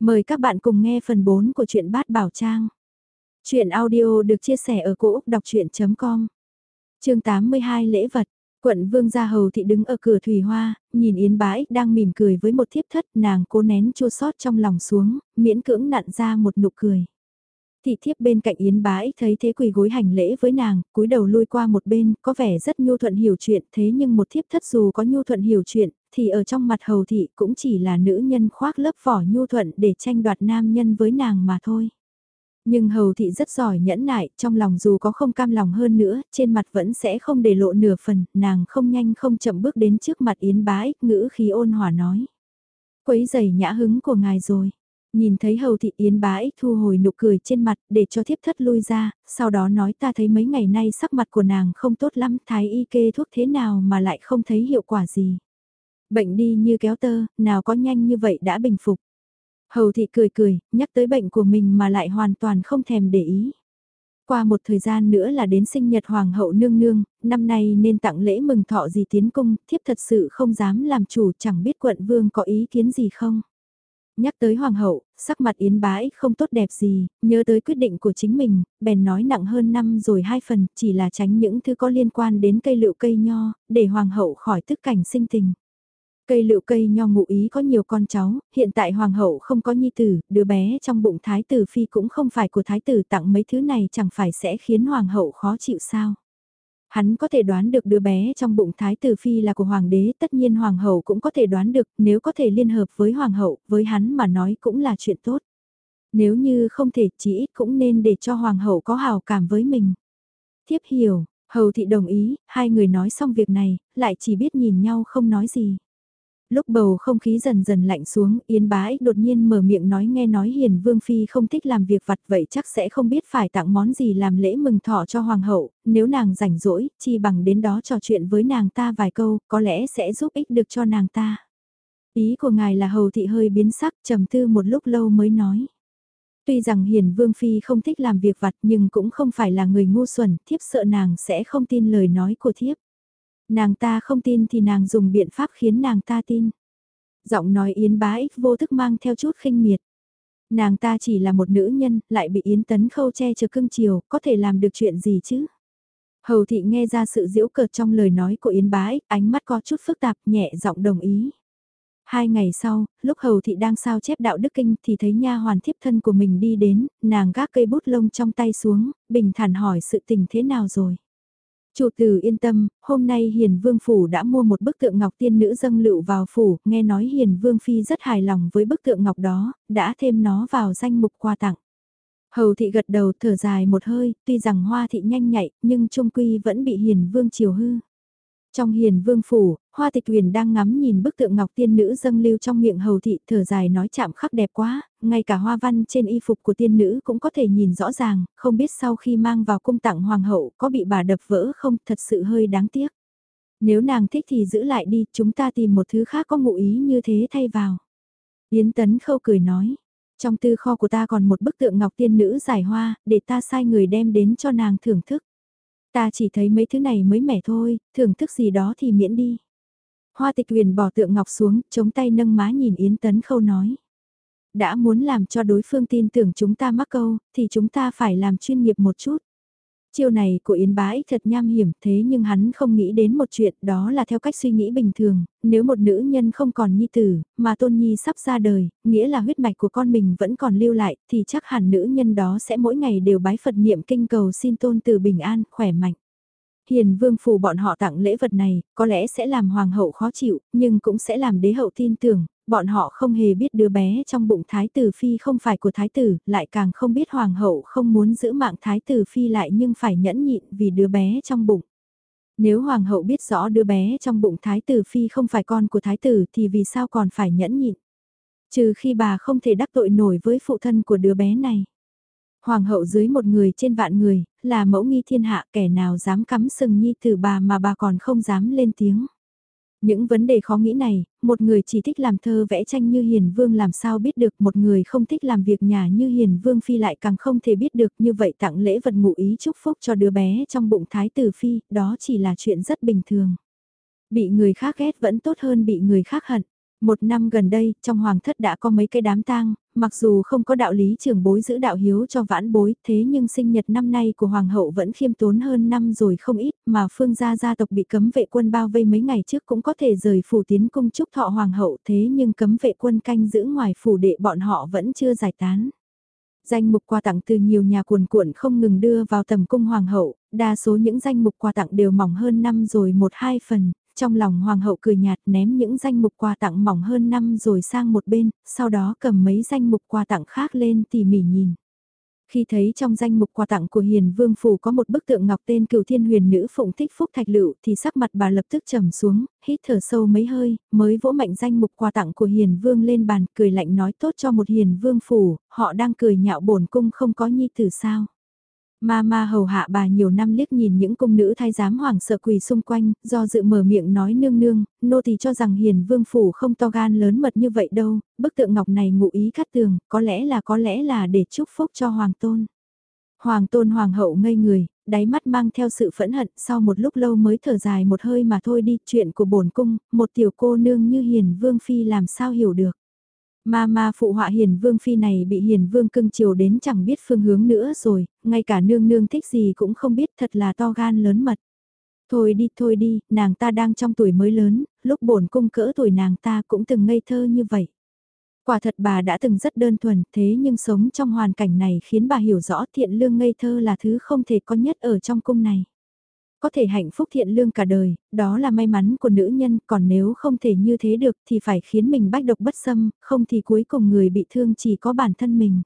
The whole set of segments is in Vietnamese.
Mời các bạn cùng nghe phần 4 của truyện Bát Bảo Trang. Chuyện audio được chia sẻ ở cỗ đọc chuyện.com Trường 82 Lễ Vật Quận Vương Gia Hầu Thị đứng ở cửa Thủy Hoa, nhìn Yến bái đang mỉm cười với một thiếp thất nàng cố nén chua sót trong lòng xuống, miễn cưỡng nặn ra một nụ cười. Thị thiếp bên cạnh Yến bái thấy thế quỳ gối hành lễ với nàng, cúi đầu lui qua một bên, có vẻ rất nhu thuận hiểu chuyện thế nhưng một thiếp thất dù có nhu thuận hiểu chuyện, thì ở trong mặt hầu thị cũng chỉ là nữ nhân khoác lớp vỏ nhu thuận để tranh đoạt nam nhân với nàng mà thôi. Nhưng hầu thị rất giỏi nhẫn nại, trong lòng dù có không cam lòng hơn nữa, trên mặt vẫn sẽ không để lộ nửa phần, nàng không nhanh không chậm bước đến trước mặt Yến Bá Ích ngữ khí ôn hòa nói. Quấy giày nhã hứng của ngài rồi. Nhìn thấy hầu thị Yến Bá Ích thu hồi nụ cười trên mặt để cho thiếp thất lui ra, sau đó nói ta thấy mấy ngày nay sắc mặt của nàng không tốt lắm, thái y kê thuốc thế nào mà lại không thấy hiệu quả gì. Bệnh đi như kéo tơ, nào có nhanh như vậy đã bình phục. Hầu thị cười cười, nhắc tới bệnh của mình mà lại hoàn toàn không thèm để ý. Qua một thời gian nữa là đến sinh nhật Hoàng hậu nương nương, năm nay nên tặng lễ mừng thọ gì tiến cung, thiếp thật sự không dám làm chủ chẳng biết quận vương có ý kiến gì không. Nhắc tới hoàng hậu, sắc mặt yến bái không tốt đẹp gì, nhớ tới quyết định của chính mình, bèn nói nặng hơn năm rồi hai phần, chỉ là tránh những thứ có liên quan đến cây lựu cây nho, để hoàng hậu khỏi tức cảnh sinh tình. Cây lựu cây nho ngụ ý có nhiều con cháu, hiện tại hoàng hậu không có nhi tử, đứa bé trong bụng thái tử phi cũng không phải của thái tử tặng mấy thứ này chẳng phải sẽ khiến hoàng hậu khó chịu sao. Hắn có thể đoán được đứa bé trong bụng thái tử phi là của hoàng đế, tất nhiên hoàng hậu cũng có thể đoán được, nếu có thể liên hợp với hoàng hậu, với hắn mà nói cũng là chuyện tốt. Nếu như không thể, chỉ ít cũng nên để cho hoàng hậu có hào cảm với mình. Tiếp hiểu, hầu thị đồng ý, hai người nói xong việc này, lại chỉ biết nhìn nhau không nói gì. Lúc bầu không khí dần dần lạnh xuống, Yến bá ích đột nhiên mở miệng nói nghe nói hiền vương phi không thích làm việc vặt vậy chắc sẽ không biết phải tặng món gì làm lễ mừng thọ cho hoàng hậu, nếu nàng rảnh rỗi, chi bằng đến đó trò chuyện với nàng ta vài câu, có lẽ sẽ giúp ích được cho nàng ta. Ý của ngài là hầu thị hơi biến sắc, trầm tư một lúc lâu mới nói. Tuy rằng hiền vương phi không thích làm việc vặt nhưng cũng không phải là người ngu xuẩn, thiếp sợ nàng sẽ không tin lời nói của thiếp. Nàng ta không tin thì nàng dùng biện pháp khiến nàng ta tin. Giọng nói Yến bá ích vô thức mang theo chút khinh miệt. Nàng ta chỉ là một nữ nhân, lại bị Yến tấn khâu che chở cưng chiều, có thể làm được chuyện gì chứ? Hầu thị nghe ra sự diễu cợt trong lời nói của Yến bá ích, ánh mắt có chút phức tạp, nhẹ giọng đồng ý. Hai ngày sau, lúc hầu thị đang sao chép đạo đức kinh thì thấy nha hoàn thiếp thân của mình đi đến, nàng gác cây bút lông trong tay xuống, bình thản hỏi sự tình thế nào rồi. Chủ tử yên tâm, hôm nay Hiền Vương Phủ đã mua một bức tượng ngọc tiên nữ dâng lựu vào phủ, nghe nói Hiền Vương Phi rất hài lòng với bức tượng ngọc đó, đã thêm nó vào danh mục quà tặng. Hầu thị gật đầu thở dài một hơi, tuy rằng hoa thị nhanh nhạy, nhưng trung quy vẫn bị Hiền Vương chiều hư. Trong hiền vương phủ, hoa tịch huyền đang ngắm nhìn bức tượng ngọc tiên nữ dâng lưu trong miệng hầu thị thở dài nói chạm khắc đẹp quá, ngay cả hoa văn trên y phục của tiên nữ cũng có thể nhìn rõ ràng, không biết sau khi mang vào cung tặng hoàng hậu có bị bà đập vỡ không, thật sự hơi đáng tiếc. Nếu nàng thích thì giữ lại đi, chúng ta tìm một thứ khác có ngụ ý như thế thay vào. Yến Tấn Khâu cười nói, trong tư kho của ta còn một bức tượng ngọc tiên nữ giải hoa, để ta sai người đem đến cho nàng thưởng thức. Ta chỉ thấy mấy thứ này mới mẻ thôi, thưởng thức gì đó thì miễn đi. Hoa tịch huyền bỏ tượng ngọc xuống, chống tay nâng má nhìn Yến Tấn Khâu nói. Đã muốn làm cho đối phương tin tưởng chúng ta mắc câu, thì chúng ta phải làm chuyên nghiệp một chút. Chiêu này của Yến Bái thật nham hiểm thế nhưng hắn không nghĩ đến một chuyện đó là theo cách suy nghĩ bình thường, nếu một nữ nhân không còn nhi tử, mà tôn nhi sắp ra đời, nghĩa là huyết mạch của con mình vẫn còn lưu lại, thì chắc hẳn nữ nhân đó sẽ mỗi ngày đều bái Phật niệm kinh cầu xin tôn từ bình an, khỏe mạnh. Hiền vương phù bọn họ tặng lễ vật này, có lẽ sẽ làm hoàng hậu khó chịu, nhưng cũng sẽ làm đế hậu tin tưởng, bọn họ không hề biết đứa bé trong bụng thái tử phi không phải của thái tử, lại càng không biết hoàng hậu không muốn giữ mạng thái tử phi lại nhưng phải nhẫn nhịn vì đứa bé trong bụng. Nếu hoàng hậu biết rõ đứa bé trong bụng thái tử phi không phải con của thái tử thì vì sao còn phải nhẫn nhịn? Trừ khi bà không thể đắc tội nổi với phụ thân của đứa bé này. Hoàng hậu dưới một người trên vạn người, là mẫu nghi thiên hạ kẻ nào dám cắm sừng nhi từ bà mà bà còn không dám lên tiếng. Những vấn đề khó nghĩ này, một người chỉ thích làm thơ vẽ tranh như Hiền Vương làm sao biết được một người không thích làm việc nhà như Hiền Vương Phi lại càng không thể biết được như vậy tặng lễ vật ngụ ý chúc phúc cho đứa bé trong bụng Thái Tử Phi, đó chỉ là chuyện rất bình thường. Bị người khác ghét vẫn tốt hơn bị người khác hận. Một năm gần đây, trong hoàng thất đã có mấy cái đám tang, mặc dù không có đạo lý trưởng bối giữ đạo hiếu cho vãn bối, thế nhưng sinh nhật năm nay của hoàng hậu vẫn khiêm tốn hơn năm rồi không ít, mà phương gia gia tộc bị cấm vệ quân bao vây mấy ngày trước cũng có thể rời phủ tiến cung chúc thọ hoàng hậu thế nhưng cấm vệ quân canh giữ ngoài phủ đệ bọn họ vẫn chưa giải tán. Danh mục quà tặng từ nhiều nhà cuồn cuộn không ngừng đưa vào tầm cung hoàng hậu, đa số những danh mục quà tặng đều mỏng hơn năm rồi một hai phần, trong lòng hoàng hậu cười nhạt ném những danh mục quà tặng mỏng hơn năm rồi sang một bên, sau đó cầm mấy danh mục quà tặng khác lên tỉ mỉ nhìn. Khi thấy trong danh mục quà tặng của Hiền Vương Phủ có một bức tượng ngọc tên cửu thiên huyền nữ phụng thích phúc thạch lựu thì sắc mặt bà lập tức trầm xuống, hít thở sâu mấy hơi, mới vỗ mạnh danh mục quà tặng của Hiền Vương lên bàn cười lạnh nói tốt cho một Hiền Vương Phủ, họ đang cười nhạo bổn cung không có nhi tử sao. Ma ma hầu hạ bà nhiều năm liếc nhìn những cung nữ thái giám hoảng sợ quỳ xung quanh, do dự mở miệng nói nương nương, nô thì cho rằng hiền vương phủ không to gan lớn mật như vậy đâu, bức tượng ngọc này ngụ ý cắt tường, có lẽ là có lẽ là để chúc phúc cho hoàng tôn. Hoàng tôn hoàng hậu ngây người, đáy mắt mang theo sự phẫn hận sau một lúc lâu mới thở dài một hơi mà thôi đi, chuyện của bổn cung, một tiểu cô nương như hiền vương phi làm sao hiểu được. Ma ma phụ họa hiền vương phi này bị hiền vương cưng chiều đến chẳng biết phương hướng nữa rồi, ngay cả nương nương thích gì cũng không biết thật là to gan lớn mật. Thôi đi thôi đi, nàng ta đang trong tuổi mới lớn, lúc bổn cung cỡ tuổi nàng ta cũng từng ngây thơ như vậy. Quả thật bà đã từng rất đơn thuần, thế nhưng sống trong hoàn cảnh này khiến bà hiểu rõ thiện lương ngây thơ là thứ không thể có nhất ở trong cung này. Có thể hạnh phúc thiện lương cả đời, đó là may mắn của nữ nhân, còn nếu không thể như thế được thì phải khiến mình bách độc bất xâm, không thì cuối cùng người bị thương chỉ có bản thân mình.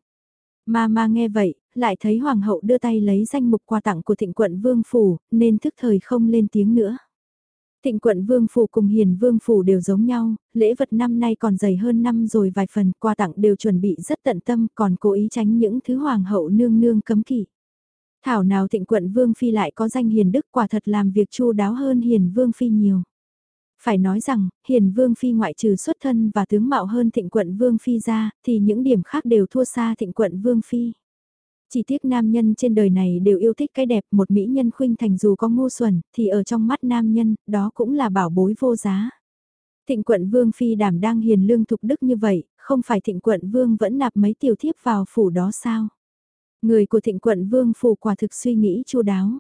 Ma ma nghe vậy, lại thấy hoàng hậu đưa tay lấy danh mục quà tặng của thịnh quận vương phủ, nên thức thời không lên tiếng nữa. Thịnh quận vương phủ cùng hiền vương phủ đều giống nhau, lễ vật năm nay còn dày hơn năm rồi vài phần, quà tặng đều chuẩn bị rất tận tâm, còn cố ý tránh những thứ hoàng hậu nương nương cấm kỵ. Thảo nào thịnh quận Vương Phi lại có danh hiền đức quả thật làm việc chu đáo hơn hiền Vương Phi nhiều. Phải nói rằng, hiền Vương Phi ngoại trừ xuất thân và tướng mạo hơn thịnh quận Vương Phi ra, thì những điểm khác đều thua xa thịnh quận Vương Phi. Chỉ tiếc nam nhân trên đời này đều yêu thích cái đẹp một mỹ nhân khuynh thành dù có ngu xuẩn, thì ở trong mắt nam nhân, đó cũng là bảo bối vô giá. Thịnh quận Vương Phi đảm đang hiền lương thục đức như vậy, không phải thịnh quận Vương vẫn nạp mấy tiểu thiếp vào phủ đó sao? Người của thịnh quận vương phủ quả thực suy nghĩ chu đáo.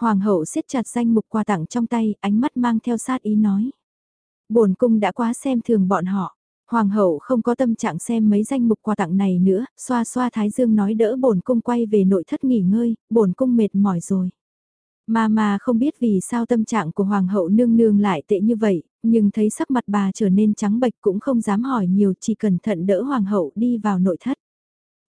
Hoàng hậu siết chặt danh mục quà tặng trong tay, ánh mắt mang theo sát ý nói. bổn cung đã quá xem thường bọn họ. Hoàng hậu không có tâm trạng xem mấy danh mục quà tặng này nữa, xoa xoa thái dương nói đỡ bổn cung quay về nội thất nghỉ ngơi, bổn cung mệt mỏi rồi. Mà mà không biết vì sao tâm trạng của hoàng hậu nương nương lại tệ như vậy, nhưng thấy sắc mặt bà trở nên trắng bệch cũng không dám hỏi nhiều chỉ cẩn thận đỡ hoàng hậu đi vào nội thất.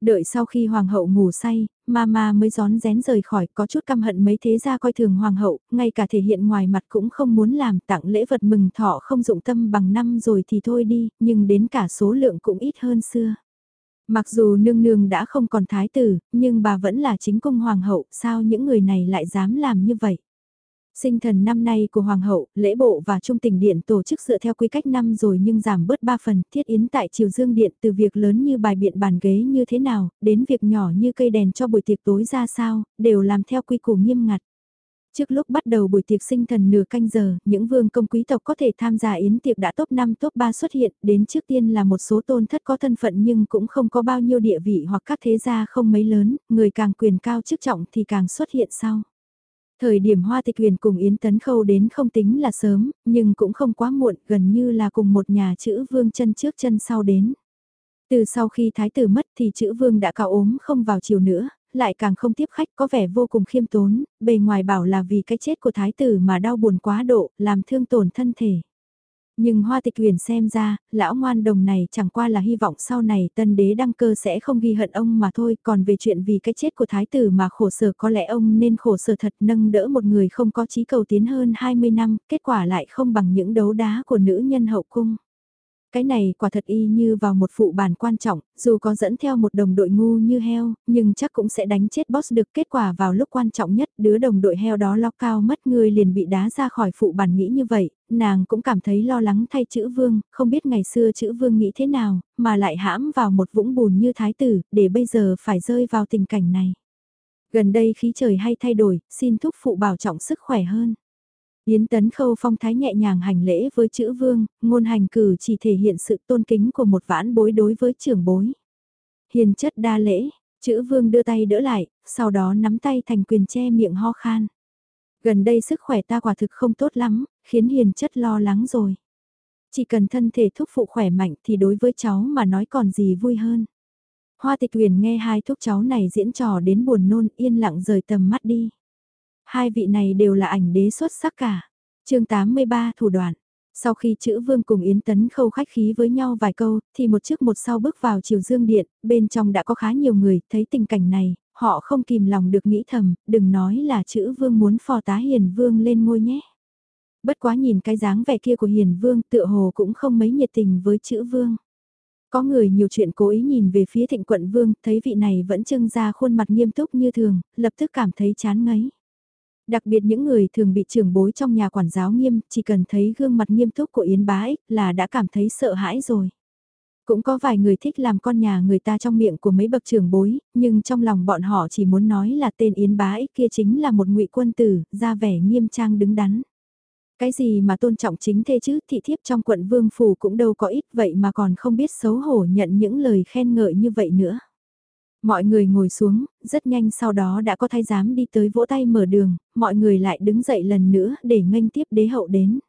Đợi sau khi hoàng hậu ngủ say, mama mới gión rén rời khỏi có chút căm hận mấy thế gia coi thường hoàng hậu, ngay cả thể hiện ngoài mặt cũng không muốn làm tặng lễ vật mừng thọ không dụng tâm bằng năm rồi thì thôi đi, nhưng đến cả số lượng cũng ít hơn xưa. Mặc dù nương nương đã không còn thái tử, nhưng bà vẫn là chính cung hoàng hậu, sao những người này lại dám làm như vậy? Sinh thần năm nay của Hoàng hậu, lễ bộ và trung tình điện tổ chức dựa theo quy cách năm rồi nhưng giảm bớt 3 phần, thiết yến tại Triều Dương Điện từ việc lớn như bài biện bàn ghế như thế nào, đến việc nhỏ như cây đèn cho buổi tiệc tối ra sao, đều làm theo quy củ nghiêm ngặt. Trước lúc bắt đầu buổi tiệc sinh thần nửa canh giờ, những vương công quý tộc có thể tham gia yến tiệc đã top 5 top 3 xuất hiện, đến trước tiên là một số tôn thất có thân phận nhưng cũng không có bao nhiêu địa vị hoặc các thế gia không mấy lớn, người càng quyền cao chức trọng thì càng xuất hiện sau. Thời điểm Hoa Tịch Huyền cùng Yến Tấn Khâu đến không tính là sớm, nhưng cũng không quá muộn, gần như là cùng một nhà chữ vương chân trước chân sau đến. Từ sau khi thái tử mất thì chữ vương đã cao ốm không vào chiều nữa, lại càng không tiếp khách có vẻ vô cùng khiêm tốn, bề ngoài bảo là vì cái chết của thái tử mà đau buồn quá độ, làm thương tổn thân thể. Nhưng hoa tịch huyền xem ra, lão ngoan đồng này chẳng qua là hy vọng sau này tân đế đăng cơ sẽ không ghi hận ông mà thôi, còn về chuyện vì cái chết của thái tử mà khổ sở có lẽ ông nên khổ sở thật nâng đỡ một người không có chí cầu tiến hơn 20 năm, kết quả lại không bằng những đấu đá của nữ nhân hậu cung. Cái này quả thật y như vào một phụ bản quan trọng, dù có dẫn theo một đồng đội ngu như heo, nhưng chắc cũng sẽ đánh chết boss được kết quả vào lúc quan trọng nhất, đứa đồng đội heo đó lo cao mất người liền bị đá ra khỏi phụ bản nghĩ như vậy, nàng cũng cảm thấy lo lắng thay chữ vương, không biết ngày xưa chữ vương nghĩ thế nào, mà lại hãm vào một vũng bùn như thái tử, để bây giờ phải rơi vào tình cảnh này. Gần đây khí trời hay thay đổi, xin thúc phụ bảo trọng sức khỏe hơn. Yến Tấn Khâu phong thái nhẹ nhàng hành lễ với chữ vương, ngôn hành cử chỉ thể hiện sự tôn kính của một vãn bối đối với trưởng bối. Hiền chất đa lễ, chữ vương đưa tay đỡ lại, sau đó nắm tay thành quyền che miệng ho khan. Gần đây sức khỏe ta quả thực không tốt lắm, khiến hiền chất lo lắng rồi. Chỉ cần thân thể thúc phụ khỏe mạnh thì đối với cháu mà nói còn gì vui hơn. Hoa tịch huyền nghe hai thuốc cháu này diễn trò đến buồn nôn yên lặng rời tầm mắt đi. Hai vị này đều là ảnh đế xuất sắc cả. chương 83 thủ đoạn. Sau khi chữ vương cùng Yến Tấn khâu khách khí với nhau vài câu, thì một trước một sau bước vào chiều dương điện, bên trong đã có khá nhiều người, thấy tình cảnh này, họ không kìm lòng được nghĩ thầm, đừng nói là chữ vương muốn phò tá hiền vương lên ngôi nhé. Bất quá nhìn cái dáng vẻ kia của hiền vương tựa hồ cũng không mấy nhiệt tình với chữ vương. Có người nhiều chuyện cố ý nhìn về phía thịnh quận vương, thấy vị này vẫn trưng ra khuôn mặt nghiêm túc như thường, lập tức cảm thấy chán ngấy. Đặc biệt những người thường bị trưởng bối trong nhà quản giáo nghiêm, chỉ cần thấy gương mặt nghiêm túc của Yến Bá Ích là đã cảm thấy sợ hãi rồi. Cũng có vài người thích làm con nhà người ta trong miệng của mấy bậc trưởng bối, nhưng trong lòng bọn họ chỉ muốn nói là tên Yến Bá Ích kia chính là một ngụy quân tử, ra vẻ nghiêm trang đứng đắn. Cái gì mà tôn trọng chính thế chứ, thị thiếp trong quận Vương Phủ cũng đâu có ít vậy mà còn không biết xấu hổ nhận những lời khen ngợi như vậy nữa. Mọi người ngồi xuống, rất nhanh sau đó đã có thái giám đi tới vỗ tay mở đường, mọi người lại đứng dậy lần nữa để nghênh tiếp đế hậu đến.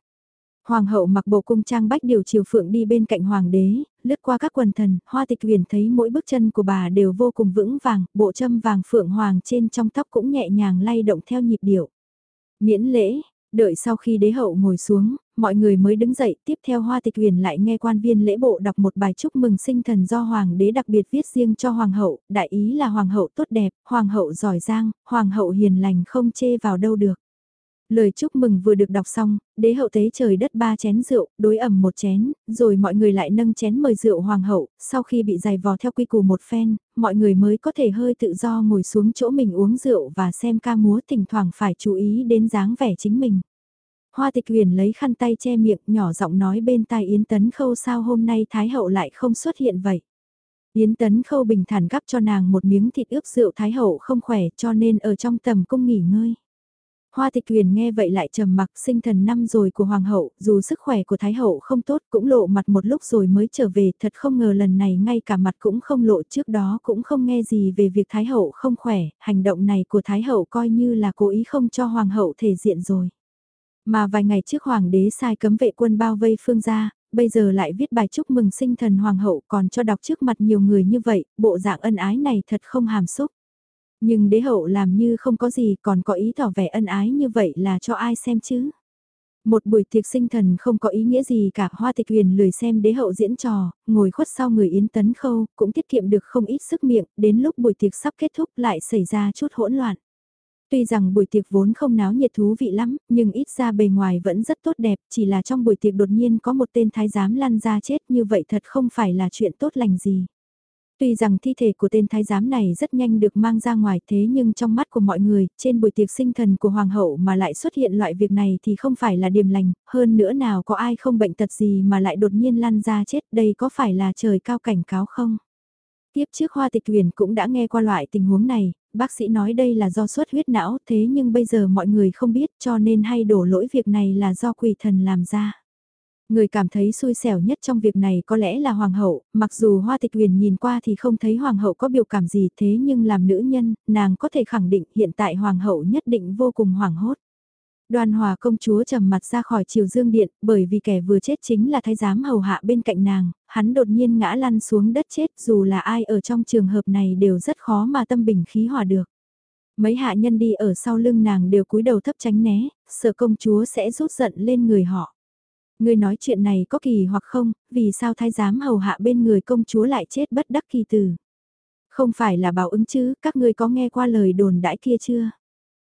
Hoàng hậu mặc bộ cung trang bách điều chiều phượng đi bên cạnh hoàng đế, lướt qua các quần thần, hoa tịch huyền thấy mỗi bước chân của bà đều vô cùng vững vàng, bộ châm vàng phượng hoàng trên trong tóc cũng nhẹ nhàng lay động theo nhịp điệu. Miễn lễ, Đợi sau khi đế hậu ngồi xuống, mọi người mới đứng dậy, tiếp theo Hoa Tịch Huyền lại nghe quan viên lễ bộ đọc một bài chúc mừng sinh thần do hoàng đế đặc biệt viết riêng cho hoàng hậu, đại ý là hoàng hậu tốt đẹp, hoàng hậu giỏi giang, hoàng hậu hiền lành không chê vào đâu được. Lời chúc mừng vừa được đọc xong, đế hậu tế trời đất ba chén rượu, đối ẩm một chén, rồi mọi người lại nâng chén mời rượu hoàng hậu, sau khi bị giày vò theo quy củ một phen, mọi người mới có thể hơi tự do ngồi xuống chỗ mình uống rượu và xem ca múa thỉnh thoảng phải chú ý đến dáng vẻ chính mình. Hoa tịch huyền lấy khăn tay che miệng nhỏ giọng nói bên tai Yến Tấn Khâu sao hôm nay Thái hậu lại không xuất hiện vậy. Yến Tấn Khâu bình thản gắp cho nàng một miếng thịt ướp rượu Thái hậu không khỏe cho nên ở trong tầm cung nghỉ ngơi. Hoa tịch huyền nghe vậy lại trầm mặc sinh thần năm rồi của hoàng hậu, dù sức khỏe của thái hậu không tốt cũng lộ mặt một lúc rồi mới trở về, thật không ngờ lần này ngay cả mặt cũng không lộ trước đó cũng không nghe gì về việc thái hậu không khỏe, hành động này của thái hậu coi như là cố ý không cho hoàng hậu thể diện rồi. Mà vài ngày trước hoàng đế sai cấm vệ quân bao vây phương gia, bây giờ lại viết bài chúc mừng sinh thần hoàng hậu còn cho đọc trước mặt nhiều người như vậy, bộ dạng ân ái này thật không hàm xúc. Nhưng đế hậu làm như không có gì còn có ý tỏ vẻ ân ái như vậy là cho ai xem chứ. Một buổi tiệc sinh thần không có ý nghĩa gì cả hoa tịch huyền lười xem đế hậu diễn trò, ngồi khuất sau người yến tấn khâu, cũng tiết kiệm được không ít sức miệng, đến lúc buổi tiệc sắp kết thúc lại xảy ra chút hỗn loạn. Tuy rằng buổi tiệc vốn không náo nhiệt thú vị lắm, nhưng ít ra bề ngoài vẫn rất tốt đẹp, chỉ là trong buổi tiệc đột nhiên có một tên thái giám lăn ra chết như vậy thật không phải là chuyện tốt lành gì. Tuy rằng thi thể của tên thái giám này rất nhanh được mang ra ngoài thế nhưng trong mắt của mọi người, trên buổi tiệc sinh thần của hoàng hậu mà lại xuất hiện loại việc này thì không phải là điềm lành, hơn nữa nào có ai không bệnh tật gì mà lại đột nhiên lăn ra chết, đây có phải là trời cao cảnh cáo không? Tiếp trước Hoa Tịch Huyền cũng đã nghe qua loại tình huống này, bác sĩ nói đây là do suất huyết não thế nhưng bây giờ mọi người không biết cho nên hay đổ lỗi việc này là do quỷ thần làm ra. Người cảm thấy xui xẻo nhất trong việc này có lẽ là hoàng hậu, mặc dù hoa tịch huyền nhìn qua thì không thấy hoàng hậu có biểu cảm gì thế nhưng làm nữ nhân, nàng có thể khẳng định hiện tại hoàng hậu nhất định vô cùng hoảng hốt. đoàn hòa công chúa trầm mặt ra khỏi triều dương điện, bởi vì kẻ vừa chết chính là thái giám hầu hạ bên cạnh nàng, hắn đột nhiên ngã lăn xuống đất chết dù là ai ở trong trường hợp này đều rất khó mà tâm bình khí hòa được. Mấy hạ nhân đi ở sau lưng nàng đều cúi đầu thấp tránh né, sợ công chúa sẽ rút giận lên người họ. Người nói chuyện này có kỳ hoặc không, vì sao thái giám hầu hạ bên người công chúa lại chết bất đắc kỳ tử. Không phải là báo ứng chứ, các ngươi có nghe qua lời đồn đãi kia chưa?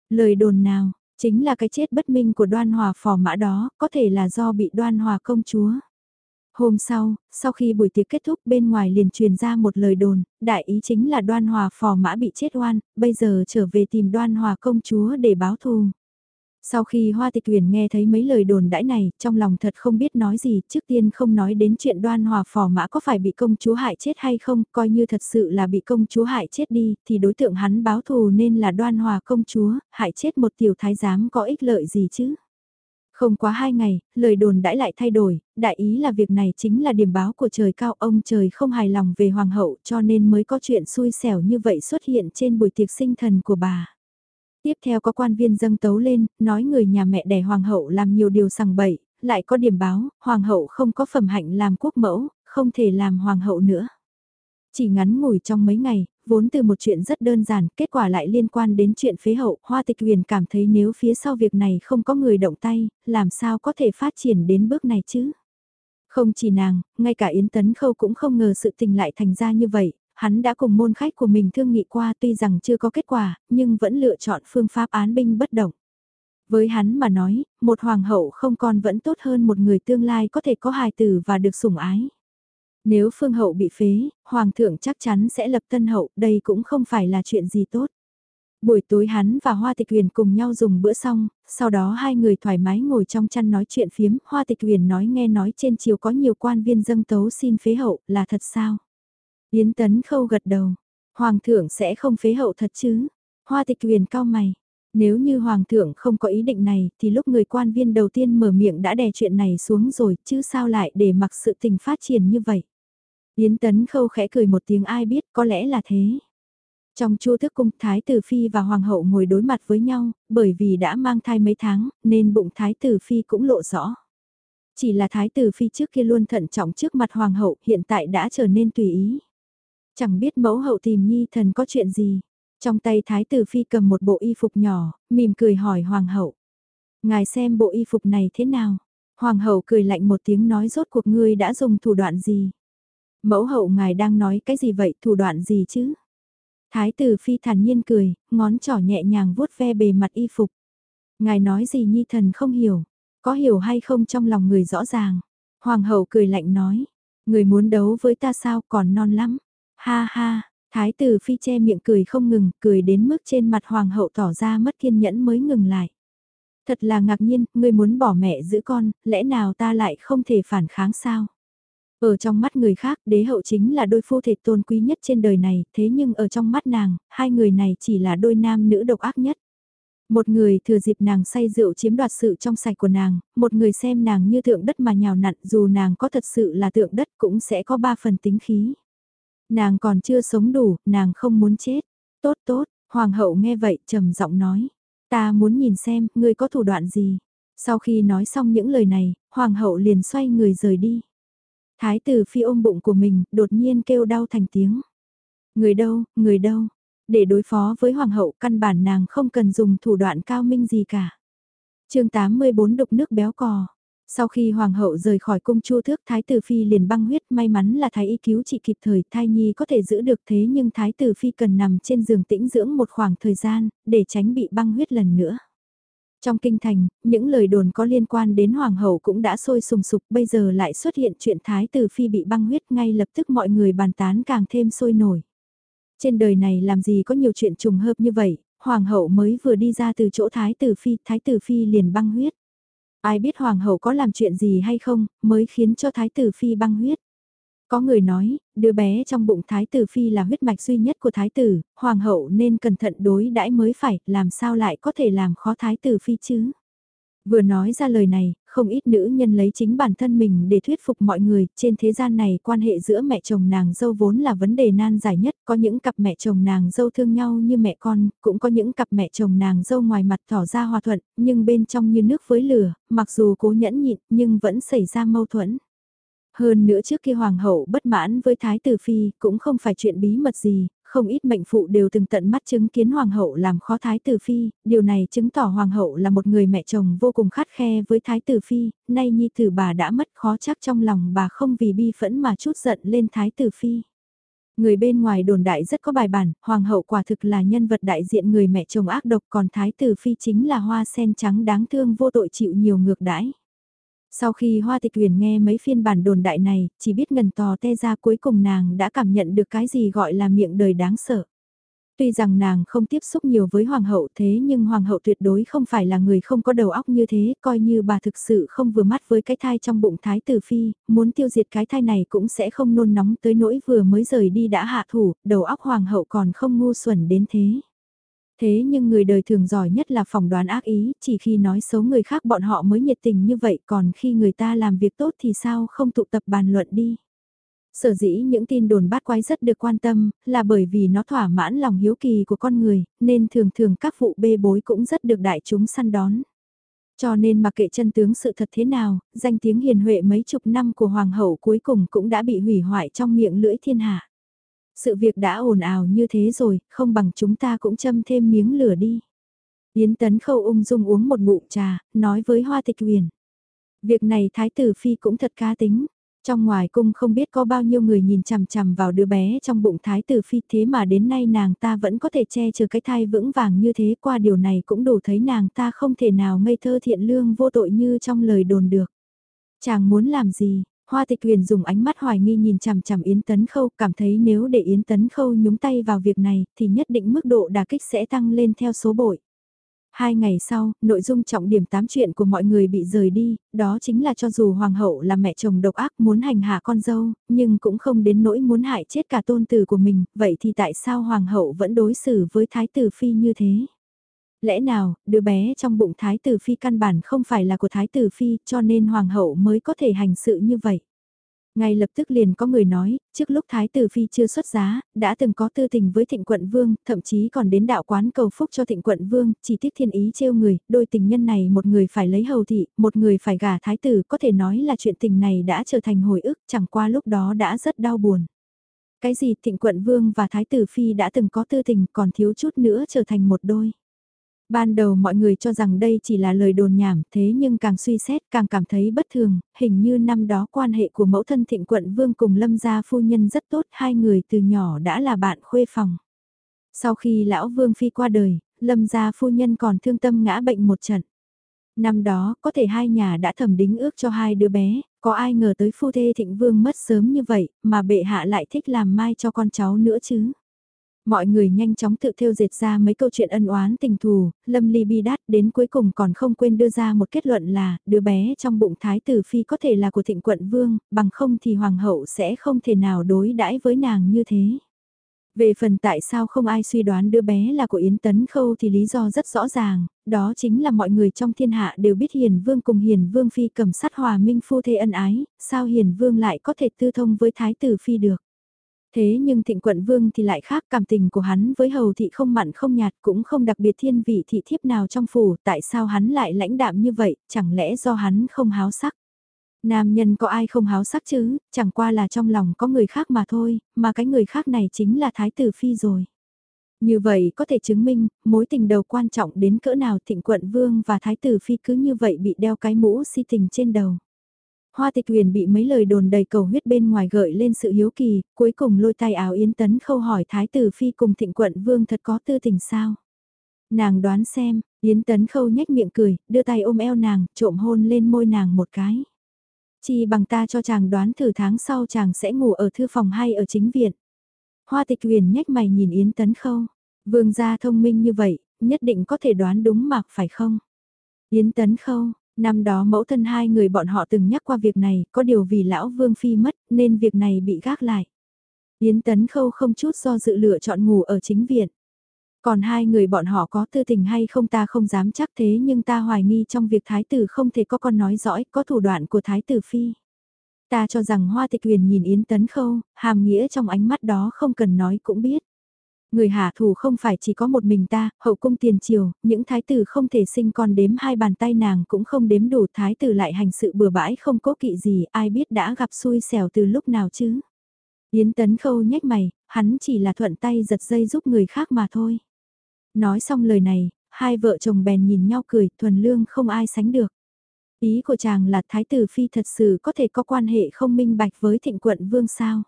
Lời đồn nào, chính là cái chết bất minh của đoan hòa phò mã đó, có thể là do bị đoan hòa công chúa. Hôm sau, sau khi buổi tiệc kết thúc bên ngoài liền truyền ra một lời đồn, đại ý chính là đoan hòa phò mã bị chết oan, bây giờ trở về tìm đoan hòa công chúa để báo thù. Sau khi Hoa Tịch Huyền nghe thấy mấy lời đồn đãi này, trong lòng thật không biết nói gì, trước tiên không nói đến chuyện đoan hòa phò mã có phải bị công chúa hại chết hay không, coi như thật sự là bị công chúa hại chết đi, thì đối tượng hắn báo thù nên là đoan hòa công chúa, hại chết một tiểu thái giám có ích lợi gì chứ. Không quá hai ngày, lời đồn đãi lại thay đổi, đại ý là việc này chính là điểm báo của trời cao ông trời không hài lòng về hoàng hậu cho nên mới có chuyện xui xẻo như vậy xuất hiện trên buổi tiệc sinh thần của bà. Tiếp theo có quan viên dâng tấu lên, nói người nhà mẹ đẻ hoàng hậu làm nhiều điều sằng bậy, lại có điểm báo, hoàng hậu không có phẩm hạnh làm quốc mẫu, không thể làm hoàng hậu nữa. Chỉ ngắn ngủi trong mấy ngày, vốn từ một chuyện rất đơn giản, kết quả lại liên quan đến chuyện phế hậu, Hoa Tịch Huyền cảm thấy nếu phía sau việc này không có người động tay, làm sao có thể phát triển đến bước này chứ? Không chỉ nàng, ngay cả Yến Tấn Khâu cũng không ngờ sự tình lại thành ra như vậy, hắn đã cùng môn khách của mình thương nghị qua tuy rằng chưa có kết quả, nhưng vẫn lựa chọn phương pháp án binh bất động. Với hắn mà nói, một hoàng hậu không còn vẫn tốt hơn một người tương lai có thể có hài tử và được sủng ái. Nếu phương hậu bị phế, hoàng thượng chắc chắn sẽ lập tân hậu, đây cũng không phải là chuyện gì tốt. Buổi tối hắn và Hoa Tịch Huyền cùng nhau dùng bữa xong, sau đó hai người thoải mái ngồi trong chăn nói chuyện phiếm, Hoa Tịch Huyền nói nghe nói trên chiều có nhiều quan viên dâng tấu xin phế hậu, là thật sao? Yến Tấn Khâu gật đầu, Hoàng thượng sẽ không phế hậu thật chứ? Hoa Tịch Huyền cao mày, nếu như Hoàng thượng không có ý định này thì lúc người quan viên đầu tiên mở miệng đã đè chuyện này xuống rồi chứ sao lại để mặc sự tình phát triển như vậy? Yến Tấn Khâu khẽ cười một tiếng ai biết có lẽ là thế. Trong chu thức cung Thái Tử Phi và Hoàng hậu ngồi đối mặt với nhau, bởi vì đã mang thai mấy tháng, nên bụng Thái Tử Phi cũng lộ rõ. Chỉ là Thái Tử Phi trước kia luôn thận trọng trước mặt Hoàng hậu hiện tại đã trở nên tùy ý. Chẳng biết mẫu hậu tìm nhi thần có chuyện gì. Trong tay Thái Tử Phi cầm một bộ y phục nhỏ, mỉm cười hỏi Hoàng hậu. Ngài xem bộ y phục này thế nào? Hoàng hậu cười lạnh một tiếng nói rốt cuộc ngươi đã dùng thủ đoạn gì? Mẫu hậu ngài đang nói cái gì vậy, thủ đoạn gì chứ? Thái tử phi thản nhiên cười, ngón trỏ nhẹ nhàng vuốt ve bề mặt y phục. Ngài nói gì nhi thần không hiểu, có hiểu hay không trong lòng người rõ ràng. Hoàng hậu cười lạnh nói, người muốn đấu với ta sao còn non lắm. Ha ha, thái tử phi che miệng cười không ngừng, cười đến mức trên mặt hoàng hậu tỏ ra mất kiên nhẫn mới ngừng lại. Thật là ngạc nhiên, người muốn bỏ mẹ giữ con, lẽ nào ta lại không thể phản kháng sao? Ở trong mắt người khác, đế hậu chính là đôi phu thể tôn quý nhất trên đời này, thế nhưng ở trong mắt nàng, hai người này chỉ là đôi nam nữ độc ác nhất. Một người thừa dịp nàng say rượu chiếm đoạt sự trong sạch của nàng, một người xem nàng như tượng đất mà nhào nặn dù nàng có thật sự là tượng đất cũng sẽ có ba phần tính khí. Nàng còn chưa sống đủ, nàng không muốn chết. Tốt tốt, hoàng hậu nghe vậy trầm giọng nói. Ta muốn nhìn xem, ngươi có thủ đoạn gì. Sau khi nói xong những lời này, hoàng hậu liền xoay người rời đi. Thái tử phi ôm bụng của mình, đột nhiên kêu đau thành tiếng. Người đâu, người đâu? Để đối phó với hoàng hậu căn bản nàng không cần dùng thủ đoạn cao minh gì cả. chương 84 đục nước béo cò. Sau khi hoàng hậu rời khỏi cung chu thước thái tử phi liền băng huyết may mắn là thái y cứu trị kịp thời thai nhi có thể giữ được thế nhưng thái tử phi cần nằm trên giường tĩnh dưỡng một khoảng thời gian để tránh bị băng huyết lần nữa. Trong kinh thành, những lời đồn có liên quan đến hoàng hậu cũng đã sôi sùng sục bây giờ lại xuất hiện chuyện thái tử phi bị băng huyết ngay lập tức mọi người bàn tán càng thêm sôi nổi. Trên đời này làm gì có nhiều chuyện trùng hợp như vậy, hoàng hậu mới vừa đi ra từ chỗ thái tử phi, thái tử phi liền băng huyết. Ai biết hoàng hậu có làm chuyện gì hay không, mới khiến cho thái tử phi băng huyết. Có người nói, đứa bé trong bụng thái tử phi là huyết mạch duy nhất của thái tử, hoàng hậu nên cẩn thận đối đãi mới phải, làm sao lại có thể làm khó thái tử phi chứ? Vừa nói ra lời này, không ít nữ nhân lấy chính bản thân mình để thuyết phục mọi người, trên thế gian này quan hệ giữa mẹ chồng nàng dâu vốn là vấn đề nan giải nhất, có những cặp mẹ chồng nàng dâu thương nhau như mẹ con, cũng có những cặp mẹ chồng nàng dâu ngoài mặt tỏ ra hòa thuận, nhưng bên trong như nước với lửa, mặc dù cố nhẫn nhịn nhưng vẫn xảy ra mâu thuẫn. Hơn nữa trước kia hoàng hậu bất mãn với thái tử phi cũng không phải chuyện bí mật gì, không ít mệnh phụ đều từng tận mắt chứng kiến hoàng hậu làm khó thái tử phi, điều này chứng tỏ hoàng hậu là một người mẹ chồng vô cùng khát khe với thái tử phi, nay nhi tử bà đã mất khó chắc trong lòng bà không vì bi phẫn mà chút giận lên thái tử phi. Người bên ngoài đồn đại rất có bài bản, hoàng hậu quả thực là nhân vật đại diện người mẹ chồng ác độc còn thái tử phi chính là hoa sen trắng đáng thương vô tội chịu nhiều ngược đãi. Sau khi Hoa Tịch Huyền nghe mấy phiên bản đồn đại này, chỉ biết ngần tò te ra cuối cùng nàng đã cảm nhận được cái gì gọi là miệng đời đáng sợ. Tuy rằng nàng không tiếp xúc nhiều với hoàng hậu thế nhưng hoàng hậu tuyệt đối không phải là người không có đầu óc như thế, coi như bà thực sự không vừa mắt với cái thai trong bụng thái tử phi, muốn tiêu diệt cái thai này cũng sẽ không nôn nóng tới nỗi vừa mới rời đi đã hạ thủ, đầu óc hoàng hậu còn không ngu xuẩn đến thế. Thế nhưng người đời thường giỏi nhất là phỏng đoán ác ý, chỉ khi nói xấu người khác bọn họ mới nhiệt tình như vậy còn khi người ta làm việc tốt thì sao không tụ tập bàn luận đi. Sở dĩ những tin đồn bát quái rất được quan tâm, là bởi vì nó thỏa mãn lòng hiếu kỳ của con người, nên thường thường các vụ bê bối cũng rất được đại chúng săn đón. Cho nên mặc kệ chân tướng sự thật thế nào, danh tiếng hiền huệ mấy chục năm của hoàng hậu cuối cùng cũng đã bị hủy hoại trong miệng lưỡi thiên hạ. Sự việc đã ồn ào như thế rồi, không bằng chúng ta cũng châm thêm miếng lửa đi. Yến Tấn Khâu ung dung uống một ngụm trà, nói với Hoa Tịch Huyền. Việc này Thái tử Phi cũng thật cá tính. Trong ngoài cung không biết có bao nhiêu người nhìn chằm chằm vào đứa bé trong bụng Thái tử Phi thế mà đến nay nàng ta vẫn có thể che chở cái thai vững vàng như thế qua điều này cũng đủ thấy nàng ta không thể nào ngây thơ thiện lương vô tội như trong lời đồn được. Chàng muốn làm gì, Hoa tịch huyền dùng ánh mắt hoài nghi nhìn chằm chằm Yến Tấn Khâu, cảm thấy nếu để Yến Tấn Khâu nhúng tay vào việc này, thì nhất định mức độ đả kích sẽ tăng lên theo số bội. Hai ngày sau, nội dung trọng điểm tám chuyện của mọi người bị rời đi, đó chính là cho dù hoàng hậu là mẹ chồng độc ác muốn hành hạ con dâu, nhưng cũng không đến nỗi muốn hại chết cả tôn tử của mình, vậy thì tại sao hoàng hậu vẫn đối xử với thái tử phi như thế? Lẽ nào, đứa bé trong bụng Thái tử Phi căn bản không phải là của Thái tử Phi cho nên Hoàng hậu mới có thể hành sự như vậy. Ngay lập tức liền có người nói, trước lúc Thái tử Phi chưa xuất giá, đã từng có tư tình với thịnh quận vương, thậm chí còn đến đạo quán cầu phúc cho thịnh quận vương, chỉ tiếc thiên ý trêu người, đôi tình nhân này một người phải lấy hầu thị, một người phải gả Thái tử, có thể nói là chuyện tình này đã trở thành hồi ức, chẳng qua lúc đó đã rất đau buồn. Cái gì thịnh quận vương và Thái tử Phi đã từng có tư tình còn thiếu chút nữa trở thành một đôi. Ban đầu mọi người cho rằng đây chỉ là lời đồn nhảm thế nhưng càng suy xét càng cảm thấy bất thường, hình như năm đó quan hệ của mẫu thân thịnh quận vương cùng lâm gia phu nhân rất tốt, hai người từ nhỏ đã là bạn khuê phòng. Sau khi lão vương phi qua đời, lâm gia phu nhân còn thương tâm ngã bệnh một trận. Năm đó, có thể hai nhà đã thẩm đính ước cho hai đứa bé, có ai ngờ tới phu thê thịnh vương mất sớm như vậy, mà bệ hạ lại thích làm mai cho con cháu nữa chứ. Mọi người nhanh chóng tự theo dệt ra mấy câu chuyện ân oán tình thù, lâm ly bi đát đến cuối cùng còn không quên đưa ra một kết luận là, đứa bé trong bụng thái tử phi có thể là của thịnh quận vương, bằng không thì hoàng hậu sẽ không thể nào đối đãi với nàng như thế. Về phần tại sao không ai suy đoán đứa bé là của Yến Tấn Khâu thì lý do rất rõ ràng, đó chính là mọi người trong thiên hạ đều biết Hiền Vương cùng Hiền Vương Phi cầm sát hòa minh phu thê ân ái, sao Hiền Vương lại có thể tư thông với Thái tử Phi được. Thế nhưng thịnh quận vương thì lại khác cảm tình của hắn với hầu thị không mặn không nhạt cũng không đặc biệt thiên vị thị thiếp nào trong phủ tại sao hắn lại lãnh đạm như vậy, chẳng lẽ do hắn không háo sắc. Nam nhân có ai không háo sắc chứ, chẳng qua là trong lòng có người khác mà thôi, mà cái người khác này chính là Thái tử Phi rồi. Như vậy có thể chứng minh, mối tình đầu quan trọng đến cỡ nào thịnh quận vương và Thái tử Phi cứ như vậy bị đeo cái mũ si tình trên đầu. Hoa tịch huyền bị mấy lời đồn đầy cầu huyết bên ngoài gợi lên sự hiếu kỳ, cuối cùng lôi tay áo Yến Tấn khâu hỏi Thái tử Phi cùng thịnh quận vương thật có tư tình sao. Nàng đoán xem, Yến Tấn khâu nhếch miệng cười, đưa tay ôm eo nàng, trộm hôn lên môi nàng một cái. Chi bằng ta cho chàng đoán thử tháng sau chàng sẽ ngủ ở thư phòng hay ở chính viện. Hoa tịch huyền nhếch mày nhìn Yến Tấn khâu. Vương gia thông minh như vậy, nhất định có thể đoán đúng mạc phải không? Yến Tấn khâu, Năm đó mẫu thân hai người bọn họ từng nhắc qua việc này, có điều vì lão Vương Phi mất, nên việc này bị gác lại. Yến Tấn Khâu không chút do dự lựa chọn ngủ ở chính viện. Còn hai người bọn họ có tư tình hay không ta không dám chắc thế nhưng ta hoài nghi trong việc thái tử không thể có con nói rõ có thủ đoạn của thái tử Phi. Ta cho rằng hoa tịch huyền nhìn Yến Tấn Khâu, hàm nghĩa trong ánh mắt đó không cần nói cũng biết. Người hạ thủ không phải chỉ có một mình ta, hậu cung tiền triều, những thái tử không thể sinh con đếm hai bàn tay nàng cũng không đếm đủ thái tử lại hành sự bừa bãi không cố kỵ gì, ai biết đã gặp xui xẻo từ lúc nào chứ. Yến tấn khâu nhếch mày, hắn chỉ là thuận tay giật dây giúp người khác mà thôi. Nói xong lời này, hai vợ chồng bèn nhìn nhau cười, thuần lương không ai sánh được. Ý của chàng là thái tử phi thật sự có thể có quan hệ không minh bạch với thịnh quận vương sao.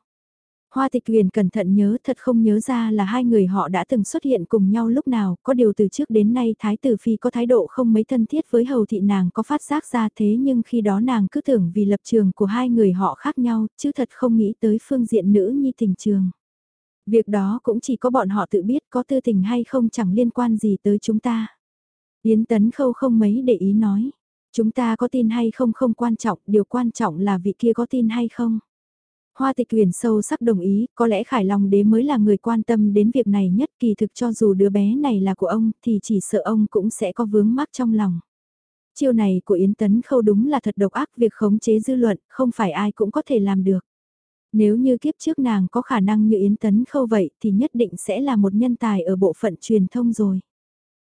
Hoa tịch huyền cẩn thận nhớ thật không nhớ ra là hai người họ đã từng xuất hiện cùng nhau lúc nào, có điều từ trước đến nay Thái tử Phi có thái độ không mấy thân thiết với hầu thị nàng có phát giác ra thế nhưng khi đó nàng cứ tưởng vì lập trường của hai người họ khác nhau, chứ thật không nghĩ tới phương diện nữ nhi tình trường. Việc đó cũng chỉ có bọn họ tự biết có tư tình hay không chẳng liên quan gì tới chúng ta. Yến Tấn Khâu không mấy để ý nói, chúng ta có tin hay không không quan trọng, điều quan trọng là vị kia có tin hay không. Hoa tịch huyền sâu sắc đồng ý, có lẽ Khải Long đế mới là người quan tâm đến việc này nhất kỳ thực cho dù đứa bé này là của ông thì chỉ sợ ông cũng sẽ có vướng mắc trong lòng. Chiêu này của Yến Tấn Khâu đúng là thật độc ác việc khống chế dư luận, không phải ai cũng có thể làm được. Nếu như kiếp trước nàng có khả năng như Yến Tấn Khâu vậy thì nhất định sẽ là một nhân tài ở bộ phận truyền thông rồi.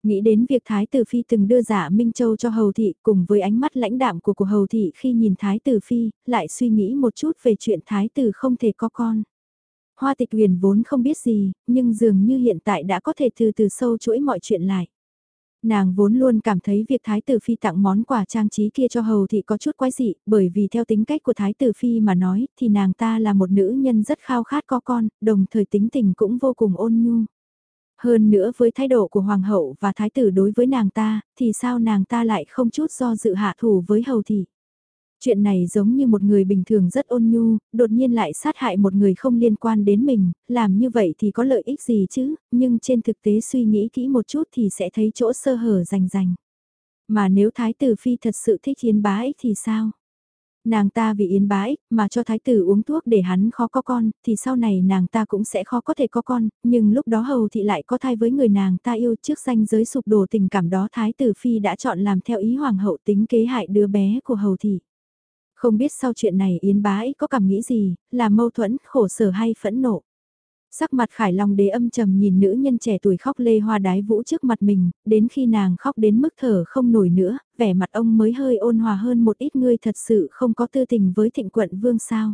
Nghĩ đến việc Thái Tử Phi từng đưa giả Minh Châu cho Hầu Thị cùng với ánh mắt lãnh đạm của của Hầu Thị khi nhìn Thái Tử Phi, lại suy nghĩ một chút về chuyện Thái Tử không thể có con. Hoa tịch huyền vốn không biết gì, nhưng dường như hiện tại đã có thể từ từ sâu chuỗi mọi chuyện lại. Nàng vốn luôn cảm thấy việc Thái Tử Phi tặng món quà trang trí kia cho Hầu Thị có chút quái dị, bởi vì theo tính cách của Thái Tử Phi mà nói, thì nàng ta là một nữ nhân rất khao khát có con, đồng thời tính tình cũng vô cùng ôn nhu. Hơn nữa với thái độ của hoàng hậu và thái tử đối với nàng ta, thì sao nàng ta lại không chút do dự hạ thủ với hầu thị. Chuyện này giống như một người bình thường rất ôn nhu, đột nhiên lại sát hại một người không liên quan đến mình, làm như vậy thì có lợi ích gì chứ, nhưng trên thực tế suy nghĩ kỹ một chút thì sẽ thấy chỗ sơ hở rành rành. Mà nếu thái tử phi thật sự thích hiến bá ích thì sao? Nàng ta vì yến bái, mà cho thái tử uống thuốc để hắn khó có con, thì sau này nàng ta cũng sẽ khó có thể có con, nhưng lúc đó hầu thị lại có thai với người nàng ta yêu trước danh giới sụp đổ tình cảm đó thái tử phi đã chọn làm theo ý hoàng hậu tính kế hại đứa bé của hầu thị. Không biết sau chuyện này Yến bái có cảm nghĩ gì, là mâu thuẫn, khổ sở hay phẫn nộ. Sắc mặt Khải Long đế âm trầm nhìn nữ nhân trẻ tuổi khóc lê hoa đái vũ trước mặt mình, đến khi nàng khóc đến mức thở không nổi nữa, vẻ mặt ông mới hơi ôn hòa hơn một ít ngươi thật sự không có tư tình với thịnh quận vương sao.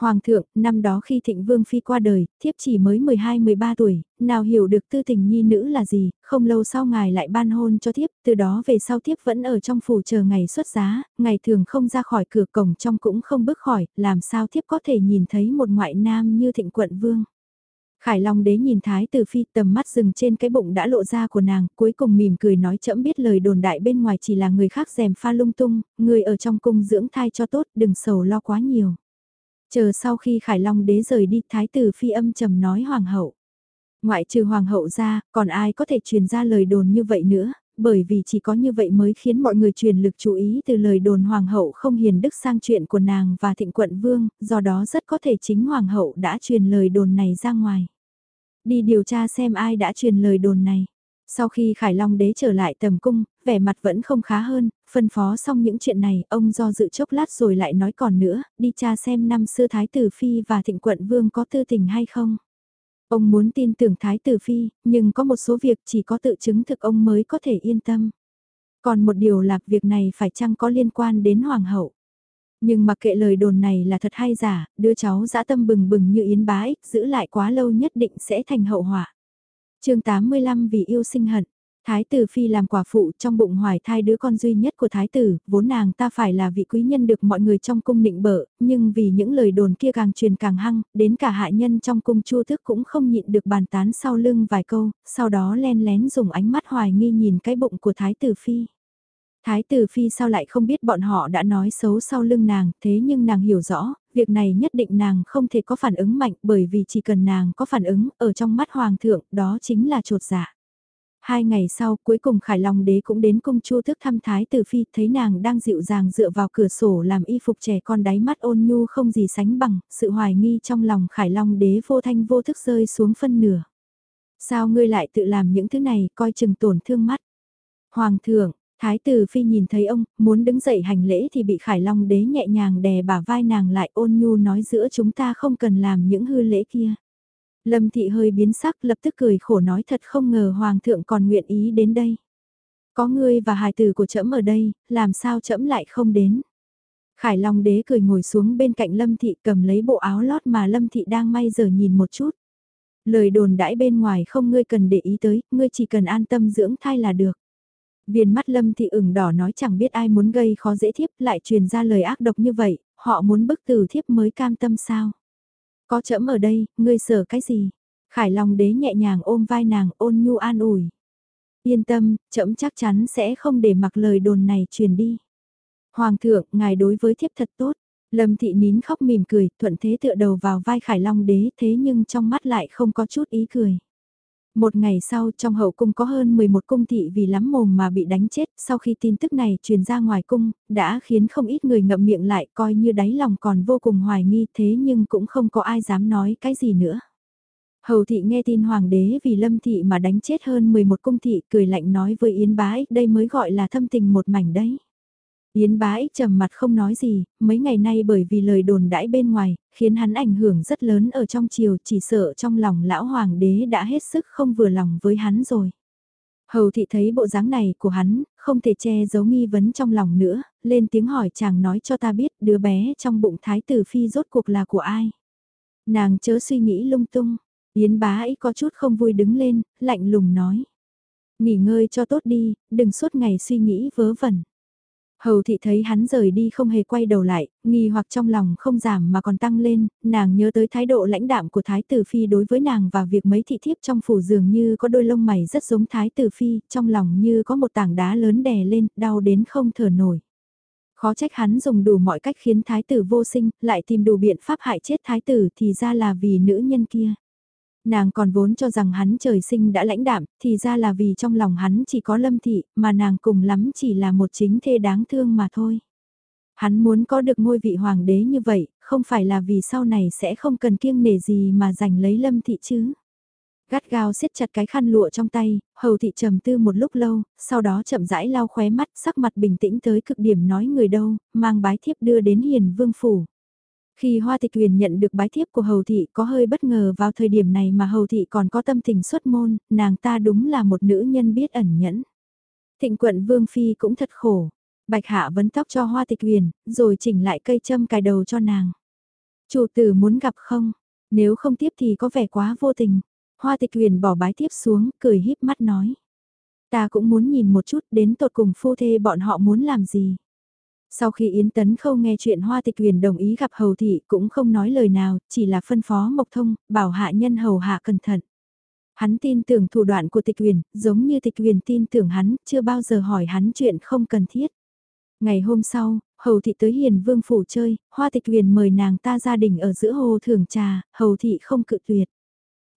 Hoàng thượng, năm đó khi thịnh vương phi qua đời, thiếp chỉ mới 12-13 tuổi, nào hiểu được tư tình nhi nữ là gì, không lâu sau ngài lại ban hôn cho thiếp, từ đó về sau thiếp vẫn ở trong phủ chờ ngày xuất giá, ngày thường không ra khỏi cửa cổng trong cũng không bước khỏi, làm sao thiếp có thể nhìn thấy một ngoại nam như thịnh quận vương. Khải Long đế nhìn Thái Tử Phi tầm mắt dừng trên cái bụng đã lộ ra của nàng, cuối cùng mỉm cười nói chậm biết lời đồn đại bên ngoài chỉ là người khác dèm pha lung tung, người ở trong cung dưỡng thai cho tốt, đừng sầu lo quá nhiều. Chờ sau khi Khải Long đế rời đi, Thái Tử Phi âm trầm nói Hoàng hậu. Ngoại trừ Hoàng hậu ra, còn ai có thể truyền ra lời đồn như vậy nữa, bởi vì chỉ có như vậy mới khiến mọi người truyền lực chú ý từ lời đồn Hoàng hậu không hiền đức sang chuyện của nàng và thịnh quận vương, do đó rất có thể chính Hoàng hậu đã truyền lời đồn này ra ngoài đi điều tra xem ai đã truyền lời đồn này. Sau khi Khải Long đế trở lại tầm cung, vẻ mặt vẫn không khá hơn, phân phó xong những chuyện này, ông do dự chốc lát rồi lại nói còn nữa, đi tra xem năm xưa Thái Tử Phi và Thịnh Quận Vương có tư tình hay không. Ông muốn tin tưởng Thái Tử Phi, nhưng có một số việc chỉ có tự chứng thực ông mới có thể yên tâm. Còn một điều là việc này phải chăng có liên quan đến Hoàng hậu. Nhưng mặc kệ lời đồn này là thật hay giả, đứa cháu dã tâm bừng bừng như yến bá ích giữ lại quá lâu nhất định sẽ thành hậu họa. chương 85 vì yêu sinh hận. Thái tử phi làm quả phụ trong bụng hoài thai đứa con duy nhất của thái tử, vốn nàng ta phải là vị quý nhân được mọi người trong cung nịnh bợ, nhưng vì những lời đồn kia càng truyền càng hăng, đến cả hạ nhân trong cung chua thức cũng không nhịn được bàn tán sau lưng vài câu, sau đó len lén dùng ánh mắt hoài nghi nhìn cái bụng của thái tử phi. Thái tử phi sao lại không biết bọn họ đã nói xấu sau lưng nàng, thế nhưng nàng hiểu rõ, việc này nhất định nàng không thể có phản ứng mạnh bởi vì chỉ cần nàng có phản ứng ở trong mắt hoàng thượng, đó chính là trột dạ. Hai ngày sau, cuối cùng Khải Long đế cũng đến cung chu thức thăm Thái tử phi, thấy nàng đang dịu dàng dựa vào cửa sổ làm y phục trẻ con đáy mắt ôn nhu không gì sánh bằng, sự hoài nghi trong lòng Khải Long đế vô thanh vô thức rơi xuống phân nửa. Sao ngươi lại tự làm những thứ này, coi chừng tổn thương mắt. Hoàng thượng, Thái tử phi nhìn thấy ông, muốn đứng dậy hành lễ thì bị Khải Long đế nhẹ nhàng đè bả vai nàng lại ôn nhu nói giữa chúng ta không cần làm những hư lễ kia. Lâm thị hơi biến sắc lập tức cười khổ nói thật không ngờ hoàng thượng còn nguyện ý đến đây. Có ngươi và hài tử của trẫm ở đây, làm sao trẫm lại không đến. Khải Long đế cười ngồi xuống bên cạnh Lâm thị cầm lấy bộ áo lót mà Lâm thị đang may giờ nhìn một chút. Lời đồn đãi bên ngoài không ngươi cần để ý tới, ngươi chỉ cần an tâm dưỡng thai là được. Viên mắt lâm thị ửng đỏ nói chẳng biết ai muốn gây khó dễ thiếp lại truyền ra lời ác độc như vậy, họ muốn bức tử thiếp mới cam tâm sao. Có chẫm ở đây, ngươi sợ cái gì? Khải Long đế nhẹ nhàng ôm vai nàng ôn nhu an ủi. Yên tâm, chậm chắc chắn sẽ không để mặc lời đồn này truyền đi. Hoàng thượng, ngài đối với thiếp thật tốt. Lâm thị nín khóc mỉm cười, thuận thế tựa đầu vào vai Khải Long đế thế nhưng trong mắt lại không có chút ý cười. Một ngày sau trong hậu cung có hơn 11 cung thị vì lắm mồm mà bị đánh chết, sau khi tin tức này truyền ra ngoài cung, đã khiến không ít người ngậm miệng lại coi như đáy lòng còn vô cùng hoài nghi thế nhưng cũng không có ai dám nói cái gì nữa. Hầu thị nghe tin hoàng đế vì lâm thị mà đánh chết hơn 11 cung thị cười lạnh nói với Yến bá đây mới gọi là thâm tình một mảnh đấy. Yến bá ích trầm mặt không nói gì, mấy ngày nay bởi vì lời đồn đãi bên ngoài, khiến hắn ảnh hưởng rất lớn ở trong triều chỉ sợ trong lòng lão hoàng đế đã hết sức không vừa lòng với hắn rồi. Hầu thị thấy bộ dáng này của hắn, không thể che giấu nghi vấn trong lòng nữa, lên tiếng hỏi chàng nói cho ta biết đứa bé trong bụng thái tử phi rốt cuộc là của ai. Nàng chớ suy nghĩ lung tung, Yến bá ấy có chút không vui đứng lên, lạnh lùng nói. Nghỉ ngơi cho tốt đi, đừng suốt ngày suy nghĩ vớ vẩn. Hầu thị thấy hắn rời đi không hề quay đầu lại, nghi hoặc trong lòng không giảm mà còn tăng lên, nàng nhớ tới thái độ lãnh đạm của thái tử phi đối với nàng và việc mấy thị thiếp trong phủ dường như có đôi lông mày rất giống thái tử phi, trong lòng như có một tảng đá lớn đè lên, đau đến không thở nổi. Khó trách hắn dùng đủ mọi cách khiến thái tử vô sinh, lại tìm đủ biện pháp hại chết thái tử thì ra là vì nữ nhân kia. Nàng còn vốn cho rằng hắn trời sinh đã lãnh đạm, thì ra là vì trong lòng hắn chỉ có lâm thị, mà nàng cùng lắm chỉ là một chính thê đáng thương mà thôi. Hắn muốn có được ngôi vị hoàng đế như vậy, không phải là vì sau này sẽ không cần kiêng nể gì mà giành lấy lâm thị chứ. Gắt gao siết chặt cái khăn lụa trong tay, hầu thị trầm tư một lúc lâu, sau đó chậm rãi lau khóe mắt, sắc mặt bình tĩnh tới cực điểm nói người đâu, mang bái thiếp đưa đến hiền vương phủ. Khi Hoa Tịch Huyền nhận được bái thiếp của Hầu Thị có hơi bất ngờ vào thời điểm này mà Hầu Thị còn có tâm tình xuất môn, nàng ta đúng là một nữ nhân biết ẩn nhẫn. Thịnh quận Vương Phi cũng thật khổ. Bạch Hạ vấn tóc cho Hoa Tịch Huyền, rồi chỉnh lại cây châm cài đầu cho nàng. Chủ tử muốn gặp không? Nếu không tiếp thì có vẻ quá vô tình. Hoa Tịch Huyền bỏ bái tiếp xuống, cười híp mắt nói. Ta cũng muốn nhìn một chút đến tột cùng phu thê bọn họ muốn làm gì. Sau khi Yến Tấn Khâu nghe chuyện Hoa Tịch Huyền đồng ý gặp Hầu Thị cũng không nói lời nào, chỉ là phân phó Mộc Thông, bảo hạ nhân Hầu hạ cẩn thận. Hắn tin tưởng thủ đoạn của Tịch Huyền, giống như Tịch Huyền tin tưởng hắn, chưa bao giờ hỏi hắn chuyện không cần thiết. Ngày hôm sau, Hầu Thị tới Hiền Vương Phủ chơi, Hoa Tịch Huyền mời nàng ta gia đình ở giữa hồ thưởng trà, Hầu Thị không cự tuyệt.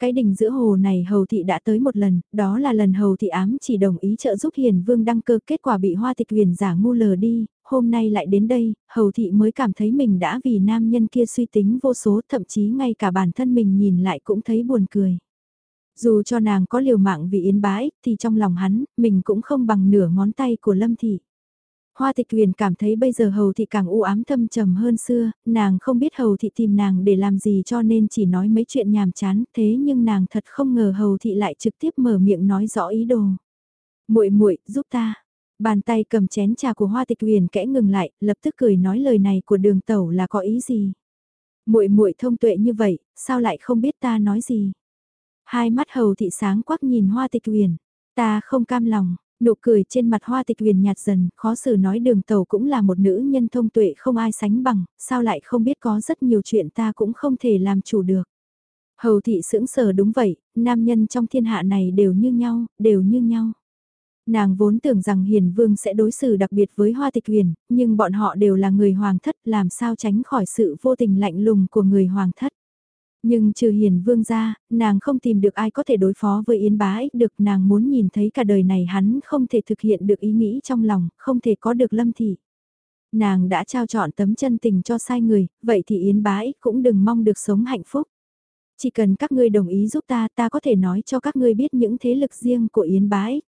Cái đỉnh giữa hồ này Hầu Thị đã tới một lần, đó là lần Hầu Thị ám chỉ đồng ý trợ giúp Hiền Vương đăng cơ kết quả bị Hoa Tịch Huyền giả ngu lờ đi, hôm nay lại đến đây, Hầu Thị mới cảm thấy mình đã vì nam nhân kia suy tính vô số thậm chí ngay cả bản thân mình nhìn lại cũng thấy buồn cười. Dù cho nàng có liều mạng vì yến bái, thì trong lòng hắn, mình cũng không bằng nửa ngón tay của Lâm Thị. Hoa tịch huyền cảm thấy bây giờ hầu thị càng u ám thâm trầm hơn xưa, nàng không biết hầu thị tìm nàng để làm gì cho nên chỉ nói mấy chuyện nhàm chán, thế nhưng nàng thật không ngờ hầu thị lại trực tiếp mở miệng nói rõ ý đồ. muội muội giúp ta. Bàn tay cầm chén trà của Hoa Tịch Huyền kẽ ngừng lại, lập tức cười nói lời này của Đường Tẩu là có ý gì? Muội muội thông tuệ như vậy, sao lại không biết ta nói gì? Hai mắt hầu thị sáng quắc nhìn Hoa Tịch Huyền, ta không cam lòng, Nụ cười trên mặt hoa tịch huyền nhạt dần, khó xử nói đường tàu cũng là một nữ nhân thông tuệ không ai sánh bằng, sao lại không biết có rất nhiều chuyện ta cũng không thể làm chủ được. Hầu thị sững sờ đúng vậy, nam nhân trong thiên hạ này đều như nhau, đều như nhau. Nàng vốn tưởng rằng hiền vương sẽ đối xử đặc biệt với hoa tịch huyền, nhưng bọn họ đều là người hoàng thất làm sao tránh khỏi sự vô tình lạnh lùng của người hoàng thất. Nhưng trừ hiền vương ra, nàng không tìm được ai có thể đối phó với Yến bá ích được nàng muốn nhìn thấy cả đời này hắn không thể thực hiện được ý nghĩ trong lòng, không thể có được lâm thị. Nàng đã trao chọn tấm chân tình cho sai người, vậy thì Yến bá ích cũng đừng mong được sống hạnh phúc. Chỉ cần các ngươi đồng ý giúp ta, ta có thể nói cho các ngươi biết những thế lực riêng của Yến bá ích.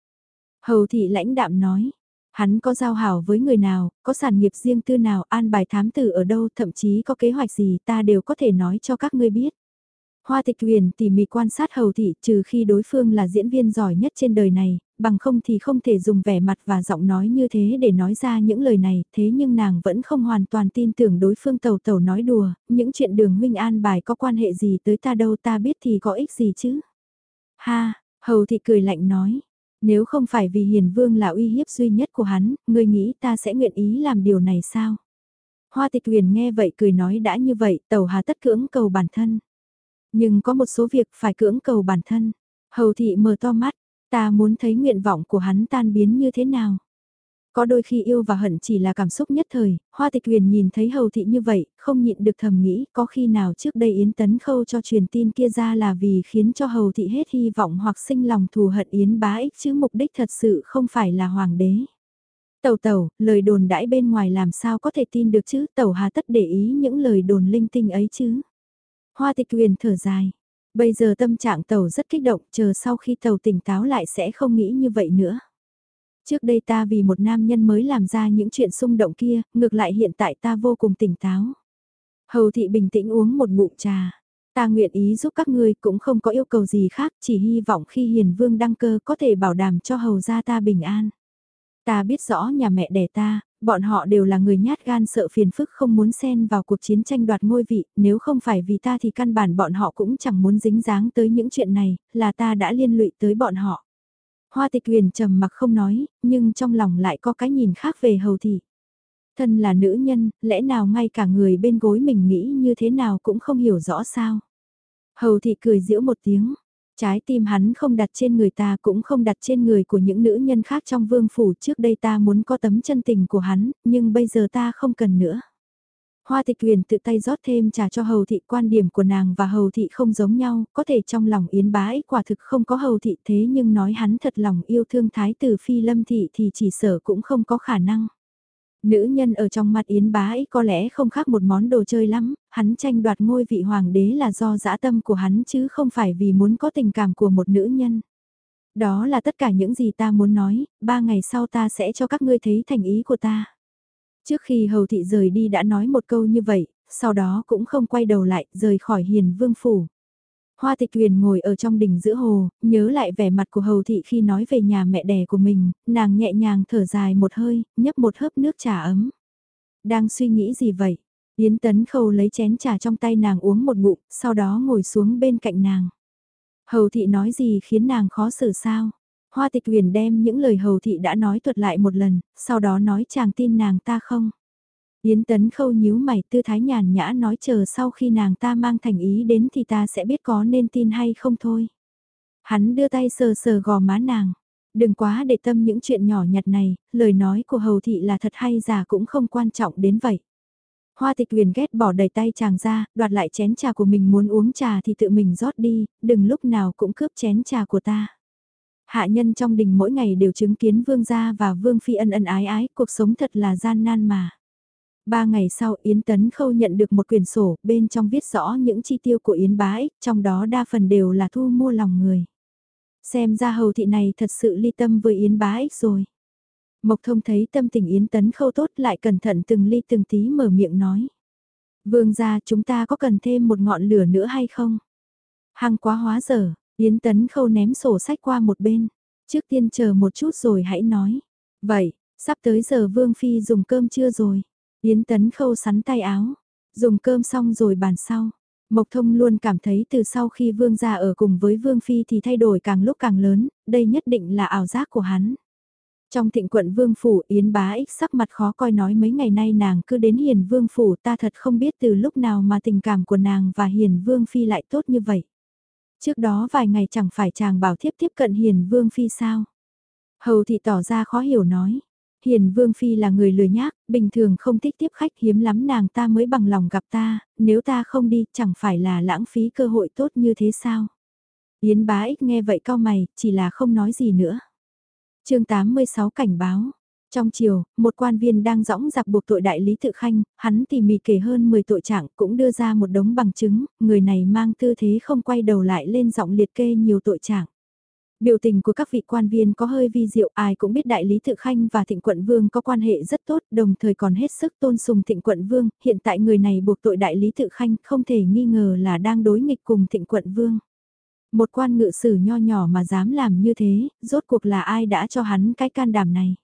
Hầu thị lãnh đạm nói, Hắn có giao hảo với người nào, có sản nghiệp riêng tư nào, an bài thám tử ở đâu, thậm chí có kế hoạch gì ta đều có thể nói cho các ngươi biết. Hoa tịch huyền tỉ mỉ quan sát hầu thị trừ khi đối phương là diễn viên giỏi nhất trên đời này, bằng không thì không thể dùng vẻ mặt và giọng nói như thế để nói ra những lời này, thế nhưng nàng vẫn không hoàn toàn tin tưởng đối phương tàu tàu nói đùa, những chuyện đường huynh an bài có quan hệ gì tới ta đâu ta biết thì có ích gì chứ. Ha, hầu thị cười lạnh nói, nếu không phải vì hiền vương là uy hiếp duy nhất của hắn, ngươi nghĩ ta sẽ nguyện ý làm điều này sao? Hoa tịch huyền nghe vậy cười nói đã như vậy, tàu hà tất cưỡng cầu bản thân. Nhưng có một số việc phải cưỡng cầu bản thân. Hầu thị mở to mắt, ta muốn thấy nguyện vọng của hắn tan biến như thế nào. Có đôi khi yêu và hận chỉ là cảm xúc nhất thời, Hoa Tịch Huyền nhìn thấy hầu thị như vậy, không nhịn được thầm nghĩ có khi nào trước đây Yến Tấn Khâu cho truyền tin kia ra là vì khiến cho hầu thị hết hy vọng hoặc sinh lòng thù hận Yến bá ích chứ mục đích thật sự không phải là hoàng đế. Tẩu tẩu, lời đồn đãi bên ngoài làm sao có thể tin được chứ, tẩu hà tất để ý những lời đồn linh tinh ấy chứ. Hoa Tịch Huyền thở dài. Bây giờ tâm trạng tàu rất kích động, chờ sau khi tàu tỉnh táo lại sẽ không nghĩ như vậy nữa. Trước đây ta vì một nam nhân mới làm ra những chuyện xung động kia, ngược lại hiện tại ta vô cùng tỉnh táo. Hầu thị bình tĩnh uống một bụng trà. Ta nguyện ý giúp các ngươi cũng không có yêu cầu gì khác, chỉ hy vọng khi hiền vương đăng cơ có thể bảo đảm cho hầu gia ta bình an. Ta biết rõ nhà mẹ đẻ ta, bọn họ đều là người nhát gan sợ phiền phức không muốn xen vào cuộc chiến tranh đoạt ngôi vị, nếu không phải vì ta thì căn bản bọn họ cũng chẳng muốn dính dáng tới những chuyện này, là ta đã liên lụy tới bọn họ. Hoa tịch huyền trầm mặc không nói, nhưng trong lòng lại có cái nhìn khác về hầu thị. Thân là nữ nhân, lẽ nào ngay cả người bên gối mình nghĩ như thế nào cũng không hiểu rõ sao. Hầu thị cười giễu một tiếng, trái tim hắn không đặt trên người ta cũng không đặt trên người của những nữ nhân khác trong vương phủ trước đây ta muốn có tấm chân tình của hắn, nhưng bây giờ ta không cần nữa. Hoa tịch huyền tự tay rót thêm trà cho hầu thị quan điểm của nàng và hầu thị không giống nhau, có thể trong lòng yến bá quả thực không có hầu thị thế nhưng nói hắn thật lòng yêu thương thái tử phi lâm thị thì chỉ sở cũng không có khả năng. Nữ nhân ở trong mặt yến bá ấy có lẽ không khác một món đồ chơi lắm, hắn tranh đoạt ngôi vị hoàng đế là do dã tâm của hắn chứ không phải vì muốn có tình cảm của một nữ nhân. Đó là tất cả những gì ta muốn nói, ba ngày sau ta sẽ cho các ngươi thấy thành ý của ta. Trước khi hầu thị rời đi đã nói một câu như vậy, sau đó cũng không quay đầu lại, rời khỏi hiền vương phủ. Hoa tịch Uyển ngồi ở trong đỉnh giữa hồ, nhớ lại vẻ mặt của hầu thị khi nói về nhà mẹ đẻ của mình, nàng nhẹ nhàng thở dài một hơi, nhấp một hớp nước trà ấm. Đang suy nghĩ gì vậy? Yến tấn khâu lấy chén trà trong tay nàng uống một ngụm, sau đó ngồi xuống bên cạnh nàng. Hầu thị nói gì khiến nàng khó xử sao? Hoa tịch huyền đem những lời hầu thị đã nói thuật lại một lần, sau đó nói chàng tin nàng ta không. Yến tấn khâu nhíu mày tư thái nhàn nhã nói chờ sau khi nàng ta mang thành ý đến thì ta sẽ biết có nên tin hay không thôi. Hắn đưa tay sờ sờ gò má nàng. Đừng quá để tâm những chuyện nhỏ nhặt này, lời nói của hầu thị là thật hay giả cũng không quan trọng đến vậy. Hoa tịch huyền ghét bỏ đầy tay chàng ra, đoạt lại chén trà của mình muốn uống trà thì tự mình rót đi, đừng lúc nào cũng cướp chén trà của ta. Hạ nhân trong đình mỗi ngày đều chứng kiến vương gia và vương phi ân ân ái ái, cuộc sống thật là gian nan mà. Ba ngày sau Yến Tấn Khâu nhận được một quyển sổ, bên trong viết rõ những chi tiêu của Yến Bái, trong đó đa phần đều là thu mua lòng người. Xem ra hầu thị này thật sự ly tâm với Yến Bái rồi. Mộc thông thấy tâm tình Yến Tấn Khâu tốt lại cẩn thận từng ly từng tí mở miệng nói. Vương gia chúng ta có cần thêm một ngọn lửa nữa hay không? Hăng quá hóa dở, Yến Tấn Khâu ném sổ sách qua một bên. Trước tiên chờ một chút rồi hãy nói. Vậy, sắp tới giờ Vương Phi dùng cơm chưa rồi? Yến Tấn Khâu sắn tay áo. Dùng cơm xong rồi bàn sau. Mộc Thông luôn cảm thấy từ sau khi Vương gia ở cùng với Vương Phi thì thay đổi càng lúc càng lớn, đây nhất định là ảo giác của hắn. Trong thịnh quận Vương Phủ Yến bá ích sắc mặt khó coi nói mấy ngày nay nàng cứ đến Hiền Vương Phủ ta thật không biết từ lúc nào mà tình cảm của nàng và Hiền Vương Phi lại tốt như vậy. Trước đó vài ngày chẳng phải chàng bảo thiếp tiếp cận Hiền Vương Phi sao? Hầu thị tỏ ra khó hiểu nói. Hiền Vương Phi là người lười nhác, bình thường không thích tiếp khách hiếm lắm nàng ta mới bằng lòng gặp ta, nếu ta không đi chẳng phải là lãng phí cơ hội tốt như thế sao? Yến bá ích nghe vậy cao mày, chỉ là không nói gì nữa. chương 86 cảnh báo. Trong chiều, một quan viên đang dõng dạc buộc tội đại lý tự khanh, hắn tỉ mỉ kể hơn 10 tội trạng cũng đưa ra một đống bằng chứng, người này mang tư thế không quay đầu lại lên giọng liệt kê nhiều tội trạng. Biểu tình của các vị quan viên có hơi vi diệu, ai cũng biết đại lý tự khanh và thịnh quận vương có quan hệ rất tốt, đồng thời còn hết sức tôn sùng thịnh quận vương, hiện tại người này buộc tội đại lý tự khanh không thể nghi ngờ là đang đối nghịch cùng thịnh quận vương. Một quan ngự sử nho nhỏ mà dám làm như thế, rốt cuộc là ai đã cho hắn cái can đảm này?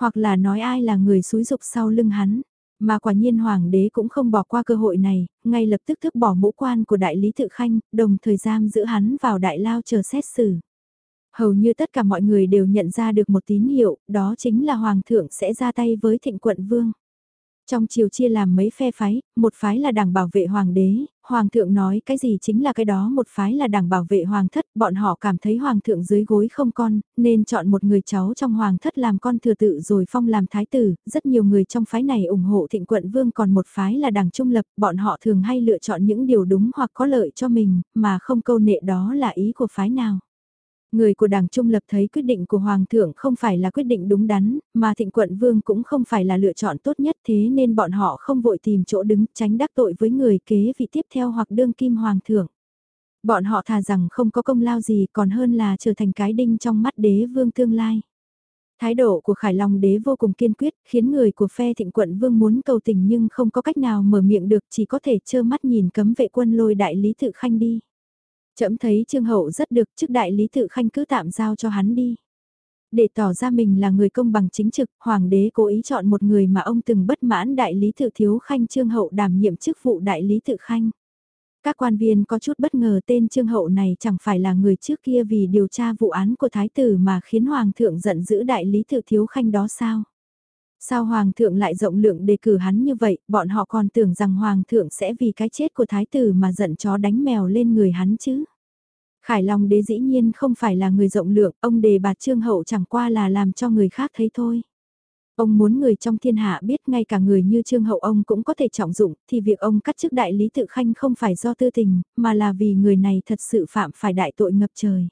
Hoặc là nói ai là người xúi dục sau lưng hắn? Mà quả nhiên hoàng đế cũng không bỏ qua cơ hội này, ngay lập tức thức bỏ mũ quan của đại lý tự khanh, đồng thời giam giữ hắn vào đại lao chờ xét xử. Hầu như tất cả mọi người đều nhận ra được một tín hiệu, đó chính là Hoàng thượng sẽ ra tay với thịnh quận vương. Trong chiều chia làm mấy phe phái, một phái là đảng bảo vệ hoàng đế, hoàng thượng nói cái gì chính là cái đó, một phái là đảng bảo vệ hoàng thất, bọn họ cảm thấy hoàng thượng dưới gối không con, nên chọn một người cháu trong hoàng thất làm con thừa tự rồi phong làm thái tử, rất nhiều người trong phái này ủng hộ thịnh quận vương còn một phái là đảng trung lập, bọn họ thường hay lựa chọn những điều đúng hoặc có lợi cho mình, mà không câu nệ đó là ý của phái nào. Người của đảng Trung Lập thấy quyết định của Hoàng thượng không phải là quyết định đúng đắn, mà thịnh quận vương cũng không phải là lựa chọn tốt nhất thế nên bọn họ không vội tìm chỗ đứng tránh đắc tội với người kế vị tiếp theo hoặc đương kim Hoàng thượng. Bọn họ thà rằng không có công lao gì còn hơn là trở thành cái đinh trong mắt đế vương tương lai. Thái độ của Khải Long đế vô cùng kiên quyết, khiến người của phe thịnh quận vương muốn cầu tình nhưng không có cách nào mở miệng được chỉ có thể trơ mắt nhìn cấm vệ quân lôi đại lý tự khanh đi. Chậm thấy Trương Hậu rất được chức đại lý tự khanh cứ tạm giao cho hắn đi. Để tỏ ra mình là người công bằng chính trực, Hoàng đế cố ý chọn một người mà ông từng bất mãn đại lý tự thiếu khanh Trương Hậu đảm nhiệm chức vụ đại lý tự khanh. Các quan viên có chút bất ngờ tên Trương Hậu này chẳng phải là người trước kia vì điều tra vụ án của Thái tử mà khiến Hoàng thượng giận dữ đại lý tự thiếu khanh đó sao? Sao Hoàng thượng lại rộng lượng đề cử hắn như vậy, bọn họ còn tưởng rằng Hoàng thượng sẽ vì cái chết của Thái tử mà giận chó đánh mèo lên người hắn chứ. Khải Long đế dĩ nhiên không phải là người rộng lượng, ông đề bạt trương hậu chẳng qua là làm cho người khác thấy thôi. Ông muốn người trong thiên hạ biết ngay cả người như trương hậu ông cũng có thể trọng dụng, thì việc ông cắt chức đại lý tự khanh không phải do tư tình, mà là vì người này thật sự phạm phải đại tội ngập trời.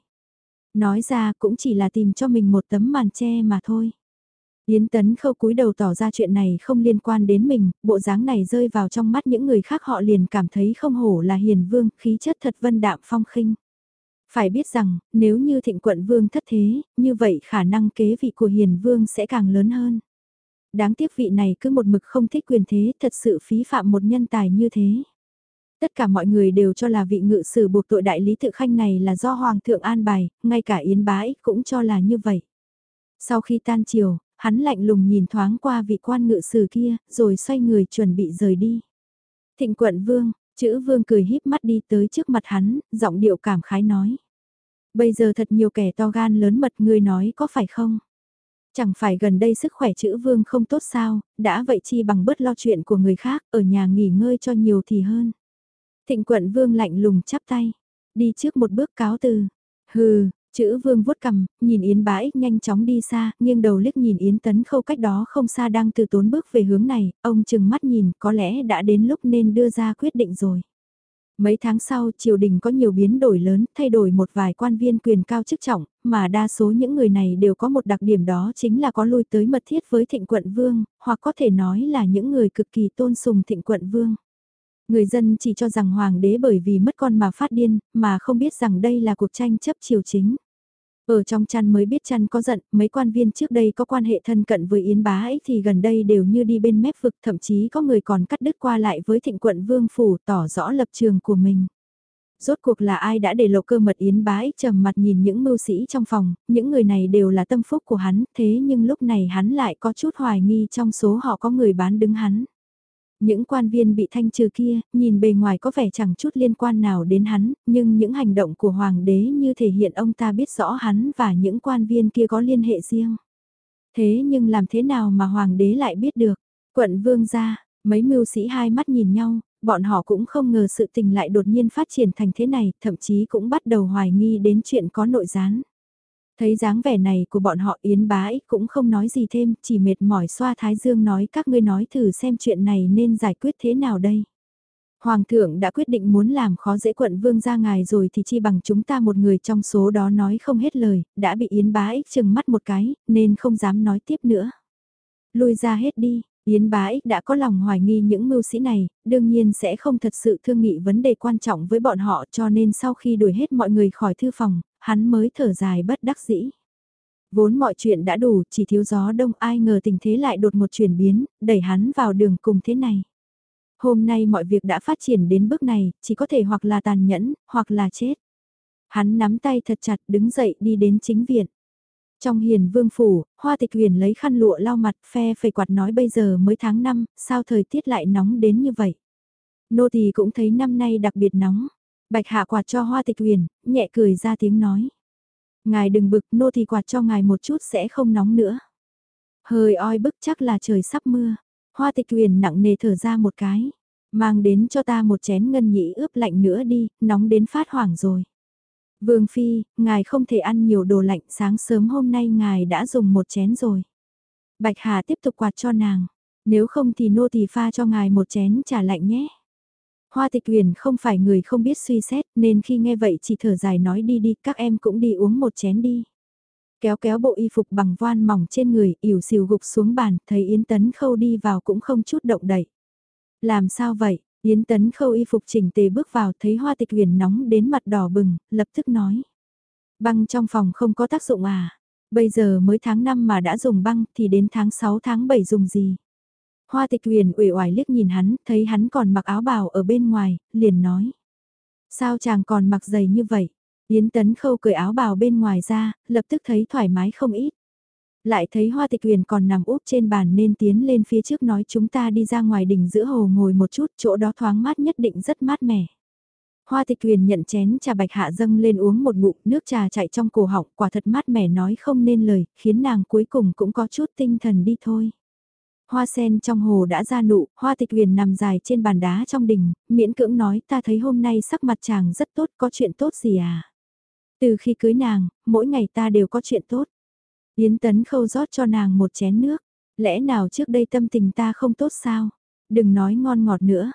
Nói ra cũng chỉ là tìm cho mình một tấm màn che mà thôi. Yến Tấn khâu cúi đầu tỏ ra chuyện này không liên quan đến mình, bộ dáng này rơi vào trong mắt những người khác họ liền cảm thấy không hổ là hiền vương, khí chất thật vân đạm phong khinh. Phải biết rằng, nếu như thịnh quận vương thất thế, như vậy khả năng kế vị của hiền vương sẽ càng lớn hơn. Đáng tiếc vị này cứ một mực không thích quyền thế, thật sự phí phạm một nhân tài như thế. Tất cả mọi người đều cho là vị ngự sử buộc tội đại lý tự khanh này là do Hoàng thượng an bài, ngay cả Yến Bái cũng cho là như vậy. Sau khi tan chiều, hắn lạnh lùng nhìn thoáng qua vị quan ngự sử kia, rồi xoay người chuẩn bị rời đi. Thịnh quận vương, chữ vương cười híp mắt đi tới trước mặt hắn, giọng điệu cảm khái nói. Bây giờ thật nhiều kẻ to gan lớn mật người nói có phải không? Chẳng phải gần đây sức khỏe chữ vương không tốt sao, đã vậy chi bằng bớt lo chuyện của người khác, ở nhà nghỉ ngơi cho nhiều thì hơn. Thịnh quận vương lạnh lùng chắp tay, đi trước một bước cáo từ. Hừ, Chữ vương vuốt cầm, nhìn Yến bá ích nhanh chóng đi xa, nghiêng đầu liếc nhìn Yến tấn khâu cách đó không xa đang từ tốn bước về hướng này, ông chừng mắt nhìn có lẽ đã đến lúc nên đưa ra quyết định rồi. Mấy tháng sau, triều đình có nhiều biến đổi lớn, thay đổi một vài quan viên quyền cao chức trọng, mà đa số những người này đều có một đặc điểm đó chính là có lui tới mật thiết với thịnh quận vương, hoặc có thể nói là những người cực kỳ tôn sùng thịnh quận vương. Người dân chỉ cho rằng hoàng đế bởi vì mất con mà phát điên, mà không biết rằng đây là cuộc tranh chấp triều chính. Ở trong chăn mới biết chăn có giận, mấy quan viên trước đây có quan hệ thân cận với Yến Bá ấy thì gần đây đều như đi bên mép vực, thậm chí có người còn cắt đứt qua lại với thịnh quận Vương Phủ tỏ rõ lập trường của mình. Rốt cuộc là ai đã để lộ cơ mật Yến Bá ấy trầm mặt nhìn những mưu sĩ trong phòng, những người này đều là tâm phúc của hắn, thế nhưng lúc này hắn lại có chút hoài nghi trong số họ có người bán đứng hắn. Những quan viên bị thanh trừ kia, nhìn bề ngoài có vẻ chẳng chút liên quan nào đến hắn, nhưng những hành động của hoàng đế như thể hiện ông ta biết rõ hắn và những quan viên kia có liên hệ riêng. Thế nhưng làm thế nào mà hoàng đế lại biết được? Quận vương ra, mấy mưu sĩ hai mắt nhìn nhau, bọn họ cũng không ngờ sự tình lại đột nhiên phát triển thành thế này, thậm chí cũng bắt đầu hoài nghi đến chuyện có nội gián. Thấy dáng vẻ này của bọn họ Yến bá ích cũng không nói gì thêm, chỉ mệt mỏi xoa thái dương nói các ngươi nói thử xem chuyện này nên giải quyết thế nào đây. Hoàng thượng đã quyết định muốn làm khó dễ quận vương ra ngài rồi thì chi bằng chúng ta một người trong số đó nói không hết lời, đã bị Yến bá ích chừng mắt một cái, nên không dám nói tiếp nữa. Lui ra hết đi, Yến bá ích đã có lòng hoài nghi những mưu sĩ này, đương nhiên sẽ không thật sự thương nghị vấn đề quan trọng với bọn họ cho nên sau khi đuổi hết mọi người khỏi thư phòng, hắn mới thở dài bất đắc dĩ. Vốn mọi chuyện đã đủ, chỉ thiếu gió đông ai ngờ tình thế lại đột một chuyển biến, đẩy hắn vào đường cùng thế này. Hôm nay mọi việc đã phát triển đến bước này, chỉ có thể hoặc là tàn nhẫn, hoặc là chết. Hắn nắm tay thật chặt đứng dậy đi đến chính viện. Trong hiền vương phủ, hoa tịch huyền lấy khăn lụa lau mặt phe phẩy quạt nói bây giờ mới tháng 5, sao thời tiết lại nóng đến như vậy. Nô tỳ cũng thấy năm nay đặc biệt nóng, Bạch hạ quạt cho hoa tịch huyền, nhẹ cười ra tiếng nói. Ngài đừng bực, nô thì quạt cho ngài một chút sẽ không nóng nữa. Hơi oi bức chắc là trời sắp mưa. Hoa tịch huyền nặng nề thở ra một cái. Mang đến cho ta một chén ngân nhĩ ướp lạnh nữa đi, nóng đến phát hoảng rồi. Vương Phi, ngài không thể ăn nhiều đồ lạnh sáng sớm hôm nay ngài đã dùng một chén rồi. Bạch Hà tiếp tục quạt cho nàng. Nếu không thì nô tỳ pha cho ngài một chén trà lạnh nhé. Hoa tịch huyền không phải người không biết suy xét nên khi nghe vậy chỉ thở dài nói đi đi các em cũng đi uống một chén đi. Kéo kéo bộ y phục bằng voan mỏng trên người ỉu xìu gục xuống bàn thấy Yến Tấn Khâu đi vào cũng không chút động đậy. Làm sao vậy? Yến Tấn Khâu y phục chỉnh tề bước vào thấy hoa tịch huyền nóng đến mặt đỏ bừng, lập tức nói. Băng trong phòng không có tác dụng à? Bây giờ mới tháng 5 mà đã dùng băng thì đến tháng 6 tháng 7 dùng gì? Hoa tịch huyền uể oải liếc nhìn hắn, thấy hắn còn mặc áo bào ở bên ngoài, liền nói. Sao chàng còn mặc giày như vậy? Yến tấn khâu cởi áo bào bên ngoài ra, lập tức thấy thoải mái không ít. Lại thấy hoa tịch huyền còn nằm úp trên bàn nên tiến lên phía trước nói chúng ta đi ra ngoài đỉnh giữa hồ ngồi một chút, chỗ đó thoáng mát nhất định rất mát mẻ. Hoa tịch huyền nhận chén trà bạch hạ dâng lên uống một ngụm nước trà chạy trong cổ họng quả thật mát mẻ nói không nên lời, khiến nàng cuối cùng cũng có chút tinh thần đi thôi. Hoa sen trong hồ đã ra nụ, hoa tịch huyền nằm dài trên bàn đá trong đình, miễn cưỡng nói ta thấy hôm nay sắc mặt chàng rất tốt, có chuyện tốt gì à? Từ khi cưới nàng, mỗi ngày ta đều có chuyện tốt. Yến tấn khâu rót cho nàng một chén nước, lẽ nào trước đây tâm tình ta không tốt sao? Đừng nói ngon ngọt nữa.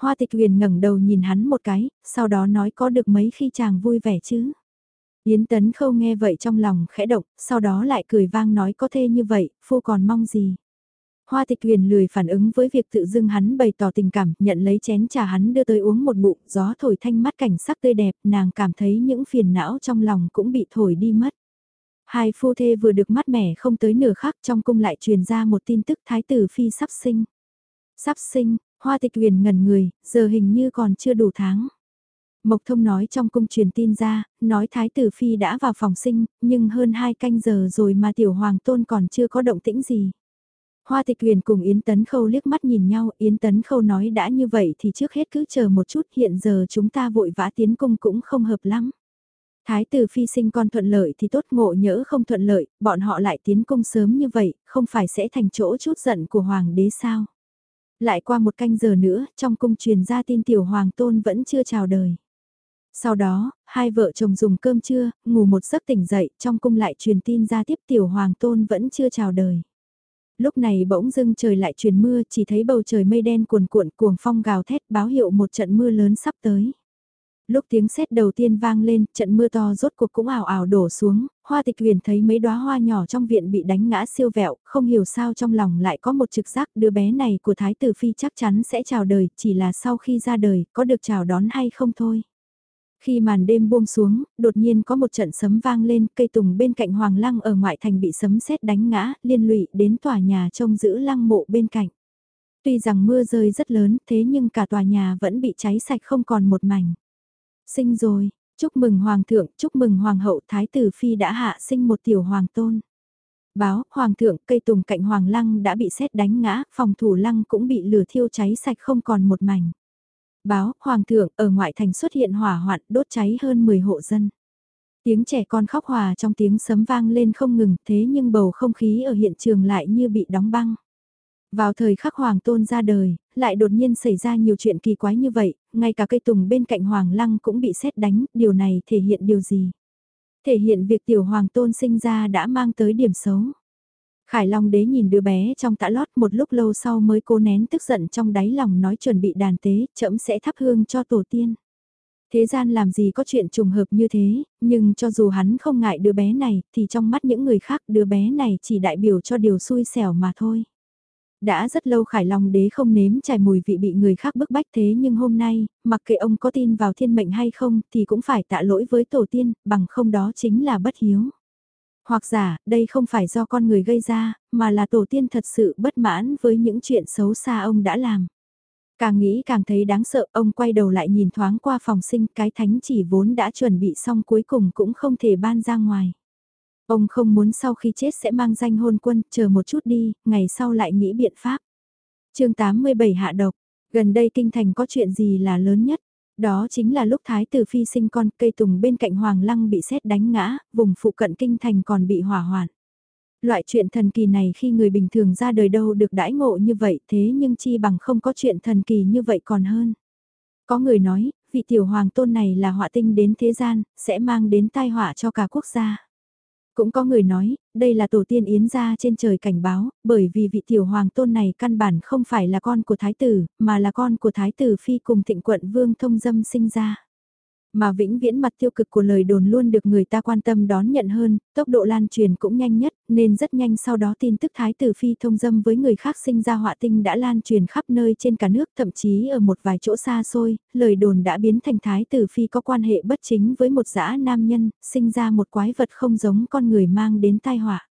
Hoa tịch huyền ngẩng đầu nhìn hắn một cái, sau đó nói có được mấy khi chàng vui vẻ chứ? Yến tấn khâu nghe vậy trong lòng khẽ động, sau đó lại cười vang nói có thê như vậy, phu còn mong gì? Hoa tịch huyền lười phản ứng với việc tự dưng hắn bày tỏ tình cảm, nhận lấy chén trà hắn đưa tới uống một bụng, gió thổi thanh mắt cảnh sắc tươi đẹp, nàng cảm thấy những phiền não trong lòng cũng bị thổi đi mất. Hai phu thê vừa được mát mẻ không tới nửa khắc trong cung lại truyền ra một tin tức thái tử phi sắp sinh. Sắp sinh, hoa tịch huyền ngẩn người, giờ hình như còn chưa đủ tháng. Mộc thông nói trong cung truyền tin ra, nói thái tử phi đã vào phòng sinh, nhưng hơn hai canh giờ rồi mà tiểu hoàng tôn còn chưa có động tĩnh gì. Hoa tịch huyền cùng Yến Tấn Khâu liếc mắt nhìn nhau, Yến Tấn Khâu nói đã như vậy thì trước hết cứ chờ một chút hiện giờ chúng ta vội vã tiến cung cũng không hợp lắm. Thái tử phi sinh con thuận lợi thì tốt ngộ nhỡ không thuận lợi, bọn họ lại tiến cung sớm như vậy, không phải sẽ thành chỗ chút giận của hoàng đế sao. Lại qua một canh giờ nữa, trong cung truyền ra tin tiểu hoàng tôn vẫn chưa chào đời. Sau đó, hai vợ chồng dùng cơm trưa, ngủ một giấc tỉnh dậy, trong cung lại truyền tin ra tiếp tiểu hoàng tôn vẫn chưa chào đời. Lúc này bỗng dưng trời lại truyền mưa, chỉ thấy bầu trời mây đen cuồn cuộn cuồng phong gào thét báo hiệu một trận mưa lớn sắp tới. Lúc tiếng sét đầu tiên vang lên, trận mưa to rốt cuộc cũng ảo ảo đổ xuống, hoa tịch huyền thấy mấy đóa hoa nhỏ trong viện bị đánh ngã siêu vẹo, không hiểu sao trong lòng lại có một trực giác đứa bé này của Thái tử Phi chắc chắn sẽ chào đời, chỉ là sau khi ra đời, có được chào đón hay không thôi. Khi màn đêm buông xuống, đột nhiên có một trận sấm vang lên, cây tùng bên cạnh Hoàng Lăng ở ngoại thành bị sấm sét đánh ngã, liên lụy đến tòa nhà trông giữ lăng mộ bên cạnh. Tuy rằng mưa rơi rất lớn, thế nhưng cả tòa nhà vẫn bị cháy sạch không còn một mảnh. Sinh rồi, chúc mừng Hoàng thượng, chúc mừng Hoàng hậu Thái tử Phi đã hạ sinh một tiểu hoàng tôn. Báo, Hoàng thượng, cây tùng cạnh Hoàng lăng đã bị sét đánh ngã, phòng thủ lăng cũng bị lửa thiêu cháy sạch không còn một mảnh. Báo, Hoàng thượng, ở ngoại thành xuất hiện hỏa hoạn đốt cháy hơn 10 hộ dân. Tiếng trẻ con khóc hòa trong tiếng sấm vang lên không ngừng, thế nhưng bầu không khí ở hiện trường lại như bị đóng băng. Vào thời khắc Hoàng Tôn ra đời, lại đột nhiên xảy ra nhiều chuyện kỳ quái như vậy, ngay cả cây tùng bên cạnh Hoàng Lăng cũng bị xét đánh, điều này thể hiện điều gì? Thể hiện việc tiểu Hoàng Tôn sinh ra đã mang tới điểm xấu. Khải Long đế nhìn đứa bé trong tã lót một lúc lâu sau mới cố nén tức giận trong đáy lòng nói chuẩn bị đàn tế, chậm sẽ thắp hương cho tổ tiên. Thế gian làm gì có chuyện trùng hợp như thế, nhưng cho dù hắn không ngại đứa bé này, thì trong mắt những người khác đứa bé này chỉ đại biểu cho điều xui xẻo mà thôi. Đã rất lâu Khải Long đế không nếm trải mùi vị bị người khác bức bách thế nhưng hôm nay, mặc kệ ông có tin vào thiên mệnh hay không thì cũng phải tạ lỗi với tổ tiên, bằng không đó chính là bất hiếu. Hoặc giả, đây không phải do con người gây ra, mà là tổ tiên thật sự bất mãn với những chuyện xấu xa ông đã làm. Càng nghĩ càng thấy đáng sợ, ông quay đầu lại nhìn thoáng qua phòng sinh, cái thánh chỉ vốn đã chuẩn bị xong cuối cùng cũng không thể ban ra ngoài. Ông không muốn sau khi chết sẽ mang danh hôn quân, chờ một chút đi, ngày sau lại nghĩ biện pháp. chương 87 hạ độc, gần đây kinh thành có chuyện gì là lớn nhất? Đó chính là lúc Thái tử Phi sinh con cây tùng bên cạnh Hoàng Lăng bị xét đánh ngã, vùng phụ cận kinh thành còn bị hỏa hoạn. Loại chuyện thần kỳ này khi người bình thường ra đời đâu được đãi ngộ như vậy thế nhưng chi bằng không có chuyện thần kỳ như vậy còn hơn. Có người nói, vị tiểu hoàng tôn này là họa tinh đến thế gian, sẽ mang đến tai họa cho cả quốc gia. Cũng có người nói, đây là tổ tiên yến gia trên trời cảnh báo, bởi vì vị tiểu hoàng tôn này căn bản không phải là con của thái tử, mà là con của thái tử phi cùng thịnh quận vương thông dâm sinh ra. Mà vĩnh viễn mặt tiêu cực của lời đồn luôn được người ta quan tâm đón nhận hơn, tốc độ lan truyền cũng nhanh nhất, nên rất nhanh sau đó tin tức thái tử phi thông dâm với người khác sinh ra họa tinh đã lan truyền khắp nơi trên cả nước, thậm chí ở một vài chỗ xa xôi, lời đồn đã biến thành thái tử phi có quan hệ bất chính với một dã nam nhân, sinh ra một quái vật không giống con người mang đến tai họa.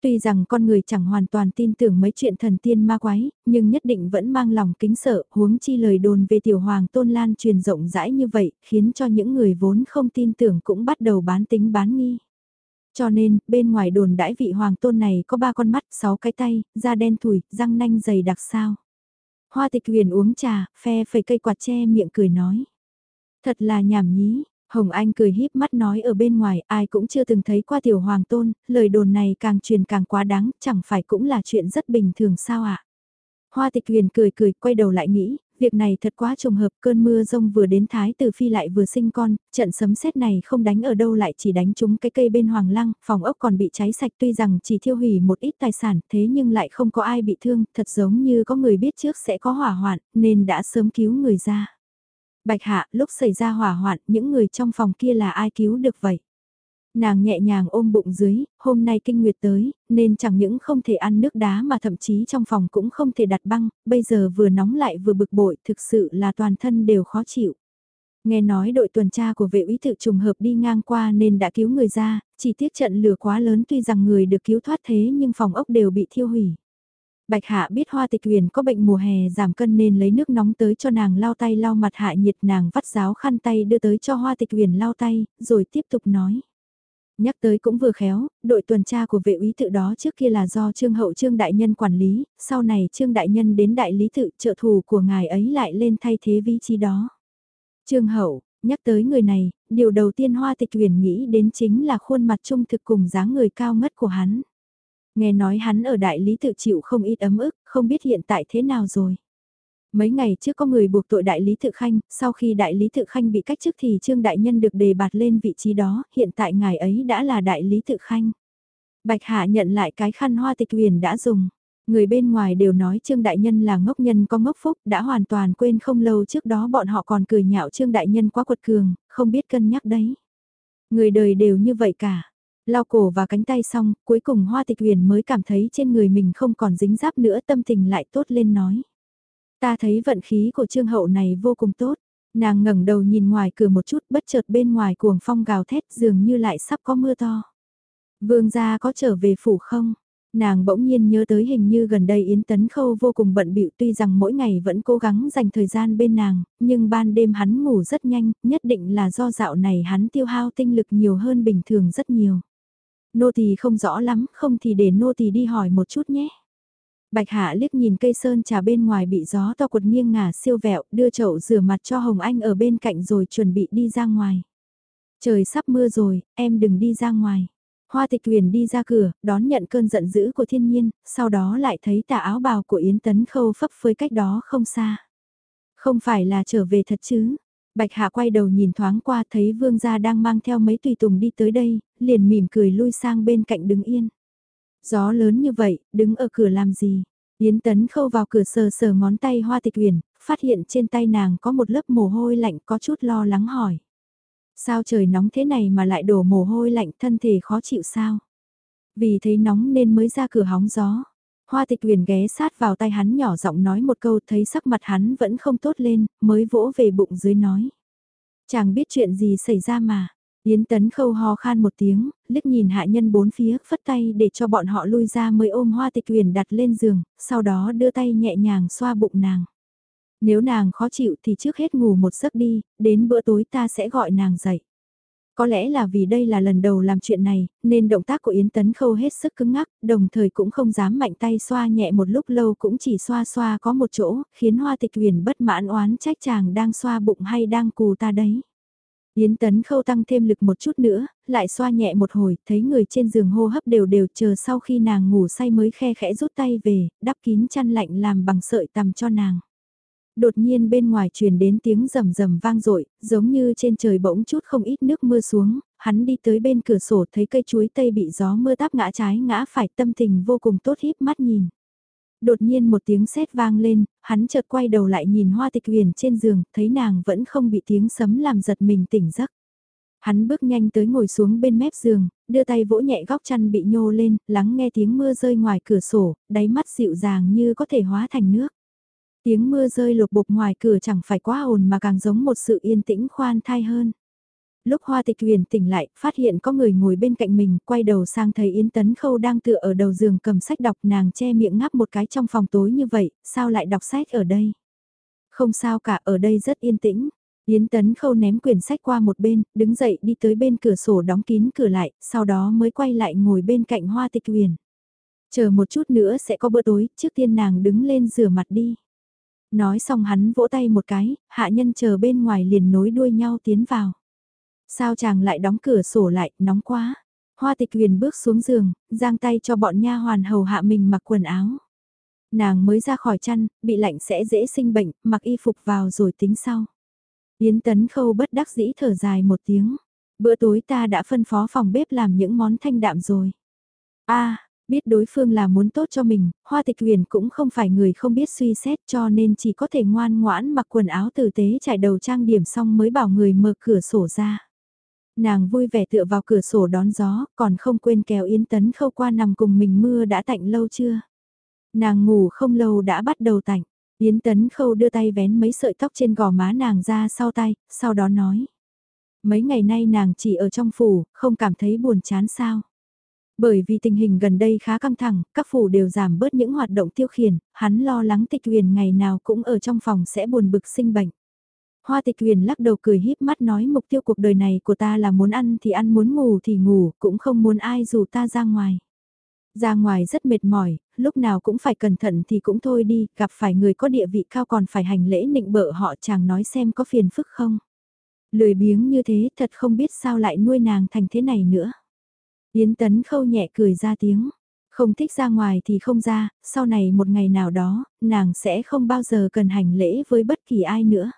Tuy rằng con người chẳng hoàn toàn tin tưởng mấy chuyện thần tiên ma quái, nhưng nhất định vẫn mang lòng kính sợ, huống chi lời đồn về tiểu hoàng tôn lan truyền rộng rãi như vậy, khiến cho những người vốn không tin tưởng cũng bắt đầu bán tính bán nghi. Cho nên, bên ngoài đồn đãi vị hoàng tôn này có ba con mắt, sáu cái tay, da đen thủi, răng nanh dày đặc sao. Hoa tịch huyền uống trà, phe phẩy cây quạt che miệng cười nói. Thật là nhảm nhí, Hồng Anh cười híp mắt nói ở bên ngoài ai cũng chưa từng thấy qua tiểu hoàng tôn, lời đồn này càng truyền càng quá đáng, chẳng phải cũng là chuyện rất bình thường sao ạ. À? Hoa tịch huyền cười cười quay đầu lại nghĩ, việc này thật quá trùng hợp cơn mưa rông vừa đến thái tử phi lại vừa sinh con, trận sấm sét này không đánh ở đâu lại chỉ đánh trúng cái cây bên hoàng lăng, phòng ốc còn bị cháy sạch tuy rằng chỉ thiêu hủy một ít tài sản thế nhưng lại không có ai bị thương, thật giống như có người biết trước sẽ có hỏa hoạn nên đã sớm cứu người ra. Bạch Hạ, lúc xảy ra hỏa hoạn, những người trong phòng kia là ai cứu được vậy? Nàng nhẹ nhàng ôm bụng dưới, hôm nay kinh nguyệt tới, nên chẳng những không thể ăn nước đá mà thậm chí trong phòng cũng không thể đặt băng, bây giờ vừa nóng lại vừa bực bội, thực sự là toàn thân đều khó chịu. Nghe nói đội tuần tra của vệ úy tự trùng hợp đi ngang qua nên đã cứu người ra, chỉ tiếc trận lửa quá lớn tuy rằng người được cứu thoát thế nhưng phòng ốc đều bị thiêu hủy. Bạch Hạ biết Hoa Tịch Huyền có bệnh mùa hè giảm cân nên lấy nước nóng tới cho nàng lau tay lau mặt hạ nhiệt nàng vắt giáo khăn tay đưa tới cho Hoa Tịch Huyền lau tay, rồi tiếp tục nói. Nhắc tới cũng vừa khéo, đội tuần tra của vệ úy tự đó trước kia là do Trương Hậu Trương Đại Nhân quản lý, sau này Trương Đại Nhân đến Đại Lý tự trợ thủ của ngài ấy lại lên thay thế vị trí đó. Trương Hậu, nhắc tới người này, điều đầu tiên Hoa Tịch Huyền nghĩ đến chính là khuôn mặt trung thực cùng dáng người cao ngất của hắn. Nghe nói hắn ở đại lý tự chịu không ít ấm ức, không biết hiện tại thế nào rồi. Mấy ngày trước có người buộc tội đại lý tự khanh, sau khi đại lý tự khanh bị cách chức thì trương đại nhân được đề bạt lên vị trí đó, hiện tại ngài ấy đã là đại lý tự khanh. Bạch Hạ nhận lại cái khăn hoa tịch huyền đã dùng. Người bên ngoài đều nói Trương Đại Nhân là ngốc nhân có ngốc phúc, đã hoàn toàn quên không lâu trước đó bọn họ còn cười nhạo Trương Đại Nhân quá quật cường, không biết cân nhắc đấy. Người đời đều như vậy cả, lau cổ và cánh tay xong, cuối cùng Hoa Tịch Huyền mới cảm thấy trên người mình không còn dính giáp nữa tâm tình lại tốt lên nói. Ta thấy vận khí của trương hậu này vô cùng tốt. Nàng ngẩng đầu nhìn ngoài cửa một chút bất chợt bên ngoài cuồng phong gào thét dường như lại sắp có mưa to. Vương gia có trở về phủ không? Nàng bỗng nhiên nhớ tới hình như gần đây Yến Tấn Khâu vô cùng bận bịu tuy rằng mỗi ngày vẫn cố gắng dành thời gian bên nàng, nhưng ban đêm hắn ngủ rất nhanh, nhất định là do dạo này hắn tiêu hao tinh lực nhiều hơn bình thường rất nhiều. Nô tỳ không rõ lắm, không thì để nô tỳ đi hỏi một chút nhé. Bạch Hạ liếc nhìn cây sơn trà bên ngoài bị gió to quật nghiêng ngả siêu vẹo, đưa chậu rửa mặt cho Hồng Anh ở bên cạnh rồi chuẩn bị đi ra ngoài. Trời sắp mưa rồi, em đừng đi ra ngoài. Hoa tịch huyền đi ra cửa, đón nhận cơn giận dữ của thiên nhiên, sau đó lại thấy tà áo bào của Yến Tấn Khâu phấp phới cách đó không xa. Không phải là trở về thật chứ, Bạch Hạ quay đầu nhìn thoáng qua thấy vương gia đang mang theo mấy tùy tùng đi tới đây, liền mỉm cười lui sang bên cạnh đứng yên. Gió lớn như vậy, đứng ở cửa làm gì? Yến Tấn khâu vào cửa sờ sờ ngón tay hoa tịch huyền, phát hiện trên tay nàng có một lớp mồ hôi lạnh có chút lo lắng hỏi. Sao trời nóng thế này mà lại đổ mồ hôi lạnh thân thể khó chịu sao? Vì thấy nóng nên mới ra cửa hóng gió. Hoa tịch huyền ghé sát vào tay hắn nhỏ giọng nói một câu thấy sắc mặt hắn vẫn không tốt lên, mới vỗ về bụng dưới nói. Chàng biết chuyện gì xảy ra mà. Yến tấn khâu ho khan một tiếng, liếc nhìn hạ nhân bốn phía, phất tay để cho bọn họ lui ra mới ôm hoa tịch huyền đặt lên giường, sau đó đưa tay nhẹ nhàng xoa bụng nàng. Nếu nàng khó chịu thì trước hết ngủ một giấc đi, đến bữa tối ta sẽ gọi nàng dậy. Có lẽ là vì đây là lần đầu làm chuyện này, nên động tác của Yến Tấn Khâu hết sức cứng ngắc, đồng thời cũng không dám mạnh tay xoa nhẹ một lúc lâu cũng chỉ xoa xoa có một chỗ, khiến Hoa Tịch Huyền bất mãn oán trách chàng đang xoa bụng hay đang cù ta đấy. Yến Tấn Khâu tăng thêm lực một chút nữa, lại xoa nhẹ một hồi, thấy người trên giường hô hấp đều đều chờ sau khi nàng ngủ say mới khe khẽ rút tay về, đắp kín chăn lạnh làm bằng sợi tằm cho nàng. Đột nhiên bên ngoài truyền đến tiếng rầm rầm vang dội, giống như trên trời bỗng chút không ít nước mưa xuống, hắn đi tới bên cửa sổ thấy cây chuối tây bị gió mưa táp ngã trái ngã phải tâm tình vô cùng tốt híp mắt nhìn. Đột nhiên một tiếng sét vang lên, hắn chợt quay đầu lại nhìn hoa tịch huyền trên giường, thấy nàng vẫn không bị tiếng sấm làm giật mình tỉnh giấc. Hắn bước nhanh tới ngồi xuống bên mép giường, đưa tay vỗ nhẹ góc chăn bị nhô lên, lắng nghe tiếng mưa rơi ngoài cửa sổ, đáy mắt dịu dàng như có thể hóa thành nước. Tiếng mưa rơi lột bột ngoài cửa chẳng phải quá ồn mà càng giống một sự yên tĩnh khoan thai hơn. Lúc Hoa Tịch Huyền tỉnh lại, phát hiện có người ngồi bên cạnh mình, quay đầu sang thấy Yến Tấn Khâu đang tựa ở đầu giường cầm sách đọc nàng che miệng ngáp một cái trong phòng tối như vậy, sao lại đọc sách ở đây? Không sao cả, ở đây rất yên tĩnh. Yến Tấn Khâu ném quyển sách qua một bên, đứng dậy đi tới bên cửa sổ đóng kín cửa lại, sau đó mới quay lại ngồi bên cạnh Hoa Tịch Huyền. Chờ một chút nữa sẽ có bữa tối, trước tiên nàng đứng lên rửa mặt đi. Nói xong hắn vỗ tay một cái, hạ nhân chờ bên ngoài liền nối đuôi nhau tiến vào. Sao chàng lại đóng cửa sổ lại, nóng quá. Hoa tịch huyền bước xuống giường, giang tay cho bọn nha hoàn hầu hạ mình mặc quần áo. Nàng mới ra khỏi chăn, bị lạnh sẽ dễ sinh bệnh, mặc y phục vào rồi tính sau. Yến tấn khâu bất đắc dĩ thở dài một tiếng. Bữa tối ta đã phân phó phòng bếp làm những món thanh đạm rồi. a biết đối phương là muốn tốt cho mình, Hoa Tịch Huyền cũng không phải người không biết suy xét cho nên chỉ có thể ngoan ngoãn mặc quần áo tử tế trải đầu trang điểm xong mới bảo người mở cửa sổ ra. Nàng vui vẻ tựa vào cửa sổ đón gió, còn không quên kéo Yến Tấn khâu qua nằm cùng mình mưa đã tạnh lâu chưa. Nàng ngủ không lâu đã bắt đầu tạnh, Yến Tấn khâu đưa tay vén mấy sợi tóc trên gò má nàng ra sau tay, sau đó nói. Mấy ngày nay nàng chỉ ở trong phủ, không cảm thấy buồn chán sao. Bởi vì tình hình gần đây khá căng thẳng, các phủ đều giảm bớt những hoạt động tiêu khiển, hắn lo lắng tịch huyền ngày nào cũng ở trong phòng sẽ buồn bực sinh bệnh. Hoa tịch huyền lắc đầu cười híp mắt nói mục tiêu cuộc đời này của ta là muốn ăn thì ăn muốn ngủ thì ngủ, cũng không muốn ai dù ta ra ngoài. Ra ngoài rất mệt mỏi, lúc nào cũng phải cẩn thận thì cũng thôi đi, gặp phải người có địa vị cao còn phải hành lễ nịnh bợ họ chàng nói xem có phiền phức không. Lười biếng như thế thật không biết sao lại nuôi nàng thành thế này nữa. Yến Tấn khâu nhẹ cười ra tiếng. Không thích ra ngoài thì không ra, sau này một ngày nào đó, nàng sẽ không bao giờ cần hành lễ với bất kỳ ai nữa.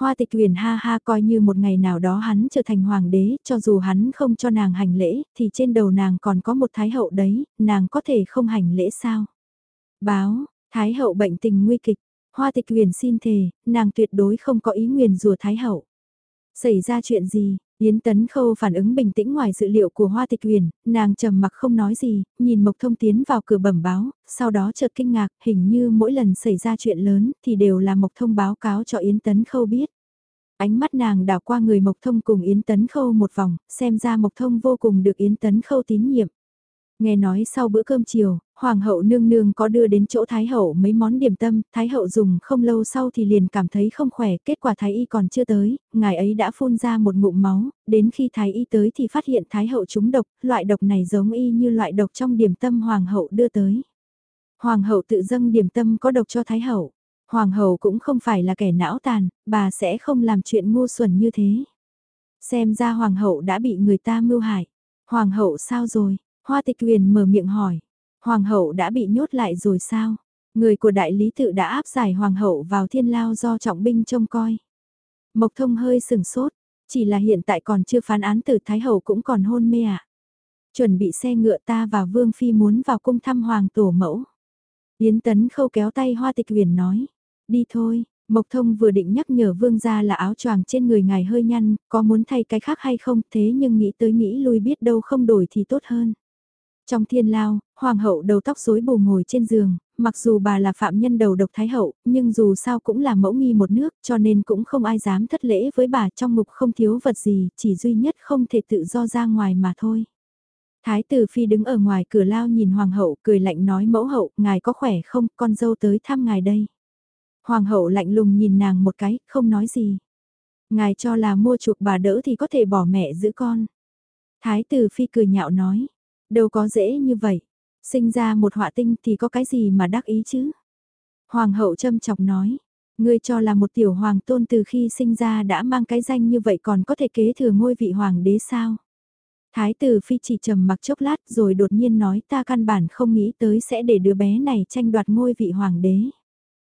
Hoa tịch huyền ha ha coi như một ngày nào đó hắn trở thành hoàng đế, cho dù hắn không cho nàng hành lễ, thì trên đầu nàng còn có một thái hậu đấy, nàng có thể không hành lễ sao? Báo, thái hậu bệnh tình nguy kịch, hoa tịch huyền xin thề, nàng tuyệt đối không có ý nguyền rùa thái hậu. Xảy ra chuyện gì, Yến Tấn Khâu phản ứng bình tĩnh ngoài dự liệu của Hoa Tịch Uyển, nàng trầm mặc không nói gì, nhìn Mộc Thông tiến vào cửa bẩm báo, sau đó chợt kinh ngạc, hình như mỗi lần xảy ra chuyện lớn thì đều là Mộc Thông báo cáo cho Yến Tấn Khâu biết. Ánh mắt nàng đảo qua người Mộc Thông cùng Yến Tấn Khâu một vòng, xem ra Mộc Thông vô cùng được Yến Tấn Khâu tín nhiệm. Nghe nói sau bữa cơm chiều, Hoàng hậu nương nương có đưa đến chỗ Thái hậu mấy món điểm tâm, Thái hậu dùng không lâu sau thì liền cảm thấy không khỏe, kết quả Thái y còn chưa tới, ngài ấy đã phun ra một ngụm máu, đến khi Thái y tới thì phát hiện Thái hậu trúng độc, loại độc này giống y như loại độc trong điểm tâm Hoàng hậu đưa tới. Hoàng hậu tự dâng điểm tâm có độc cho Thái hậu. Hoàng hậu cũng không phải là kẻ não tàn, bà sẽ không làm chuyện ngu xuẩn như thế. Xem ra Hoàng hậu đã bị người ta mưu hại. Hoàng hậu sao rồi? Hoa tịch huyền mở miệng hỏi. Hoàng hậu đã bị nhốt lại rồi sao? Người của đại lý tự đã áp giải hoàng hậu vào thiên lao do trọng binh trông coi. Mộc thông hơi sừng sốt, chỉ là hiện tại còn chưa phán án từ Thái hậu cũng còn hôn mê ạ. À? Chuẩn bị xe ngựa ta và Vương Phi muốn vào cung thăm hoàng tổ mẫu. Yến tấn khâu kéo tay hoa tịch huyền nói, đi thôi, Mộc Thông vừa định nhắc nhở vương gia là áo choàng trên người ngài hơi nhăn, có muốn thay cái khác hay không, thế nhưng nghĩ tới nghĩ lui biết đâu không đổi thì tốt hơn. Trong thiên lao, hoàng hậu đầu tóc rối bù ngồi trên giường, mặc dù bà là phạm nhân đầu độc thái hậu, nhưng dù sao cũng là mẫu nghi một nước cho nên cũng không ai dám thất lễ với bà trong ngục không thiếu vật gì, chỉ duy nhất không thể tự do ra ngoài mà thôi. Thái tử phi đứng ở ngoài cửa lao nhìn hoàng hậu cười lạnh nói mẫu hậu, ngài có khỏe không, con dâu tới thăm ngài đây. Hoàng hậu lạnh lùng nhìn nàng một cái, không nói gì. Ngài cho là mua chuộc bà đỡ thì có thể bỏ mẹ giữ con. Thái tử phi cười nhạo nói, Đâu có dễ như vậy. Sinh ra một họa tinh thì có cái gì mà đắc ý chứ? Hoàng hậu châm chọc nói. Ngươi cho là một tiểu hoàng tôn từ khi sinh ra đã mang cái danh như vậy còn có thể kế thừa ngôi vị hoàng đế sao? Thái tử phi chỉ trầm mặc chốc lát rồi đột nhiên nói ta căn bản không nghĩ tới sẽ để đứa bé này tranh đoạt ngôi vị hoàng đế.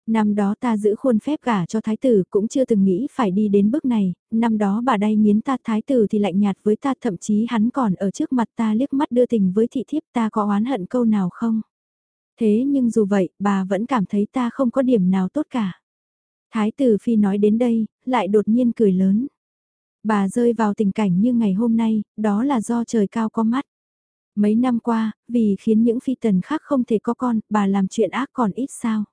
Năm đó ta giữ khuôn phép cả cho thái tử cũng chưa từng nghĩ phải đi đến bước này, năm đó bà đay nghiến ta thái tử thì lạnh nhạt với ta thậm chí hắn còn ở trước mặt ta liếc mắt đưa tình với thị thiếp ta có oán hận câu nào không? Thế nhưng dù vậy, bà vẫn cảm thấy ta không có điểm nào tốt cả. Thái tử phi nói đến đây, lại đột nhiên cười lớn. Bà rơi vào tình cảnh như ngày hôm nay, đó là do trời cao có mắt. Mấy năm qua, vì khiến những phi tần khác không thể có con, bà làm chuyện ác còn ít sao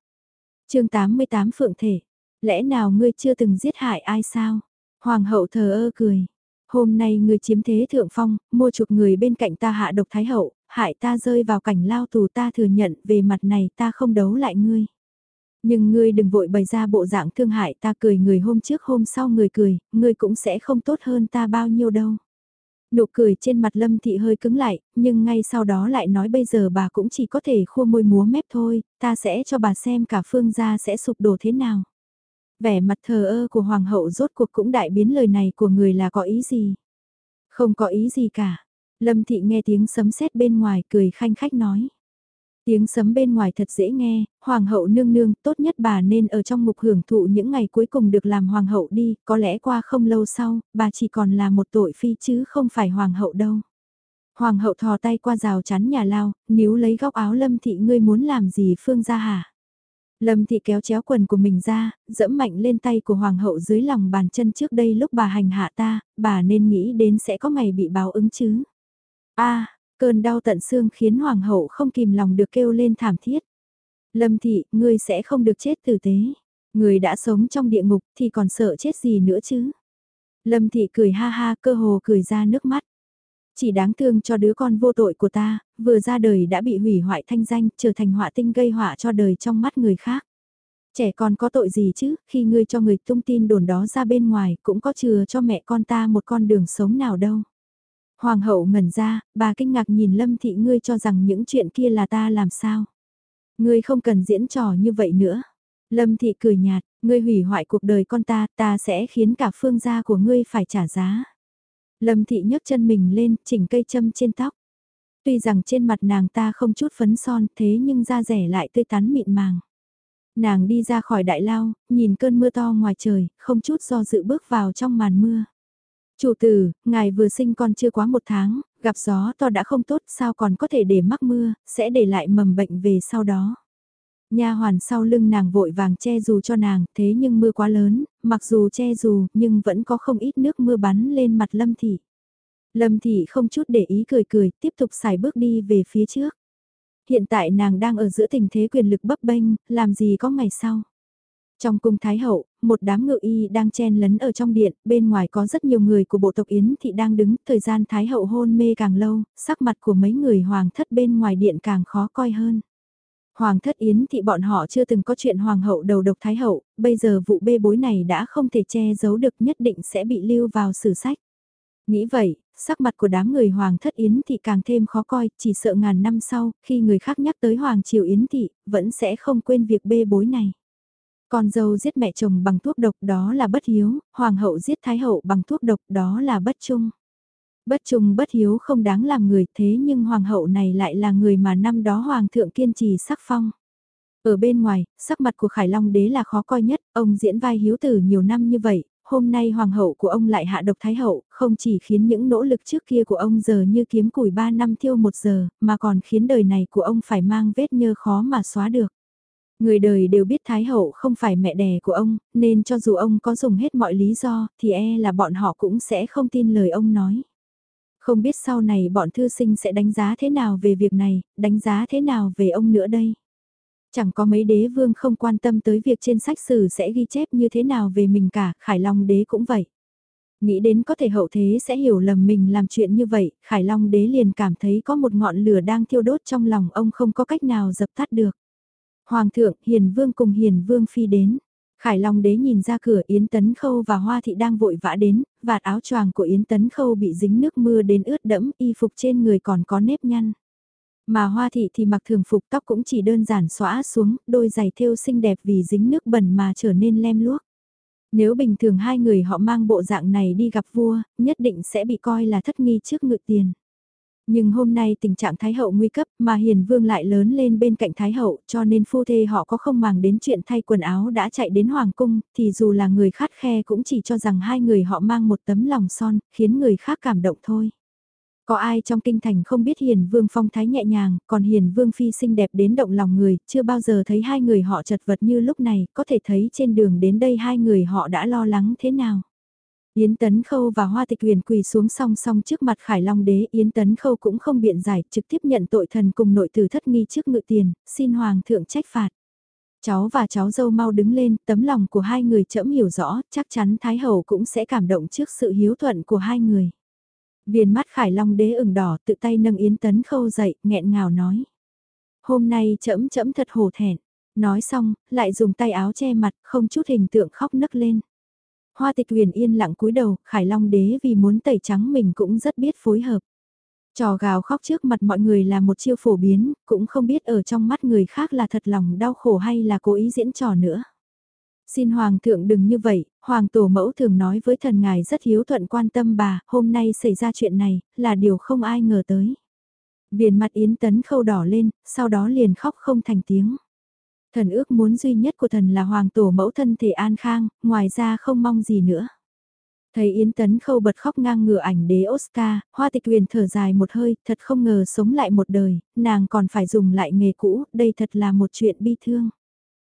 chương 88 Phượng Thể, lẽ nào ngươi chưa từng giết hại ai sao? Hoàng hậu thờ ơ cười. Hôm nay ngươi chiếm thế thượng phong, mua chuộc người bên cạnh ta hạ độc thái hậu, hại ta rơi vào cảnh lao tù ta thừa nhận về mặt này ta không đấu lại ngươi. Nhưng ngươi đừng vội bày ra bộ dạng thương hại ta cười người hôm trước hôm sau người cười, ngươi cũng sẽ không tốt hơn ta bao nhiêu đâu. Nụ cười trên mặt Lâm Thị hơi cứng lại, nhưng ngay sau đó lại nói bây giờ bà cũng chỉ có thể khua môi múa mép thôi, ta sẽ cho bà xem cả phương gia sẽ sụp đổ thế nào. Vẻ mặt thờ ơ của Hoàng hậu rốt cuộc cũng đại biến lời này của người là có ý gì. Không có ý gì cả. Lâm Thị nghe tiếng sấm sét bên ngoài cười khanh khách nói. Tiếng sấm bên ngoài thật dễ nghe, hoàng hậu nương nương, tốt nhất bà nên ở trong mục hưởng thụ những ngày cuối cùng được làm hoàng hậu đi, có lẽ qua không lâu sau, bà chỉ còn là một tội phi chứ không phải hoàng hậu đâu. Hoàng hậu thò tay qua rào chắn nhà lao, níu lấy góc áo lâm thị ngươi muốn làm gì phương ra hả? Lâm thị kéo chéo quần của mình ra, dẫm mạnh lên tay của hoàng hậu dưới lòng bàn chân trước đây lúc bà hành hạ ta, bà nên nghĩ đến sẽ có ngày bị báo ứng chứ. a Cơn đau tận xương khiến hoàng hậu không kìm lòng được kêu lên thảm thiết. Lâm thị, ngươi sẽ không được chết tử tế. Người đã sống trong địa ngục thì còn sợ chết gì nữa chứ. Lâm thị cười ha ha cơ hồ cười ra nước mắt. Chỉ đáng thương cho đứa con vô tội của ta, vừa ra đời đã bị hủy hoại thanh danh, trở thành họa tinh gây họa cho đời trong mắt người khác. Trẻ con có tội gì chứ, khi ngươi cho người tung tin đồn đó ra bên ngoài cũng có chừa cho mẹ con ta một con đường sống nào đâu. Hoàng hậu ngẩn ra, bà kinh ngạc nhìn Lâm Thị ngươi cho rằng những chuyện kia là ta làm sao. Ngươi không cần diễn trò như vậy nữa. Lâm Thị cười nhạt, ngươi hủy hoại cuộc đời con ta, ta sẽ khiến cả phương gia của ngươi phải trả giá. Lâm Thị nhấc chân mình lên, chỉnh cây châm trên tóc. Tuy rằng trên mặt nàng ta không chút phấn son thế nhưng da rẻ lại tươi tắn mịn màng. Nàng đi ra khỏi đại lao, nhìn cơn mưa to ngoài trời, không chút do dự bước vào trong màn mưa. Chủ tử, ngài vừa sinh con chưa quá một tháng, gặp gió to đã không tốt sao còn có thể để mắc mưa, sẽ để lại mầm bệnh về sau đó. Nha hoàn sau lưng nàng vội vàng che dù cho nàng, thế nhưng mưa quá lớn, mặc dù che dù nhưng vẫn có không ít nước mưa bắn lên mặt Lâm Thị. Lâm Thị không chút để ý cười cười, tiếp tục xài bước đi về phía trước. Hiện tại nàng đang ở giữa tình thế quyền lực bấp bênh, làm gì có ngày sau. Trong cung Thái Hậu, một đám ngự y đang chen lấn ở trong điện, bên ngoài có rất nhiều người của bộ tộc Yến Thị đang đứng, thời gian Thái Hậu hôn mê càng lâu, sắc mặt của mấy người hoàng thất bên ngoài điện càng khó coi hơn. Hoàng thất Yến Thị bọn họ chưa từng có chuyện Hoàng hậu đầu độc Thái Hậu, bây giờ vụ bê bối này đã không thể che giấu được nhất định sẽ bị lưu vào sử sách. Nghĩ vậy, sắc mặt của đám người Hoàng thất Yến Thị càng thêm khó coi, chỉ sợ ngàn năm sau, khi người khác nhắc tới Hoàng triều Yến Thị, vẫn sẽ không quên việc bê bối này. Con dâu giết mẹ chồng bằng thuốc độc đó là bất hiếu, hoàng hậu giết thái hậu bằng thuốc độc đó là bất trung. Bất trung bất hiếu không đáng làm người thế nhưng hoàng hậu này lại là người mà năm đó hoàng thượng kiên trì sắc phong. Ở bên ngoài, sắc mặt của Khải Long đế là khó coi nhất, ông diễn vai hiếu tử nhiều năm như vậy, hôm nay hoàng hậu của ông lại hạ độc thái hậu, không chỉ khiến những nỗ lực trước kia của ông giờ như kiếm củi 3 năm thiêu một giờ, mà còn khiến đời này của ông phải mang vết nhơ khó mà xóa được. Người đời đều biết Thái Hậu không phải mẹ đẻ của ông, nên cho dù ông có dùng hết mọi lý do, thì e là bọn họ cũng sẽ không tin lời ông nói. Không biết sau này bọn thư sinh sẽ đánh giá thế nào về việc này, đánh giá thế nào về ông nữa đây. Chẳng có mấy đế vương không quan tâm tới việc trên sách sử sẽ ghi chép như thế nào về mình cả, Khải Long đế cũng vậy. Nghĩ đến có thể hậu thế sẽ hiểu lầm mình làm chuyện như vậy, Khải Long đế liền cảm thấy có một ngọn lửa đang thiêu đốt trong lòng ông không có cách nào dập tắt được. Hoàng thượng, Hiền Vương cùng Hiền Vương phi đến. Khải Long đế nhìn ra cửa Yến Tấn Khâu và Hoa Thị đang vội vã đến, vạt áo choàng của Yến Tấn Khâu bị dính nước mưa đến ướt đẫm, y phục trên người còn có nếp nhăn. Mà hoa thị thì mặc thường phục tóc cũng chỉ đơn giản xóa xuống, đôi giày thêu xinh đẹp vì dính nước bẩn mà trở nên lem luốc. Nếu bình thường hai người họ mang bộ dạng này đi gặp vua, nhất định sẽ bị coi là thất nghi trước ngự tiền. Nhưng hôm nay tình trạng Thái Hậu nguy cấp mà Hiền Vương lại lớn lên bên cạnh Thái Hậu cho nên phu thê họ có không màng đến chuyện thay quần áo đã chạy đến Hoàng Cung thì dù là người khát khe cũng chỉ cho rằng hai người họ mang một tấm lòng son khiến người khác cảm động thôi. Có ai trong kinh thành không biết Hiền Vương phong thái nhẹ nhàng, còn Hiền Vương phi xinh đẹp đến động lòng người, chưa bao giờ thấy hai người họ chật vật như lúc này, có thể thấy trên đường đến đây hai người họ đã lo lắng thế nào. Yến Tấn Khâu và Hoa Tịch Huyền quỳ xuống song song trước mặt Khải Long Đế, Yến Tấn Khâu cũng không biện giải, trực tiếp nhận tội thần cùng nội tử thất nghi trước ngự tiền, xin Hoàng thượng trách phạt. Cháu và cháu dâu mau đứng lên, tấm lòng của hai người chậm hiểu rõ, chắc chắn Thái Hậu cũng sẽ cảm động trước sự hiếu thuận của hai người. Viền mắt Khải Long Đế ửng đỏ tự tay nâng Yến Tấn Khâu dậy, nghẹn ngào nói. Hôm nay chậm chậm thật hổ thẹn. Nói xong, lại dùng tay áo che mặt, không chút hình tượng khóc nức lên. Hoa tịch huyền yên lặng cúi đầu, Khải Long đế vì muốn tẩy trắng mình cũng rất biết phối hợp. Trò gào khóc trước mặt mọi người là một chiêu phổ biến, cũng không biết ở trong mắt người khác là thật lòng đau khổ hay là cố ý diễn trò nữa. Xin Hoàng thượng đừng như vậy, Hoàng tổ mẫu thường nói với thần ngài rất hiếu thuận quan tâm bà, hôm nay xảy ra chuyện này, là điều không ai ngờ tới. Viền mặt Yến Tấn khâu đỏ lên, sau đó liền khóc không thành tiếng. Thần ước muốn duy nhất của thần là hoàng tổ mẫu thân thể an khang, ngoài ra không mong gì nữa. Thấy Yến Tấn Khâu bật khóc ngang ngửa ảnh đế Oscar, hoa tịch huyền thở dài một hơi, thật không ngờ sống lại một đời, nàng còn phải dùng lại nghề cũ, đây thật là một chuyện bi thương.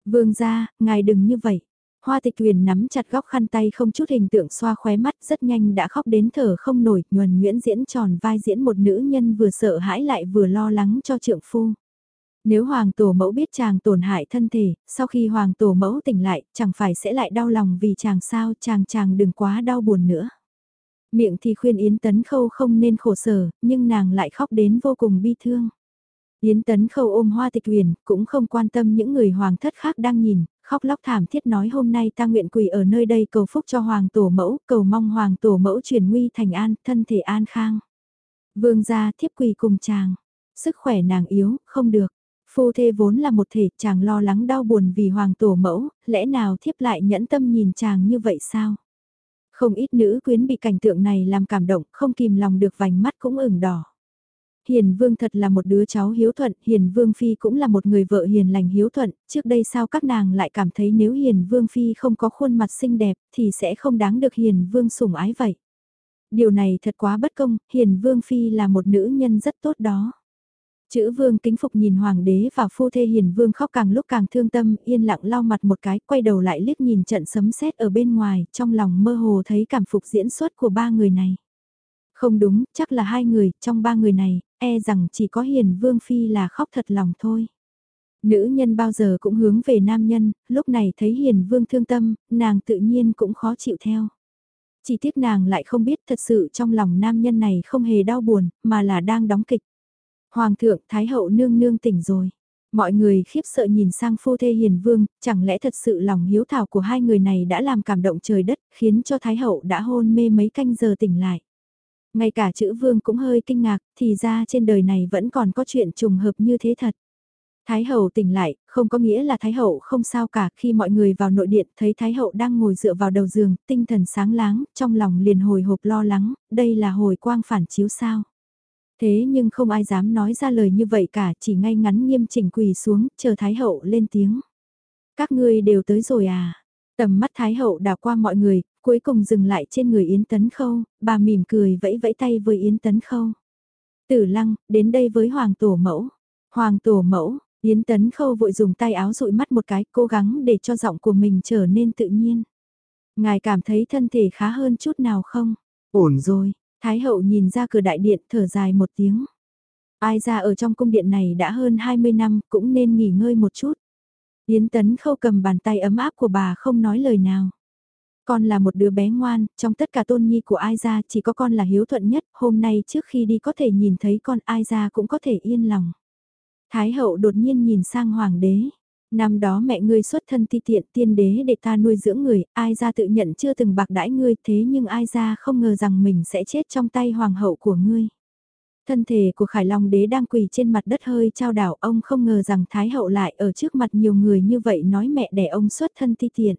Vương gia, ngài đừng như vậy. Hoa tịch huyền nắm chặt góc khăn tay không chút hình tượng xoa khóe mắt rất nhanh đã khóc đến thở không nổi, nhuần nguyễn diễn tròn vai diễn một nữ nhân vừa sợ hãi lại vừa lo lắng cho trượng phu. Nếu hoàng tổ mẫu biết chàng tổn hại thân thể, sau khi hoàng tổ mẫu tỉnh lại, chẳng phải sẽ lại đau lòng vì chàng sao chàng chàng đừng quá đau buồn nữa. Miệng thì khuyên Yến Tấn Khâu không nên khổ sở, nhưng nàng lại khóc đến vô cùng bi thương. Yến Tấn Khâu ôm hoa tịch huyền, cũng không quan tâm những người hoàng thất khác đang nhìn, khóc lóc thảm thiết nói hôm nay ta nguyện quỳ ở nơi đây cầu phúc cho hoàng tổ mẫu, cầu mong hoàng tổ mẫu truyền nguy thành an, thân thể an khang. Vương gia thiếp quỳ cùng chàng, sức khỏe nàng yếu, không được. Phu thê vốn là một thể, chàng lo lắng đau buồn vì hoàng tổ mẫu, lẽ nào thiếp lại nhẫn tâm nhìn chàng như vậy sao? Không ít nữ quyến bị cảnh tượng này làm cảm động, không kìm lòng được vành mắt cũng ửng đỏ. Hiền Vương thật là một đứa cháu hiếu thuận, Hiền Vương Phi cũng là một người vợ hiền lành hiếu thuận, trước đây sao các nàng lại cảm thấy nếu Hiền Vương Phi không có khuôn mặt xinh đẹp thì sẽ không đáng được Hiền Vương sủng ái vậy. Điều này thật quá bất công, Hiền Vương Phi là một nữ nhân rất tốt đó. Chữ vương kính phục nhìn hoàng đế và phu thê hiền vương khóc càng lúc càng thương tâm, yên lặng lau mặt một cái, quay đầu lại liếc nhìn trận sấm sét ở bên ngoài, trong lòng mơ hồ thấy cảm phục diễn xuất của ba người này. Không đúng, chắc là hai người, trong ba người này, e rằng chỉ có hiền vương phi là khóc thật lòng thôi. Nữ nhân bao giờ cũng hướng về nam nhân, lúc này thấy hiền vương thương tâm, nàng tự nhiên cũng khó chịu theo. Chỉ tiếc nàng lại không biết thật sự trong lòng nam nhân này không hề đau buồn, mà là đang đóng kịch. Hoàng thượng, Thái hậu nương nương tỉnh rồi. Mọi người khiếp sợ nhìn sang phu thê hiền vương, chẳng lẽ thật sự lòng hiếu thảo của hai người này đã làm cảm động trời đất, khiến cho Thái hậu đã hôn mê mấy canh giờ tỉnh lại. Ngay cả chữ vương cũng hơi kinh ngạc, thì ra trên đời này vẫn còn có chuyện trùng hợp như thế thật. Thái hậu tỉnh lại, không có nghĩa là Thái hậu không sao cả khi mọi người vào nội điện thấy Thái hậu đang ngồi dựa vào đầu giường, tinh thần sáng láng, trong lòng liền hồi hộp lo lắng, đây là hồi quang phản chiếu sao. Thế nhưng không ai dám nói ra lời như vậy cả, chỉ ngay ngắn nghiêm chỉnh quỳ xuống, chờ Thái Hậu lên tiếng. Các ngươi đều tới rồi à? Tầm mắt Thái Hậu đảo qua mọi người, cuối cùng dừng lại trên người Yến Tấn Khâu, bà mỉm cười vẫy vẫy tay với Yến Tấn Khâu. Tử Lăng, đến đây với Hoàng Tổ Mẫu. Hoàng Tổ Mẫu, Yến Tấn Khâu vội dùng tay áo dụi mắt một cái, cố gắng để cho giọng của mình trở nên tự nhiên. Ngài cảm thấy thân thể khá hơn chút nào không? Ổn rồi, Thái hậu nhìn ra cửa đại điện thở dài một tiếng. Ai ra ở trong cung điện này đã hơn 20 năm cũng nên nghỉ ngơi một chút. Yến Tấn khâu cầm bàn tay ấm áp của bà không nói lời nào. Con là một đứa bé ngoan, trong tất cả tôn nhi của ai ra chỉ có con là hiếu thuận nhất, hôm nay trước khi đi có thể nhìn thấy con ai ra cũng có thể yên lòng. Thái hậu đột nhiên nhìn sang hoàng đế. Năm đó mẹ ngươi xuất thân ti tiện tiên đế để ta nuôi dưỡng người, ai ra tự nhận chưa từng bạc đãi ngươi thế nhưng ai ra không ngờ rằng mình sẽ chết trong tay hoàng hậu của ngươi. Thân thể của Khải Long đế đang quỳ trên mặt đất hơi trao đảo ông không ngờ rằng Thái hậu lại ở trước mặt nhiều người như vậy nói mẹ đẻ ông xuất thân ti tiện.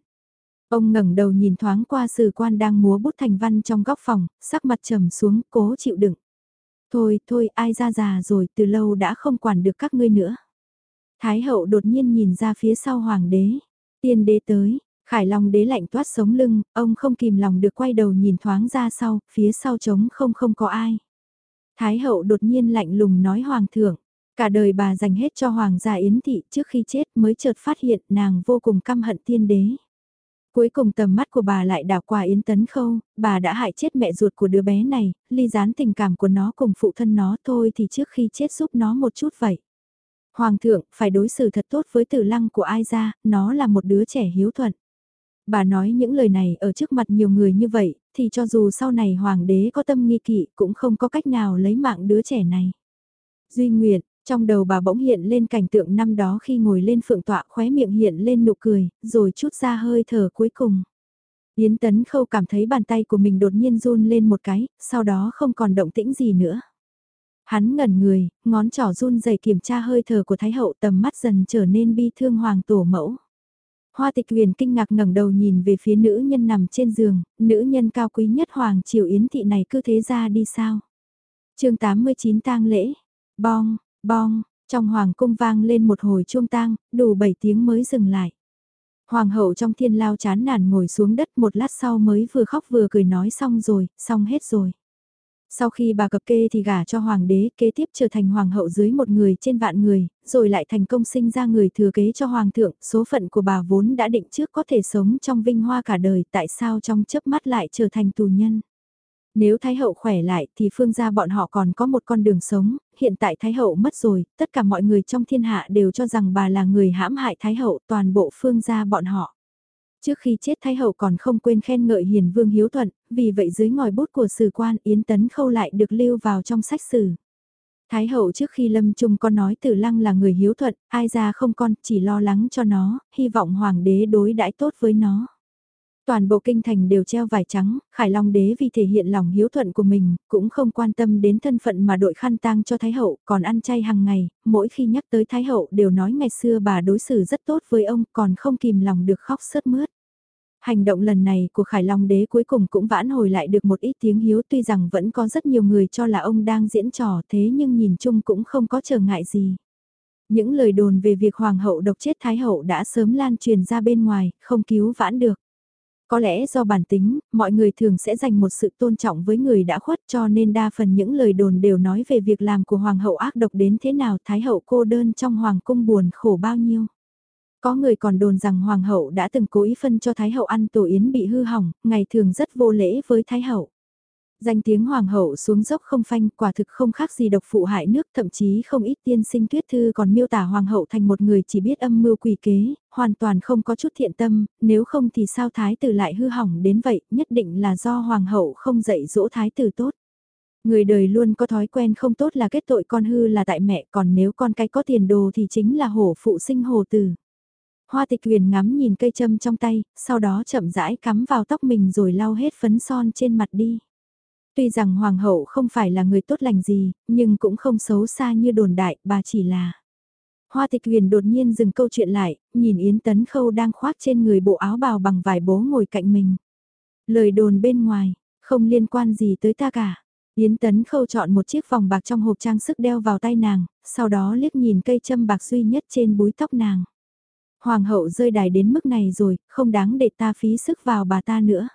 Ông ngẩng đầu nhìn thoáng qua sử quan đang múa bút thành văn trong góc phòng, sắc mặt trầm xuống, cố chịu đựng. Thôi, thôi, ai ra già rồi, từ lâu đã không quản được các ngươi nữa. Thái hậu đột nhiên nhìn ra phía sau hoàng đế. Tiên đế tới, Khải Long đế lạnh toát sống lưng, ông không kìm lòng được quay đầu nhìn thoáng ra sau, phía sau trống không không có ai. Thái hậu đột nhiên lạnh lùng nói hoàng thượng, cả đời bà dành hết cho hoàng gia Yến Thị trước khi chết mới chợt phát hiện nàng vô cùng căm hận tiên đế. Cuối cùng tầm mắt của bà lại đảo qua Yến Tấn Khâu, bà đã hại chết mẹ ruột của đứa bé này, ly gián tình cảm của nó cùng phụ thân nó thôi thì trước khi chết giúp nó một chút vậy. Hoàng thượng, phải đối xử thật tốt với tử lăng của ai ra, nó là một đứa trẻ hiếu thuận. Bà nói những lời này ở trước mặt nhiều người như vậy, thì cho dù sau này hoàng đế có tâm nghi kỵ cũng không có cách nào lấy mạng đứa trẻ này. Duy nguyện, trong đầu bà bỗng hiện lên cảnh tượng năm đó khi ngồi lên phượng tọa khóe miệng hiện lên nụ cười, rồi chút ra hơi thở cuối cùng. Yến Tấn Khâu cảm thấy bàn tay của mình đột nhiên run lên một cái, sau đó không còn động tĩnh gì nữa. Hắn ngẩn người, ngón trỏ run rẩy kiểm tra hơi thở của Thái Hậu tầm mắt dần trở nên bi thương hoàng tổ mẫu. Hoa tịch huyền kinh ngạc ngẩng đầu nhìn về phía nữ nhân nằm trên giường, nữ nhân cao quý nhất hoàng triều yến thị này cứ thế ra đi sao. chương 89 tang lễ, bong, bong, trong hoàng cung vang lên một hồi chuông tang, đủ 7 tiếng mới dừng lại. Hoàng hậu trong thiên lao chán nản ngồi xuống đất một lát sau mới vừa khóc vừa cười nói xong rồi, xong hết rồi. Sau khi bà cập kê thì gả cho hoàng đế, kế tiếp trở thành hoàng hậu dưới một người trên vạn người, rồi lại thành công sinh ra người thừa kế cho hoàng thượng, số phận của bà vốn đã định trước có thể sống trong vinh hoa cả đời, tại sao trong chớp mắt lại trở thành tù nhân. Nếu Thái Hậu khỏe lại thì phương gia bọn họ còn có một con đường sống, hiện tại Thái Hậu mất rồi, tất cả mọi người trong thiên hạ đều cho rằng bà là người hãm hại Thái Hậu toàn bộ phương gia bọn họ. Trước khi chết Thái Hậu còn không quên khen ngợi hiền vương hiếu thuận, vì vậy dưới ngòi bút của sử quan Yến Tấn Khâu lại được lưu vào trong sách sử. Thái Hậu trước khi lâm trung con nói tử lăng là người hiếu thuận, ai ra không con, chỉ lo lắng cho nó, hy vọng hoàng đế đối đãi tốt với nó. Toàn bộ kinh thành đều treo vải trắng, Khải Long đế vì thể hiện lòng hiếu thuận của mình, cũng không quan tâm đến thân phận mà đội khăn tang cho Thái Hậu, còn ăn chay hàng ngày, mỗi khi nhắc tới Thái Hậu đều nói ngày xưa bà đối xử rất tốt với ông, còn không kìm lòng được khóc sớt mướt. Hành động lần này của Khải Long đế cuối cùng cũng vãn hồi lại được một ít tiếng hiếu tuy rằng vẫn có rất nhiều người cho là ông đang diễn trò thế nhưng nhìn chung cũng không có trở ngại gì. Những lời đồn về việc Hoàng hậu độc chết Thái hậu đã sớm lan truyền ra bên ngoài, không cứu vãn được. Có lẽ do bản tính, mọi người thường sẽ dành một sự tôn trọng với người đã khuất cho nên đa phần những lời đồn đều nói về việc làm của Hoàng hậu ác độc đến thế nào Thái hậu cô đơn trong Hoàng cung buồn khổ bao nhiêu. Có người còn đồn rằng Hoàng hậu đã từng cố ý phân cho Thái hậu ăn tổ yến bị hư hỏng, ngày thường rất vô lễ với Thái hậu. Danh tiếng Hoàng hậu xuống dốc không phanh quả thực không khác gì độc phụ hại nước thậm chí không ít tiên sinh tuyết thư còn miêu tả Hoàng hậu thành một người chỉ biết âm mưu quỷ kế, hoàn toàn không có chút thiện tâm, nếu không thì sao Thái tử lại hư hỏng đến vậy, nhất định là do Hoàng hậu không dạy dỗ Thái tử tốt. Người đời luôn có thói quen không tốt là kết tội con hư là tại mẹ còn nếu con cái có tiền đồ thì chính là hổ phụ sinh hồ tử. Hoa tịch huyền ngắm nhìn cây châm trong tay, sau đó chậm rãi cắm vào tóc mình rồi lau hết phấn son trên mặt đi. Tuy rằng hoàng hậu không phải là người tốt lành gì, nhưng cũng không xấu xa như đồn đại, bà chỉ là... Hoa tịch huyền đột nhiên dừng câu chuyện lại, nhìn Yến Tấn Khâu đang khoác trên người bộ áo bào bằng vải bố ngồi cạnh mình. Lời đồn bên ngoài, không liên quan gì tới ta cả. Yến Tấn Khâu chọn một chiếc vòng bạc trong hộp trang sức đeo vào tay nàng, sau đó liếc nhìn cây châm bạc duy nhất trên búi tóc nàng. Hoàng hậu rơi đài đến mức này rồi, không đáng để ta phí sức vào bà ta nữa.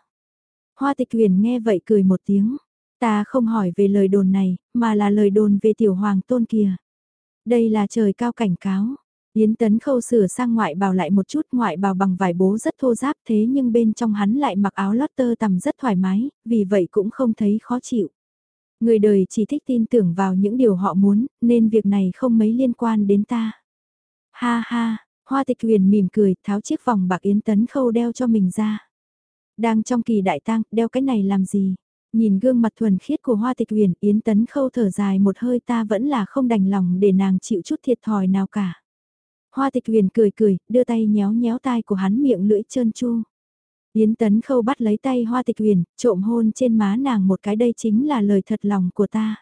Hoa tịch huyền nghe vậy cười một tiếng. Ta không hỏi về lời đồn này, mà là lời đồn về tiểu hoàng tôn kia. Đây là trời cao cảnh cáo. Yến tấn khâu sửa sang ngoại bào lại một chút ngoại bào bằng vải bố rất thô giáp thế nhưng bên trong hắn lại mặc áo lót tơ tằm rất thoải mái, vì vậy cũng không thấy khó chịu. Người đời chỉ thích tin tưởng vào những điều họ muốn, nên việc này không mấy liên quan đến ta. Ha ha, Hoa tịch huyền mỉm cười, tháo chiếc vòng bạc yến tấn khâu đeo cho mình ra. Đang trong kỳ đại tang, đeo cái này làm gì? Nhìn gương mặt thuần khiết của hoa tịch huyền, yến tấn khâu thở dài một hơi ta vẫn là không đành lòng để nàng chịu chút thiệt thòi nào cả. Hoa tịch huyền cười cười, đưa tay nhéo nhéo tai của hắn miệng lưỡi trơn chu. Yến tấn khâu bắt lấy tay hoa tịch huyền, trộm hôn trên má nàng một cái đây chính là lời thật lòng của ta.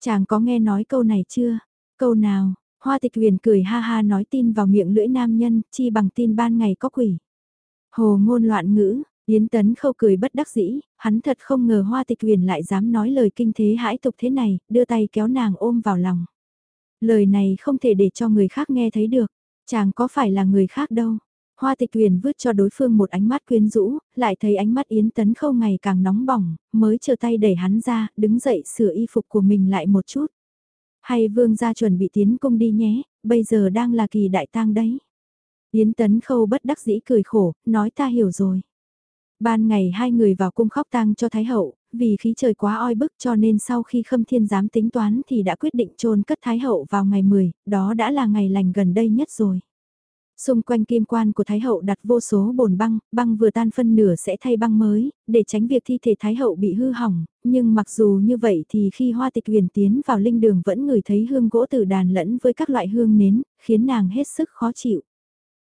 Chàng có nghe nói câu này chưa? Câu nào? Hoa tịch huyền cười ha ha nói tin vào miệng lưỡi nam nhân, chi bằng tin ban ngày có quỷ. Hồ ngôn loạn ngữ, Yến Tấn Khâu cười bất đắc dĩ, hắn thật không ngờ Hoa Tịch Huyền lại dám nói lời kinh thế hãi tục thế này, đưa tay kéo nàng ôm vào lòng. Lời này không thể để cho người khác nghe thấy được, chàng có phải là người khác đâu. Hoa Tịch Huyền vứt cho đối phương một ánh mắt quyến rũ, lại thấy ánh mắt Yến Tấn Khâu ngày càng nóng bỏng, mới chờ tay đẩy hắn ra, đứng dậy sửa y phục của mình lại một chút. Hay vương gia chuẩn bị tiến cung đi nhé, bây giờ đang là kỳ đại tang đấy. Yến Tấn Khâu bất đắc dĩ cười khổ, nói ta hiểu rồi. Ban ngày hai người vào cung khóc tang cho Thái Hậu, vì khí trời quá oi bức cho nên sau khi Khâm Thiên giám tính toán thì đã quyết định chôn cất Thái Hậu vào ngày 10, đó đã là ngày lành gần đây nhất rồi. Xung quanh kim quan của Thái Hậu đặt vô số bồn băng, băng vừa tan phân nửa sẽ thay băng mới, để tránh việc thi thể Thái Hậu bị hư hỏng, nhưng mặc dù như vậy thì khi hoa tịch huyền tiến vào linh đường vẫn ngửi thấy hương gỗ từ đàn lẫn với các loại hương nến, khiến nàng hết sức khó chịu.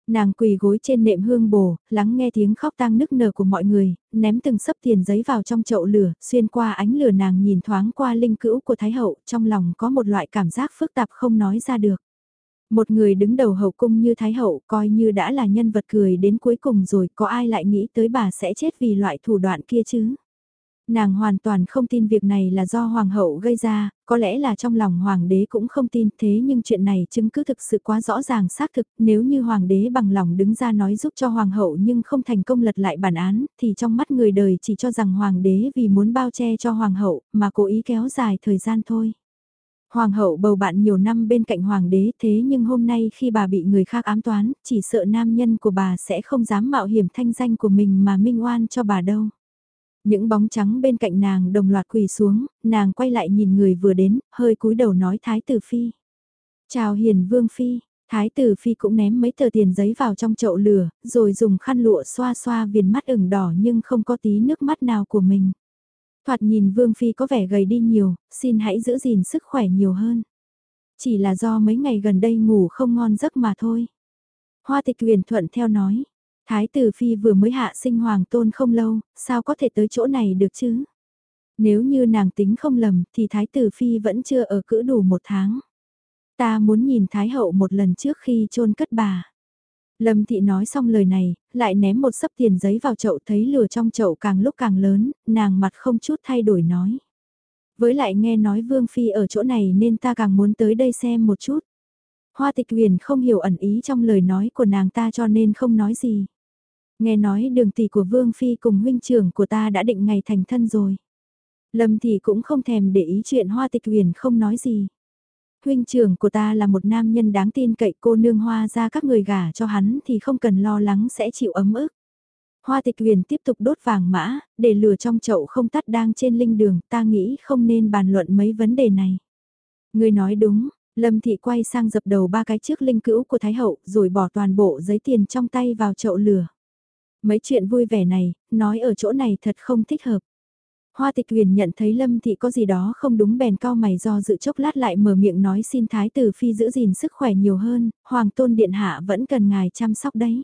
Nàng quỳ gối trên nệm hương bồ, lắng nghe tiếng khóc tang nức nở của mọi người, ném từng sấp tiền giấy vào trong chậu lửa, xuyên qua ánh lửa nàng nhìn thoáng qua linh cữu của Thái Hậu, trong lòng có một loại cảm giác phức tạp không nói ra được. Một người đứng đầu hậu cung như Thái Hậu coi như đã là nhân vật cười đến cuối cùng rồi có ai lại nghĩ tới bà sẽ chết vì loại thủ đoạn kia chứ? Nàng hoàn toàn không tin việc này là do hoàng hậu gây ra, có lẽ là trong lòng hoàng đế cũng không tin thế nhưng chuyện này chứng cứ thực sự quá rõ ràng xác thực, nếu như hoàng đế bằng lòng đứng ra nói giúp cho hoàng hậu nhưng không thành công lật lại bản án, thì trong mắt người đời chỉ cho rằng hoàng đế vì muốn bao che cho hoàng hậu mà cố ý kéo dài thời gian thôi. Hoàng hậu bầu bạn nhiều năm bên cạnh hoàng đế thế nhưng hôm nay khi bà bị người khác ám toán, chỉ sợ nam nhân của bà sẽ không dám mạo hiểm thanh danh của mình mà minh oan cho bà đâu. Những bóng trắng bên cạnh nàng đồng loạt quỳ xuống, nàng quay lại nhìn người vừa đến, hơi cúi đầu nói Thái tử Phi. Chào hiền vương Phi, Thái tử Phi cũng ném mấy tờ tiền giấy vào trong chậu lửa, rồi dùng khăn lụa xoa xoa viền mắt ửng đỏ nhưng không có tí nước mắt nào của mình. Thoạt nhìn Vương Phi có vẻ gầy đi nhiều, xin hãy giữ gìn sức khỏe nhiều hơn. Chỉ là do mấy ngày gần đây ngủ không ngon giấc mà thôi. Hoa tịch huyền thuận theo nói, Thái tử Phi vừa mới hạ sinh hoàng tôn không lâu, sao có thể tới chỗ này được chứ? Nếu như nàng tính không lầm thì Thái tử Phi vẫn chưa ở cữ đủ một tháng. Ta muốn nhìn Thái hậu một lần trước khi chôn cất bà. Lâm Thị nói xong lời này, lại ném một sấp tiền giấy vào chậu thấy lửa trong chậu càng lúc càng lớn, nàng mặt không chút thay đổi nói. Với lại nghe nói Vương Phi ở chỗ này nên ta càng muốn tới đây xem một chút. Hoa tịch huyền không hiểu ẩn ý trong lời nói của nàng ta cho nên không nói gì. Nghe nói đường tỷ của Vương Phi cùng huynh trưởng của ta đã định ngày thành thân rồi. Lâm Thị cũng không thèm để ý chuyện hoa tịch huyền không nói gì huynh trưởng của ta là một nam nhân đáng tin cậy cô nương hoa ra các người gả cho hắn thì không cần lo lắng sẽ chịu ấm ức. Hoa tịch huyền tiếp tục đốt vàng mã, để lửa trong chậu không tắt đang trên linh đường, ta nghĩ không nên bàn luận mấy vấn đề này. Người nói đúng, Lâm Thị quay sang dập đầu ba cái trước linh cữu của Thái Hậu rồi bỏ toàn bộ giấy tiền trong tay vào chậu lửa. Mấy chuyện vui vẻ này, nói ở chỗ này thật không thích hợp. Hoa tịch huyền nhận thấy Lâm Thị có gì đó không đúng bèn cao mày do dự chốc lát lại mở miệng nói xin Thái tử Phi giữ gìn sức khỏe nhiều hơn, Hoàng tôn Điện Hạ vẫn cần ngài chăm sóc đấy.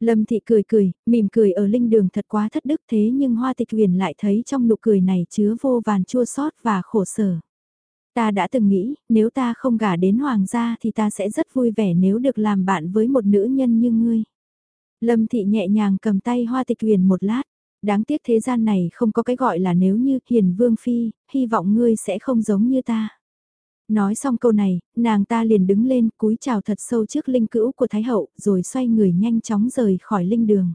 Lâm Thị cười cười, mỉm cười ở linh đường thật quá thất đức thế nhưng Hoa tịch huyền lại thấy trong nụ cười này chứa vô vàn chua xót và khổ sở. Ta đã từng nghĩ, nếu ta không gả đến hoàng gia thì ta sẽ rất vui vẻ nếu được làm bạn với một nữ nhân như ngươi. Lâm Thị nhẹ nhàng cầm tay Hoa tịch huyền một lát đáng tiếc thế gian này không có cái gọi là nếu như hiền vương phi, hy vọng ngươi sẽ không giống như ta. Nói xong câu này, nàng ta liền đứng lên cúi chào thật sâu trước linh cữu của Thái Hậu rồi xoay người nhanh chóng rời khỏi linh đường.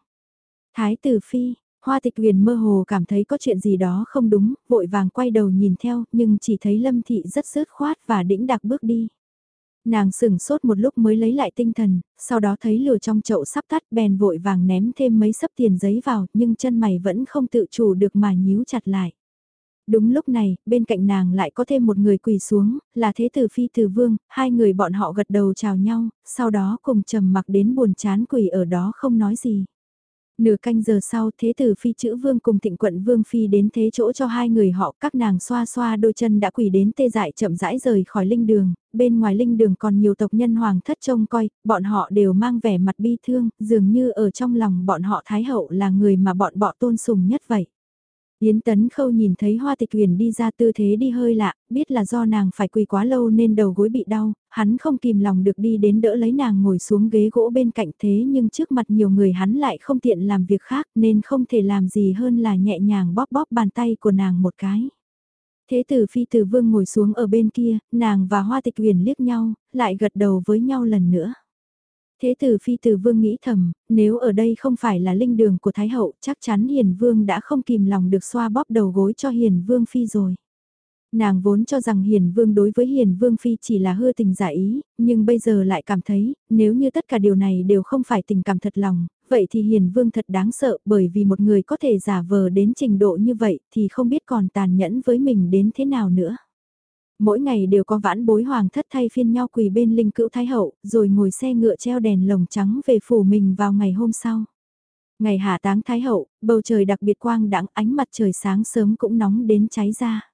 Thái tử phi, Hoa tịch huyền mơ hồ cảm thấy có chuyện gì đó không đúng, vội vàng quay đầu nhìn theo nhưng chỉ thấy Lâm Thị rất rớt khoát và đĩnh đặc bước đi. Nàng sửng sốt một lúc mới lấy lại tinh thần, sau đó thấy lửa trong chậu sắp tắt bèn vội vàng ném thêm mấy sấp tiền giấy vào nhưng chân mày vẫn không tự chủ được mà nhíu chặt lại. Đúng lúc này, bên cạnh nàng lại có thêm một người quỳ xuống, là Thế Tử Phi Tử Vương, hai người bọn họ gật đầu chào nhau, sau đó cùng trầm mặc đến buồn chán quỳ ở đó không nói gì. Nửa canh giờ sau thế tử phi chữ vương cùng thịnh quận vương phi đến thế chỗ cho hai người họ các nàng xoa xoa đôi chân đã quỳ đến tê dại chậm rãi rời khỏi linh đường, bên ngoài linh đường còn nhiều tộc nhân hoàng thất trông coi, bọn họ đều mang vẻ mặt bi thương, dường như ở trong lòng bọn họ thái hậu là người mà bọn bọ tôn sùng nhất vậy. Yến Tấn Khâu nhìn thấy Hoa Tịch Uyển đi ra tư thế đi hơi lạ, biết là do nàng phải quỳ quá lâu nên đầu gối bị đau, hắn không kìm lòng được đi đến đỡ lấy nàng ngồi xuống ghế gỗ bên cạnh thế nhưng trước mặt nhiều người hắn lại không tiện làm việc khác nên không thể làm gì hơn là nhẹ nhàng bóp bóp bàn tay của nàng một cái. Thế tử phi tử vương ngồi xuống ở bên kia, nàng và Hoa Tịch Uyển liếc nhau, lại gật đầu với nhau lần nữa. Thế tử phi tử vương nghĩ thầm, nếu ở đây không phải là linh đường của Thái Hậu, chắc chắn Hiền Vương đã không kìm lòng được xoa bóp đầu gối cho Hiền Vương phi rồi. Nàng vốn cho rằng Hiền Vương đối với Hiền Vương phi chỉ là hư tình giả ý, nhưng bây giờ lại cảm thấy, nếu như tất cả điều này đều không phải tình cảm thật lòng, vậy thì Hiền Vương thật đáng sợ bởi vì một người có thể giả vờ đến trình độ như vậy thì không biết còn tàn nhẫn với mình đến thế nào nữa. Mỗi ngày đều có vãn bối hoàng thất thay phiên nhau quỳ bên linh cữu thái hậu, rồi ngồi xe ngựa treo đèn lồng trắng về phủ mình vào ngày hôm sau. Ngày hạ táng thái hậu, bầu trời đặc biệt quang đãng ánh mặt trời sáng sớm cũng nóng đến cháy ra.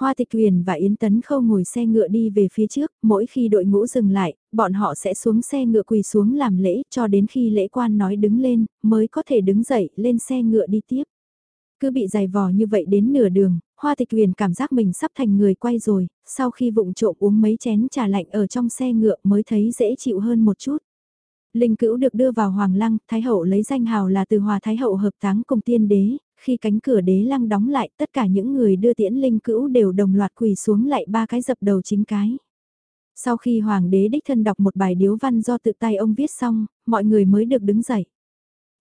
Hoa Tịch Uyển và Yến Tấn Khâu ngồi xe ngựa đi về phía trước, mỗi khi đội ngũ dừng lại, bọn họ sẽ xuống xe ngựa quỳ xuống làm lễ cho đến khi lễ quan nói đứng lên, mới có thể đứng dậy lên xe ngựa đi tiếp. Cứ bị dài vò như vậy đến nửa đường, Hoa Tịch Huyền cảm giác mình sắp thành người quay rồi, sau khi vụng trộm uống mấy chén trà lạnh ở trong xe ngựa mới thấy dễ chịu hơn một chút. Linh cữu được đưa vào Hoàng Lăng, Thái Hậu lấy danh hào là từ Hòa Thái Hậu hợp táng cùng tiên đế, khi cánh cửa đế lăng đóng lại tất cả những người đưa tiễn Linh cữu đều đồng loạt quỳ xuống lại ba cái dập đầu chính cái. Sau khi Hoàng đế đích thân đọc một bài điếu văn do tự tay ông viết xong, mọi người mới được đứng dậy.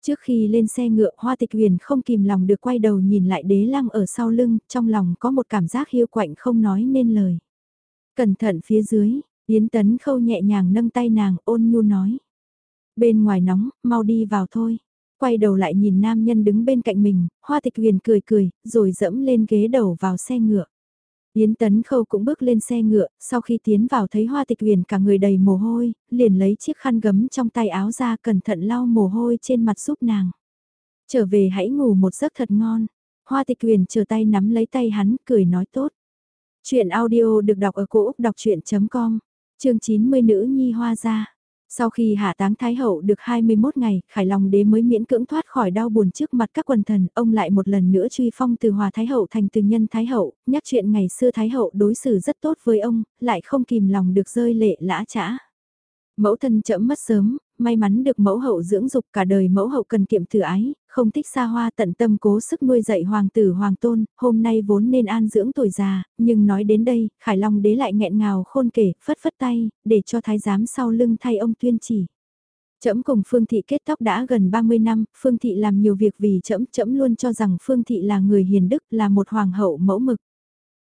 Trước khi lên xe ngựa Hoa Tịch Huyền không kìm lòng được quay đầu nhìn lại đế lăng ở sau lưng, trong lòng có một cảm giác hiu quạnh không nói nên lời. Cẩn thận phía dưới, Yến Tấn Khâu nhẹ nhàng nâng tay nàng ôn nhu nói. Bên ngoài nóng, mau đi vào thôi. Quay đầu lại nhìn nam nhân đứng bên cạnh mình, Hoa Tịch Huyền cười cười, rồi dẫm lên ghế đầu vào xe ngựa. Yến Tấn Khâu cũng bước lên xe ngựa, sau khi tiến vào thấy Hoa Tịch Huyền cả người đầy mồ hôi, liền lấy chiếc khăn gấm trong tay áo ra cẩn thận lau mồ hôi trên mặt giúp nàng. Trở về hãy ngủ một giấc thật ngon. Hoa Tịch Huyền chờ tay nắm lấy tay hắn, cười nói tốt. Chuyện audio được đọc ở cổ Úc đọc chuyện.com, chương 90 nữ nhi hoa gia. Sau khi hạ táng Thái Hậu được 21 ngày, Khải Long đế mới miễn cưỡng thoát khỏi đau buồn trước mặt các quần thần, ông lại một lần nữa truy phong từ Hòa Thái Hậu thành từ nhân Thái Hậu, nhắc chuyện ngày xưa Thái Hậu đối xử rất tốt với ông, lại không kìm lòng được rơi lệ lã trã. Mẫu thân chậm mất sớm, may mắn được mẫu hậu dưỡng dục cả đời mẫu hậu cần kiệm từ ái, không thích xa hoa tận tâm cố sức nuôi dạy hoàng tử hoàng tôn, hôm nay vốn nên an dưỡng tuổi già, nhưng nói đến đây, Khải Long đế lại nghẹn ngào khôn kể, phất phất tay, để cho thái giám sau lưng thay ông tuyên chỉ. Trẫm cùng Phương Thị kết tóc đã gần 30 năm, Phương Thị làm nhiều việc vì trẫm, trẫm luôn cho rằng Phương Thị là người hiền đức, là một hoàng hậu mẫu mực.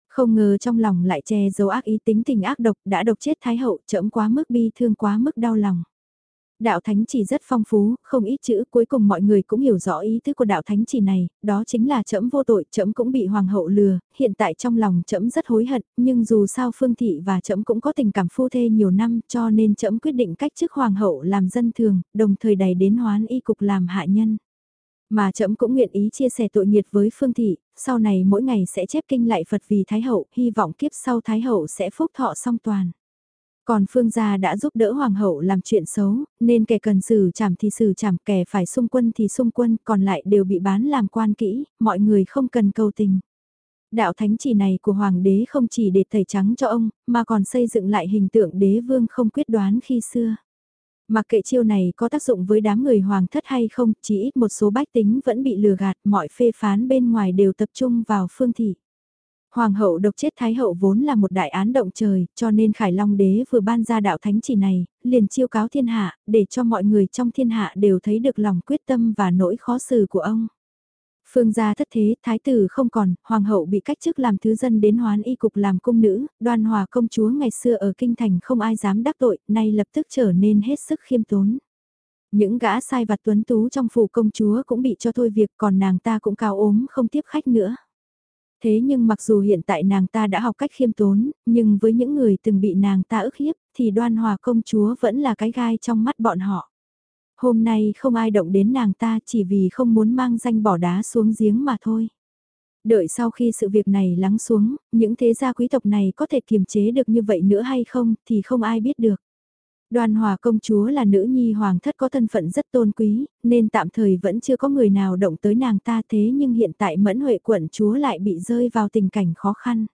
Không ngờ trong lòng lại che giấu ác ý tính tình ác độc, đã độc chết Thái hậu, trẫm quá mức bi thương quá mức đau lòng. Đạo thánh chỉ rất phong phú, không ít chữ, cuối cùng mọi người cũng hiểu rõ ý tứ của đạo thánh chỉ này, đó chính là trẫm vô tội, trẫm cũng bị hoàng hậu lừa, hiện tại trong lòng trẫm rất hối hận, nhưng dù sao Phương thị và trẫm cũng có tình cảm phu thê nhiều năm, cho nên trẫm quyết định cách chức hoàng hậu làm dân thường, đồng thời đẩy đến hoán y cục làm hạ nhân. Mà trẫm cũng nguyện ý chia sẻ tội nghiệp với Phương thị, sau này mỗi ngày sẽ chép kinh lại Phật vì Thái hậu, hy vọng kiếp sau Thái hậu sẽ phúc thọ song toàn. Còn Phương gia đã giúp đỡ Hoàng hậu làm chuyện xấu, nên kẻ cần xử trảm thì xử trảm, kẻ phải xung quân thì xung quân, còn lại đều bị bán làm quan kỹ, mọi người không cần cầu tình. Đạo thánh chỉ này của Hoàng đế không chỉ để tẩy trắng cho ông, mà còn xây dựng lại hình tượng đế vương không quyết đoán khi xưa. Mặc kệ chiêu này có tác dụng với đám người hoàng thất hay không, chỉ ít một số bách tính vẫn bị lừa gạt, mọi phê phán bên ngoài đều tập trung vào phương thị. Hoàng hậu độc chết Thái hậu vốn là một đại án động trời, cho nên Khải Long đế vừa ban ra đạo thánh chỉ này, liền chiêu cáo thiên hạ, để cho mọi người trong thiên hạ đều thấy được lòng quyết tâm và nỗi khó xử của ông. Phương gia thất thế, thái tử không còn, hoàng hậu bị cách chức làm thứ dân đến hoán y cục làm cung nữ, đoan hòa công chúa ngày xưa ở kinh thành không ai dám đắc tội, nay lập tức trở nên hết sức khiêm tốn. Những gã sai vặt tuấn tú trong phủ công chúa cũng bị cho thôi việc còn nàng ta cũng cao ốm không tiếp khách nữa. Thế nhưng mặc dù hiện tại nàng ta đã học cách khiêm tốn, nhưng với những người từng bị nàng ta ức hiếp, thì đoan hòa công chúa vẫn là cái gai trong mắt bọn họ. Hôm nay không ai động đến nàng ta chỉ vì không muốn mang danh bỏ đá xuống giếng mà thôi. Đợi sau khi sự việc này lắng xuống, những thế gia quý tộc này có thể kiềm chế được như vậy nữa hay không thì không ai biết được. Đoan hòa công chúa là nữ nhi hoàng thất có thân phận rất tôn quý, nên tạm thời vẫn chưa có người nào động tới nàng ta thế nhưng hiện tại mẫn huệ quận chúa lại bị rơi vào tình cảnh khó khăn.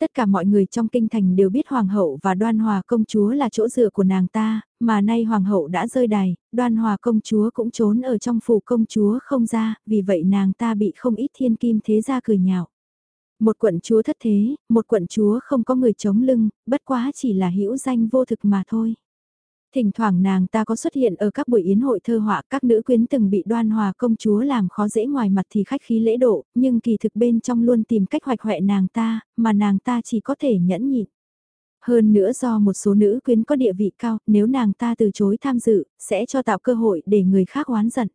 Tất cả mọi người trong kinh thành đều biết hoàng hậu và đoan hòa công chúa là chỗ dựa của nàng ta, mà nay hoàng hậu đã rơi đài, đoan hòa công chúa cũng trốn ở trong phủ công chúa không ra, vì vậy nàng ta bị không ít thiên kim thế ra cười nhạo. Một quận chúa thất thế, một quận chúa không có người chống lưng, bất quá chỉ là hữu danh vô thực mà thôi. Thỉnh thoảng nàng ta có xuất hiện ở các buổi yến hội thơ họa các nữ quyến từng bị đoan hòa công chúa làm khó dễ ngoài mặt thì khách khí lễ độ, nhưng kỳ thực bên trong luôn tìm cách hoạch hoẹ nàng ta, mà nàng ta chỉ có thể nhẫn nhịn. Hơn nữa do một số nữ quyến có địa vị cao, nếu nàng ta từ chối tham dự, sẽ cho tạo cơ hội để người khác oán giận.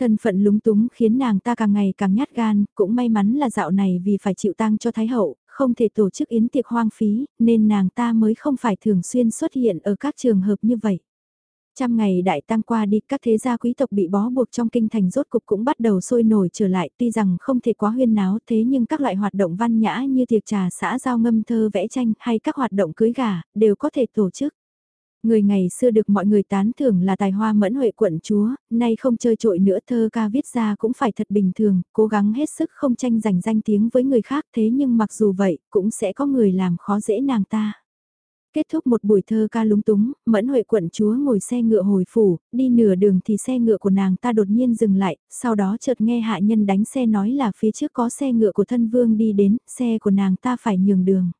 Thân phận lúng túng khiến nàng ta càng ngày càng nhát gan, cũng may mắn là dạo này vì phải chịu tang cho Thái Hậu, không thể tổ chức yến tiệc hoang phí, nên nàng ta mới không phải thường xuyên xuất hiện ở các trường hợp như vậy. Trăm ngày đại tăng qua đi các thế gia quý tộc bị bó buộc trong kinh thành rốt cục cũng bắt đầu sôi nổi trở lại tuy rằng không thể quá huyên náo thế nhưng các loại hoạt động văn nhã như tiệc trà xã giao ngâm thơ vẽ tranh hay các hoạt động cưới gà đều có thể tổ chức. Người ngày xưa được mọi người tán thưởng là tài hoa mẫn huệ quận chúa, nay không chơi trội nữa thơ ca viết ra cũng phải thật bình thường, cố gắng hết sức không tranh giành danh tiếng với người khác thế nhưng mặc dù vậy cũng sẽ có người làm khó dễ nàng ta. Kết thúc một buổi thơ ca lúng túng, mẫn huệ quận chúa ngồi xe ngựa hồi phủ, đi nửa đường thì xe ngựa của nàng ta đột nhiên dừng lại, sau đó chợt nghe hạ nhân đánh xe nói là phía trước có xe ngựa của thân vương đi đến, xe của nàng ta phải nhường đường.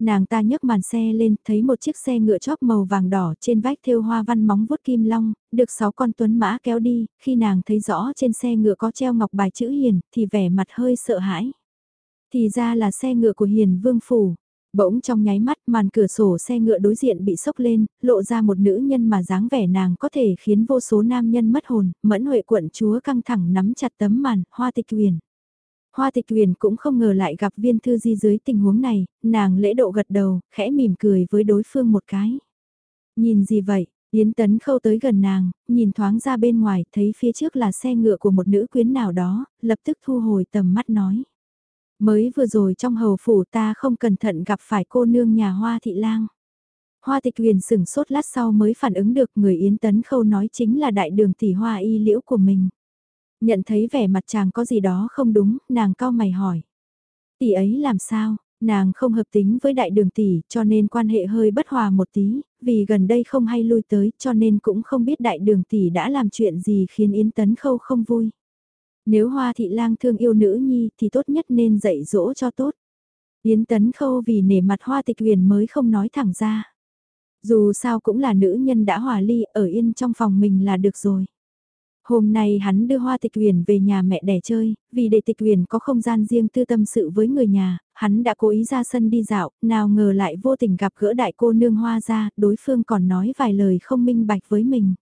Nàng ta nhấc màn xe lên, thấy một chiếc xe ngựa chóp màu vàng đỏ trên vách thêu hoa văn móng vuốt kim long, được sáu con tuấn mã kéo đi, khi nàng thấy rõ trên xe ngựa có treo ngọc bài chữ hiền, thì vẻ mặt hơi sợ hãi. Thì ra là xe ngựa của hiền vương phủ. Bỗng trong nháy mắt màn cửa sổ xe ngựa đối diện bị sốc lên, lộ ra một nữ nhân mà dáng vẻ nàng có thể khiến vô số nam nhân mất hồn, mẫn huệ quận chúa căng thẳng nắm chặt tấm màn, hoa tịch quyền. Hoa tịch huyền cũng không ngờ lại gặp viên thư di dưới tình huống này, nàng lễ độ gật đầu, khẽ mỉm cười với đối phương một cái. Nhìn gì vậy? Yến Tấn Khâu tới gần nàng, nhìn thoáng ra bên ngoài, thấy phía trước là xe ngựa của một nữ quyến nào đó, lập tức thu hồi tầm mắt nói. Mới vừa rồi trong hầu phủ ta không cẩn thận gặp phải cô nương nhà Hoa Thị Lang. Hoa Tịch Huyền sửng sốt lát sau mới phản ứng được người Yến Tấn Khâu nói chính là đại đường tỷ hoa y liễu của mình. Nhận thấy vẻ mặt chàng có gì đó không đúng, nàng cao mày hỏi. Tỷ ấy làm sao, nàng không hợp tính với đại đường tỷ cho nên quan hệ hơi bất hòa một tí, vì gần đây không hay lui tới cho nên cũng không biết đại đường tỷ đã làm chuyện gì khiến Yến Tấn Khâu không vui. Nếu Hoa Thị Lang thương yêu nữ nhi thì tốt nhất nên dạy dỗ cho tốt. Yến Tấn Khâu vì nể mặt Hoa Tịch Huyền mới không nói thẳng ra. Dù sao cũng là nữ nhân đã hòa ly ở yên trong phòng mình là được rồi. Hôm nay hắn đưa Hoa Tịch Huyền về nhà mẹ đẻ chơi, vì để Tịch Huyền có không gian riêng tư tâm sự với người nhà, hắn đã cố ý ra sân đi dạo, nào ngờ lại vô tình gặp gỡ đại cô nương Hoa ra, đối phương còn nói vài lời không minh bạch với mình.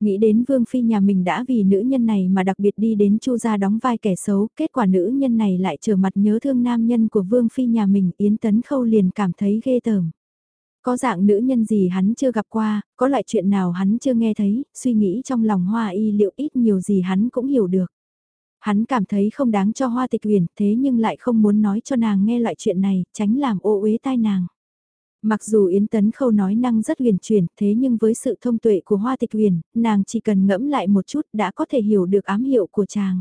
Nghĩ đến Vương Phi nhà mình đã vì nữ nhân này mà đặc biệt đi đến Chu gia đóng vai kẻ xấu, kết quả nữ nhân này lại trở mặt nhớ thương nam nhân của Vương Phi nhà mình, Yến Tấn Khâu liền cảm thấy ghê tởm. Có dạng nữ nhân gì hắn chưa gặp qua, có loại chuyện nào hắn chưa nghe thấy, suy nghĩ trong lòng hoa y liệu ít nhiều gì hắn cũng hiểu được. Hắn cảm thấy không đáng cho hoa tịch huyền thế nhưng lại không muốn nói cho nàng nghe loại chuyện này, tránh làm ô uế tai nàng. Mặc dù Yến Tấn Khâu nói năng rất huyền chuyển, thế nhưng với sự thông tuệ của Hoa Tịch Huyền, nàng chỉ cần ngẫm lại một chút đã có thể hiểu được ám hiệu của chàng.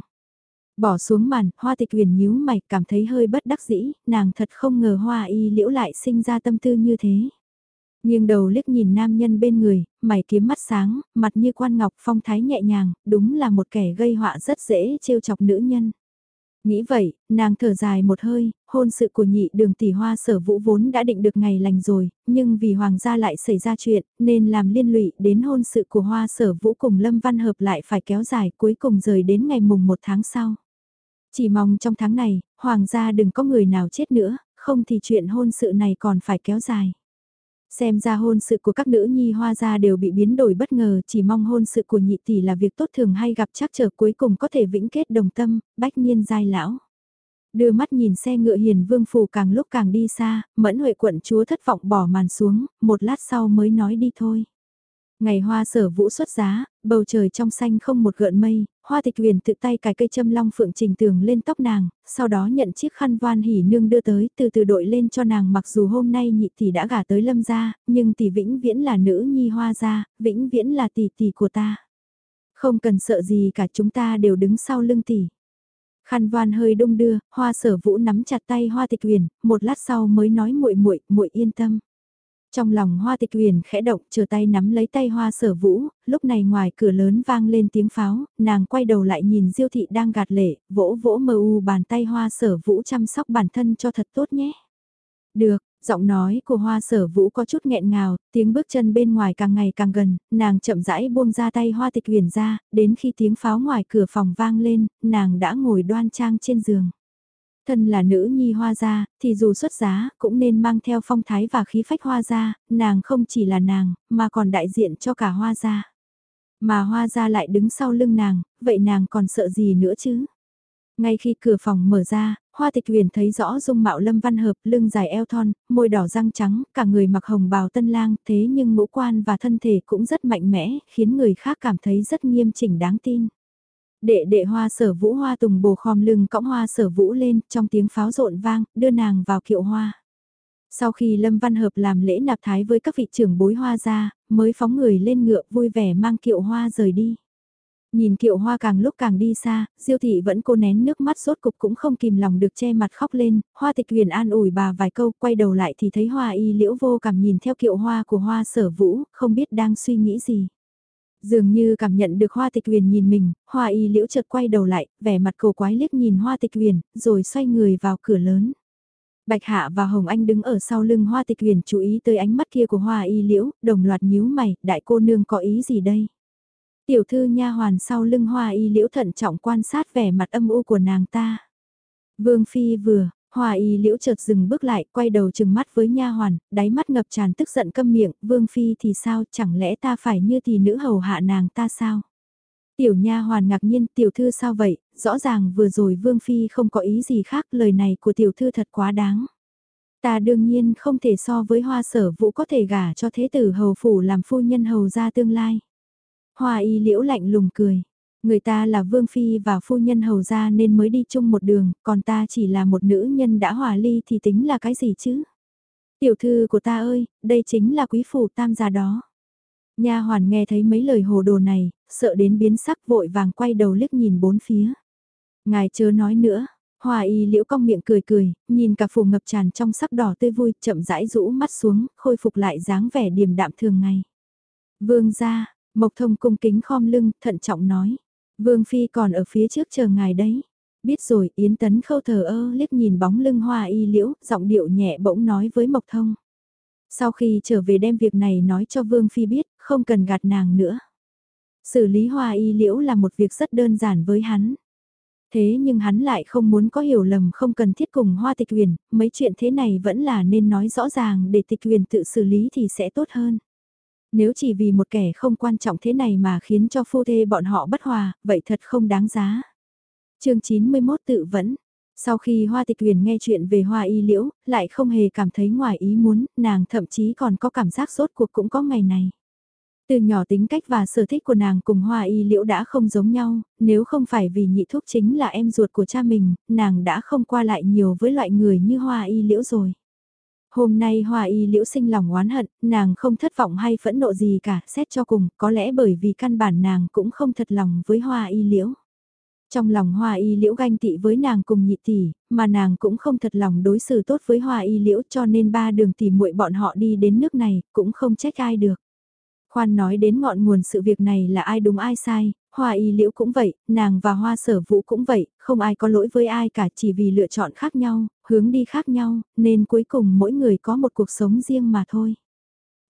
Bỏ xuống màn, Hoa Tịch Huyền nhíu mày, cảm thấy hơi bất đắc dĩ, nàng thật không ngờ Hoa Y Liễu lại sinh ra tâm tư như thế nghiêng đầu liếc nhìn nam nhân bên người, mày kiếm mắt sáng, mặt như quan ngọc phong thái nhẹ nhàng, đúng là một kẻ gây họa rất dễ trêu chọc nữ nhân. Nghĩ vậy, nàng thở dài một hơi, hôn sự của nhị đường tỷ hoa sở vũ vốn đã định được ngày lành rồi, nhưng vì hoàng gia lại xảy ra chuyện, nên làm liên lụy đến hôn sự của hoa sở vũ cùng Lâm Văn Hợp lại phải kéo dài cuối cùng rời đến ngày mùng một tháng sau. Chỉ mong trong tháng này, hoàng gia đừng có người nào chết nữa, không thì chuyện hôn sự này còn phải kéo dài. Xem ra hôn sự của các nữ nhi hoa gia đều bị biến đổi bất ngờ, chỉ mong hôn sự của nhị tỷ là việc tốt thường hay gặp chắc trở cuối cùng có thể vĩnh kết đồng tâm, bách nhiên giai lão. Đưa mắt nhìn xe ngựa hiền vương phủ càng lúc càng đi xa, mẫn huệ quận chúa thất vọng bỏ màn xuống, một lát sau mới nói đi thôi. Ngày hoa sở vũ xuất giá, bầu trời trong xanh không một gợn mây, hoa tịch huyền tự tay cài cây châm long phượng trình tường lên tóc nàng, sau đó nhận chiếc khăn van hỉ nương đưa tới từ từ đội lên cho nàng mặc dù hôm nay nhị tỷ đã gả tới lâm gia, nhưng tỷ vĩnh viễn là nữ nhi hoa gia, vĩnh viễn là tỷ tỷ của ta. Không cần sợ gì cả chúng ta đều đứng sau lưng tỷ. Khăn van hơi đông đưa, hoa sở vũ nắm chặt tay hoa tịch huyền, một lát sau mới nói muội muội muội yên tâm. Trong lòng hoa tịch huyền khẽ động, chờ tay nắm lấy tay hoa sở vũ, lúc này ngoài cửa lớn vang lên tiếng pháo, nàng quay đầu lại nhìn diêu thị đang gạt lệ, vỗ vỗ mờ u bàn tay hoa sở vũ chăm sóc bản thân cho thật tốt nhé. Được, giọng nói của hoa sở vũ có chút nghẹn ngào, tiếng bước chân bên ngoài càng ngày càng gần, nàng chậm rãi buông ra tay hoa tịch huyền ra, đến khi tiếng pháo ngoài cửa phòng vang lên, nàng đã ngồi đoan trang trên giường. Thân là nữ nhi hoa gia, thì dù xuất giá, cũng nên mang theo phong thái và khí phách hoa gia, nàng không chỉ là nàng, mà còn đại diện cho cả hoa gia. Mà hoa gia lại đứng sau lưng nàng, vậy nàng còn sợ gì nữa chứ? Ngay khi cửa phòng mở ra, Hoa tịch huyền thấy rõ dung mạo lâm văn hợp, lưng dài eo thon, môi đỏ răng trắng, cả người mặc hồng bào tân lang, thế nhưng ngũ quan và thân thể cũng rất mạnh mẽ, khiến người khác cảm thấy rất nghiêm chỉnh đáng tin. Đệ đệ hoa sở vũ hoa tùng bồ khom lưng cõng hoa sở vũ lên, trong tiếng pháo rộn vang, đưa nàng vào kiệu hoa. Sau khi Lâm Văn Hợp làm lễ nạp thái với các vị trưởng bối hoa ra, mới phóng người lên ngựa vui vẻ mang kiệu hoa rời đi. Nhìn kiệu hoa càng lúc càng đi xa, diêu thị vẫn cô nén nước mắt rốt cục cũng không kìm lòng được che mặt khóc lên, hoa tịch huyền an ủi bà vài câu, quay đầu lại thì thấy hoa y liễu vô cảm nhìn theo kiệu hoa của hoa sở vũ, không biết đang suy nghĩ gì. Dường như cảm nhận được hoa tịch huyền nhìn mình, hoa y liễu chợt quay đầu lại, vẻ mặt cổ quái liếc nhìn hoa tịch huyền, rồi xoay người vào cửa lớn. Bạch Hạ và Hồng Anh đứng ở sau lưng hoa tịch huyền chú ý tới ánh mắt kia của hoa y liễu, đồng loạt nhíu mày, đại cô nương có ý gì đây? Tiểu thư nha hoàn sau lưng hoa y liễu thận trọng quan sát vẻ mặt âm u của nàng ta. Vương Phi vừa, Hoa y liễu chợt dừng bước lại, quay đầu chừng mắt với nha hoàn, đáy mắt ngập tràn tức giận câm miệng, vương phi thì sao, chẳng lẽ ta phải như thì nữ hầu hạ nàng ta sao? Tiểu nha hoàn ngạc nhiên, tiểu thư sao vậy, rõ ràng vừa rồi vương phi không có ý gì khác, lời này của tiểu thư thật quá đáng. Ta đương nhiên không thể so với hoa sở vũ có thể gả cho thế tử hầu phủ làm phu nhân hầu ra tương lai. Hoa y liễu lạnh lùng cười. Người ta là vương phi và phu nhân hầu gia nên mới đi chung một đường, còn ta chỉ là một nữ nhân đã hòa ly thì tính là cái gì chứ? Tiểu thư của ta ơi, đây chính là quý phủ tam gia đó. Nha hoàn nghe thấy mấy lời hồ đồ này, sợ đến biến sắc vội vàng quay đầu liếc nhìn bốn phía. Ngài chớ nói nữa, Hòa y liễu cong miệng cười cười, nhìn cả phủ ngập tràn trong sắc đỏ tươi vui, chậm rãi rũ mắt xuống, khôi phục lại dáng vẻ điềm đạm thường ngày. Vương gia, Mộc thông cung kính khom lưng, thận trọng nói. Vương Phi còn ở phía trước chờ ngài đấy. Biết rồi, Yến Tấn khâu thờ ơ liếc nhìn bóng lưng hoa y liễu, giọng điệu nhẹ bỗng nói với Mộc Thông. Sau khi trở về đem việc này nói cho Vương Phi biết, không cần gạt nàng nữa. Xử lý hoa y liễu là một việc rất đơn giản với hắn. Thế nhưng hắn lại không muốn có hiểu lầm không cần thiết cùng hoa tịch huyền, mấy chuyện thế này vẫn là nên nói rõ ràng để tịch huyền tự xử lý thì sẽ tốt hơn. Nếu chỉ vì một kẻ không quan trọng thế này mà khiến cho phu thê bọn họ bất hòa, vậy thật không đáng giá. chương 91 tự vẫn. Sau khi Hoa Tịch Huyền nghe chuyện về Hoa Y Liễu, lại không hề cảm thấy ngoài ý muốn, nàng thậm chí còn có cảm giác sốt cuộc cũng có ngày này. Từ nhỏ tính cách và sở thích của nàng cùng Hoa Y Liễu đã không giống nhau, nếu không phải vì nhị thúc chính là em ruột của cha mình, nàng đã không qua lại nhiều với loại người như Hoa Y Liễu rồi. Hôm nay Hoa Y Liễu sinh lòng oán hận, nàng không thất vọng hay phẫn nộ gì cả, xét cho cùng, có lẽ bởi vì căn bản nàng cũng không thật lòng với Hoa Y Liễu. Trong lòng Hoa Y Liễu ganh tị với nàng cùng nhị tỷ, mà nàng cũng không thật lòng đối xử tốt với Hoa Y Liễu cho nên ba đường tỷ muội bọn họ đi đến nước này, cũng không trách ai được. Khoan nói đến ngọn nguồn sự việc này là ai đúng ai sai, Hoa y liễu cũng vậy, nàng và hoa sở vũ cũng vậy, không ai có lỗi với ai cả chỉ vì lựa chọn khác nhau, hướng đi khác nhau, nên cuối cùng mỗi người có một cuộc sống riêng mà thôi.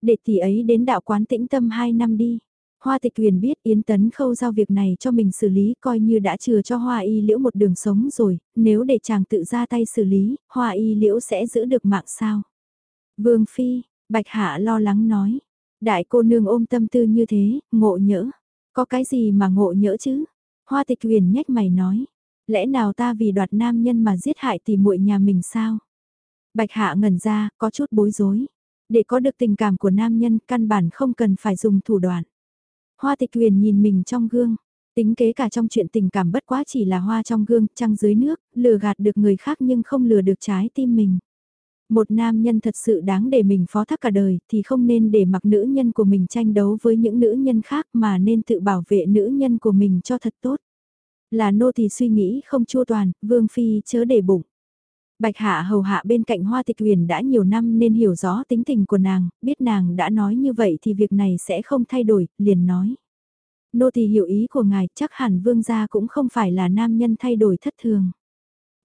Để tỷ ấy đến đạo quán tĩnh tâm 2 năm đi. Hoa tịch huyền biết Yến Tấn khâu giao việc này cho mình xử lý coi như đã chừa cho Hoa y liễu một đường sống rồi, nếu để chàng tự ra tay xử lý, Hoa y liễu sẽ giữ được mạng sao. Vương Phi, Bạch Hạ lo lắng nói, đại cô nương ôm tâm tư như thế, ngộ nhỡ. Có cái gì mà ngộ nhỡ chứ? Hoa tịch huyền nhếch mày nói. Lẽ nào ta vì đoạt nam nhân mà giết hại tỷ muội nhà mình sao? Bạch hạ ngẩn ra, có chút bối rối. Để có được tình cảm của nam nhân căn bản không cần phải dùng thủ đoạn. Hoa tịch huyền nhìn mình trong gương, tính kế cả trong chuyện tình cảm bất quá chỉ là hoa trong gương, trăng dưới nước, lừa gạt được người khác nhưng không lừa được trái tim mình. Một nam nhân thật sự đáng để mình phó thác cả đời thì không nên để mặc nữ nhân của mình tranh đấu với những nữ nhân khác mà nên tự bảo vệ nữ nhân của mình cho thật tốt. Là nô thì suy nghĩ không chua toàn, vương phi chớ để bụng. Bạch Hạ hầu hạ bên cạnh Hoa Tịch Huyền đã nhiều năm nên hiểu rõ tính tình của nàng, biết nàng đã nói như vậy thì việc này sẽ không thay đổi, liền nói. Nô tỳ hiểu ý của ngài, chắc hẳn vương gia cũng không phải là nam nhân thay đổi thất thường.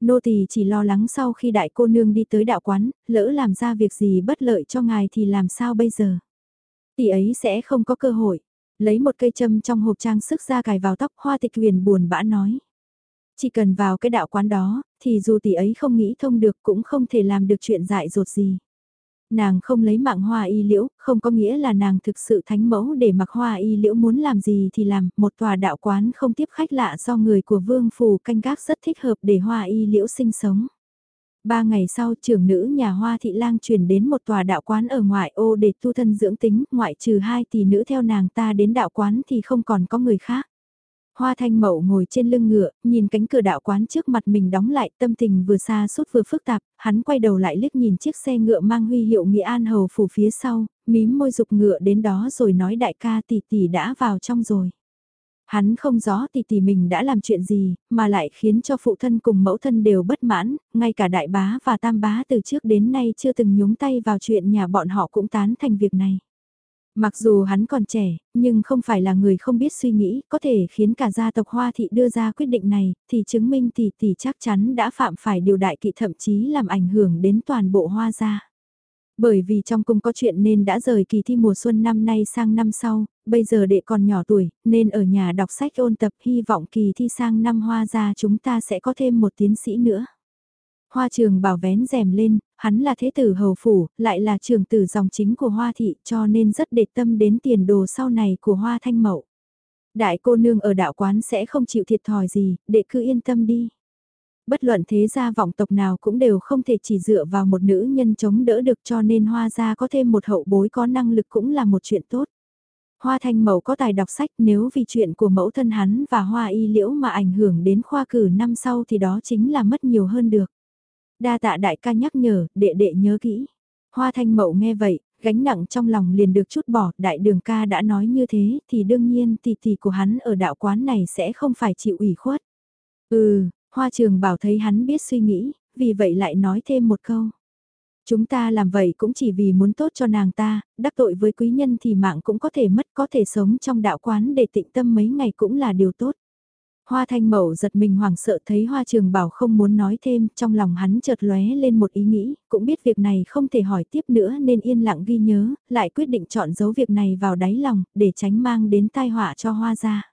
Nô tỳ chỉ lo lắng sau khi đại cô nương đi tới đạo quán, lỡ làm ra việc gì bất lợi cho ngài thì làm sao bây giờ? Tỷ ấy sẽ không có cơ hội. Lấy một cây châm trong hộp trang sức ra cài vào tóc hoa tịch huyền buồn bã nói. Chỉ cần vào cái đạo quán đó, thì dù tỷ ấy không nghĩ thông được cũng không thể làm được chuyện dại dột gì. Nàng không lấy mạng hoa y liễu, không có nghĩa là nàng thực sự thánh mẫu để mặc hoa y liễu muốn làm gì thì làm, một tòa đạo quán không tiếp khách lạ do người của vương phủ canh gác rất thích hợp để hoa y liễu sinh sống. Ba ngày sau trưởng nữ nhà hoa thị lang chuyển đến một tòa đạo quán ở ngoại ô để tu thân dưỡng tính, ngoại trừ hai tỷ nữ theo nàng ta đến đạo quán thì không còn có người khác. Hoa thanh mậu ngồi trên lưng ngựa, nhìn cánh cửa đạo quán trước mặt mình đóng lại, tâm tình vừa xa sút vừa phức tạp, hắn quay đầu lại liếc nhìn chiếc xe ngựa mang huy hiệu Nghĩa An Hầu phủ phía sau, mím môi dục ngựa đến đó rồi nói đại ca tỷ tỷ đã vào trong rồi. Hắn không rõ tỷ tỷ mình đã làm chuyện gì, mà lại khiến cho phụ thân cùng mẫu thân đều bất mãn, ngay cả đại bá và tam bá từ trước đến nay chưa từng nhúng tay vào chuyện nhà bọn họ cũng tán thành việc này. Mặc dù hắn còn trẻ, nhưng không phải là người không biết suy nghĩ, có thể khiến cả gia tộc Hoa Thị đưa ra quyết định này, thì chứng minh tỷ tỷ chắc chắn đã phạm phải điều đại kỵ thậm chí làm ảnh hưởng đến toàn bộ Hoa gia. Bởi vì trong cung có chuyện nên đã rời kỳ thi mùa xuân năm nay sang năm sau, bây giờ đệ còn nhỏ tuổi, nên ở nhà đọc sách ôn tập hy vọng kỳ thi sang năm Hoa gia chúng ta sẽ có thêm một tiến sĩ nữa. Hoa trường bảo vén rèm lên, hắn là thế tử hầu phủ, lại là trường tử dòng chính của hoa thị cho nên rất để tâm đến tiền đồ sau này của hoa thanh mậu. Đại cô nương ở đạo quán sẽ không chịu thiệt thòi gì, để cứ yên tâm đi. Bất luận thế gia vọng tộc nào cũng đều không thể chỉ dựa vào một nữ nhân chống đỡ được cho nên hoa gia có thêm một hậu bối có năng lực cũng là một chuyện tốt. Hoa Thanh Mậu có tài đọc sách nếu vì chuyện của mẫu thân hắn và Hoa Y Liễu mà ảnh hưởng đến khoa cử năm sau thì đó chính là mất nhiều hơn được. Đa tạ đại ca nhắc nhở, đệ đệ nhớ kỹ. Hoa thanh mậu nghe vậy, gánh nặng trong lòng liền được chút bỏ, đại đường ca đã nói như thế thì đương nhiên tỷ tỷ của hắn ở đạo quán này sẽ không phải chịu ủy khuất. Ừ, hoa trường bảo thấy hắn biết suy nghĩ, vì vậy lại nói thêm một câu. Chúng ta làm vậy cũng chỉ vì muốn tốt cho nàng ta, đắc tội với quý nhân thì mạng cũng có thể mất có thể sống trong đạo quán để tịnh tâm mấy ngày cũng là điều tốt. Hoa thanh mậu giật mình hoảng sợ thấy hoa trường bảo không muốn nói thêm, trong lòng hắn chợt lóe lên một ý nghĩ, cũng biết việc này không thể hỏi tiếp nữa nên yên lặng ghi nhớ, lại quyết định chọn giấu việc này vào đáy lòng, để tránh mang đến tai họa cho hoa ra.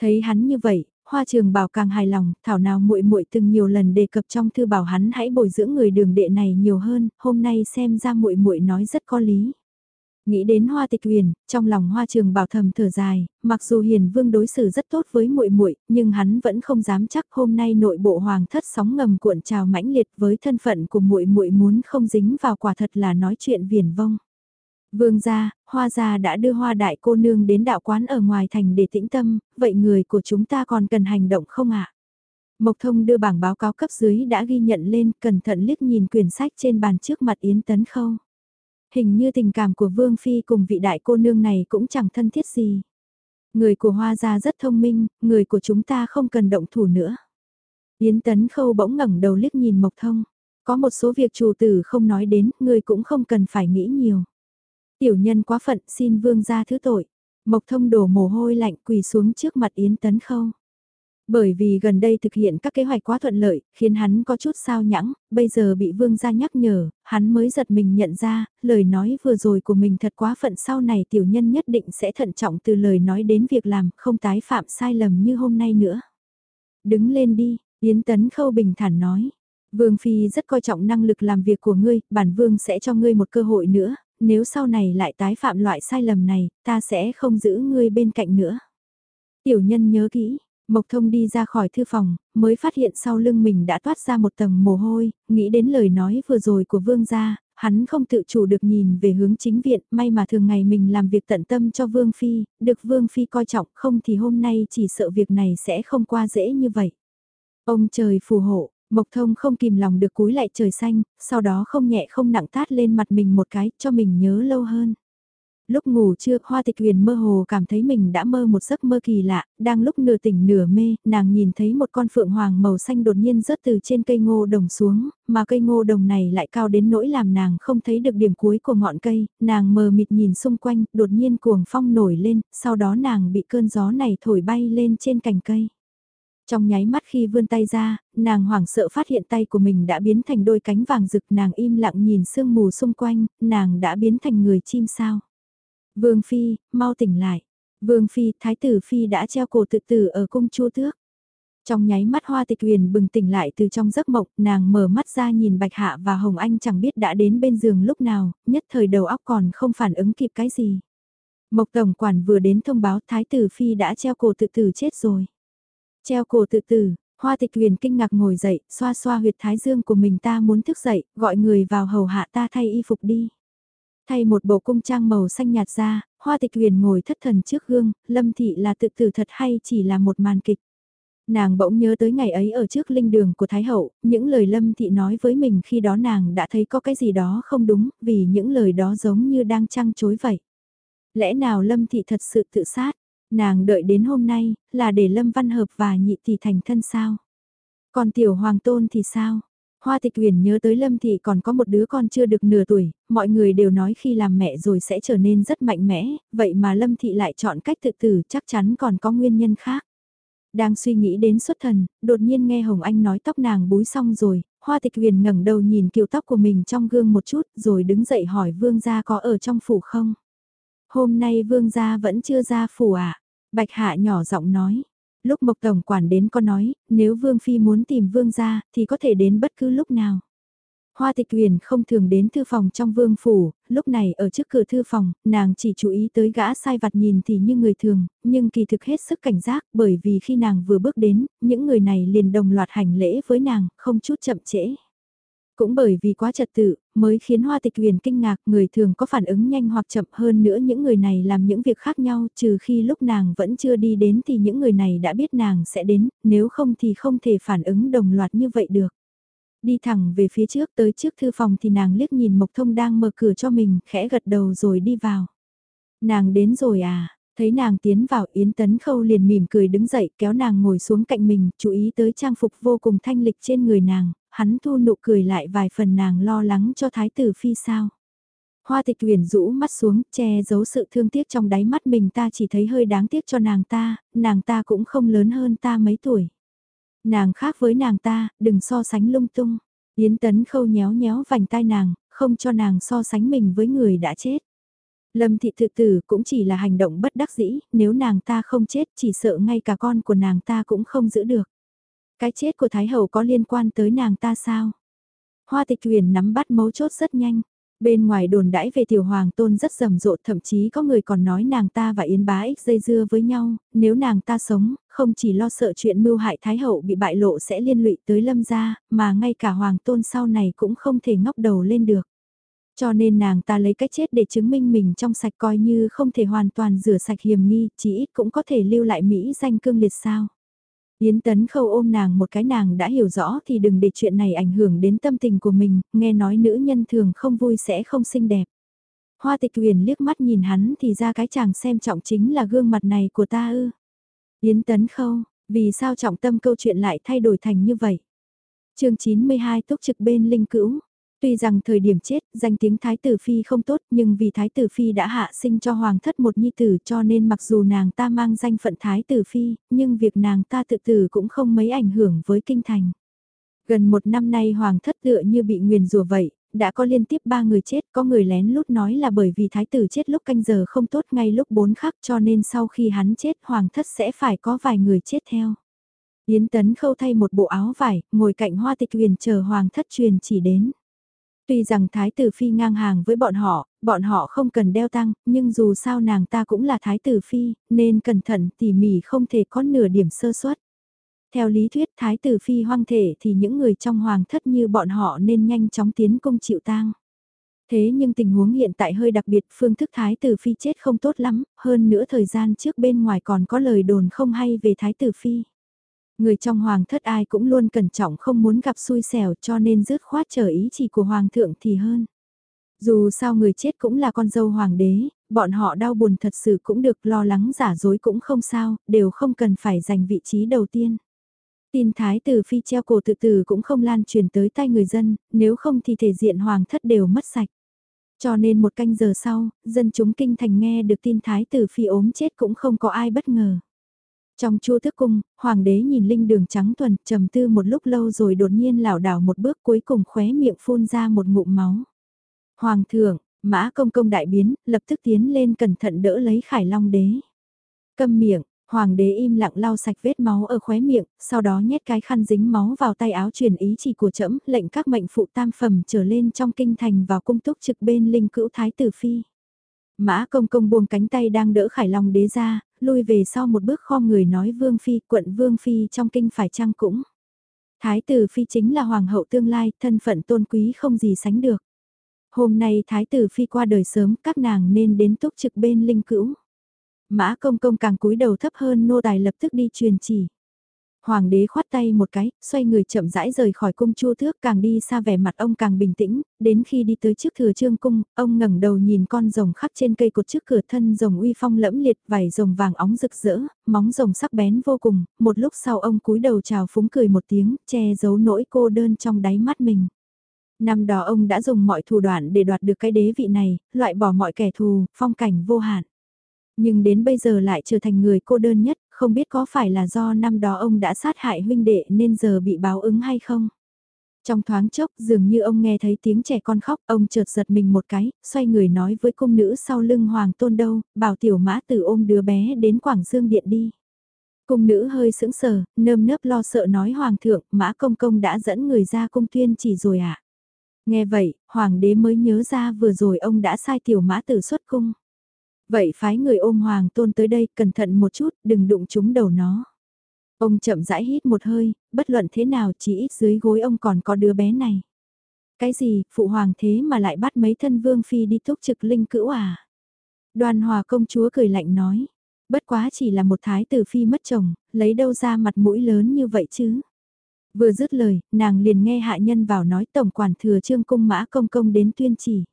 Thấy hắn như vậy, hoa trường bảo càng hài lòng, thảo nào muội muội từng nhiều lần đề cập trong thư bảo hắn hãy bồi dưỡng người đường đệ này nhiều hơn, hôm nay xem ra muội muội nói rất có lý. Nghĩ đến Hoa Tịch Huyền, trong lòng Hoa Trường Bảo thầm thở dài, mặc dù Hiền Vương đối xử rất tốt với muội muội, nhưng hắn vẫn không dám chắc hôm nay nội bộ hoàng thất sóng ngầm cuộn trào mãnh liệt với thân phận của muội muội muốn không dính vào quả thật là nói chuyện viển vông. Vương gia, Hoa gia đã đưa Hoa đại cô nương đến đạo quán ở ngoài thành để tĩnh tâm, vậy người của chúng ta còn cần hành động không ạ? Mộc Thông đưa bảng báo cáo cấp dưới đã ghi nhận lên, cẩn thận liếc nhìn quyển sách trên bàn trước mặt Yến Tấn Khâu hình như tình cảm của Vương Phi cùng vị đại cô nương này cũng chẳng thân thiết gì. Người của Hoa gia rất thông minh, người của chúng ta không cần động thủ nữa. Yến Tấn Khâu bỗng ngẩng đầu liếc nhìn Mộc Thông. Có một số việc chủ tử không nói đến, người cũng không cần phải nghĩ nhiều. Tiểu nhân quá phận xin vương gia thứ tội. Mộc Thông đổ mồ hôi lạnh quỳ xuống trước mặt Yến Tấn Khâu. Bởi vì gần đây thực hiện các kế hoạch quá thuận lợi, khiến hắn có chút sao nhãng, bây giờ bị vương gia nhắc nhở, hắn mới giật mình nhận ra, lời nói vừa rồi của mình thật quá phận sau này tiểu nhân nhất định sẽ thận trọng từ lời nói đến việc làm, không tái phạm sai lầm như hôm nay nữa. Đứng lên đi, Yến Tấn Khâu bình thản nói. Vương Phi rất coi trọng năng lực làm việc của ngươi, bản vương sẽ cho ngươi một cơ hội nữa, nếu sau này lại tái phạm loại sai lầm này, ta sẽ không giữ ngươi bên cạnh nữa. Tiểu nhân nhớ kỹ, Mộc Thông đi ra khỏi thư phòng, mới phát hiện sau lưng mình đã toát ra một tầng mồ hôi, nghĩ đến lời nói vừa rồi của vương gia, hắn không tự chủ được nhìn về hướng chính viện, may mà thường ngày mình làm việc tận tâm cho Vương Phi, được Vương Phi coi trọng không thì hôm nay chỉ sợ việc này sẽ không qua dễ như vậy. Ông trời phù hộ, Mộc Thông không kìm lòng được cúi lại trời xanh, sau đó không nhẹ không nặng tát lên mặt mình một cái cho mình nhớ lâu hơn. Lúc ngủ trưa, Hoa Tịch Huyền mơ hồ cảm thấy mình đã mơ một giấc mơ kỳ lạ, đang lúc nửa tỉnh nửa mê, nàng nhìn thấy một con phượng hoàng màu xanh đột nhiên rớt từ trên cây ngô đồng xuống, mà cây ngô đồng này lại cao đến nỗi làm nàng không thấy được điểm cuối của ngọn cây, nàng mờ mịt nhìn xung quanh, đột nhiên cuồng phong nổi lên, sau đó nàng bị cơn gió này thổi bay lên trên cành cây. Trong nháy mắt khi vươn tay ra, nàng hoảng sợ phát hiện tay của mình đã biến thành đôi cánh vàng rực nàng im lặng nhìn sương mù xung quanh, nàng đã biến thành người chim sao. Vương Phi, mau tỉnh lại. Vương Phi, Thái tử Phi đã treo cổ tự tử ở cung chua tước. Trong nháy mắt hoa tịch huyền bừng tỉnh lại từ trong giấc mộng, nàng mở mắt ra nhìn Bạch Hạ và Hồng Anh chẳng biết đã đến bên giường lúc nào, nhất thời đầu óc còn không phản ứng kịp cái gì. Mộc Tổng Quản vừa đến thông báo Thái tử Phi đã treo cổ tự tử chết rồi. Treo cổ tự tử, hoa tịch huyền kinh ngạc ngồi dậy, xoa xoa huyệt thái dương của mình ta muốn thức dậy, gọi người vào hầu hạ ta thay y phục đi. Thay một bộ cung trang màu xanh nhạt ra, hoa tịch huyền ngồi thất thần trước gương, lâm thị là tự tử thật hay chỉ là một màn kịch. Nàng bỗng nhớ tới ngày ấy ở trước linh đường của Thái Hậu, những lời Lâm Thị nói với mình khi đó nàng đã thấy có cái gì đó không đúng, vì những lời đó giống như đang trăng chối vậy. Lẽ nào Lâm Thị thật sự tự sát? Nàng đợi đến hôm nay, là để Lâm Văn Hợp và nhị tỷ thành thân sao? Còn tiểu hoàng tôn thì sao? Hoa tịch huyền nhớ tới Lâm Thị còn có một đứa con chưa được nửa tuổi, mọi người đều nói khi làm mẹ rồi sẽ trở nên rất mạnh mẽ, vậy mà Lâm Thị lại chọn cách tự tử chắc chắn còn có nguyên nhân khác. Đang suy nghĩ đến xuất thần, đột nhiên nghe Hồng Anh nói tóc nàng búi xong rồi, Hoa tịch huyền ngẩng đầu nhìn kiểu tóc của mình trong gương một chút rồi đứng dậy hỏi vương gia có ở trong phủ không? Hôm nay vương gia vẫn chưa ra phủ à? Bạch hạ nhỏ giọng nói lúc Mộc Tổng quản đến có nói, nếu Vương Phi muốn tìm Vương gia, thì có thể đến bất cứ lúc nào. Hoa tịch uyển không thường đến thư phòng trong vương phủ, lúc này ở trước cửa thư phòng, nàng chỉ chú ý tới gã sai vặt nhìn thì như người thường, nhưng kỳ thực hết sức cảnh giác bởi vì khi nàng vừa bước đến, những người này liền đồng loạt hành lễ với nàng, không chút chậm trễ. Cũng bởi vì quá trật tự, mới khiến hoa tịch huyền kinh ngạc người thường có phản ứng nhanh hoặc chậm hơn nữa những người này làm những việc khác nhau trừ khi lúc nàng vẫn chưa đi đến thì những người này đã biết nàng sẽ đến, nếu không thì không thể phản ứng đồng loạt như vậy được. Đi thẳng về phía trước tới trước thư phòng thì nàng liếc nhìn Mộc Thông đang mở cửa cho mình, khẽ gật đầu rồi đi vào. Nàng đến rồi à, thấy nàng tiến vào Yến Tấn Khâu liền mỉm cười đứng dậy kéo nàng ngồi xuống cạnh mình, chú ý tới trang phục vô cùng thanh lịch trên người nàng, hắn thu nụ cười lại vài phần nàng lo lắng cho thái tử phi sao. Hoa tịch huyền rũ mắt xuống, che giấu sự thương tiếc trong đáy mắt mình ta chỉ thấy hơi đáng tiếc cho nàng ta, nàng ta cũng không lớn hơn ta mấy tuổi. Nàng khác với nàng ta, đừng so sánh lung tung. Yến tấn khâu nhéo nhéo vành tai nàng, không cho nàng so sánh mình với người đã chết. Lâm thị thực tử cũng chỉ là hành động bất đắc dĩ, nếu nàng ta không chết chỉ sợ ngay cả con của nàng ta cũng không giữ được. Cái chết của Thái Hậu có liên quan tới nàng ta sao? Hoa tịch huyền nắm bắt mấu chốt rất nhanh. Bên ngoài đồn đãi về tiểu hoàng tôn rất rầm rộ thậm chí có người còn nói nàng ta và Yến bá ích dây dưa với nhau, nếu nàng ta sống, không chỉ lo sợ chuyện mưu hại Thái Hậu bị bại lộ sẽ liên lụy tới lâm gia, mà ngay cả hoàng tôn sau này cũng không thể ngóc đầu lên được. Cho nên nàng ta lấy cách chết để chứng minh mình trong sạch coi như không thể hoàn toàn rửa sạch hiểm nghi, chỉ ít cũng có thể lưu lại Mỹ danh cương liệt sao. Yến Tấn Khâu ôm nàng một cái nàng đã hiểu rõ thì đừng để chuyện này ảnh hưởng đến tâm tình của mình, nghe nói nữ nhân thường không vui sẽ không xinh đẹp. Hoa tịch huyền liếc mắt nhìn hắn thì ra cái chàng xem trọng chính là gương mặt này của ta ư. Yến Tấn Khâu, vì sao trọng tâm câu chuyện lại thay đổi thành như vậy? chương 92 túc trực bên linh cữu. Tuy rằng thời điểm chết, danh tiếng Thái tử Phi không tốt nhưng vì Thái tử Phi đã hạ sinh cho Hoàng thất một nhi tử cho nên mặc dù nàng ta mang danh phận Thái tử Phi, nhưng việc nàng ta tự tử cũng không mấy ảnh hưởng với kinh thành. Gần một năm nay Hoàng thất tựa như bị nguyền rùa vậy, đã có liên tiếp ba người chết, có người lén lút nói là bởi vì Thái tử chết lúc canh giờ không tốt ngay lúc bốn khắc cho nên sau khi hắn chết Hoàng thất sẽ phải có vài người chết theo. Yến Tấn khâu thay một bộ áo vải, ngồi cạnh hoa tịch huyền chờ Hoàng thất truyền chỉ đến. Tuy rằng thái tử phi ngang hàng với bọn họ, bọn họ không cần đeo tăng, nhưng dù sao nàng ta cũng là thái tử phi, nên cẩn thận tỉ mỉ không thể có nửa điểm sơ suất. Theo lý thuyết thái tử phi hoang thể thì những người trong hoàng thất như bọn họ nên nhanh chóng tiến công chịu tang. Thế nhưng tình huống hiện tại hơi đặc biệt phương thức Thái Tử Phi chết không tốt lắm, hơn nữa thời gian trước bên ngoài còn có lời đồn không hay về Thái Tử Phi. Người trong hoàng thất ai cũng luôn cẩn trọng không muốn gặp xui xẻo cho nên dứt khoát trở ý chỉ của hoàng thượng thì hơn. Dù sao người chết cũng là con dâu hoàng đế, bọn họ đau buồn thật sự cũng được lo lắng giả dối cũng không sao, đều không cần phải giành vị trí đầu tiên. Tin thái tử phi treo cổ tự tử cũng không lan truyền tới tay người dân, nếu không thì thể diện hoàng thất đều mất sạch. Cho nên một canh giờ sau, dân chúng kinh thành nghe được tin thái tử phi ốm chết cũng không có ai bất ngờ. Trong chua thức cung, hoàng đế nhìn linh đường trắng thuần, trầm tư một lúc lâu rồi đột nhiên lảo đảo một bước cuối cùng khóe miệng phun ra một ngụm máu. Hoàng thượng, mã công công đại biến, lập tức tiến lên cẩn thận đỡ lấy khải long đế. Câm miệng, Hoàng đế im lặng lau sạch vết máu ở khóe miệng, sau đó nhét cái khăn dính máu vào tay áo truyền ý chỉ của trẫm lệnh các mệnh phụ tam phẩm trở lên trong kinh thành vào cung túc trực bên linh cữu thái tử phi. Mã công công buông cánh tay đang đỡ khải long đế ra, lui về sau một bước kho người nói vương phi, quận vương phi trong kinh phải chăng cũng. Thái tử phi chính là hoàng hậu tương lai, thân phận tôn quý không gì sánh được. Hôm nay thái tử phi qua đời sớm, các nàng nên đến túc trực bên linh cữu. Mã công công càng cúi đầu thấp hơn nô tài lập tức đi truyền chỉ. Hoàng đế khoát tay một cái, xoay người chậm rãi rời khỏi cung chu thước càng đi xa vẻ mặt ông càng bình tĩnh, đến khi đi tới trước thừa trương cung, ông ngẩng đầu nhìn con rồng khắc trên cây cột trước cửa thân rồng uy phong lẫm liệt vảy rồng vàng óng rực rỡ, móng rồng sắc bén vô cùng, một lúc sau ông cúi đầu chào phúng cười một tiếng, che giấu nỗi cô đơn trong đáy mắt mình. Năm đó ông đã dùng mọi thủ đoạn để đoạt được cái đế vị này, loại bỏ mọi kẻ thù, phong cảnh vô hạn. Nhưng đến bây giờ lại trở thành người cô đơn nhất, không biết có phải là do năm đó ông đã sát hại huynh đệ nên giờ bị báo ứng hay không? Trong thoáng chốc dường như ông nghe thấy tiếng trẻ con khóc, ông chợt giật mình một cái, xoay người nói với cung nữ sau lưng hoàng tôn đâu, bảo tiểu mã tử ôm đứa bé đến Quảng Dương Điện đi. Cung nữ hơi sững sờ, nơm nớp lo sợ nói hoàng thượng, mã công công đã dẫn người ra cung tuyên chỉ rồi ạ. À? Nghe vậy, hoàng đế mới nhớ ra vừa rồi ông đã sai tiểu mã tử xuất cung. Vậy phái người ôm hoàng tôn tới đây, cẩn thận một chút, đừng đụng trúng đầu nó. Ông chậm rãi hít một hơi, bất luận thế nào chỉ ít dưới gối ông còn có đứa bé này. Cái gì, phụ hoàng thế mà lại bắt mấy thân vương phi đi thúc trực linh cữu à? Đoàn hòa công chúa cười lạnh nói, bất quá chỉ là một thái tử phi mất chồng, lấy đâu ra mặt mũi lớn như vậy chứ? Vừa dứt lời, nàng liền nghe hạ nhân vào nói tổng quản thừa trương cung mã công công đến tuyên chỉ.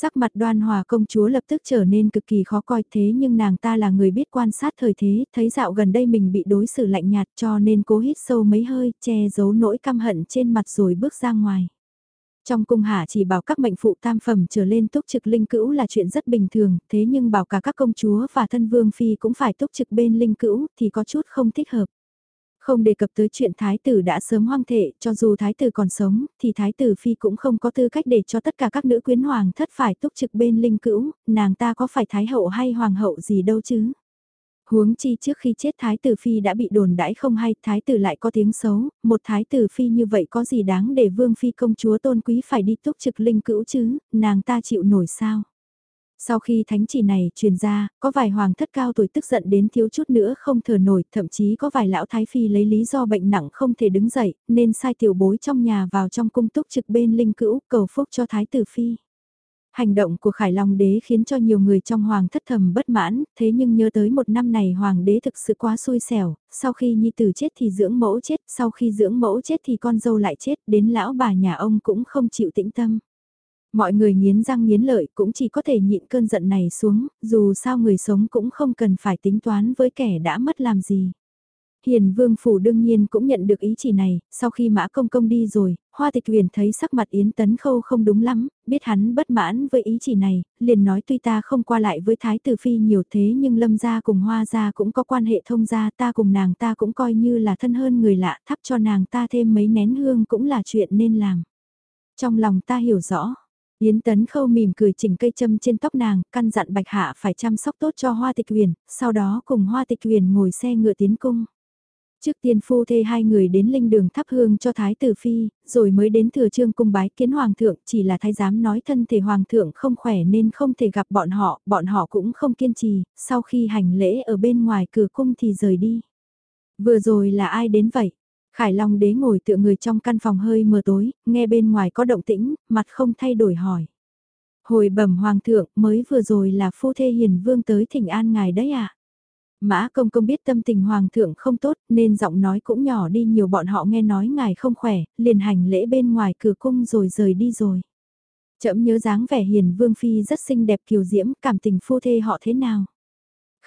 Sắc mặt đoan hòa công chúa lập tức trở nên cực kỳ khó coi thế nhưng nàng ta là người biết quan sát thời thế, thấy dạo gần đây mình bị đối xử lạnh nhạt cho nên cố hít sâu mấy hơi, che giấu nỗi căm hận trên mặt rồi bước ra ngoài. Trong cung hạ chỉ bảo các mệnh phụ tam phẩm trở lên túc trực linh cữu là chuyện rất bình thường, thế nhưng bảo cả các công chúa và thân vương phi cũng phải túc trực bên linh cữu thì có chút không thích hợp. Không đề cập tới chuyện thái tử đã sớm hoang thể, cho dù thái tử còn sống, thì thái tử phi cũng không có tư cách để cho tất cả các nữ quyến hoàng thất phải túc trực bên linh cữu, nàng ta có phải thái hậu hay hoàng hậu gì đâu chứ. Huống chi trước khi chết thái tử phi đã bị đồn đãi không hay, thái tử lại có tiếng xấu, một thái tử phi như vậy có gì đáng để vương phi công chúa tôn quý phải đi túc trực linh cữu chứ, nàng ta chịu nổi sao. Sau khi thánh chỉ này truyền ra, có vài hoàng thất cao tuổi tức giận đến thiếu chút nữa không thở nổi, thậm chí có vài lão thái phi lấy lý do bệnh nặng không thể đứng dậy, nên sai tiểu bối trong nhà vào trong cung túc trực bên linh cữu cầu phúc cho thái tử phi. Hành động của Khải Long đế khiến cho nhiều người trong hoàng thất thầm bất mãn, thế nhưng nhớ tới một năm này hoàng đế thực sự quá xui xẻo, sau khi nhi tử chết thì dưỡng mẫu chết, sau khi dưỡng mẫu chết thì con dâu lại chết, đến lão bà nhà ông cũng không chịu tĩnh tâm. Mọi người nghiến răng nghiến lợi cũng chỉ có thể nhịn cơn giận này xuống, dù sao người sống cũng không cần phải tính toán với kẻ đã mất làm gì. Hiền Vương Phủ đương nhiên cũng nhận được ý chỉ này, sau khi Mã Công Công đi rồi, Hoa Tịch Huyền thấy sắc mặt Yến Tấn Khâu không đúng lắm, biết hắn bất mãn với ý chỉ này, liền nói tuy ta không qua lại với Thái Tử Phi nhiều thế nhưng Lâm gia cùng Hoa gia cũng có quan hệ thông gia ta cùng nàng ta cũng coi như là thân hơn người lạ thắp cho nàng ta thêm mấy nén hương cũng là chuyện nên làm. Trong lòng ta hiểu rõ, Yến Tấn Khâu mỉm cười chỉnh cây châm trên tóc nàng, căn dặn Bạch Hạ phải chăm sóc tốt cho Hoa Tịch Huyền, sau đó cùng Hoa Tịch Huyền ngồi xe ngựa tiến cung. Trước tiên phu thê hai người đến linh đường thắp hương cho Thái Tử Phi, rồi mới đến thừa trương cung bái kiến Hoàng thượng, chỉ là thái giám nói thân thể Hoàng thượng không khỏe nên không thể gặp bọn họ, bọn họ cũng không kiên trì, sau khi hành lễ ở bên ngoài cửa cung thì rời đi. Vừa rồi là ai đến vậy? Khải Long đế ngồi tựa người trong căn phòng hơi mờ tối, nghe bên ngoài có động tĩnh, mặt không thay đổi hỏi. Hồi bẩm hoàng thượng mới vừa rồi là phu thê hiền vương tới thỉnh an ngài đấy à. Mã công công biết tâm tình hoàng thượng không tốt nên giọng nói cũng nhỏ đi nhiều bọn họ nghe nói ngài không khỏe, liền hành lễ bên ngoài cửa cung rồi rời đi rồi. Chậm nhớ dáng vẻ hiền vương phi rất xinh đẹp kiều diễm, cảm tình phu thê họ thế nào.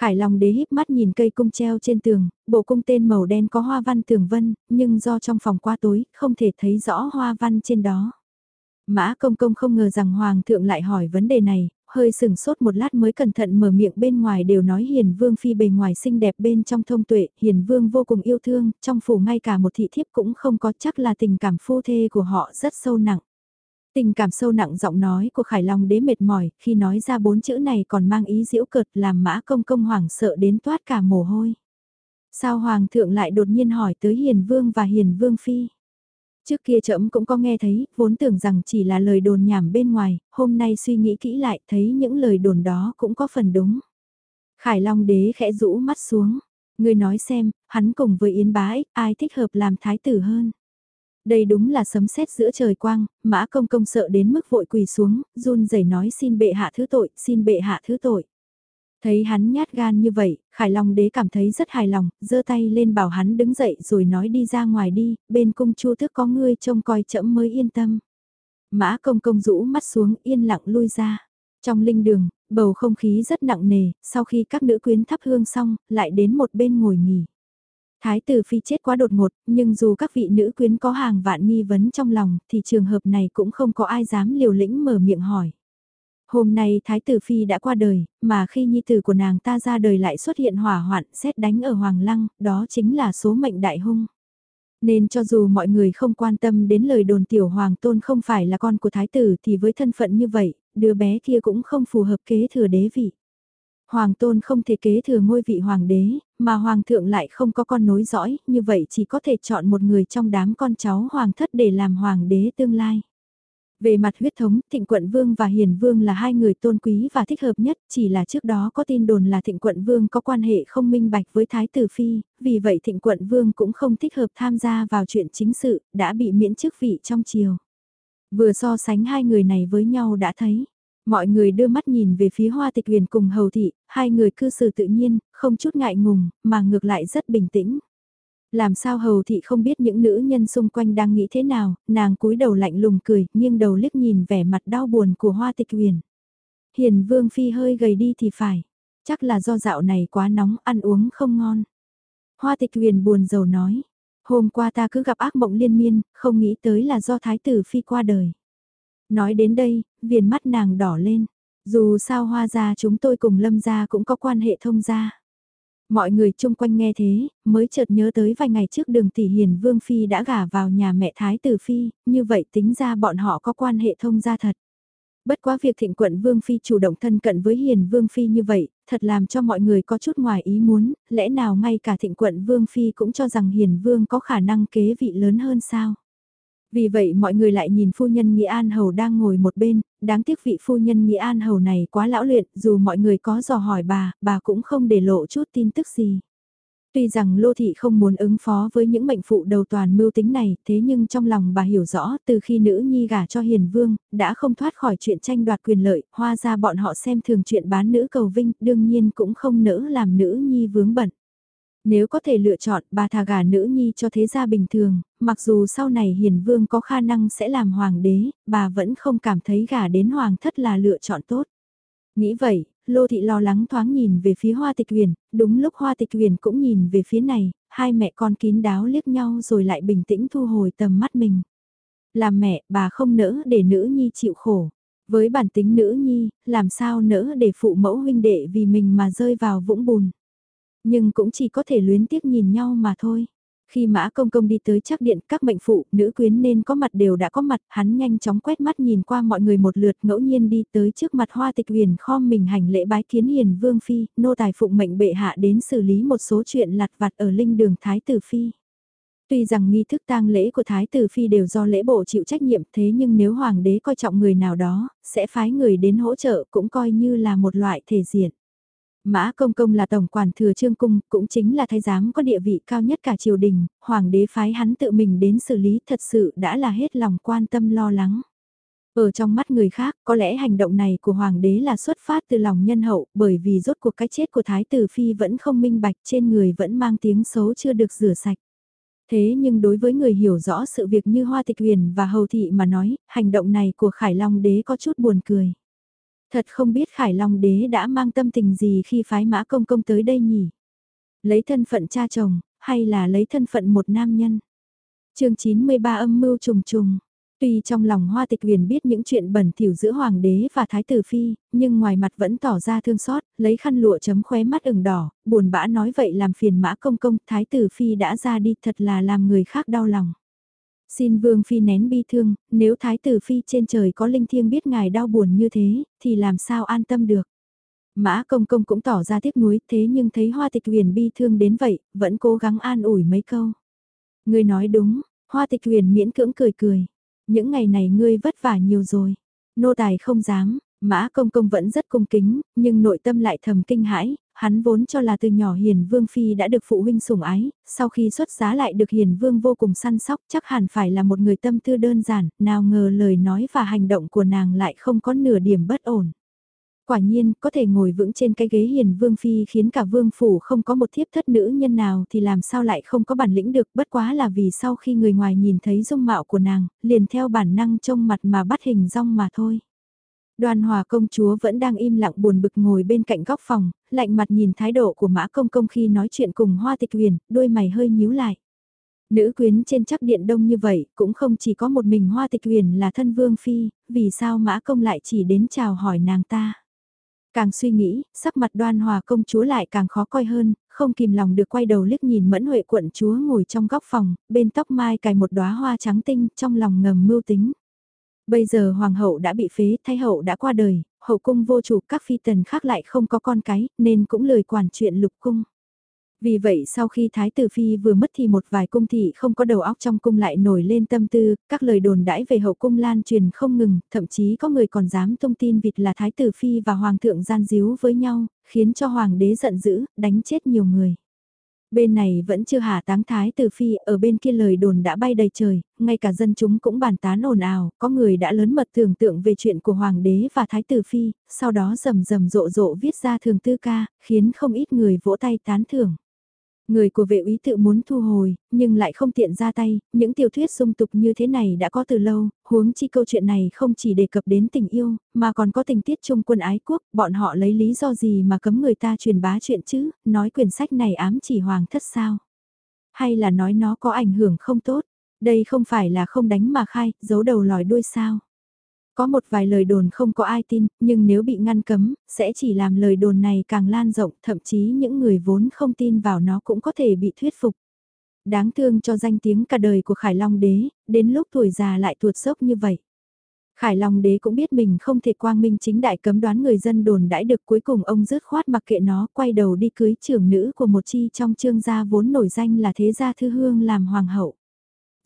Khải Long đế híp mắt nhìn cây cung treo trên tường, bộ cung tên màu đen có hoa văn tường vân, nhưng do trong phòng quá tối, không thể thấy rõ hoa văn trên đó. Mã công công không ngờ rằng Hoàng thượng lại hỏi vấn đề này, hơi sừng sốt một lát mới cẩn thận mở miệng bên ngoài đều nói hiền vương phi bề ngoài xinh đẹp bên trong thông tuệ, hiền vương vô cùng yêu thương, trong phủ ngay cả một thị thiếp cũng không có chắc là tình cảm phu thê của họ rất sâu nặng. Tình cảm sâu nặng giọng nói của Khải Long đế mệt mỏi, khi nói ra bốn chữ này còn mang ý diễu cợt làm mã công công hoảng sợ đến toát cả mồ hôi. Sao Hoàng thượng lại đột nhiên hỏi tới Hiền Vương và Hiền Vương Phi? Trước kia trẫm cũng có nghe thấy, vốn tưởng rằng chỉ là lời đồn nhảm bên ngoài, hôm nay suy nghĩ kỹ lại thấy những lời đồn đó cũng có phần đúng. Khải Long đế khẽ rũ mắt xuống, người nói xem, hắn cùng với Yến Bái, ai thích hợp làm thái tử hơn. Đây đúng là sấm sét giữa trời quang, mã công công sợ đến mức vội quỳ xuống, run rẩy nói xin bệ hạ thứ tội, xin bệ hạ thứ tội. Thấy hắn nhát gan như vậy, Khải Long đế cảm thấy rất hài lòng, giơ tay lên bảo hắn đứng dậy rồi nói đi ra ngoài đi, bên cung chu thức có ngươi trông coi chậm mới yên tâm. Mã công công rũ mắt xuống yên lặng lui ra. Trong linh đường, bầu không khí rất nặng nề, sau khi các nữ quyến thắp hương xong, lại đến một bên ngồi nghỉ. Thái tử phi chết quá đột ngột, nhưng dù các vị nữ quyến có hàng vạn nghi vấn trong lòng, thì trường hợp này cũng không có ai dám liều lĩnh mở miệng hỏi. Hôm nay Thái tử Phi đã qua đời, mà khi nhi tử của nàng ta ra đời lại xuất hiện hỏa hoạn xét đánh ở Hoàng Lăng, đó chính là số mệnh đại hung. Nên cho dù mọi người không quan tâm đến lời đồn tiểu hoàng tôn không phải là con của thái tử thì với thân phận như vậy, đứa bé kia cũng không phù hợp kế thừa đế vị. Hoàng tôn không thể kế thừa ngôi vị hoàng đế, mà hoàng thượng lại không có con nối dõi, như vậy chỉ có thể chọn một người trong đám con cháu hoàng thất để làm hoàng đế tương lai. Về mặt huyết thống, Thịnh Quận Vương và Hiền Vương là hai người tôn quý và thích hợp nhất, chỉ là trước đó có tin đồn là Thịnh Quận Vương có quan hệ không minh bạch với Thái Tử Phi, vì vậy Thịnh Quận Vương cũng không thích hợp tham gia vào chuyện chính sự, đã bị miễn chức vị trong triều. Vừa so sánh hai người này với nhau đã thấy, mọi người đưa mắt nhìn về phía Hoa Tịch Huyền cùng Hầu Thị, hai người cư xử tự nhiên, không chút ngại ngùng, mà ngược lại rất bình tĩnh. Làm sao hầu thị không biết những nữ nhân xung quanh đang nghĩ thế nào, nàng cúi đầu lạnh lùng cười, nghiêng đầu liếc nhìn vẻ mặt đau buồn của hoa tịch huyền. Hiền vương phi hơi gầy đi thì phải, chắc là do dạo này quá nóng, ăn uống không ngon. Hoa tịch huyền buồn rầu nói, hôm qua ta cứ gặp ác mộng liên miên, không nghĩ tới là do thái tử phi qua đời. Nói đến đây, viền mắt nàng đỏ lên, dù sao hoa gia chúng tôi cùng lâm gia cũng có quan hệ thông gia. Mọi người chung quanh nghe thế, mới chợt nhớ tới vài ngày trước đường tỷ hiền Vương Phi đã gả vào nhà mẹ Thái Tử Phi, như vậy tính ra bọn họ có quan hệ thông gia thật. Bất quá việc thịnh quận Vương Phi chủ động thân cận với hiền Vương Phi như vậy, thật làm cho mọi người có chút ngoài ý muốn, lẽ nào ngay cả thịnh quận Vương Phi cũng cho rằng hiền Vương có khả năng kế vị lớn hơn sao? Vì vậy mọi người lại nhìn phu nhân Nghĩa An Hầu đang ngồi một bên, đáng tiếc vị phu nhân Nghĩa An Hầu này quá lão luyện, dù mọi người có dò hỏi bà, bà cũng không để lộ chút tin tức gì. Tuy rằng Lô Thị không muốn ứng phó với những mệnh phụ đầu toàn mưu tính này, thế nhưng trong lòng bà hiểu rõ từ khi nữ nhi gả cho Hiền Vương, đã không thoát khỏi chuyện tranh đoạt quyền lợi, hoa ra bọn họ xem thường chuyện bán nữ cầu vinh, đương nhiên cũng không nỡ làm nữ nhi vướng bận. Nếu có thể lựa chọn bà thà gả nữ nhi cho thế gia bình thường, mặc dù sau này hiền vương có khả năng sẽ làm hoàng đế, bà vẫn không cảm thấy gả đến hoàng thất là lựa chọn tốt. Nghĩ vậy, Lô Thị lo lắng thoáng nhìn về phía Hoa Tịch Huyền, đúng lúc Hoa Tịch Huyền cũng nhìn về phía này, hai mẹ con kín đáo liếc nhau rồi lại bình tĩnh thu hồi tầm mắt mình. Làm mẹ, bà không nỡ để nữ nhi chịu khổ. Với bản tính nữ nhi, làm sao nỡ để phụ mẫu huynh đệ vì mình mà rơi vào vũng bùn. Nhưng cũng chỉ có thể luyến tiếc nhìn nhau mà thôi. Khi mã công công đi tới chắc điện các mệnh phụ, nữ quyến nên có mặt đều đã có mặt, hắn nhanh chóng quét mắt nhìn qua mọi người một lượt ngẫu nhiên đi tới trước mặt hoa tịch huyền kho mình hành lễ bái kiến hiền vương phi, nô tài phụng mệnh bệ hạ đến xử lý một số chuyện lặt vặt ở linh đường thái tử phi. Tuy rằng nghi thức tang lễ của Thái tử Phi đều do lễ bộ chịu trách nhiệm thế nhưng nếu Hoàng đế coi trọng người nào đó, sẽ phái người đến hỗ trợ cũng coi như là một loại thể diện. Mã Công Công là tổng quản thừa trương cung, cũng chính là thái giám có địa vị cao nhất cả triều đình, hoàng đế phái hắn tự mình đến xử lý thật sự đã là hết lòng quan tâm lo lắng. Ở trong mắt người khác, có lẽ hành động này của hoàng đế là xuất phát từ lòng nhân hậu, bởi vì rốt cuộc cái chết của thái tử phi vẫn không minh bạch trên người vẫn mang tiếng xấu chưa được rửa sạch. Thế nhưng đối với người hiểu rõ sự việc như Hoa Tịch Huyền và Hầu Thị mà nói, hành động này của Khải Long Đế có chút buồn cười. Thật không biết Khải Long Đế đã mang tâm tình gì khi phái mã công công tới đây nhỉ? Lấy thân phận cha chồng, hay là lấy thân phận một nam nhân? chương 93 âm mưu trùng trùng. Tuy trong lòng Hoa Tịch Huyền biết những chuyện bẩn thỉu giữa Hoàng đế và Thái tử Phi, nhưng ngoài mặt vẫn tỏ ra thương xót, lấy khăn lụa chấm khóe mắt ửng đỏ, buồn bã nói vậy làm phiền mã công công, Thái tử Phi đã ra đi thật là làm người khác đau lòng. Xin Vương Phi nén bi thương, nếu Thái tử Phi trên trời có linh thiêng biết ngài đau buồn như thế, thì làm sao an tâm được. Mã công công cũng tỏ ra tiếc nuối thế nhưng thấy Hoa Tịch Huyền bi thương đến vậy, vẫn cố gắng an ủi mấy câu. ngươi nói đúng, Hoa Tịch Huyền miễn cưỡng cười cười. Những ngày này ngươi vất vả nhiều rồi. Nô tài không dám, Mã Công Công vẫn rất cung kính, nhưng nội tâm lại thầm kinh hãi, hắn vốn cho là từ nhỏ Hiền Vương Phi đã được phụ huynh sủng ái, sau khi xuất giá lại được Hiền Vương vô cùng săn sóc chắc hẳn phải là một người tâm tư đơn giản, nào ngờ lời nói và hành động của nàng lại không có nửa điểm bất ổn quả nhiên có thể ngồi vững trên cái ghế hiền vương phi khiến cả vương phủ không có một thiếp thất nữ nhân nào thì làm sao lại không có bản lĩnh được bất quá là vì sau khi người ngoài nhìn thấy dung mạo của nàng, liền theo bản năng trông mặt mà bắt hình rong mà thôi. Đoàn hòa công chúa vẫn đang im lặng buồn bực ngồi bên cạnh góc phòng, lạnh mặt nhìn thái độ của mã công công khi nói chuyện cùng hoa tịch huyền, đôi mày hơi nhíu lại. Nữ quyến trên chắc điện đông như vậy, cũng không chỉ có một mình hoa tịch huyền là thân vương phi, vì sao mã công lại chỉ đến chào hỏi nàng ta. Càng suy nghĩ, sắc mặt đoan hòa công chúa lại càng khó coi hơn, không kìm lòng được quay đầu liếc nhìn mẫn huệ quận chúa ngồi trong góc phòng, bên tóc mai cài một đóa hoa trắng tinh, trong lòng ngầm mưu tính. Bây giờ hoàng hậu đã bị phế, thái hậu đã qua đời, hậu cung vô chủ các phi tần khác lại không có con cái, nên cũng lời quản chuyện lục cung. Vì vậy sau khi Thái Tử Phi vừa mất thì một vài cung thị không có đầu óc trong cung lại nổi lên tâm tư, các lời đồn đãi về hậu cung lan truyền không ngừng, thậm chí có người còn dám thông tin vịt là Thái Tử Phi và Hoàng thượng gian díu với nhau, khiến cho Hoàng đế giận dữ, đánh chết nhiều người. Bên này vẫn chưa hạ táng Thái Tử Phi, ở bên kia lời đồn đã bay đầy trời, ngay cả dân chúng cũng bàn tán ồn ào, có người đã lớn mật tưởng tượng về chuyện của Hoàng đế và Thái Tử Phi, sau đó rầm rầm rộ rộ viết ra thường tư ca, khiến không ít người vỗ tay tán thưởng. Người của vệ úy tự muốn thu hồi, nhưng lại không tiện ra tay, những tiểu thuyết dung tục như thế này đã có từ lâu, huống chi câu chuyện này không chỉ đề cập đến tình yêu, mà còn có tình tiết chung quân ái quốc, bọn họ lấy lý do gì mà cấm người ta truyền bá chuyện chứ, nói quyển sách này ám chỉ hoàng thất sao? Hay là nói nó có ảnh hưởng không tốt? Đây không phải là không đánh mà khai, giấu đầu lòi đuôi sao? Có một vài lời đồn không có ai tin, nhưng nếu bị ngăn cấm, sẽ chỉ làm lời đồn này càng lan rộng, thậm chí những người vốn không tin vào nó cũng có thể bị thuyết phục. Đáng thương cho danh tiếng cả đời của Khải Long Đế, đến lúc tuổi già lại tuột dốc như vậy. Khải Long Đế cũng biết mình không thể quang minh chính đại cấm đoán người dân đồn đãi được cuối cùng ông rứt khoát mặc kệ nó quay đầu đi cưới trưởng nữ của một chi trong trương gia vốn nổi danh là thế gia thư hương làm hoàng hậu.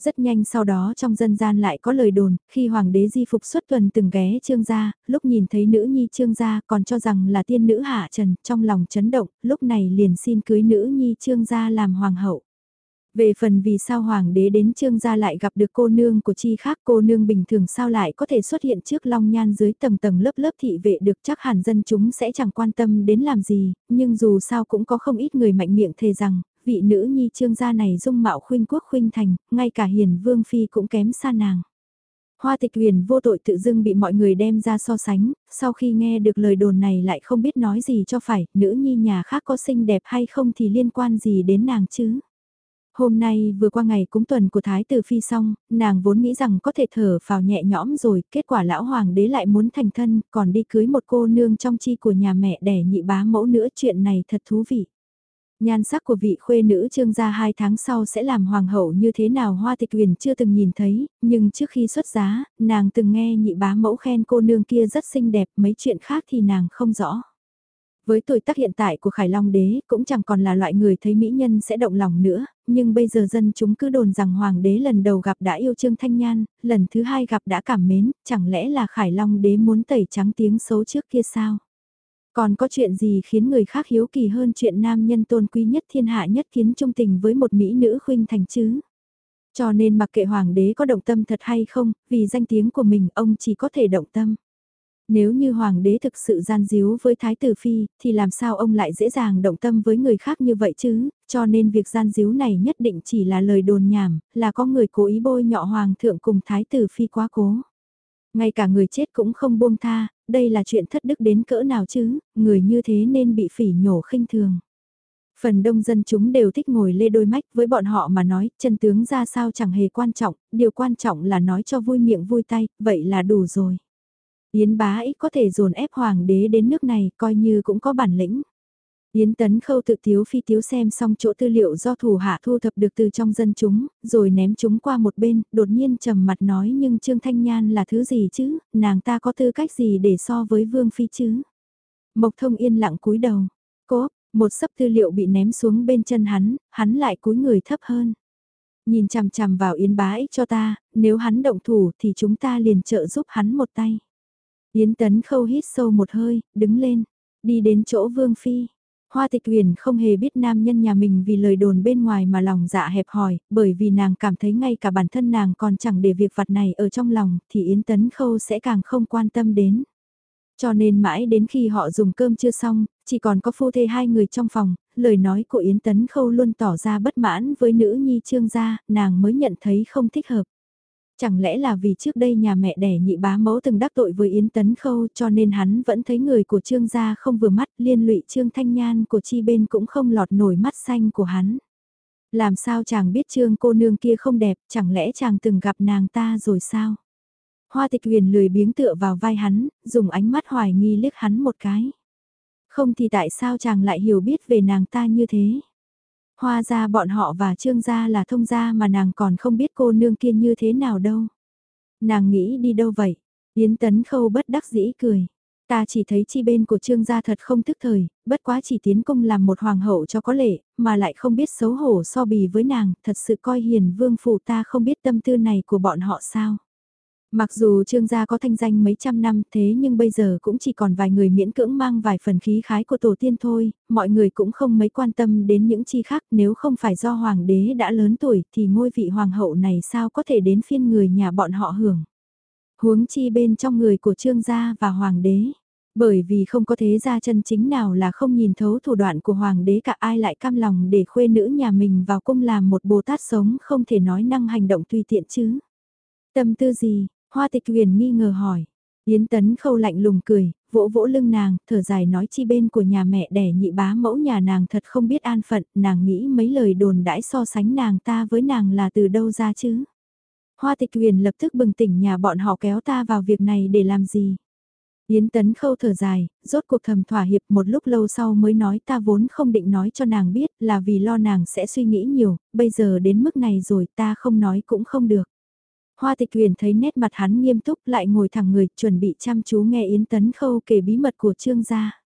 Rất nhanh sau đó trong dân gian lại có lời đồn, khi hoàng đế di phục xuất tuần từng ghé trương gia, lúc nhìn thấy nữ nhi trương gia còn cho rằng là tiên nữ hạ trần, trong lòng chấn động, lúc này liền xin cưới nữ nhi trương gia làm hoàng hậu. Về phần vì sao hoàng đế đến trương gia lại gặp được cô nương của chi khác cô nương bình thường sao lại có thể xuất hiện trước long nhan dưới tầng tầng lớp lớp thị vệ được chắc hẳn dân chúng sẽ chẳng quan tâm đến làm gì, nhưng dù sao cũng có không ít người mạnh miệng thề rằng, vị nữ nhi trương gia này dung mạo khuynh quốc khuynh thành, ngay cả hiền vương phi cũng kém xa nàng. Hoa tịch huyền vô tội tự dưng bị mọi người đem ra so sánh, sau khi nghe được lời đồn này lại không biết nói gì cho phải, nữ nhi nhà khác có xinh đẹp hay không thì liên quan gì đến nàng chứ. Hôm nay vừa qua ngày cúng tuần của Thái Tử Phi xong, nàng vốn nghĩ rằng có thể thở vào nhẹ nhõm rồi, kết quả lão hoàng đế lại muốn thành thân, còn đi cưới một cô nương trong chi của nhà mẹ đẻ nhị bá mẫu nữa chuyện này thật thú vị. Nhan sắc của vị khuê nữ trương gia hai tháng sau sẽ làm hoàng hậu như thế nào hoa tịch huyền chưa từng nhìn thấy, nhưng trước khi xuất giá, nàng từng nghe nhị bá mẫu khen cô nương kia rất xinh đẹp, mấy chuyện khác thì nàng không rõ. Với tuổi tác hiện tại của Khải Long đế cũng chẳng còn là loại người thấy mỹ nhân sẽ động lòng nữa, nhưng bây giờ dân chúng cứ đồn rằng hoàng đế lần đầu gặp đã yêu Trương Thanh Nhan, lần thứ hai gặp đã cảm mến, chẳng lẽ là Khải Long đế muốn tẩy trắng tiếng xấu trước kia sao? Còn có chuyện gì khiến người khác hiếu kỳ hơn chuyện nam nhân tôn quý nhất thiên hạ nhất kiến trung tình với một mỹ nữ khuynh thành chứ? Cho nên mặc kệ hoàng đế có động tâm thật hay không, vì danh tiếng của mình ông chỉ có thể động tâm. Nếu như hoàng đế thực sự gian díu với thái tử phi, thì làm sao ông lại dễ dàng động tâm với người khác như vậy chứ, cho nên việc gian díu này nhất định chỉ là lời đồn nhảm, là có người cố ý bôi nhọ hoàng thượng cùng thái tử phi quá cố. Ngay cả người chết cũng không buông tha, đây là chuyện thất đức đến cỡ nào chứ, người như thế nên bị phỉ nhổ khinh thường. Phần đông dân chúng đều thích ngồi lê đôi mách với bọn họ mà nói, chân tướng ra sao chẳng hề quan trọng, điều quan trọng là nói cho vui miệng vui tay, vậy là đủ rồi. Yến bá ít có thể dồn ép hoàng đế đến nước này, coi như cũng có bản lĩnh. Yến tấn khâu tự tiếu phi tiếu xem xong chỗ tư liệu do thủ hạ thu thập được từ trong dân chúng, rồi ném chúng qua một bên, đột nhiên trầm mặt nói nhưng Trương Thanh Nhan là thứ gì chứ, nàng ta có tư cách gì để so với Vương Phi chứ. Mộc thông yên lặng cúi đầu, cố, một sấp tư liệu bị ném xuống bên chân hắn, hắn lại cúi người thấp hơn. Nhìn chằm chằm vào Yến bá ích cho ta, nếu hắn động thủ thì chúng ta liền trợ giúp hắn một tay. Yến tấn khâu hít sâu một hơi, đứng lên, đi đến chỗ Vương Phi. Hoa tịch huyền không hề biết nam nhân nhà mình vì lời đồn bên ngoài mà lòng dạ hẹp hòi, bởi vì nàng cảm thấy ngay cả bản thân nàng còn chẳng để việc vặt này ở trong lòng, thì Yến Tấn Khâu sẽ càng không quan tâm đến. Cho nên mãi đến khi họ dùng cơm chưa xong, chỉ còn có phu thê hai người trong phòng, lời nói của Yến Tấn Khâu luôn tỏ ra bất mãn với nữ nhi trương gia, nàng mới nhận thấy không thích hợp. Chẳng lẽ là vì trước đây nhà mẹ đẻ nhị bá mẫu từng đắc tội với Yến Tấn Khâu cho nên hắn vẫn thấy người của Trương gia không vừa mắt liên lụy Trương Thanh Nhan của chi bên cũng không lọt nổi mắt xanh của hắn. Làm sao chàng biết Trương cô nương kia không đẹp, chẳng lẽ chàng từng gặp nàng ta rồi sao? Hoa tịch huyền lười biếng tựa vào vai hắn, dùng ánh mắt hoài nghi liếc hắn một cái. Không thì tại sao chàng lại hiểu biết về nàng ta như thế? Hoa ra bọn họ và trương gia là thông gia mà nàng còn không biết cô nương kia như thế nào đâu. Nàng nghĩ đi đâu vậy? Yến tấn khâu bất đắc dĩ cười. Ta chỉ thấy chi bên của trương gia thật không thức thời, bất quá chỉ tiến công làm một hoàng hậu cho có lệ, mà lại không biết xấu hổ so bì với nàng, thật sự coi hiền vương phủ ta không biết tâm tư này của bọn họ sao. Mặc dù trương gia có thanh danh mấy trăm năm thế nhưng bây giờ cũng chỉ còn vài người miễn cưỡng mang vài phần khí khái của tổ tiên thôi, mọi người cũng không mấy quan tâm đến những chi khác nếu không phải do hoàng đế đã lớn tuổi thì ngôi vị hoàng hậu này sao có thể đến phiên người nhà bọn họ hưởng. Huống chi bên trong người của trương gia và hoàng đế. Bởi vì không có thế gia chân chính nào là không nhìn thấu thủ đoạn của hoàng đế cả ai lại cam lòng để khuê nữ nhà mình vào cung làm một bồ tát sống không thể nói năng hành động tùy tiện chứ. Tâm tư gì, Hoa tịch huyền nghi ngờ hỏi. Yến tấn khâu lạnh lùng cười, vỗ vỗ lưng nàng, thở dài nói chi bên của nhà mẹ đẻ nhị bá mẫu nhà nàng thật không biết an phận, nàng nghĩ mấy lời đồn đãi so sánh nàng ta với nàng là từ đâu ra chứ. Hoa tịch huyền lập tức bừng tỉnh nhà bọn họ kéo ta vào việc này để làm gì. Yến tấn khâu thở dài, rốt cuộc thầm thỏa hiệp một lúc lâu sau mới nói ta vốn không định nói cho nàng biết là vì lo nàng sẽ suy nghĩ nhiều, bây giờ đến mức này rồi ta không nói cũng không được. Hoa tịch huyền thấy nét mặt hắn nghiêm túc lại ngồi thẳng người chuẩn bị chăm chú nghe Yến Tấn Khâu kể bí mật của trương gia.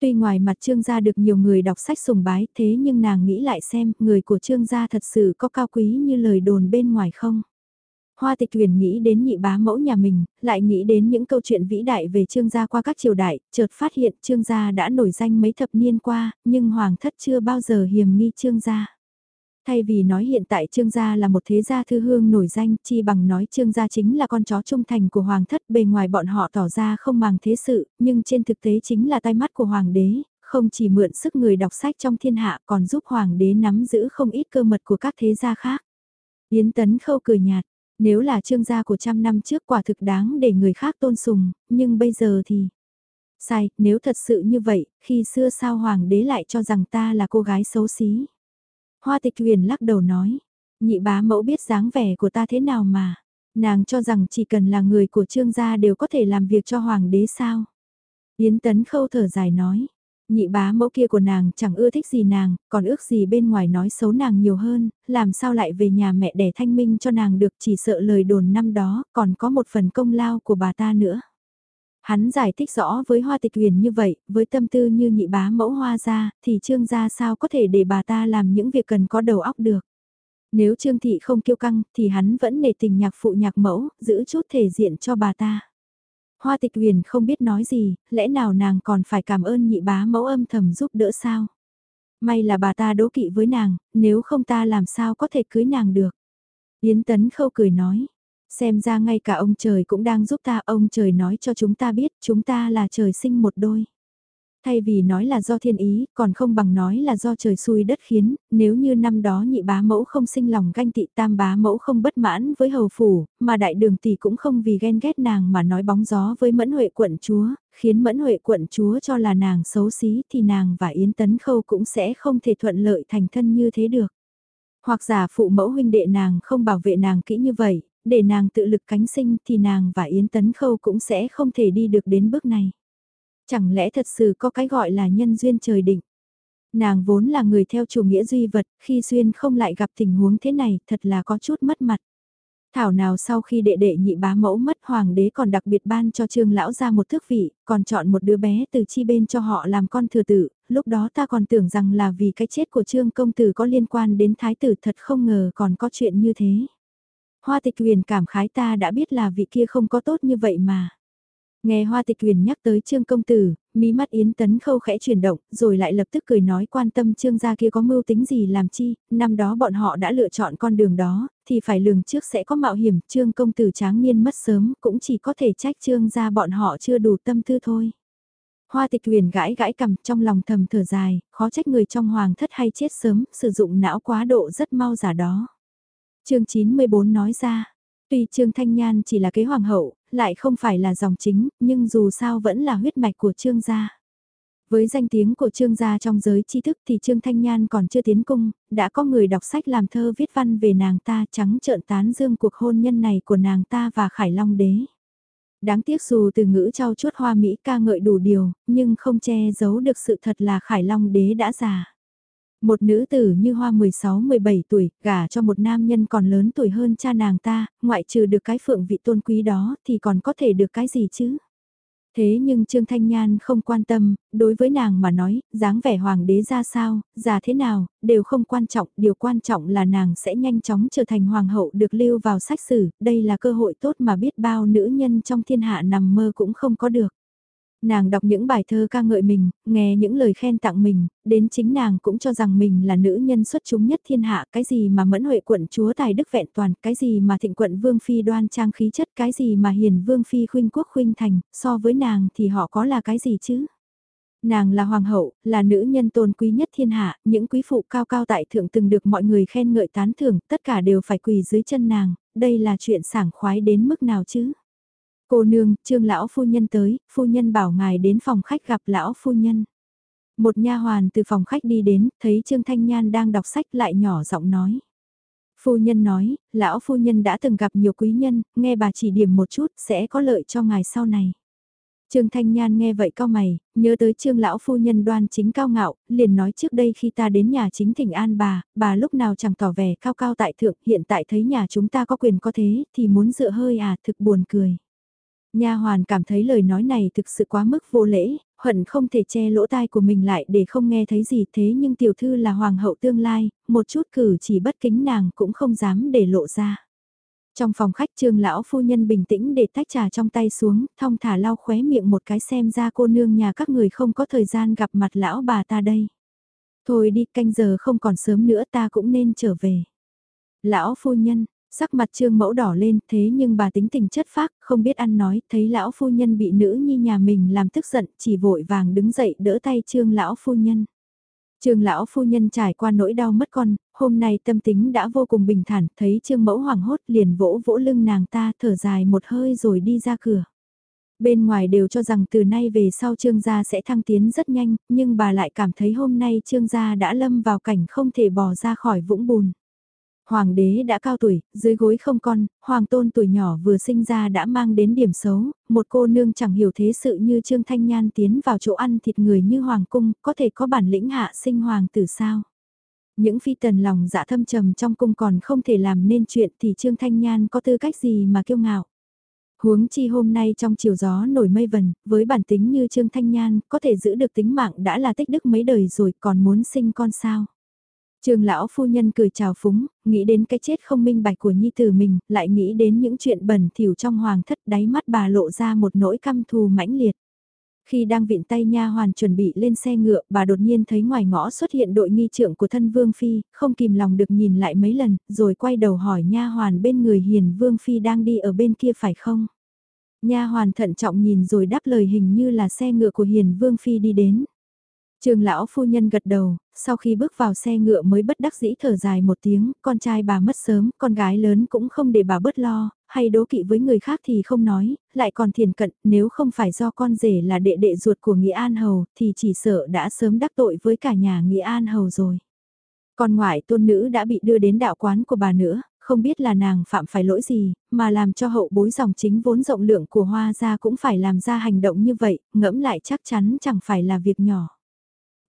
Tuy ngoài mặt trương gia được nhiều người đọc sách sùng bái thế nhưng nàng nghĩ lại xem người của trương gia thật sự có cao quý như lời đồn bên ngoài không. Hoa tịch huyền nghĩ đến nhị bá mẫu nhà mình, lại nghĩ đến những câu chuyện vĩ đại về trương gia qua các triều đại, chợt phát hiện trương gia đã nổi danh mấy thập niên qua, nhưng hoàng thất chưa bao giờ hiềm nghi trương gia. Thay vì nói hiện tại Trương Gia là một thế gia thư hương nổi danh, chi bằng nói Trương Gia chính là con chó trung thành của Hoàng thất bề ngoài bọn họ tỏ ra không màng thế sự, nhưng trên thực tế chính là tai mắt của Hoàng đế, không chỉ mượn sức người đọc sách trong thiên hạ còn giúp Hoàng đế nắm giữ không ít cơ mật của các thế gia khác. Yến Tấn Khâu cười nhạt, nếu là Trương gia của trăm năm trước quả thực đáng để người khác tôn sùng, nhưng bây giờ thì... Sai, nếu thật sự như vậy, khi xưa sao Hoàng đế lại cho rằng ta là cô gái xấu xí. Hoa tịch huyền lắc đầu nói, nhị bá mẫu biết dáng vẻ của ta thế nào mà. Nàng cho rằng chỉ cần là người của trương gia đều có thể làm việc cho hoàng đế sao. Yến tấn khâu thở dài nói, nhị bá mẫu kia của nàng chẳng ưa thích gì nàng, còn ước gì bên ngoài nói xấu nàng nhiều hơn, làm sao lại về nhà mẹ đẻ thanh minh cho nàng được chỉ sợ lời đồn năm đó, còn có một phần công lao của bà ta nữa. Hắn giải thích rõ với hoa tịch huyền như vậy, với tâm tư như nhị bá mẫu hoa ra, thì trương gia sao có thể để bà ta làm những việc cần có đầu óc được. Nếu trương thị không kiêu căng, thì hắn vẫn nề tình nhạc phụ nhạc mẫu, giữ chút thể diện cho bà ta. Hoa tịch huyền không biết nói gì, lẽ nào nàng còn phải cảm ơn nhị bá mẫu âm thầm giúp đỡ sao? May là bà ta đố kỵ với nàng, nếu không ta làm sao có thể cưới nàng được. Yến Tấn Khâu cười nói, xem ra ngay cả ông trời cũng đang giúp ta, ông trời nói cho chúng ta biết chúng ta là trời sinh một đôi. Thay vì nói là do thiên ý, còn không bằng nói là do trời xui đất khiến, nếu như năm đó nhị bá mẫu không sinh lòng ganh tị tam bá mẫu không bất mãn với hầu phủ, mà đại đường tỷ cũng không vì ghen ghét nàng mà nói bóng gió với mẫn huệ quận chúa, khiến mẫn huệ quận chúa cho là nàng xấu xí thì nàng và Yến Tấn Khâu cũng sẽ không thể thuận lợi thành thân như thế được. Hoặc giả phụ mẫu huynh đệ nàng không bảo vệ nàng kỹ như vậy, để nàng tự lực cánh sinh thì nàng và Yến Tấn Khâu cũng sẽ không thể đi được đến bước này. Chẳng lẽ thật sự có cái gọi là nhân duyên trời định? Nàng vốn là người theo chủ nghĩa duy vật, khi duyên không lại gặp tình huống thế này, thật là có chút mất mặt. Thảo nào sau khi đệ đệ nhị bá mẫu mất hoàng đế còn đặc biệt ban cho trương lão ra một thước vị, còn chọn một đứa bé từ chi bên cho họ làm con thừa tử, lúc đó ta còn tưởng rằng là vì cái chết của trương công tử có liên quan đến thái tử thật không ngờ còn có chuyện như thế. Hoa tịch huyền cảm khái ta đã biết là vị kia không có tốt như vậy mà. Nghe Hoa Tịch Huyền nhắc tới Trương Công Tử, mí mắt Yến Tấn Khâu khẽ chuyển động, rồi lại lập tức cười nói quan tâm Trương gia kia có mưu tính gì làm chi, năm đó bọn họ đã lựa chọn con đường đó, thì phải lường trước sẽ có mạo hiểm, Trương Công Tử tráng niên mất sớm, cũng chỉ có thể trách Trương gia bọn họ chưa đủ tâm tư thôi. Hoa Tịch Huyền gãi gãi cầm trong lòng thầm thở dài, khó trách người trong hoàng thất hay chết sớm, sử dụng não quá độ rất mau giả đó chương 94 nói ra, Tuy Trương Thanh Nhan chỉ là kế hoàng hậu, lại không phải là dòng chính, nhưng dù sao vẫn là huyết mạch của Trương gia. Với danh tiếng của Trương gia trong giới tri thức thì Trương Thanh Nhan còn chưa tiến cung, đã có người đọc sách làm thơ viết văn về nàng ta trắng trợn tán dương cuộc hôn nhân này của nàng ta và Khải Long Đế. Đáng tiếc dù từ ngữ trao chuốt hoa Mỹ ca ngợi đủ điều, nhưng không che giấu được sự thật là Khải Long Đế đã già. Một nữ tử như hoa 16-17 tuổi, gả cho một nam nhân còn lớn tuổi hơn cha nàng ta, ngoại trừ được cái phượng vị tôn quý đó thì còn có thể được cái gì chứ? Thế nhưng Trương Thanh Nhan không quan tâm, đối với nàng mà nói, dáng vẻ hoàng đế ra sao, già thế nào, đều không quan trọng, điều quan trọng là nàng sẽ nhanh chóng trở thành hoàng hậu được lưu vào sách sử, đây là cơ hội tốt mà biết bao nữ nhân trong thiên hạ nằm mơ cũng không có được. Nàng đọc những bài thơ ca ngợi mình, nghe những lời khen tặng mình, đến chính nàng cũng cho rằng mình là nữ nhân xuất chúng nhất thiên hạ, cái gì mà mẫn huệ quận chúa tài đức vẹn toàn, cái gì mà thịnh quận vương phi đoan trang khí chất, cái gì mà hiền vương phi khuynh quốc khuynh thành, so với nàng thì họ có là cái gì chứ? Nàng là hoàng hậu, là nữ nhân tôn quý nhất thiên hạ, những quý phụ cao cao tại thượng từng được mọi người khen ngợi tán thưởng, tất cả đều phải quỳ dưới chân nàng, đây là chuyện sảng khoái đến mức nào chứ? Cô nương, trương lão phu nhân tới, phu nhân bảo ngài đến phòng khách gặp lão phu nhân. Một nha hoàn từ phòng khách đi đến, thấy Trương Thanh Nhan đang đọc sách lại nhỏ giọng nói. Phu nhân nói, lão phu nhân đã từng gặp nhiều quý nhân, nghe bà chỉ điểm một chút sẽ có lợi cho ngài sau này. Trương Thanh Nhan nghe vậy cao mày, nhớ tới trương lão phu nhân đoan chính cao ngạo, liền nói trước đây khi ta đến nhà chính thỉnh an bà, bà lúc nào chẳng tỏ vẻ cao cao tại thượng, hiện tại thấy nhà chúng ta có quyền có thế, thì muốn dựa hơi à, thực buồn cười. Nha hoàn cảm thấy lời nói này thực sự quá mức vô lễ, hận không thể che lỗ tai của mình lại để không nghe thấy gì thế nhưng tiểu thư là hoàng hậu tương lai, một chút cử chỉ bất kính nàng cũng không dám để lộ ra. Trong phòng khách trương lão phu nhân bình tĩnh để tách trà trong tay xuống, thong thả lau khóe miệng một cái xem ra cô nương nhà các người không có thời gian gặp mặt lão bà ta đây. Thôi đi, canh giờ không còn sớm nữa ta cũng nên trở về. Lão phu nhân, Sắc mặt trương mẫu đỏ lên thế nhưng bà tính tình chất phác, không biết ăn nói, thấy lão phu nhân bị nữ nhi nhà mình làm tức giận, chỉ vội vàng đứng dậy đỡ tay trương lão phu nhân. Trương lão phu nhân trải qua nỗi đau mất con, hôm nay tâm tính đã vô cùng bình thản, thấy trương mẫu hoảng hốt liền vỗ vỗ lưng nàng ta thở dài một hơi rồi đi ra cửa. Bên ngoài đều cho rằng từ nay về sau trương gia sẽ thăng tiến rất nhanh, nhưng bà lại cảm thấy hôm nay trương gia đã lâm vào cảnh không thể bỏ ra khỏi vũng bùn. Hoàng đế đã cao tuổi, dưới gối không con, hoàng tôn tuổi nhỏ vừa sinh ra đã mang đến điểm xấu, một cô nương chẳng hiểu thế sự như Trương Thanh Nhan tiến vào chỗ ăn thịt người như hoàng cung, có thể có bản lĩnh hạ sinh hoàng tử sao. Những phi tần lòng dạ thâm trầm trong cung còn không thể làm nên chuyện thì Trương Thanh Nhan có tư cách gì mà kiêu ngạo. Huống chi hôm nay trong chiều gió nổi mây vần, với bản tính như Trương Thanh Nhan, có thể giữ được tính mạng đã là tích đức mấy đời rồi còn muốn sinh con sao. Trường lão phu nhân cười chào phúng, nghĩ đến cái chết không minh bạch của nhi tử mình, lại nghĩ đến những chuyện bẩn thỉu trong hoàng thất đáy mắt bà lộ ra một nỗi căm thù mãnh liệt. Khi đang vịn tay nha hoàn chuẩn bị lên xe ngựa, bà đột nhiên thấy ngoài ngõ xuất hiện đội nghi trượng của thân Vương Phi, không kìm lòng được nhìn lại mấy lần, rồi quay đầu hỏi nha hoàn bên người hiền Vương Phi đang đi ở bên kia phải không? Nha hoàn thận trọng nhìn rồi đáp lời hình như là xe ngựa của hiền Vương Phi đi đến. Trường lão phu nhân gật đầu, sau khi bước vào xe ngựa mới bất đắc dĩ thở dài một tiếng, con trai bà mất sớm, con gái lớn cũng không để bà bớt lo, hay đố kỵ với người khác thì không nói, lại còn thiền cận, nếu không phải do con rể là đệ đệ ruột của Nghĩa An Hầu, thì chỉ sợ đã sớm đắc tội với cả nhà Nghĩa An Hầu rồi. Con ngoại tôn nữ đã bị đưa đến đạo quán của bà nữa, không biết là nàng phạm phải lỗi gì, mà làm cho hậu bối dòng chính vốn rộng lượng của hoa gia cũng phải làm ra hành động như vậy, ngẫm lại chắc chắn chẳng phải là việc nhỏ.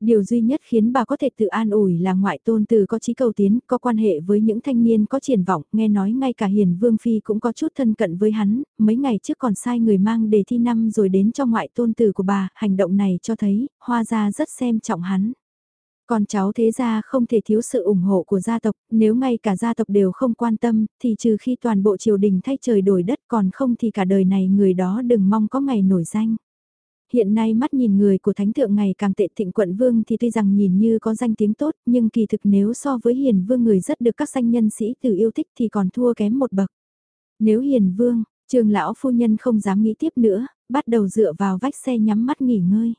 Điều duy nhất khiến bà có thể tự an ủi là ngoại tôn từ có trí cầu tiến, có quan hệ với những thanh niên có triển vọng, nghe nói ngay cả hiền vương phi cũng có chút thân cận với hắn, mấy ngày trước còn sai người mang đề thi năm rồi đến cho ngoại tôn từ của bà, hành động này cho thấy, hoa gia rất xem trọng hắn. Con cháu thế gia không thể thiếu sự ủng hộ của gia tộc, nếu ngay cả gia tộc đều không quan tâm, thì trừ khi toàn bộ triều đình thay trời đổi đất còn không thì cả đời này người đó đừng mong có ngày nổi danh. Hiện nay mắt nhìn người của thánh thượng ngày càng tệ thịnh quận vương thì tuy rằng nhìn như có danh tiếng tốt nhưng kỳ thực nếu so với hiền vương người rất được các danh nhân sĩ từ yêu thích thì còn thua kém một bậc. Nếu hiền vương, trường lão phu nhân không dám nghĩ tiếp nữa, bắt đầu dựa vào vách xe nhắm mắt nghỉ ngơi.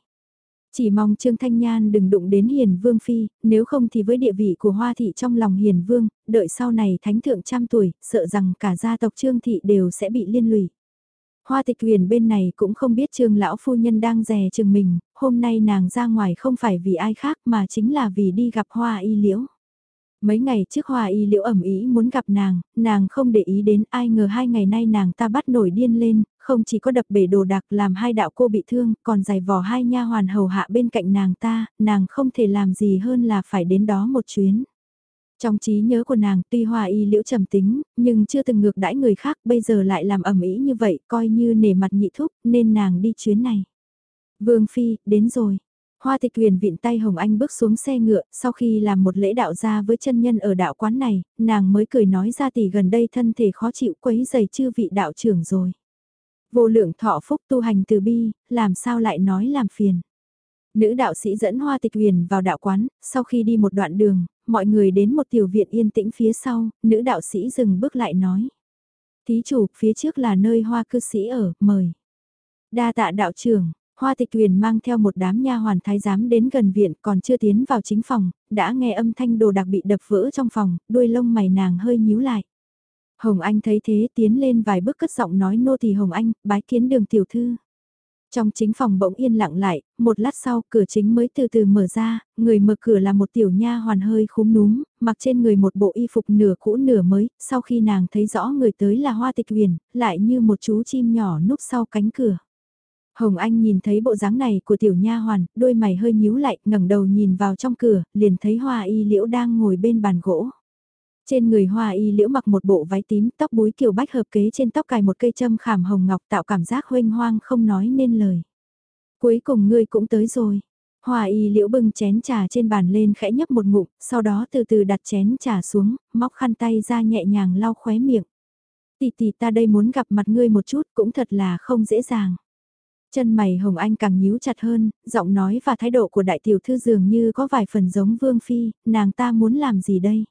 Chỉ mong Trương Thanh Nhan đừng đụng đến Hiền Vương Phi, nếu không thì với địa vị của Hoa Thị trong lòng Hiền Vương, đợi sau này thánh thượng trăm tuổi, sợ rằng cả gia tộc Trương Thị đều sẽ bị liên lụy. Hoa tịch huyền bên này cũng không biết trương lão phu nhân đang rè chừng mình, hôm nay nàng ra ngoài không phải vì ai khác mà chính là vì đi gặp hoa y liễu. Mấy ngày trước hoa y liễu ẩm ý muốn gặp nàng, nàng không để ý đến ai ngờ hai ngày nay nàng ta bắt nổi điên lên, không chỉ có đập bể đồ đạc làm hai đạo cô bị thương, còn giày vò hai nha hoàn hầu hạ bên cạnh nàng ta, nàng không thể làm gì hơn là phải đến đó một chuyến. Trong trí nhớ của nàng tuy hòa y liễu trầm tính, nhưng chưa từng ngược đãi người khác bây giờ lại làm ẩm ý như vậy coi như nể mặt nhị thúc nên nàng đi chuyến này. Vương Phi, đến rồi. Hoa tịch huyền vịn tay Hồng Anh bước xuống xe ngựa, sau khi làm một lễ đạo gia với chân nhân ở đạo quán này, nàng mới cười nói ra tỷ gần đây thân thể khó chịu quấy giày chư vị đạo trưởng rồi. Vô lượng thọ phúc tu hành từ bi, làm sao lại nói làm phiền. Nữ đạo sĩ dẫn Hoa Tịch Huyền vào đạo quán, sau khi đi một đoạn đường, mọi người đến một tiểu viện yên tĩnh phía sau, nữ đạo sĩ dừng bước lại nói. Thí chủ, phía trước là nơi hoa cư sĩ ở, mời. Đa tạ đạo trưởng, hoa tịch huyền mang theo một đám nha hoàn thái giám đến gần viện còn chưa tiến vào chính phòng, đã nghe âm thanh đồ đặc bị đập vỡ trong phòng, đuôi lông mày nàng hơi nhíu lại. Hồng Anh thấy thế tiến lên vài bước cất giọng nói nô tỳ Hồng Anh, bái kiến đường tiểu thư. Trong chính phòng bỗng yên lặng lại, một lát sau cửa chính mới từ từ mở ra, người mở cửa là một tiểu nha hoàn hơi khúm núm, mặc trên người một bộ y phục nửa cũ nửa mới, sau khi nàng thấy rõ người tới là hoa tịch huyền, lại như một chú chim nhỏ núp sau cánh cửa. Hồng Anh nhìn thấy bộ dáng này của tiểu nha hoàn, đôi mày hơi nhíu lại, ngẩng đầu nhìn vào trong cửa, liền thấy hoa y liễu đang ngồi bên bàn gỗ. Trên người hoa y liễu mặc một bộ váy tím, tóc búi kiểu bách hợp kế trên tóc cài một cây châm khảm hồng ngọc tạo cảm giác huênh hoang không nói nên lời. Cuối cùng ngươi cũng tới rồi. Hoa y liễu bưng chén trà trên bàn lên khẽ nhấp một ngụm, sau đó từ từ đặt chén trà xuống, móc khăn tay ra nhẹ nhàng lau khóe miệng. Tỷ tỷ ta đây muốn gặp mặt ngươi một chút cũng thật là không dễ dàng. Chân mày Hồng Anh càng nhíu chặt hơn, giọng nói và thái độ của đại tiểu thư dường như có vài phần giống Vương Phi, nàng ta muốn làm gì đây?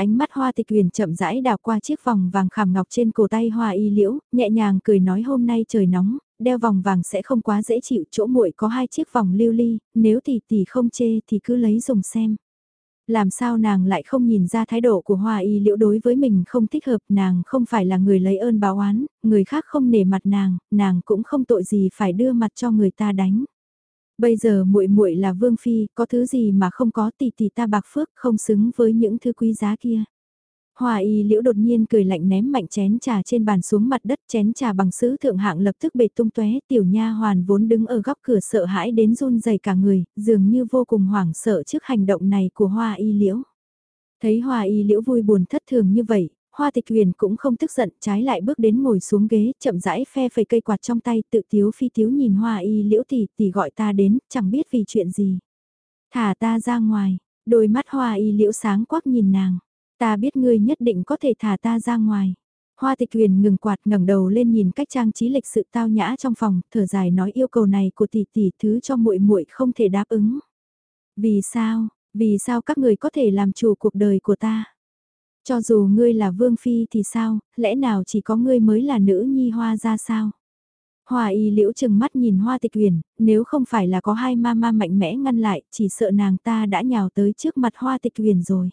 Ánh mắt hoa tịch huyền chậm rãi đào qua chiếc vòng vàng khảm ngọc trên cổ tay hoa y liễu, nhẹ nhàng cười nói hôm nay trời nóng, đeo vòng vàng sẽ không quá dễ chịu, chỗ muội có hai chiếc vòng lưu ly, nếu tỷ tỷ không chê thì cứ lấy dùng xem. Làm sao nàng lại không nhìn ra thái độ của hoa y liễu đối với mình không thích hợp nàng không phải là người lấy ơn báo oán, người khác không nể mặt nàng, nàng cũng không tội gì phải đưa mặt cho người ta đánh. Bây giờ muội muội là vương phi, có thứ gì mà không có tỷ tỷ ta bạc phước không xứng với những thứ quý giá kia. Hòa y liễu đột nhiên cười lạnh ném mạnh chén trà trên bàn xuống mặt đất chén trà bằng sứ thượng hạng lập tức bệt tung tóe tiểu nha hoàn vốn đứng ở góc cửa sợ hãi đến run rẩy cả người, dường như vô cùng hoảng sợ trước hành động này của hoa y liễu. Thấy hoa y liễu vui buồn thất thường như vậy, Hoa tịch huyền cũng không tức giận, trái lại bước đến ngồi xuống ghế, chậm rãi phe phẩy cây quạt trong tay, tự tiếu phi tiếu nhìn hoa y liễu tỷ, tỷ gọi ta đến, chẳng biết vì chuyện gì. Thả ta ra ngoài, đôi mắt hoa y liễu sáng quắc nhìn nàng, ta biết ngươi nhất định có thể thả ta ra ngoài. Hoa tịch huyền ngừng quạt ngẩng đầu lên nhìn cách trang trí lịch sự tao nhã trong phòng, thở dài nói yêu cầu này của tỷ tỷ thứ cho muội muội không thể đáp ứng. Vì sao, vì sao các người có thể làm chủ cuộc đời của ta? Cho dù ngươi là vương phi thì sao, lẽ nào chỉ có ngươi mới là nữ nhi hoa ra sao? Hoa y liễu chừng mắt nhìn hoa tịch huyền, nếu không phải là có hai ma ma mạnh mẽ ngăn lại, chỉ sợ nàng ta đã nhào tới trước mặt hoa tịch huyền rồi.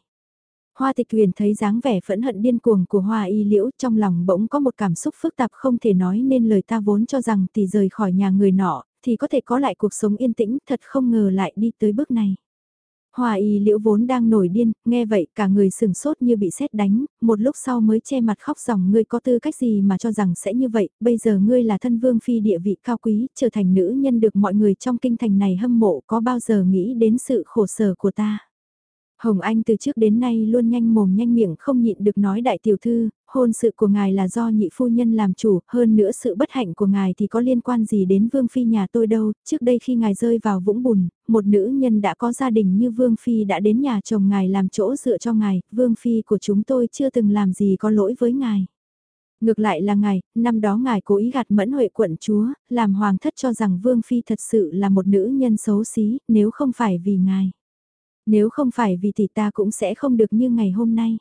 Hoa tịch huyền thấy dáng vẻ phẫn hận điên cuồng của hoa y liễu trong lòng bỗng có một cảm xúc phức tạp không thể nói nên lời ta vốn cho rằng tỷ rời khỏi nhà người nọ, thì có thể có lại cuộc sống yên tĩnh, thật không ngờ lại đi tới bước này. Hòa y liễu vốn đang nổi điên, nghe vậy cả người sừng sốt như bị sét đánh, một lúc sau mới che mặt khóc dòng ngươi có tư cách gì mà cho rằng sẽ như vậy, bây giờ ngươi là thân vương phi địa vị cao quý, trở thành nữ nhân được mọi người trong kinh thành này hâm mộ có bao giờ nghĩ đến sự khổ sở của ta. Hồng Anh từ trước đến nay luôn nhanh mồm nhanh miệng không nhịn được nói đại tiểu thư, hôn sự của ngài là do nhị phu nhân làm chủ, hơn nữa sự bất hạnh của ngài thì có liên quan gì đến Vương Phi nhà tôi đâu, trước đây khi ngài rơi vào vũng bùn, một nữ nhân đã có gia đình như Vương Phi đã đến nhà chồng ngài làm chỗ dựa cho ngài, Vương Phi của chúng tôi chưa từng làm gì có lỗi với ngài. Ngược lại là ngài, năm đó ngài cố ý gạt mẫn huệ quận chúa, làm hoàng thất cho rằng Vương Phi thật sự là một nữ nhân xấu xí, nếu không phải vì ngài. Nếu không phải vì tỷ ta cũng sẽ không được như ngày hôm nay.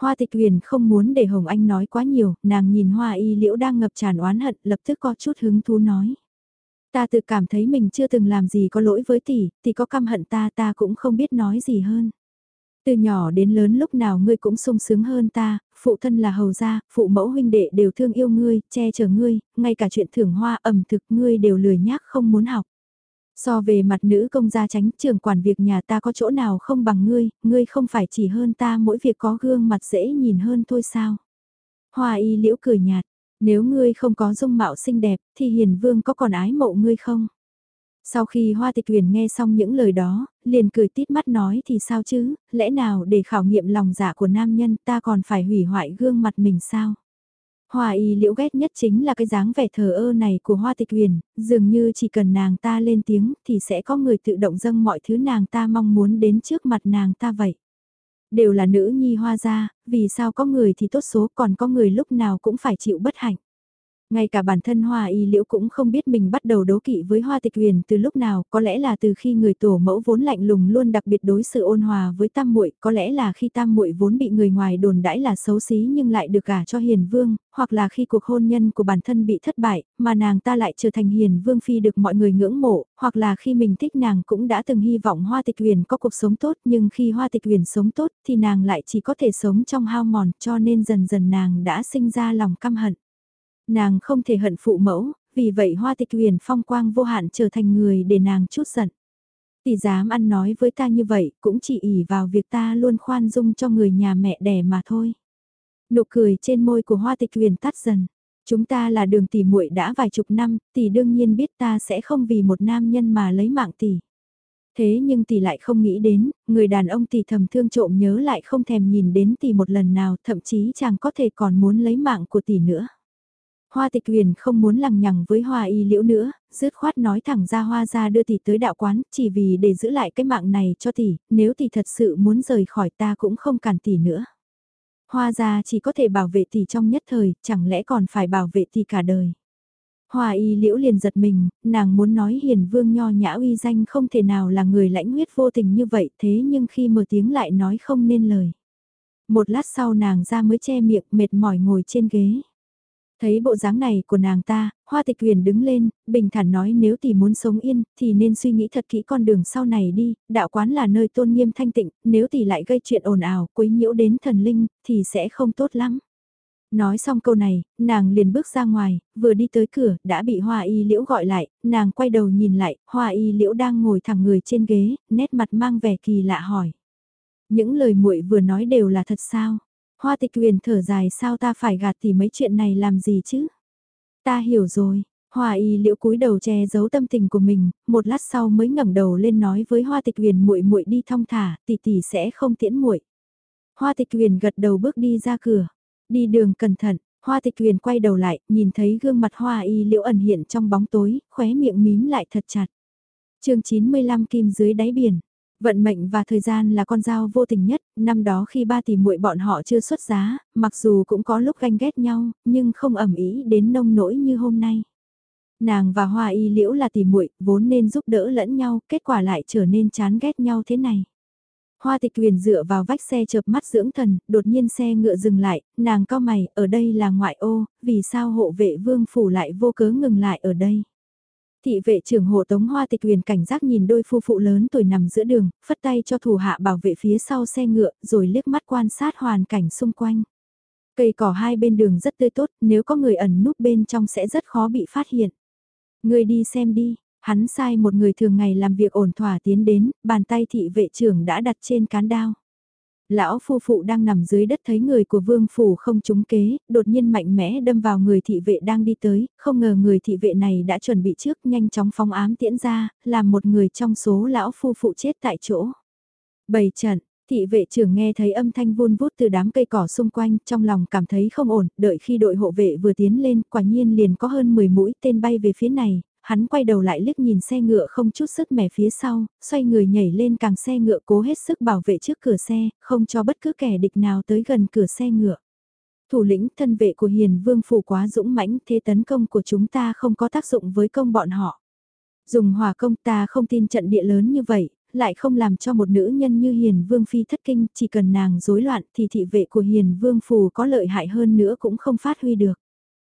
Hoa tịch huyền không muốn để Hồng Anh nói quá nhiều, nàng nhìn hoa y liễu đang ngập tràn oán hận, lập tức có chút hứng thú nói. Ta tự cảm thấy mình chưa từng làm gì có lỗi với tỷ, tỷ có căm hận ta ta cũng không biết nói gì hơn. Từ nhỏ đến lớn lúc nào ngươi cũng sung sướng hơn ta, phụ thân là hầu gia, phụ mẫu huynh đệ đều thương yêu ngươi, che chở ngươi, ngay cả chuyện thưởng hoa ẩm thực ngươi đều lười nhác không muốn học. So về mặt nữ công gia tránh trường quản việc nhà ta có chỗ nào không bằng ngươi, ngươi không phải chỉ hơn ta mỗi việc có gương mặt dễ nhìn hơn thôi sao. Hoa y liễu cười nhạt, nếu ngươi không có dung mạo xinh đẹp thì hiền vương có còn ái mộ ngươi không? Sau khi Hoa Tịch Huyền nghe xong những lời đó, liền cười tít mắt nói thì sao chứ, lẽ nào để khảo nghiệm lòng dạ của nam nhân ta còn phải hủy hoại gương mặt mình sao? Hoa y liễu ghét nhất chính là cái dáng vẻ thờ ơ này của hoa tịch huyền, dường như chỉ cần nàng ta lên tiếng thì sẽ có người tự động dâng mọi thứ nàng ta mong muốn đến trước mặt nàng ta vậy. Đều là nữ nhi hoa gia, vì sao có người thì tốt số còn có người lúc nào cũng phải chịu bất hạnh. Ngay cả bản thân Hoa Y Liễu cũng không biết mình bắt đầu đố kỵ với Hoa Tịch Huyền từ lúc nào, có lẽ là từ khi người tổ mẫu vốn lạnh lùng luôn đặc biệt đối xử ôn hòa với Tam Muội, có lẽ là khi Tam Muội vốn bị người ngoài đồn đãi là xấu xí nhưng lại được gả cho Hiền Vương, hoặc là khi cuộc hôn nhân của bản thân bị thất bại, mà nàng ta lại trở thành Hiền Vương phi được mọi người ngưỡng mộ, hoặc là khi mình thích nàng cũng đã từng hy vọng Hoa Tịch Huyền có cuộc sống tốt, nhưng khi Hoa Tịch Huyền sống tốt thì nàng lại chỉ có thể sống trong hao mòn, cho nên dần dần nàng đã sinh ra lòng căm hận. Nàng không thể hận phụ mẫu, vì vậy hoa tịch huyền phong quang vô hạn trở thành người để nàng chút giận. Tỷ dám ăn nói với ta như vậy cũng chỉ ỉ vào việc ta luôn khoan dung cho người nhà mẹ đẻ mà thôi. Nụ cười trên môi của hoa tịch huyền tắt dần. Chúng ta là đường tỷ muội đã vài chục năm, tỷ đương nhiên biết ta sẽ không vì một nam nhân mà lấy mạng tỷ. Thế nhưng tỷ lại không nghĩ đến, người đàn ông tỷ thầm thương trộm nhớ lại không thèm nhìn đến tỷ một lần nào, thậm chí chàng có thể còn muốn lấy mạng của tỷ nữa. Hoa tịch huyền không muốn lằng nhằng với hoa y liễu nữa, dứt khoát nói thẳng ra hoa ra đưa tỷ tới đạo quán, chỉ vì để giữ lại cái mạng này cho tỷ, nếu tỷ thật sự muốn rời khỏi ta cũng không cản tỷ nữa. Hoa ra chỉ có thể bảo vệ tỷ trong nhất thời, chẳng lẽ còn phải bảo vệ tỷ cả đời. Hoa y liễu liền giật mình, nàng muốn nói hiền vương nho nhã uy danh không thể nào là người lãnh huyết vô tình như vậy thế nhưng khi mở tiếng lại nói không nên lời. Một lát sau nàng ra mới che miệng mệt mỏi ngồi trên ghế. Thấy bộ dáng này của nàng ta, Hoa Tịch Huyền đứng lên, bình thản nói nếu tỷ muốn sống yên, thì nên suy nghĩ thật kỹ con đường sau này đi, đạo quán là nơi tôn nghiêm thanh tịnh, nếu tỷ lại gây chuyện ồn ào, quấy nhiễu đến thần linh, thì sẽ không tốt lắm. Nói xong câu này, nàng liền bước ra ngoài, vừa đi tới cửa, đã bị Hoa Y Liễu gọi lại, nàng quay đầu nhìn lại, Hoa Y Liễu đang ngồi thẳng người trên ghế, nét mặt mang vẻ kỳ lạ hỏi. Những lời muội vừa nói đều là thật sao? Hoa tịch huyền thở dài sao ta phải gạt thì mấy chuyện này làm gì chứ? Ta hiểu rồi, Hoa y liễu cúi đầu che giấu tâm tình của mình, một lát sau mới ngẩng đầu lên nói với Hoa Tịch Huyền muội muội đi thong thả, tỷ tỷ sẽ không tiễn muội. Hoa Tịch Huyền gật đầu bước đi ra cửa, đi đường cẩn thận, Hoa Tịch Huyền quay đầu lại, nhìn thấy gương mặt Hoa y liễu ẩn hiện trong bóng tối, khóe miệng mím lại thật chặt. Chương 95 kim dưới đáy biển. Vận mệnh và thời gian là con dao vô tình nhất, năm đó khi ba tỷ muội bọn họ chưa xuất giá, mặc dù cũng có lúc ganh ghét nhau, nhưng không ẩm ý đến nông nỗi như hôm nay. Nàng và Hoa Y Liễu là tỷ muội, vốn nên giúp đỡ lẫn nhau, kết quả lại trở nên chán ghét nhau thế này. Hoa tịch huyền dựa vào vách xe chợp mắt dưỡng thần, đột nhiên xe ngựa dừng lại, nàng cao mày, ở đây là ngoại ô, vì sao hộ vệ vương phủ lại vô cớ ngừng lại ở đây. Thị vệ trưởng hộ tống hoa tịch huyền cảnh giác nhìn đôi phu phụ lớn tuổi nằm giữa đường, phất tay cho thủ hạ bảo vệ phía sau xe ngựa, rồi liếc mắt quan sát hoàn cảnh xung quanh. Cây cỏ hai bên đường rất tươi tốt, nếu có người ẩn núp bên trong sẽ rất khó bị phát hiện. Người đi xem đi, hắn sai một người thường ngày làm việc ổn thỏa tiến đến, bàn tay thị vệ trưởng đã đặt trên cán đao. Lão phu phụ đang nằm dưới đất thấy người của vương phủ không trúng kế, đột nhiên mạnh mẽ đâm vào người thị vệ đang đi tới, không ngờ người thị vệ này đã chuẩn bị trước nhanh chóng phóng ám tiễn ra, làm một người trong số lão phu phụ chết tại chỗ. Bày trận, thị vệ trưởng nghe thấy âm thanh vun vút từ đám cây cỏ xung quanh, trong lòng cảm thấy không ổn, đợi khi đội hộ vệ vừa tiến lên, quả nhiên liền có hơn 10 mũi tên bay về phía này, hắn quay đầu lại liếc nhìn xe ngựa không chút sức mẻ phía sau, xoay người nhảy lên càng xe ngựa cố hết sức bảo vệ trước cửa xe, không cho bất cứ kẻ địch nào tới gần cửa xe ngựa. Thủ lĩnh thân vệ của hiền vương phủ quá dũng mãnh thế tấn công của chúng ta không có tác dụng với công bọn họ. Dùng hòa công ta không tin trận địa lớn như vậy, lại không làm cho một nữ nhân như hiền vương phi thất kinh, chỉ cần nàng rối loạn thì thị vệ của hiền vương phủ có lợi hại hơn nữa cũng không phát huy được.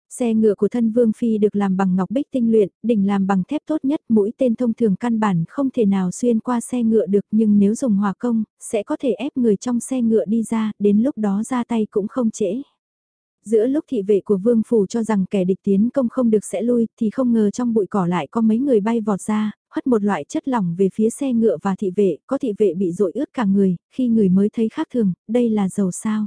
Xe ngựa của thân Vương Phi được làm bằng ngọc bích tinh luyện, đỉnh làm bằng thép tốt nhất, mũi tên thông thường căn bản không thể nào xuyên qua xe ngựa được nhưng nếu dùng hòa công, sẽ có thể ép người trong xe ngựa đi ra, đến lúc đó ra tay cũng không trễ. Giữa lúc thị vệ của Vương Phủ cho rằng kẻ địch tiến công không được sẽ lui thì không ngờ trong bụi cỏ lại có mấy người bay vọt ra, hất một loại chất lỏng về phía xe ngựa và thị vệ, có thị vệ bị rội ướt cả người, khi người mới thấy khác thường, đây là dầu sao.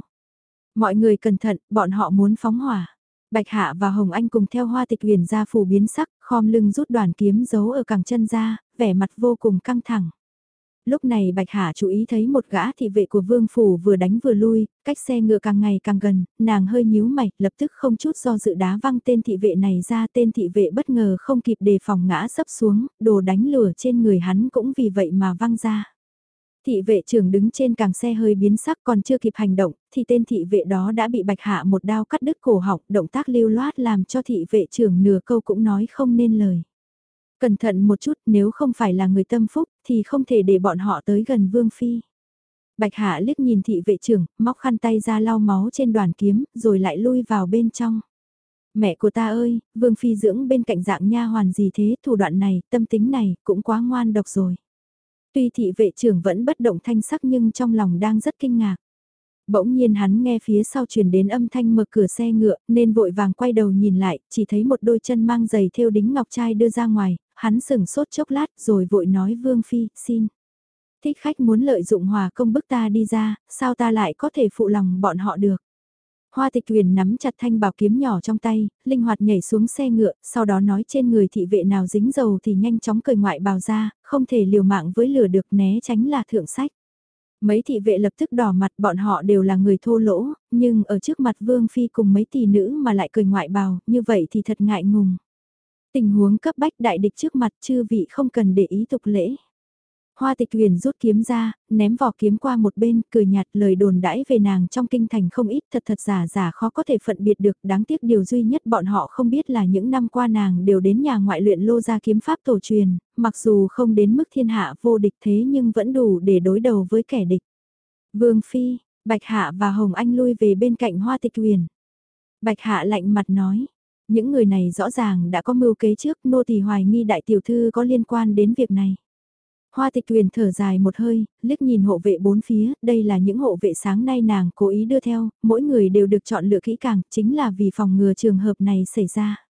Mọi người cẩn thận, bọn họ muốn phóng hỏa. Bạch Hạ và Hồng Anh cùng theo hoa tịch huyền ra phủ biến sắc, khom lưng rút đoàn kiếm giấu ở cẳng chân ra, vẻ mặt vô cùng căng thẳng. Lúc này Bạch Hạ chú ý thấy một gã thị vệ của vương phủ vừa đánh vừa lui, cách xe ngựa càng ngày càng gần, nàng hơi nhíu mày, lập tức không chút do dự đá văng tên thị vệ này ra tên thị vệ bất ngờ không kịp đề phòng ngã sấp xuống, đồ đánh lửa trên người hắn cũng vì vậy mà văng ra. Thị vệ trưởng đứng trên càng xe hơi biến sắc còn chưa kịp hành động, thì tên thị vệ đó đã bị bạch hạ một đao cắt đứt cổ họng, động tác lưu loát làm cho thị vệ trưởng nửa câu cũng nói không nên lời. Cẩn thận một chút nếu không phải là người tâm phúc thì không thể để bọn họ tới gần Vương Phi. Bạch hạ liếc nhìn thị vệ trưởng, móc khăn tay ra lau máu trên đoàn kiếm, rồi lại lui vào bên trong. Mẹ của ta ơi, Vương Phi dưỡng bên cạnh dạng nha hoàn gì thế, thủ đoạn này, tâm tính này, cũng quá ngoan độc rồi. Tuy thị vệ trưởng vẫn bất động thanh sắc nhưng trong lòng đang rất kinh ngạc. Bỗng nhiên hắn nghe phía sau truyền đến âm thanh mở cửa xe ngựa, nên vội vàng quay đầu nhìn lại, chỉ thấy một đôi chân mang giày thêu đính ngọc trai đưa ra ngoài, hắn sừng sốt chốc lát rồi vội nói Vương Phi, xin. Thích khách muốn lợi dụng hòa công bức ta đi ra, sao ta lại có thể phụ lòng bọn họ được. Hoa tịch huyền nắm chặt thanh bảo kiếm nhỏ trong tay, linh hoạt nhảy xuống xe ngựa, sau đó nói trên người thị vệ nào dính dầu thì nhanh chóng cởi ngoại bào ra, không thể liều mạng với lửa được né tránh là thượng sách. Mấy thị vệ lập tức đỏ mặt bọn họ đều là người thô lỗ, nhưng ở trước mặt vương phi cùng mấy tỷ nữ mà lại cười ngoại bào, như vậy thì thật ngại ngùng. Tình huống cấp bách đại địch trước mặt chư vị không cần để ý tục lễ. Hoa tịch huyền rút kiếm ra, ném vỏ kiếm qua một bên, cười nhạt lời đồn đãi về nàng trong kinh thành không ít thật thật giả giả khó có thể phận biệt được. Đáng tiếc điều duy nhất bọn họ không biết là những năm qua nàng đều đến nhà ngoại luyện lô ra kiếm pháp tổ truyền, mặc dù không đến mức thiên hạ vô địch thế nhưng vẫn đủ để đối đầu với kẻ địch. Vương Phi, Bạch Hạ và Hồng Anh lui về bên cạnh hoa tịch huyền. Bạch Hạ lạnh mặt nói, những người này rõ ràng đã có mưu kế trước nô tỳ hoài nghi đại tiểu thư có liên quan đến việc này. Hoa tịch huyền thở dài một hơi, liếc nhìn hộ vệ bốn phía, đây là những hộ vệ sáng nay nàng cố ý đưa theo, mỗi người đều được chọn lựa kỹ càng, chính là vì phòng ngừa trường hợp này xảy ra.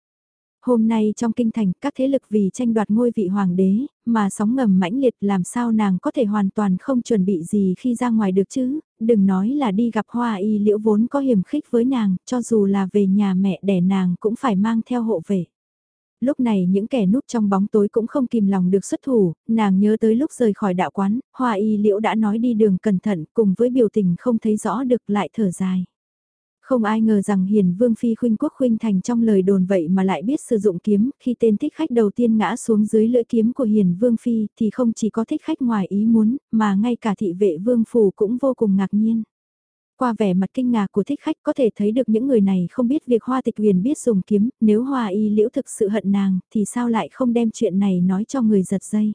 Hôm nay trong kinh thành, các thế lực vì tranh đoạt ngôi vị hoàng đế, mà sóng ngầm mãnh liệt làm sao nàng có thể hoàn toàn không chuẩn bị gì khi ra ngoài được chứ, đừng nói là đi gặp hoa y liễu vốn có hiểm khích với nàng, cho dù là về nhà mẹ đẻ nàng cũng phải mang theo hộ vệ lúc này những kẻ núp trong bóng tối cũng không kìm lòng được xuất thủ, nàng nhớ tới lúc rời khỏi đạo quán, hoa y liễu đã nói đi đường cẩn thận cùng với biểu tình không thấy rõ được lại thở dài. Không ai ngờ rằng hiền vương phi khuynh quốc khuynh thành trong lời đồn vậy mà lại biết sử dụng kiếm, khi tên thích khách đầu tiên ngã xuống dưới lưỡi kiếm của hiền vương phi thì không chỉ có thích khách ngoài ý muốn, mà ngay cả thị vệ vương phủ cũng vô cùng ngạc nhiên. Qua vẻ mặt kinh ngạc của thích khách có thể thấy được những người này không biết việc hoa tịch huyền biết dùng kiếm, nếu hoa y liễu thực sự hận nàng thì sao lại không đem chuyện này nói cho người giật dây.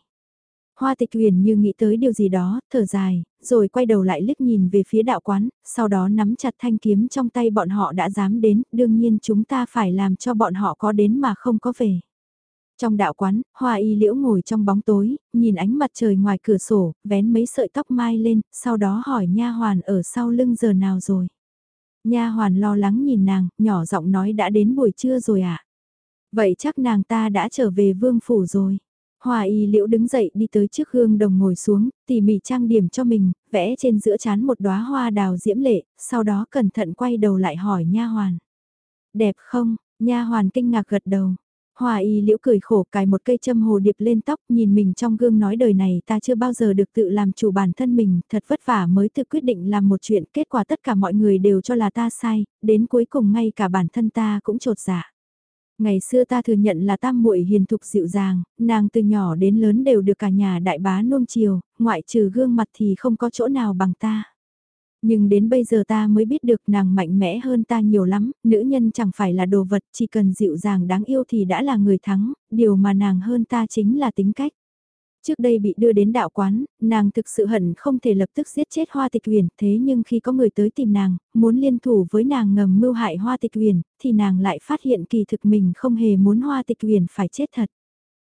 Hoa tịch huyền như nghĩ tới điều gì đó, thở dài, rồi quay đầu lại liếc nhìn về phía đạo quán, sau đó nắm chặt thanh kiếm trong tay bọn họ đã dám đến, đương nhiên chúng ta phải làm cho bọn họ có đến mà không có về. Trong đạo quán, hoa y liễu ngồi trong bóng tối, nhìn ánh mặt trời ngoài cửa sổ, vén mấy sợi tóc mai lên, sau đó hỏi nha hoàn ở sau lưng giờ nào rồi. Nha hoàn lo lắng nhìn nàng, nhỏ giọng nói đã đến buổi trưa rồi ạ. À? Vậy chắc nàng ta đã trở về vương phủ rồi. Hoa y liễu đứng dậy đi tới trước gương đồng ngồi xuống, tỉ mỉ trang điểm cho mình, vẽ trên giữa chán một đóa hoa đào diễm lệ, sau đó cẩn thận quay đầu lại hỏi nha hoàn. Đẹp không? Nha hoàn kinh ngạc gật đầu. Hoa y liễu cười khổ cài một cây châm hồ điệp lên tóc nhìn mình trong gương nói đời này ta chưa bao giờ được tự làm chủ bản thân mình, thật vất vả mới tự quyết định làm một chuyện kết quả tất cả mọi người đều cho là ta sai, đến cuối cùng ngay cả bản thân ta cũng trột dạ. Ngày xưa ta thừa nhận là tam muội hiền thục dịu dàng, nàng từ nhỏ đến lớn đều được cả nhà đại bá nuông chiều, ngoại trừ gương mặt thì không có chỗ nào bằng ta. Nhưng đến bây giờ ta mới biết được nàng mạnh mẽ hơn ta nhiều lắm, nữ nhân chẳng phải là đồ vật, chỉ cần dịu dàng đáng yêu thì đã là người thắng, điều mà nàng hơn ta chính là tính cách. Trước đây bị đưa đến đạo quán, nàng thực sự hận không thể lập tức giết chết hoa tịch huyền, thế nhưng khi có người tới tìm nàng, muốn liên thủ với nàng ngầm mưu hại hoa tịch huyền, thì nàng lại phát hiện kỳ thực mình không hề muốn hoa tịch huyền phải chết thật.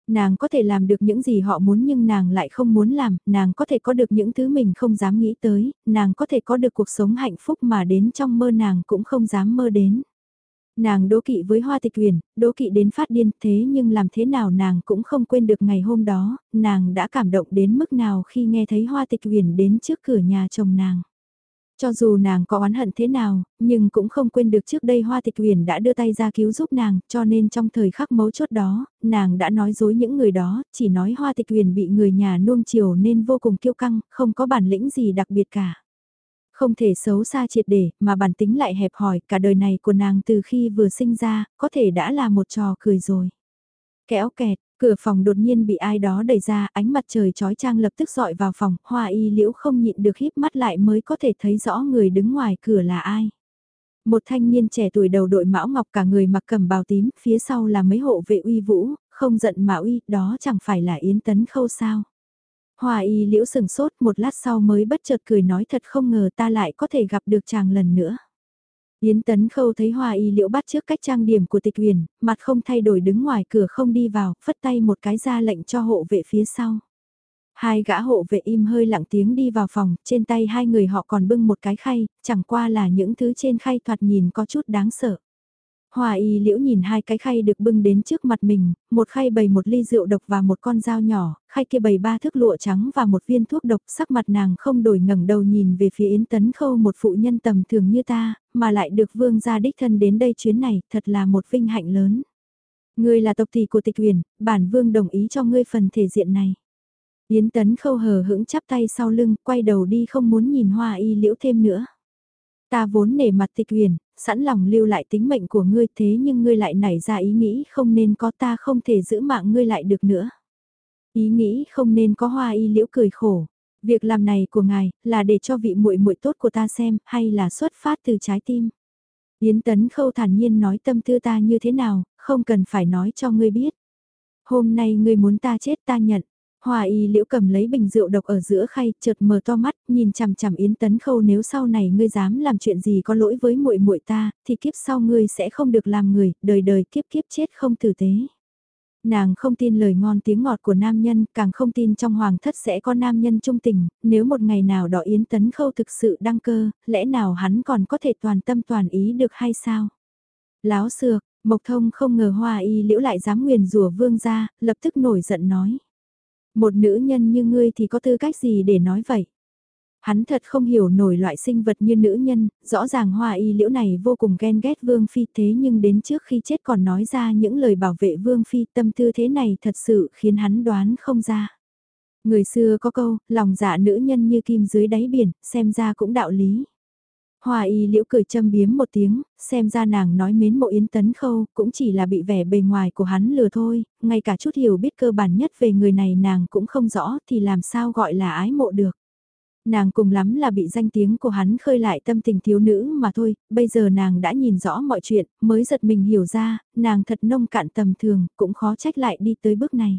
Nàng có thể làm được những gì họ muốn nhưng nàng lại không muốn làm, nàng có thể có được những thứ mình không dám nghĩ tới, nàng có thể có được cuộc sống hạnh phúc mà đến trong mơ nàng cũng không dám mơ đến. Nàng đố kỵ với hoa tịch huyền, đố kỵ đến phát điên thế nhưng làm thế nào nàng cũng không quên được ngày hôm đó, nàng đã cảm động đến mức nào khi nghe thấy hoa tịch huyền đến trước cửa nhà chồng nàng. Cho dù nàng có oán hận thế nào, nhưng cũng không quên được trước đây Hoa Tịch Uyển đã đưa tay ra cứu giúp nàng, cho nên trong thời khắc mấu chốt đó, nàng đã nói dối những người đó, chỉ nói Hoa Tịch Uyển bị người nhà nuông chiều nên vô cùng kiêu căng, không có bản lĩnh gì đặc biệt cả. Không thể xấu xa triệt để, mà bản tính lại hẹp hòi, cả đời này của nàng từ khi vừa sinh ra, có thể đã là một trò cười rồi. Kéo kẹt, cửa phòng đột nhiên bị ai đó đẩy ra, ánh mặt trời chói trang lập tức dọi vào phòng, hoa y liễu không nhịn được híp mắt lại mới có thể thấy rõ người đứng ngoài cửa là ai. Một thanh niên trẻ tuổi đầu đội mão ngọc cả người mặc cầm bào tím, phía sau là mấy hộ vệ uy vũ, không giận mà uy, đó chẳng phải là Yến Tấn Khâu sao. Hoa y liễu sừng sốt một lát sau mới bất chợt cười nói thật không ngờ ta lại có thể gặp được chàng lần nữa. Yến Tấn Khâu thấy Hoa Y Liễu bắt trước cách trang điểm của tịch huyền, mặt không thay đổi đứng ngoài cửa không đi vào, phất tay một cái ra lệnh cho hộ vệ phía sau. Hai gã hộ vệ im hơi lặng tiếng đi vào phòng, trên tay hai người họ còn bưng một cái khay, chẳng qua là những thứ trên khay thoạt nhìn có chút đáng sợ. Hòa y liễu nhìn hai cái khay được bưng đến trước mặt mình, một khay bày một ly rượu độc và một con dao nhỏ, khay kia bày ba thước lụa trắng và một viên thuốc độc sắc mặt nàng không đổi ngẩng đầu nhìn về phía Yến Tấn Khâu một phụ nhân tầm thường như ta, mà lại được vương gia đích thân đến đây chuyến này, thật là một vinh hạnh lớn. Ngươi là tộc tỷ của tịch huyền, bản vương đồng ý cho ngươi phần thể diện này. Yến Tấn Khâu hờ hững chắp tay sau lưng, quay đầu đi không muốn nhìn hoa y liễu thêm nữa. Ta vốn nể mặt tịch huyền, sẵn lòng lưu lại tính mệnh của ngươi thế nhưng ngươi lại nảy ra ý nghĩ không nên có ta không thể giữ mạng ngươi lại được nữa. Ý nghĩ không nên có hoa y liễu cười khổ. Việc làm này của ngài là để cho vị muội muội tốt của ta xem hay là xuất phát từ trái tim. Yến Tấn Khâu thản nhiên nói tâm tư ta như thế nào, không cần phải nói cho ngươi biết. Hôm nay ngươi muốn ta chết ta nhận. Hòa y liễu cầm lấy bình rượu độc ở giữa khay, chợt mở to mắt, nhìn chằm chằm Yến Tấn Khâu nếu sau này ngươi dám làm chuyện gì có lỗi với muội muội ta, thì kiếp sau ngươi sẽ không được làm người, đời đời kiếp kiếp chết không tử tế. Nàng không tin lời ngon tiếng ngọt của nam nhân, càng không tin trong hoàng thất sẽ có nam nhân trung tình, nếu một ngày nào đó Yến Tấn Khâu thực sự đăng cơ, lẽ nào hắn còn có thể toàn tâm toàn ý được hay sao? Láo xược, Mộc Thông không ngờ Hoa Y Liễu lại dám nguyền rủa vương gia, lập tức nổi giận nói. Một nữ nhân như ngươi thì có tư cách gì để nói vậy? Hắn thật không hiểu nổi loại sinh vật như nữ nhân, rõ ràng hoa y liễu này vô cùng ghen ghét Vương Phi thế nhưng đến trước khi chết còn nói ra những lời bảo vệ Vương Phi tâm tư thế này thật sự khiến hắn đoán không ra. Người xưa có câu, lòng dạ nữ nhân như kim dưới đáy biển, xem ra cũng đạo lý. Hoa y liễu cười châm biếm một tiếng, xem ra nàng nói mến mộ yến tấn khâu, cũng chỉ là bị vẻ bề ngoài của hắn lừa thôi, ngay cả chút hiểu biết cơ bản nhất về người này nàng cũng không rõ thì làm sao gọi là ái mộ được. Nàng cùng lắm là bị danh tiếng của hắn khơi lại tâm tình thiếu nữ mà thôi, bây giờ nàng đã nhìn rõ mọi chuyện, mới giật mình hiểu ra, nàng thật nông cạn tầm thường, cũng khó trách lại đi tới bước này.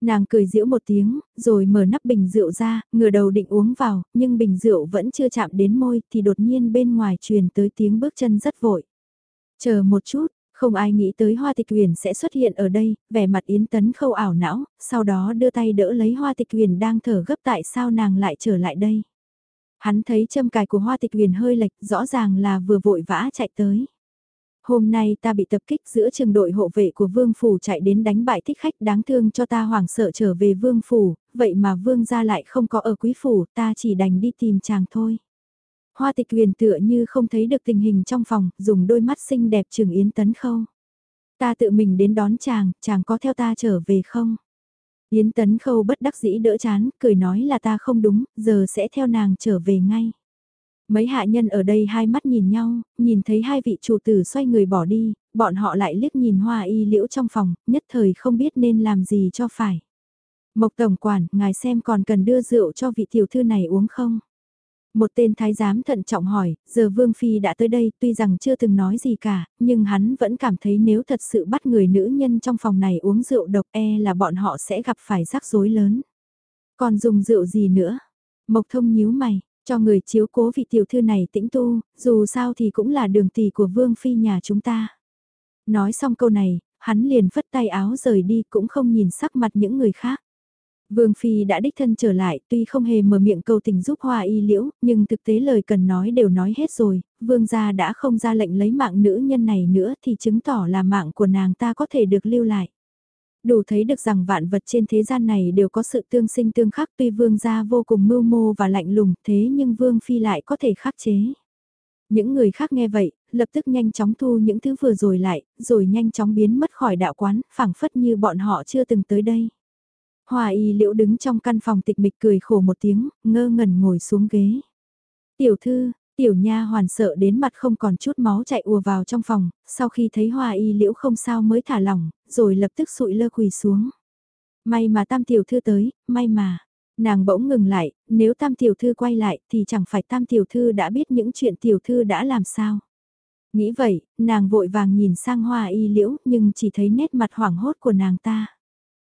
Nàng cười giễu một tiếng, rồi mở nắp bình rượu ra, ngửa đầu định uống vào, nhưng bình rượu vẫn chưa chạm đến môi thì đột nhiên bên ngoài truyền tới tiếng bước chân rất vội. Chờ một chút, không ai nghĩ tới hoa tịch huyền sẽ xuất hiện ở đây, vẻ mặt yến tấn khâu ảo não, sau đó đưa tay đỡ lấy hoa tịch huyền đang thở gấp tại sao nàng lại trở lại đây. Hắn thấy châm cài của hoa tịch huyền hơi lệch, rõ ràng là vừa vội vã chạy tới. Hôm nay ta bị tập kích giữa trường đội hộ vệ của Vương Phủ chạy đến đánh bại thích khách đáng thương cho ta hoảng sợ trở về Vương Phủ, vậy mà Vương gia lại không có ở Quý Phủ, ta chỉ đành đi tìm chàng thôi. Hoa tịch huyền tựa như không thấy được tình hình trong phòng, dùng đôi mắt xinh đẹp trường Yến Tấn Khâu. Ta tự mình đến đón chàng, chàng có theo ta trở về không? Yến Tấn Khâu bất đắc dĩ đỡ chán, cười nói là ta không đúng, giờ sẽ theo nàng trở về ngay. Mấy hạ nhân ở đây hai mắt nhìn nhau, nhìn thấy hai vị chủ tử xoay người bỏ đi, bọn họ lại liếc nhìn hoa y liễu trong phòng, nhất thời không biết nên làm gì cho phải. Mộc Tổng Quản, ngài xem còn cần đưa rượu cho vị tiểu thư này uống không? Một tên thái giám thận trọng hỏi, giờ Vương Phi đã tới đây tuy rằng chưa từng nói gì cả, nhưng hắn vẫn cảm thấy nếu thật sự bắt người nữ nhân trong phòng này uống rượu độc e là bọn họ sẽ gặp phải rắc rối lớn. Còn dùng rượu gì nữa? Mộc thông nhíu mày, cho người chiếu cố vị tiểu thư này tĩnh tu, dù sao thì cũng là đường tỷ của Vương Phi nhà chúng ta. Nói xong câu này, hắn liền phất tay áo rời đi cũng không nhìn sắc mặt những người khác. Vương Phi đã đích thân trở lại, tuy không hề mở miệng cầu tình giúp hoa y liễu, nhưng thực tế lời cần nói đều nói hết rồi, Vương gia đã không ra lệnh lấy mạng nữ nhân này nữa thì chứng tỏ là mạng của nàng ta có thể được lưu lại. Đủ thấy được rằng vạn vật trên thế gian này đều có sự tương sinh tương khắc tuy Vương gia vô cùng mưu mô và lạnh lùng thế nhưng Vương Phi lại có thể khắc chế. Những người khác nghe vậy, lập tức nhanh chóng thu những thứ vừa rồi lại, rồi nhanh chóng biến mất khỏi đạo quán, phảng phất như bọn họ chưa từng tới đây. hòa y liễu đứng trong căn phòng tịch mịch cười khổ một tiếng, ngơ ngẩn ngồi xuống ghế. Tiểu thư, tiểu nha hoàn sợ đến mặt không còn chút máu chạy ùa vào trong phòng, sau khi thấy hoa y liễu không sao mới thả lỏng, rồi lập tức sụi lơ quỳ xuống. May mà tam tiểu thư tới, may mà. Nàng bỗng ngừng lại, nếu tam tiểu thư quay lại thì chẳng phải tam tiểu thư đã biết những chuyện tiểu thư đã làm sao. Nghĩ vậy, nàng vội vàng nhìn sang hoa y liễu nhưng chỉ thấy nét mặt hoảng hốt của nàng ta.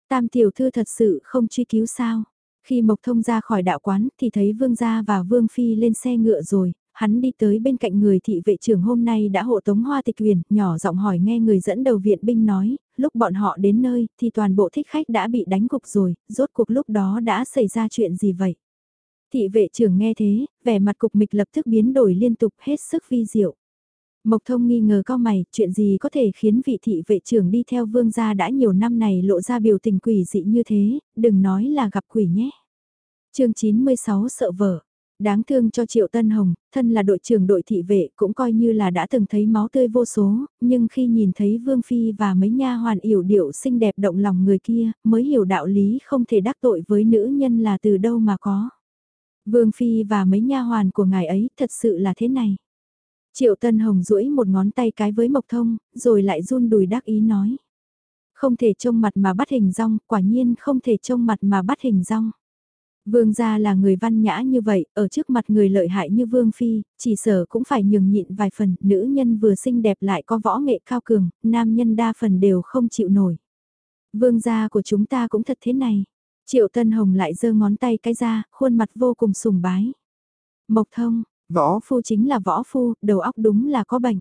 Tam tiểu thư thật sự không truy cứu sao. Khi Mộc Thông ra khỏi đạo quán thì thấy Vương Gia và Vương Phi lên xe ngựa rồi, hắn đi tới bên cạnh người thị vệ trưởng hôm nay đã hộ tống hoa tịch huyền, nhỏ giọng hỏi nghe người dẫn đầu viện binh nói, lúc bọn họ đến nơi thì toàn bộ thích khách đã bị đánh gục rồi, rốt cuộc lúc đó đã xảy ra chuyện gì vậy? Thị vệ trưởng nghe thế, vẻ mặt cục mịch lập tức biến đổi liên tục hết sức vi diệu. Mộc thông nghi ngờ cao mày, chuyện gì có thể khiến vị thị vệ trưởng đi theo vương gia đã nhiều năm này lộ ra biểu tình quỷ dị như thế, đừng nói là gặp quỷ nhé. chương 96 sợ vợ. Đáng thương cho Triệu Tân Hồng, thân là đội trưởng đội thị vệ cũng coi như là đã từng thấy máu tươi vô số, nhưng khi nhìn thấy Vương Phi và mấy nha hoàn yểu điệu xinh đẹp động lòng người kia, mới hiểu đạo lý không thể đắc tội với nữ nhân là từ đâu mà có. Vương Phi và mấy nha hoàn của ngài ấy thật sự là thế này. Triệu Tân Hồng duỗi một ngón tay cái với Mộc Thông, rồi lại run đùi đắc ý nói. Không thể trông mặt mà bắt hình rong, quả nhiên không thể trông mặt mà bắt hình rong. Vương gia là người văn nhã như vậy, ở trước mặt người lợi hại như Vương Phi, chỉ sở cũng phải nhường nhịn vài phần, nữ nhân vừa xinh đẹp lại có võ nghệ cao cường, nam nhân đa phần đều không chịu nổi. Vương gia của chúng ta cũng thật thế này. Triệu Tân Hồng lại giơ ngón tay cái ra, khuôn mặt vô cùng sùng bái. Mộc thông, Võ phu chính là võ phu, đầu óc đúng là có bệnh.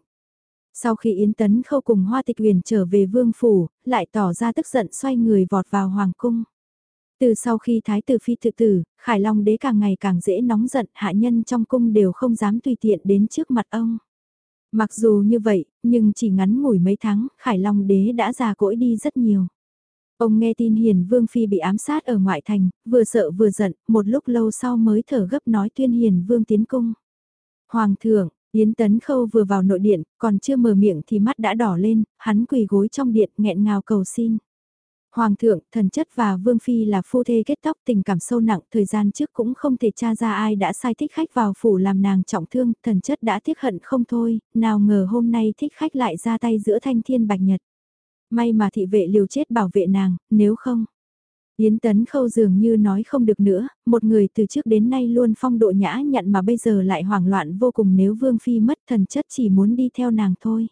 Sau khi Yến Tấn Khâu cùng Hoa Tịch Huyền trở về vương phủ, lại tỏ ra tức giận xoay người vọt vào hoàng cung. Từ sau khi Thái tử Phi tự tử, Khải Long đế càng ngày càng dễ nóng giận, hạ nhân trong cung đều không dám tùy tiện đến trước mặt ông. Mặc dù như vậy, nhưng chỉ ngắn ngủi mấy tháng, Khải Long đế đã già cỗi đi rất nhiều. Ông nghe tin Hiền Vương Phi bị ám sát ở ngoại thành, vừa sợ vừa giận, một lúc lâu sau mới thở gấp nói tuyên Hiền Vương tiến cung. Hoàng thượng, Yến Tấn Khâu vừa vào nội điện, còn chưa mở miệng thì mắt đã đỏ lên, hắn quỳ gối trong điện nghẹn ngào cầu xin. Hoàng thượng, thần chất và Vương Phi là phu thê kết tóc tình cảm sâu nặng, thời gian trước cũng không thể tra ra ai đã sai thích khách vào phủ làm nàng trọng thương, thần chất đã tiếc hận không thôi, nào ngờ hôm nay thích khách lại ra tay giữa thanh thiên bạch nhật. May mà thị vệ liều chết bảo vệ nàng, nếu không... Yến Tấn Khâu dường như nói không được nữa, một người từ trước đến nay luôn phong độ nhã nhặn mà bây giờ lại hoảng loạn vô cùng nếu Vương Phi mất thần chất chỉ muốn đi theo nàng thôi.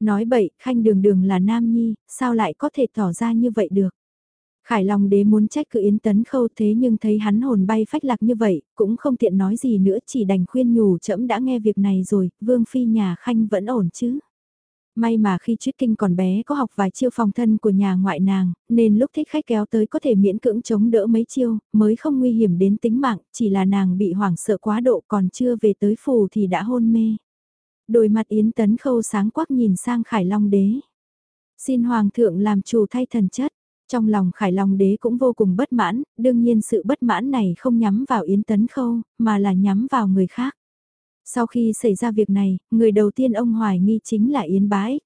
Nói bậy, khanh đường đường là nam nhi, sao lại có thể tỏ ra như vậy được. Khải Long đế muốn trách cứ Yến Tấn Khâu thế nhưng thấy hắn hồn bay phách lạc như vậy, cũng không tiện nói gì nữa chỉ đành khuyên nhủ trẫm đã nghe việc này rồi, Vương Phi nhà Khanh vẫn ổn chứ. May mà khi Chuyết Kinh còn bé có học vài chiêu phòng thân của nhà ngoại nàng, nên lúc thích khách kéo tới có thể miễn cưỡng chống đỡ mấy chiêu, mới không nguy hiểm đến tính mạng, chỉ là nàng bị hoảng sợ quá độ còn chưa về tới phủ thì đã hôn mê. Đôi mặt Yến Tấn Khâu sáng quắc nhìn sang Khải Long Đế. Xin Hoàng thượng làm chủ thay thần chất. Trong lòng Khải Long Đế cũng vô cùng bất mãn, đương nhiên sự bất mãn này không nhắm vào Yến Tấn Khâu, mà là nhắm vào người khác. Sau khi xảy ra việc này, người đầu tiên ông hoài nghi chính là Yến Bái.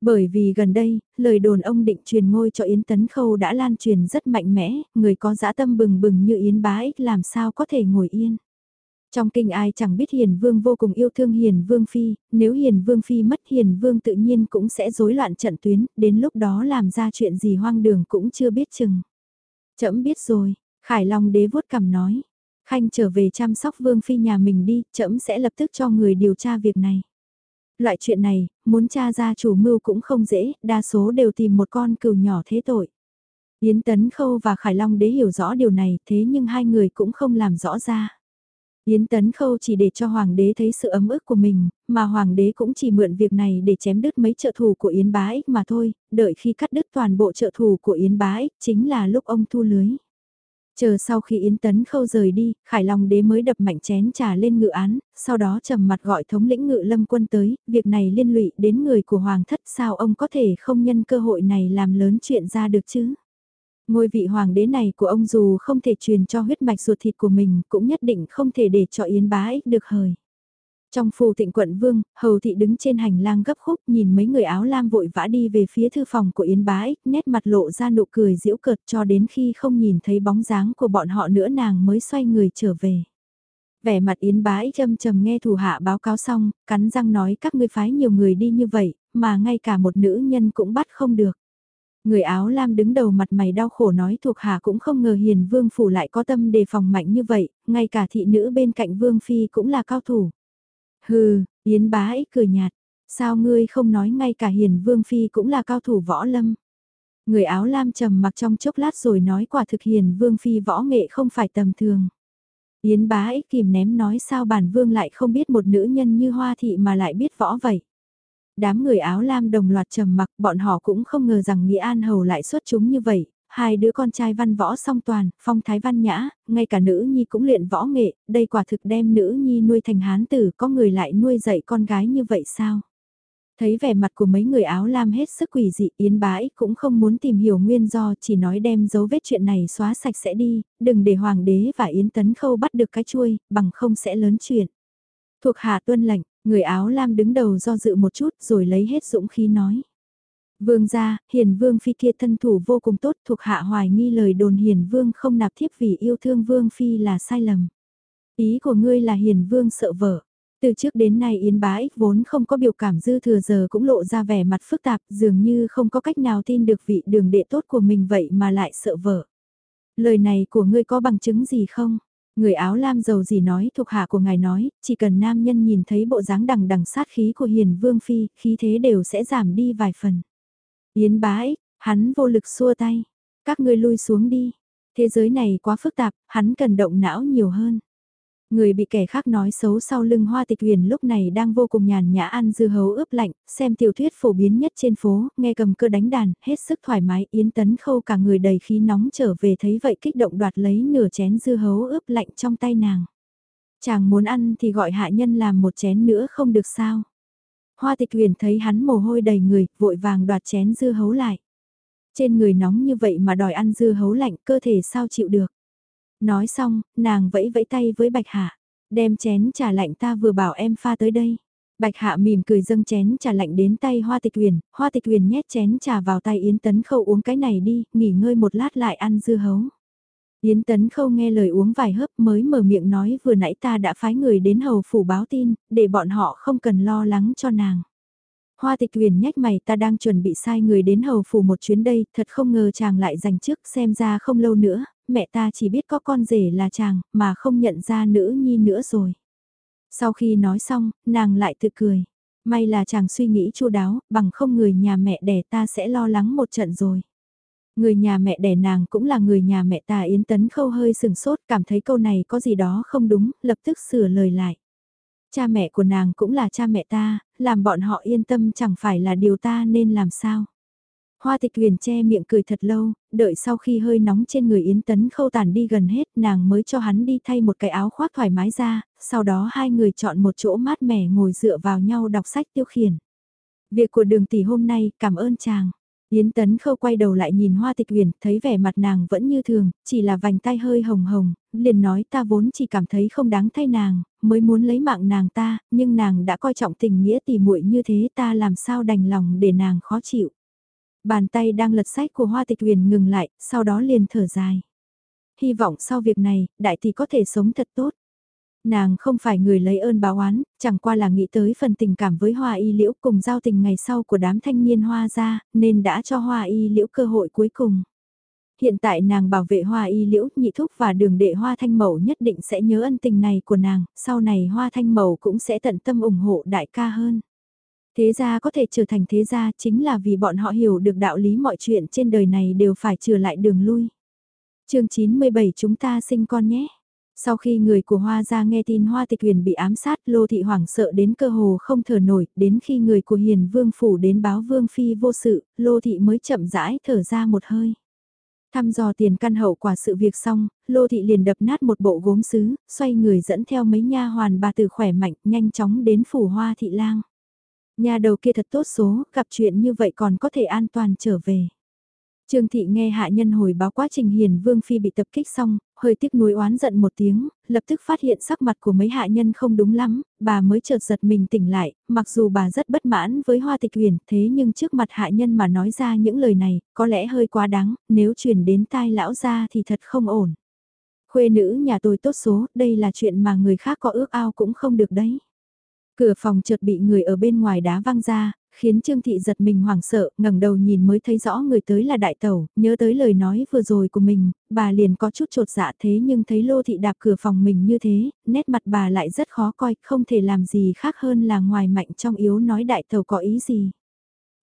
Bởi vì gần đây, lời đồn ông định truyền ngôi cho Yến Tấn Khâu đã lan truyền rất mạnh mẽ, người có dã tâm bừng bừng như Yến Bái làm sao có thể ngồi yên. Trong kinh ai chẳng biết Hiền Vương vô cùng yêu thương Hiền Vương Phi, nếu Hiền Vương Phi mất Hiền Vương tự nhiên cũng sẽ rối loạn trận tuyến, đến lúc đó làm ra chuyện gì hoang đường cũng chưa biết chừng. Chậm biết rồi, Khải Long đế vuốt cằm nói. Khanh trở về chăm sóc Vương Phi nhà mình đi, chậm sẽ lập tức cho người điều tra việc này. Loại chuyện này, muốn tra ra chủ mưu cũng không dễ, đa số đều tìm một con cừu nhỏ thế tội. Yến Tấn Khâu và Khải Long đế hiểu rõ điều này thế nhưng hai người cũng không làm rõ ra. Yến Tấn Khâu chỉ để cho Hoàng đế thấy sự ấm ức của mình, mà Hoàng đế cũng chỉ mượn việc này để chém đứt mấy trợ thủ của Yến Bá Ích mà thôi, đợi khi cắt đứt toàn bộ trợ thủ của Yến Bá Ích chính là lúc ông thu lưới. Chờ sau khi Yến Tấn Khâu rời đi, Khải Long đế mới đập mạnh chén trà lên ngự án, sau đó trầm mặt gọi thống lĩnh ngự lâm quân tới, việc này liên lụy đến người của Hoàng thất sao ông có thể không nhân cơ hội này làm lớn chuyện ra được chứ? Ngôi vị hoàng đế này của ông dù không thể truyền cho huyết mạch ruột thịt của mình cũng nhất định không thể để cho Yến bá ích được hời. Trong phù thịnh quận vương, hầu thị đứng trên hành lang gấp khúc nhìn mấy người áo lam vội vã đi về phía thư phòng của Yến bá ích, nét mặt lộ ra nụ cười giễu cợt cho đến khi không nhìn thấy bóng dáng của bọn họ nữa nàng mới xoay người trở về. Vẻ mặt Yến bá ích châm trầm nghe thủ hạ báo cáo xong, cắn răng nói các ngươi phái nhiều người đi như vậy, mà ngay cả một nữ nhân cũng bắt không được. Người áo lam đứng đầu mặt mày đau khổ nói thuộc hạ cũng không ngờ hiền vương phủ lại có tâm đề phòng mạnh như vậy, ngay cả thị nữ bên cạnh vương phi cũng là cao thủ. Hừ, Yến bá ích cười nhạt, sao ngươi không nói ngay cả hiền vương phi cũng là cao thủ võ lâm. Người áo lam trầm mặc trong chốc lát rồi nói quả thực hiền vương phi võ nghệ không phải tầm thường. Yến bá ích kìm ném nói sao bản vương lại không biết một nữ nhân như hoa thị mà lại biết võ vậy. Đám người áo lam đồng loạt trầm mặc bọn họ cũng không ngờ rằng Nghĩa An Hầu lại xuất chúng như vậy, hai đứa con trai văn võ song toàn, phong thái văn nhã, ngay cả nữ nhi cũng luyện võ nghệ, đây quả thực đem nữ nhi nuôi thành hán tử, có người lại nuôi dạy con gái như vậy sao? Thấy vẻ mặt của mấy người áo lam hết sức quỷ dị, Yến bái cũng không muốn tìm hiểu nguyên do, chỉ nói đem dấu vết chuyện này xóa sạch sẽ đi, đừng để Hoàng đế và Yến Tấn Khâu bắt được cái chuôi, bằng không sẽ lớn chuyện. Thuộc hạ tuân lệnh, Người áo lam đứng đầu do dự một chút rồi lấy hết dũng khí nói. Vương gia, hiền vương phi kia thân thủ vô cùng tốt thuộc hạ hoài nghi lời đồn hiền vương không nạp thiếp vì yêu thương vương phi là sai lầm. Ý của ngươi là hiền vương sợ vợ. Từ trước đến nay Yến Bá Ích vốn không có biểu cảm dư thừa giờ cũng lộ ra vẻ mặt phức tạp dường như không có cách nào tin được vị đường đệ tốt của mình vậy mà lại sợ vợ. Lời này của ngươi có bằng chứng gì không? Người áo lam giàu gì nói thuộc hạ của ngài nói, chỉ cần nam nhân nhìn thấy bộ dáng đằng đằng sát khí của hiền vương phi, khí thế đều sẽ giảm đi vài phần. Yến bái, hắn vô lực xua tay. Các ngươi lui xuống đi. Thế giới này quá phức tạp, hắn cần động não nhiều hơn. Người bị kẻ khác nói xấu sau lưng hoa tịch huyền lúc này đang vô cùng nhàn nhã ăn dưa hấu ướp lạnh, xem tiểu thuyết phổ biến nhất trên phố, nghe cầm cơ đánh đàn, hết sức thoải mái, yến tấn khâu cả người đầy khí nóng trở về thấy vậy kích động đoạt lấy nửa chén dưa hấu ướp lạnh trong tay nàng. Chàng muốn ăn thì gọi hạ nhân làm một chén nữa không được sao. Hoa tịch huyền thấy hắn mồ hôi đầy người, vội vàng đoạt chén dưa hấu lại. Trên người nóng như vậy mà đòi ăn dưa hấu lạnh cơ thể sao chịu được. Nói xong, nàng vẫy vẫy tay với Bạch Hạ, đem chén trà lạnh ta vừa bảo em pha tới đây. Bạch Hạ mỉm cười dâng chén trà lạnh đến tay Hoa Tịch uyển Hoa Tịch uyển nhét chén trà vào tay Yến Tấn Khâu uống cái này đi, nghỉ ngơi một lát lại ăn dưa hấu. Yến Tấn Khâu nghe lời uống vài hớp mới mở miệng nói vừa nãy ta đã phái người đến hầu phủ báo tin, để bọn họ không cần lo lắng cho nàng. Hoa tịch huyền nhách mày ta đang chuẩn bị sai người đến hầu phủ một chuyến đây, thật không ngờ chàng lại giành trước xem ra không lâu nữa, mẹ ta chỉ biết có con rể là chàng, mà không nhận ra nữ nhi nữa rồi. Sau khi nói xong, nàng lại tự cười. May là chàng suy nghĩ chu đáo, bằng không người nhà mẹ đẻ ta sẽ lo lắng một trận rồi. Người nhà mẹ đẻ nàng cũng là người nhà mẹ ta Yến Tấn Khâu hơi sừng sốt cảm thấy câu này có gì đó không đúng, lập tức sửa lời lại. Cha mẹ của nàng cũng là cha mẹ ta, làm bọn họ yên tâm chẳng phải là điều ta nên làm sao. Hoa tịch huyền che miệng cười thật lâu, đợi sau khi hơi nóng trên người Yến Tấn khâu tàn đi gần hết nàng mới cho hắn đi thay một cái áo khoác thoải mái ra, sau đó hai người chọn một chỗ mát mẻ ngồi dựa vào nhau đọc sách tiêu khiển. Việc của đường tỷ hôm nay cảm ơn chàng. Yến Tấn Khâu quay đầu lại nhìn Hoa Tịch Huyền, thấy vẻ mặt nàng vẫn như thường, chỉ là vành tay hơi hồng hồng, liền nói ta vốn chỉ cảm thấy không đáng thay nàng, mới muốn lấy mạng nàng ta, nhưng nàng đã coi trọng tình nghĩa tỷ muội như thế ta làm sao đành lòng để nàng khó chịu. Bàn tay đang lật sách của Hoa Tịch Huyền ngừng lại, sau đó liền thở dài. Hy vọng sau việc này, đại tỷ có thể sống thật tốt. Nàng không phải người lấy ơn báo oán, chẳng qua là nghĩ tới phần tình cảm với hoa y liễu cùng giao tình ngày sau của đám thanh niên hoa ra, nên đã cho hoa y liễu cơ hội cuối cùng. Hiện tại nàng bảo vệ hoa y liễu, nhị thúc và đường đệ hoa thanh mẫu nhất định sẽ nhớ ân tình này của nàng, sau này hoa thanh mẫu cũng sẽ tận tâm ủng hộ đại ca hơn. Thế gia có thể trở thành thế gia chính là vì bọn họ hiểu được đạo lý mọi chuyện trên đời này đều phải trừ lại đường lui. chương 97 chúng ta sinh con nhé. Sau khi người của Hoa ra nghe tin Hoa Tịch Huyền bị ám sát, Lô Thị hoảng sợ đến cơ hồ không thở nổi, đến khi người của Hiền Vương Phủ đến báo Vương Phi vô sự, Lô Thị mới chậm rãi thở ra một hơi. Thăm dò tiền căn hậu quả sự việc xong, Lô Thị liền đập nát một bộ gốm sứ, xoay người dẫn theo mấy nha hoàn bà tử khỏe mạnh, nhanh chóng đến Phủ Hoa Thị Lang. Nhà đầu kia thật tốt số, gặp chuyện như vậy còn có thể an toàn trở về. Trương Thị nghe hạ nhân hồi báo quá trình Hiền Vương Phi bị tập kích xong, hơi tiếc nuối oán giận một tiếng, lập tức phát hiện sắc mặt của mấy hạ nhân không đúng lắm, bà mới chợt giật mình tỉnh lại, mặc dù bà rất bất mãn với Hoa Tịch Huyền, thế nhưng trước mặt hạ nhân mà nói ra những lời này, có lẽ hơi quá đáng, nếu truyền đến tai lão gia thì thật không ổn. Khuê nữ nhà tôi tốt số, đây là chuyện mà người khác có ước ao cũng không được đấy. Cửa phòng chợt bị người ở bên ngoài đá văng ra, khiến Trương Thị giật mình hoảng sợ, ngẩng đầu nhìn mới thấy rõ người tới là đại tẩu, nhớ tới lời nói vừa rồi của mình, bà liền có chút trột dạ thế nhưng thấy Lô Thị đạp cửa phòng mình như thế, nét mặt bà lại rất khó coi, không thể làm gì khác hơn là ngoài mạnh trong yếu nói đại tẩu có ý gì.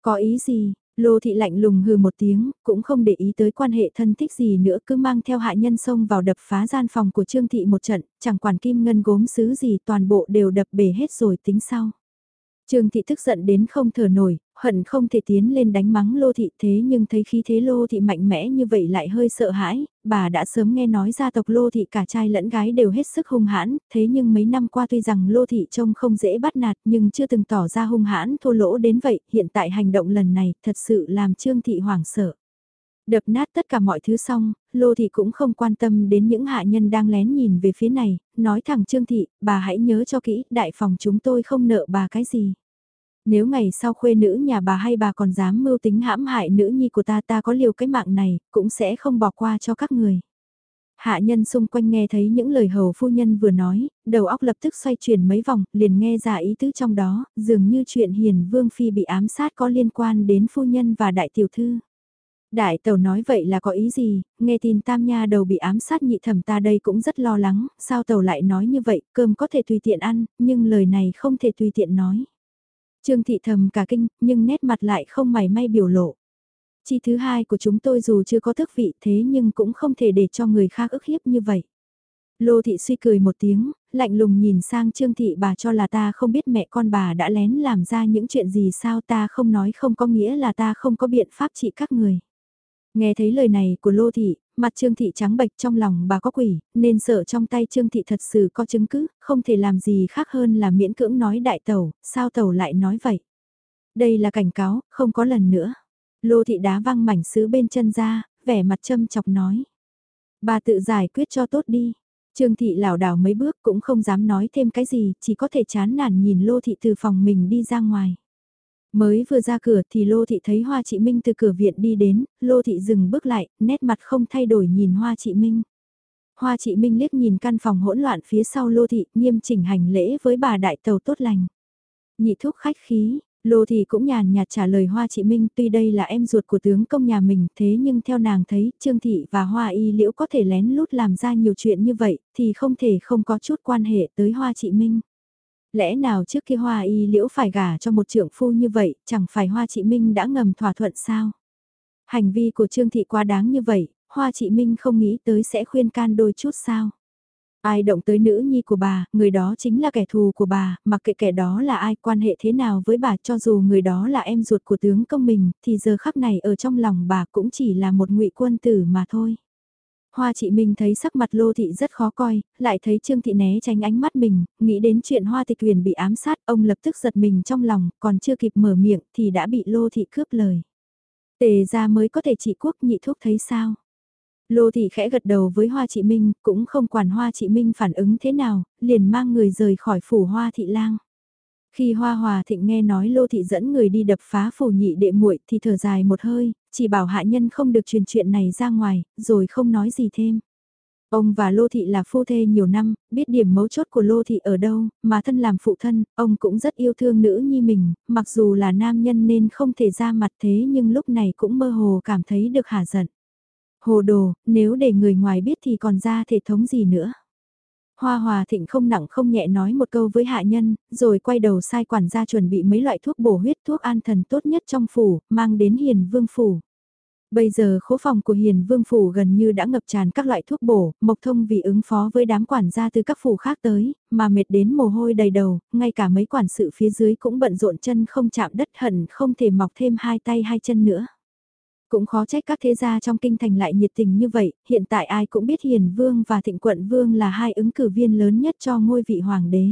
Có ý gì, Lô thị lạnh lùng hừ một tiếng, cũng không để ý tới quan hệ thân thích gì nữa cứ mang theo hạ nhân xông vào đập phá gian phòng của Trương thị một trận, chẳng quản kim ngân gốm xứ gì toàn bộ đều đập bể hết rồi tính sau. Trương thị tức giận đến không thở nổi, hận không thể tiến lên đánh mắng lô thị thế nhưng thấy khí thế lô thị mạnh mẽ như vậy lại hơi sợ hãi, bà đã sớm nghe nói gia tộc lô thị cả trai lẫn gái đều hết sức hung hãn, thế nhưng mấy năm qua tuy rằng lô thị trông không dễ bắt nạt nhưng chưa từng tỏ ra hung hãn thô lỗ đến vậy, hiện tại hành động lần này thật sự làm Trương thị hoảng sợ. Đập nát tất cả mọi thứ xong, Lô Thị cũng không quan tâm đến những hạ nhân đang lén nhìn về phía này, nói thẳng Trương Thị, bà hãy nhớ cho kỹ, đại phòng chúng tôi không nợ bà cái gì. Nếu ngày sau khuê nữ nhà bà hay bà còn dám mưu tính hãm hại nữ nhi của ta ta có liều cái mạng này, cũng sẽ không bỏ qua cho các người. Hạ nhân xung quanh nghe thấy những lời hầu phu nhân vừa nói, đầu óc lập tức xoay chuyển mấy vòng, liền nghe ra ý tứ trong đó, dường như chuyện hiền vương phi bị ám sát có liên quan đến phu nhân và đại tiểu thư. Đại tàu nói vậy là có ý gì, nghe tin tam nha đầu bị ám sát nhị thẩm ta đây cũng rất lo lắng, sao tàu lại nói như vậy, cơm có thể tùy tiện ăn, nhưng lời này không thể tùy tiện nói. Trương thị thầm cả kinh, nhưng nét mặt lại không mảy may biểu lộ. Chi thứ hai của chúng tôi dù chưa có thức vị thế nhưng cũng không thể để cho người khác ức hiếp như vậy. Lô thị suy cười một tiếng, lạnh lùng nhìn sang Trương thị bà cho là ta không biết mẹ con bà đã lén làm ra những chuyện gì sao ta không nói không có nghĩa là ta không có biện pháp trị các người. Nghe thấy lời này của Lô Thị, mặt Trương Thị trắng bệch trong lòng bà có quỷ, nên sợ trong tay Trương Thị thật sự có chứng cứ, không thể làm gì khác hơn là miễn cưỡng nói đại tẩu, sao tẩu lại nói vậy. Đây là cảnh cáo, không có lần nữa. Lô Thị đá văng mảnh sứ bên chân ra, vẻ mặt châm chọc nói. Bà tự giải quyết cho tốt đi. Trương thị lảo đảo mấy bước cũng không dám nói thêm cái gì, chỉ có thể chán nản nhìn Lô thị từ phòng mình đi ra ngoài. Mới vừa ra cửa thì Lô thị thấy Hoa Chị Minh từ cửa viện đi đến, Lô thị dừng bước lại, nét mặt không thay đổi nhìn Hoa Chị Minh. Hoa Chị Minh liếc nhìn căn phòng hỗn loạn phía sau Lô thị, nghiêm chỉnh hành lễ với bà đại tàu tốt lành. Nhị thúc khách khí, Lô Thị cũng nhàn nhạt trả lời Hoa Chị Minh tuy đây là em ruột của tướng công nhà mình thế nhưng theo nàng thấy Trương Thị và Hoa Y Liễu có thể lén lút làm ra nhiều chuyện như vậy thì không thể không có chút quan hệ tới Hoa Chị Minh. Lẽ nào trước khi Hoa Y Liễu phải gả cho một trưởng phu như vậy chẳng phải Hoa Chị Minh đã ngầm thỏa thuận sao? Hành vi của Trương Thị quá đáng như vậy, Hoa Chị Minh không nghĩ tới sẽ khuyên can đôi chút sao? Ai động tới nữ nhi của bà, người đó chính là kẻ thù của bà, mặc kệ kẻ đó là ai quan hệ thế nào với bà cho dù người đó là em ruột của tướng công mình, thì giờ khắc này ở trong lòng bà cũng chỉ là một ngụy quân tử mà thôi. Hoa chị Minh thấy sắc mặt Lô Thị rất khó coi, lại thấy Trương Thị né tránh ánh mắt mình, nghĩ đến chuyện Hoa Tịch Huyền bị ám sát, ông lập tức giật mình trong lòng, còn chưa kịp mở miệng thì đã bị Lô Thị cướp lời. Tề ra mới có thể trị quốc nhị thuốc thấy sao? Lô Thị khẽ gật đầu với Hoa Chị Minh, cũng không quản Hoa Chị Minh phản ứng thế nào, liền mang người rời khỏi phủ Hoa Thị Lang. Khi Hoa Hòa Thịnh nghe nói Lô Thị dẫn người đi đập phá phủ nhị đệ muội thì thở dài một hơi, chỉ bảo hạ nhân không được truyền chuyện này ra ngoài, rồi không nói gì thêm. Ông và Lô Thị là phu thê nhiều năm, biết điểm mấu chốt của Lô Thị ở đâu, mà thân làm phụ thân, ông cũng rất yêu thương nữ nhi mình, mặc dù là nam nhân nên không thể ra mặt thế nhưng lúc này cũng mơ hồ cảm thấy được hả giận. Hồ đồ, nếu để người ngoài biết thì còn ra thể thống gì nữa. Hoa Hòa Thịnh không nặng không nhẹ nói một câu với hạ nhân, rồi quay đầu sai quản gia chuẩn bị mấy loại thuốc bổ huyết thuốc an thần tốt nhất trong phủ, mang đến hiền vương phủ. Bây giờ khố phòng của Hiền Vương Phủ gần như đã ngập tràn các loại thuốc bổ, Mộc Thông vì ứng phó với đám quản gia từ các phủ khác tới, mà mệt đến mồ hôi đầy đầu, ngay cả mấy quản sự phía dưới cũng bận rộn chân không chạm đất hận không thể mọc thêm hai tay hai chân nữa. Cũng khó trách các thế gia trong kinh thành lại nhiệt tình như vậy, hiện tại ai cũng biết Hiền Vương và Thịnh Quận Vương là hai ứng cử viên lớn nhất cho ngôi vị hoàng đế.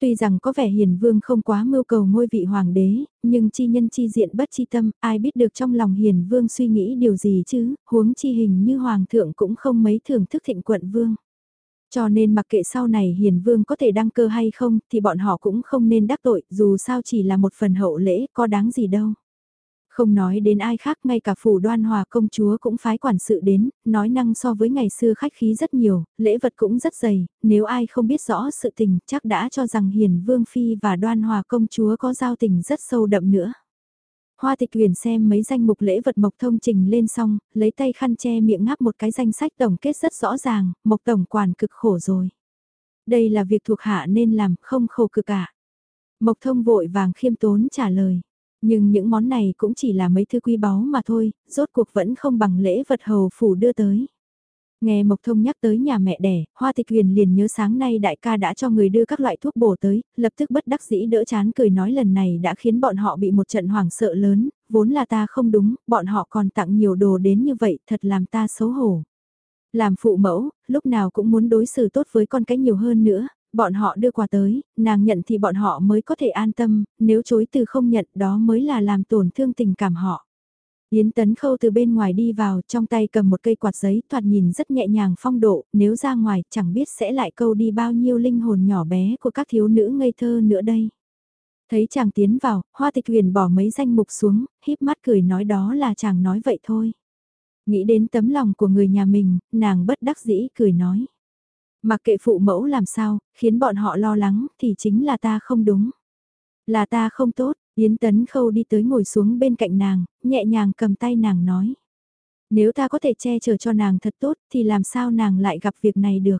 Tuy rằng có vẻ Hiền Vương không quá mưu cầu ngôi vị hoàng đế, nhưng chi nhân chi diện bất chi tâm, ai biết được trong lòng Hiền Vương suy nghĩ điều gì chứ, huống chi hình như Hoàng thượng cũng không mấy thưởng thức Thịnh Quận Vương. Cho nên mặc kệ sau này Hiền Vương có thể đăng cơ hay không, thì bọn họ cũng không nên đắc tội, dù sao chỉ là một phần hậu lễ, có đáng gì đâu. Không nói đến ai khác ngay cả phủ đoan hòa công chúa cũng phái quản sự đến, nói năng so với ngày xưa khách khí rất nhiều, lễ vật cũng rất dày, nếu ai không biết rõ sự tình chắc đã cho rằng hiền vương phi và đoan hòa công chúa có giao tình rất sâu đậm nữa. Hoa tịch huyền xem mấy danh mục lễ vật mộc thông trình lên xong, lấy tay khăn che miệng ngáp một cái danh sách tổng kết rất rõ ràng, mộc tổng quản cực khổ rồi. Đây là việc thuộc hạ nên làm, không khổ cực cả. Mộc thông vội vàng khiêm tốn trả lời. Nhưng những món này cũng chỉ là mấy thứ quý báu mà thôi, rốt cuộc vẫn không bằng lễ vật hầu phủ đưa tới. Nghe Mộc Thông nhắc tới nhà mẹ đẻ, Hoa Tịch Huyền liền nhớ sáng nay đại ca đã cho người đưa các loại thuốc bổ tới, lập tức bất đắc dĩ đỡ chán cười nói lần này đã khiến bọn họ bị một trận hoảng sợ lớn, vốn là ta không đúng, bọn họ còn tặng nhiều đồ đến như vậy, thật làm ta xấu hổ. Làm phụ mẫu, lúc nào cũng muốn đối xử tốt với con cái nhiều hơn nữa, bọn họ đưa quà tới, nàng nhận thì bọn họ mới có thể an tâm, nếu chối từ không nhận đó mới là làm tổn thương tình cảm họ. Yến Tấn Khâu từ bên ngoài đi vào, trong tay cầm một cây quạt giấy, thoạt nhìn rất nhẹ nhàng phong độ, nếu ra ngoài chẳng biết sẽ lại câu đi bao nhiêu linh hồn nhỏ bé của các thiếu nữ ngây thơ nữa đây. Thấy chàng tiến vào, Hoa Tịch Huyền bỏ mấy danh mục xuống, híp mắt cười nói đó là chàng nói vậy thôi. Nghĩ đến tấm lòng của người nhà mình, nàng bất đắc dĩ cười nói. Mặc kệ phụ mẫu làm sao, khiến bọn họ lo lắng thì chính là ta không đúng. Là ta không tốt, Yến Tấn Khâu đi tới ngồi xuống bên cạnh nàng, nhẹ nhàng cầm tay nàng nói. Nếu ta có thể che chở cho nàng thật tốt thì làm sao nàng lại gặp việc này được.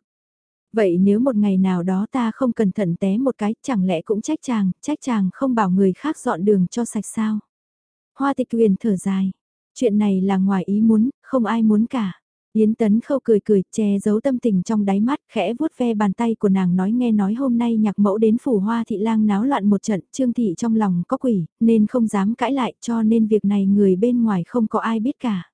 Vậy nếu một ngày nào đó ta không cẩn thận té một cái chẳng lẽ cũng trách chàng, trách chàng không bảo người khác dọn đường cho sạch sao. Hoa tịch huyền thở dài. Chuyện này là ngoài ý muốn, không ai muốn cả. Yến Tấn Khâu cười cười, che giấu tâm tình trong đáy mắt, khẽ vuốt ve bàn tay của nàng nói nghe nói hôm nay nhạc mẫu đến phủ hoa thị lang náo loạn một trận, trương thị trong lòng có quỷ, nên không dám cãi lại cho nên việc này người bên ngoài không có ai biết cả.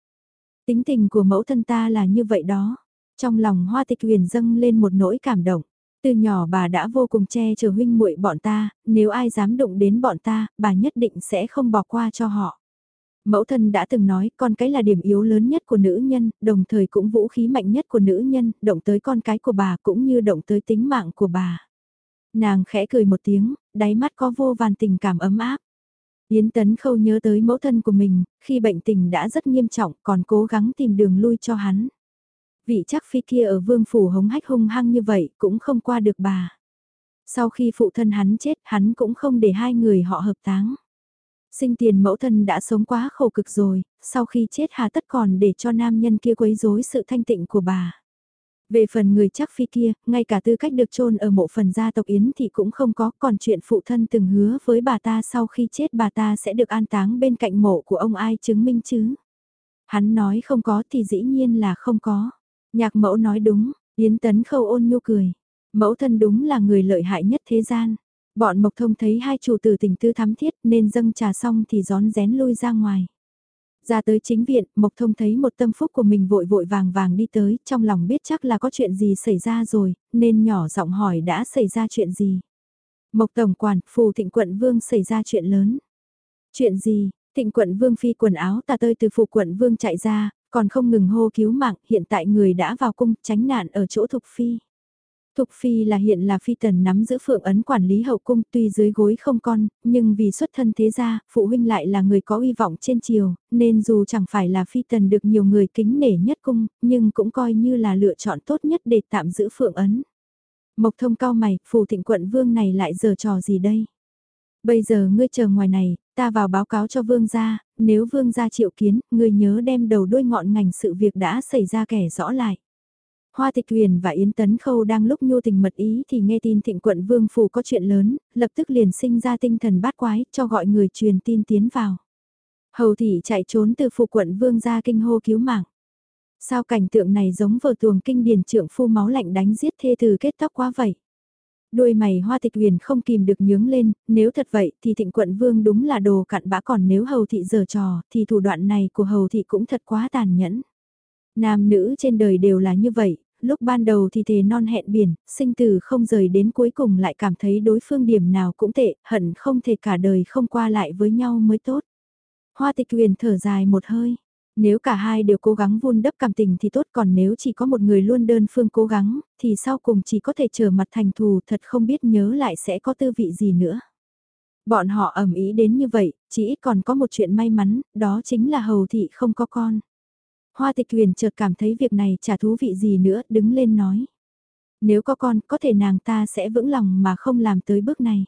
Tính tình của mẫu thân ta là như vậy đó. Trong lòng hoa tịch huyền dâng lên một nỗi cảm động. Từ nhỏ bà đã vô cùng che chở huynh muội bọn ta, nếu ai dám đụng đến bọn ta, bà nhất định sẽ không bỏ qua cho họ. Mẫu thân đã từng nói con cái là điểm yếu lớn nhất của nữ nhân, đồng thời cũng vũ khí mạnh nhất của nữ nhân, động tới con cái của bà cũng như động tới tính mạng của bà. Nàng khẽ cười một tiếng, đáy mắt có vô vàn tình cảm ấm áp. Yến Tấn Khâu nhớ tới mẫu thân của mình, khi bệnh tình đã rất nghiêm trọng còn cố gắng tìm đường lui cho hắn. Vị chắc phi kia ở vương phủ hống hách hung hăng như vậy cũng không qua được bà. Sau khi phụ thân hắn chết hắn cũng không để hai người họ hợp táng. Sinh tiền mẫu thân đã sống quá khổ cực rồi, sau khi chết hà tất còn để cho nam nhân kia quấy rối sự thanh tịnh của bà. Về phần người chắc phi kia, ngay cả tư cách được chôn ở mộ phần gia tộc Yến thì cũng không có, còn chuyện phụ thân từng hứa với bà ta sau khi chết bà ta sẽ được an táng bên cạnh mộ của ông ai chứng minh chứ. Hắn nói không có thì dĩ nhiên là không có. Nhạc mẫu nói đúng, Yến Tấn khâu ôn nhu cười. Mẫu thân đúng là người lợi hại nhất thế gian. Bọn Mộc Thông thấy hai chủ tử tình tư thắm thiết nên dâng trà xong thì gión rén lui ra ngoài. Ra tới chính viện, Mộc Thông thấy một tâm phúc của mình vội vội vàng vàng đi tới, trong lòng biết chắc là có chuyện gì xảy ra rồi, nên nhỏ giọng hỏi đã xảy ra chuyện gì. Mộc Tổng Quản, Phù Thịnh Quận Vương xảy ra chuyện lớn. Chuyện gì? Thịnh Quận Vương phi quần áo tà tơi từ Phù Quận Vương chạy ra, còn không ngừng hô cứu mạng, hiện tại người đã vào cung tránh nạn ở chỗ Thục Phi. Thục Phi là hiện là phi tần nắm giữ phượng ấn quản lý hậu cung tuy dưới gối không con, nhưng vì xuất thân thế gia, phụ huynh lại là người có uy vọng trên triều, nên dù chẳng phải là phi tần được nhiều người kính nể nhất cung, nhưng cũng coi như là lựa chọn tốt nhất để tạm giữ phượng ấn. Mộc thông cao mày, phù thịnh quận vương này lại giờ trò gì đây? Bây giờ ngươi chờ ngoài này, ta vào báo cáo cho vương gia, nếu vương gia triệu kiến, ngươi nhớ đem đầu đuôi ngọn ngành sự việc đã xảy ra kẻ rõ lại. Hoa Tịch Huyền và Yến Tấn Khâu đang lúc nhu tình mật ý thì nghe tin thịnh quận Vương Phủ có chuyện lớn, lập tức liền sinh ra tinh thần bát quái cho gọi người truyền tin tiến vào. Hầu thị chạy trốn từ phủ quận Vương ra kinh hô cứu mạng. Sao cảnh tượng này giống vở tuồng kinh điển trượng phu máu lạnh đánh giết thê từ kết tóc quá vậy? Đuôi mày hoa tịch huyền không kìm được nhướng lên, nếu thật vậy thì thịnh quận vương đúng là đồ cặn bã còn nếu hầu thị giở trò thì thủ đoạn này của hầu thị cũng thật quá tàn nhẫn. Nam nữ trên đời đều là như vậy, lúc ban đầu thì thề non hẹn biển, sinh tử không rời đến cuối cùng lại cảm thấy đối phương điểm nào cũng tệ, hận không thể cả đời không qua lại với nhau mới tốt. Hoa tịch huyền thở dài một hơi. Nếu cả hai đều cố gắng vun đắp cảm tình thì tốt còn nếu chỉ có một người luôn đơn phương cố gắng, thì sau cùng chỉ có thể trở mặt thành thù thật không biết nhớ lại sẽ có tư vị gì nữa. Bọn họ ẩm ý đến như vậy, chỉ ít còn có một chuyện may mắn, đó chính là hầu thị không có con. Hoa tịch huyền chợt cảm thấy việc này chả thú vị gì nữa, đứng lên nói. Nếu có con, có thể nàng ta sẽ vững lòng mà không làm tới bước này.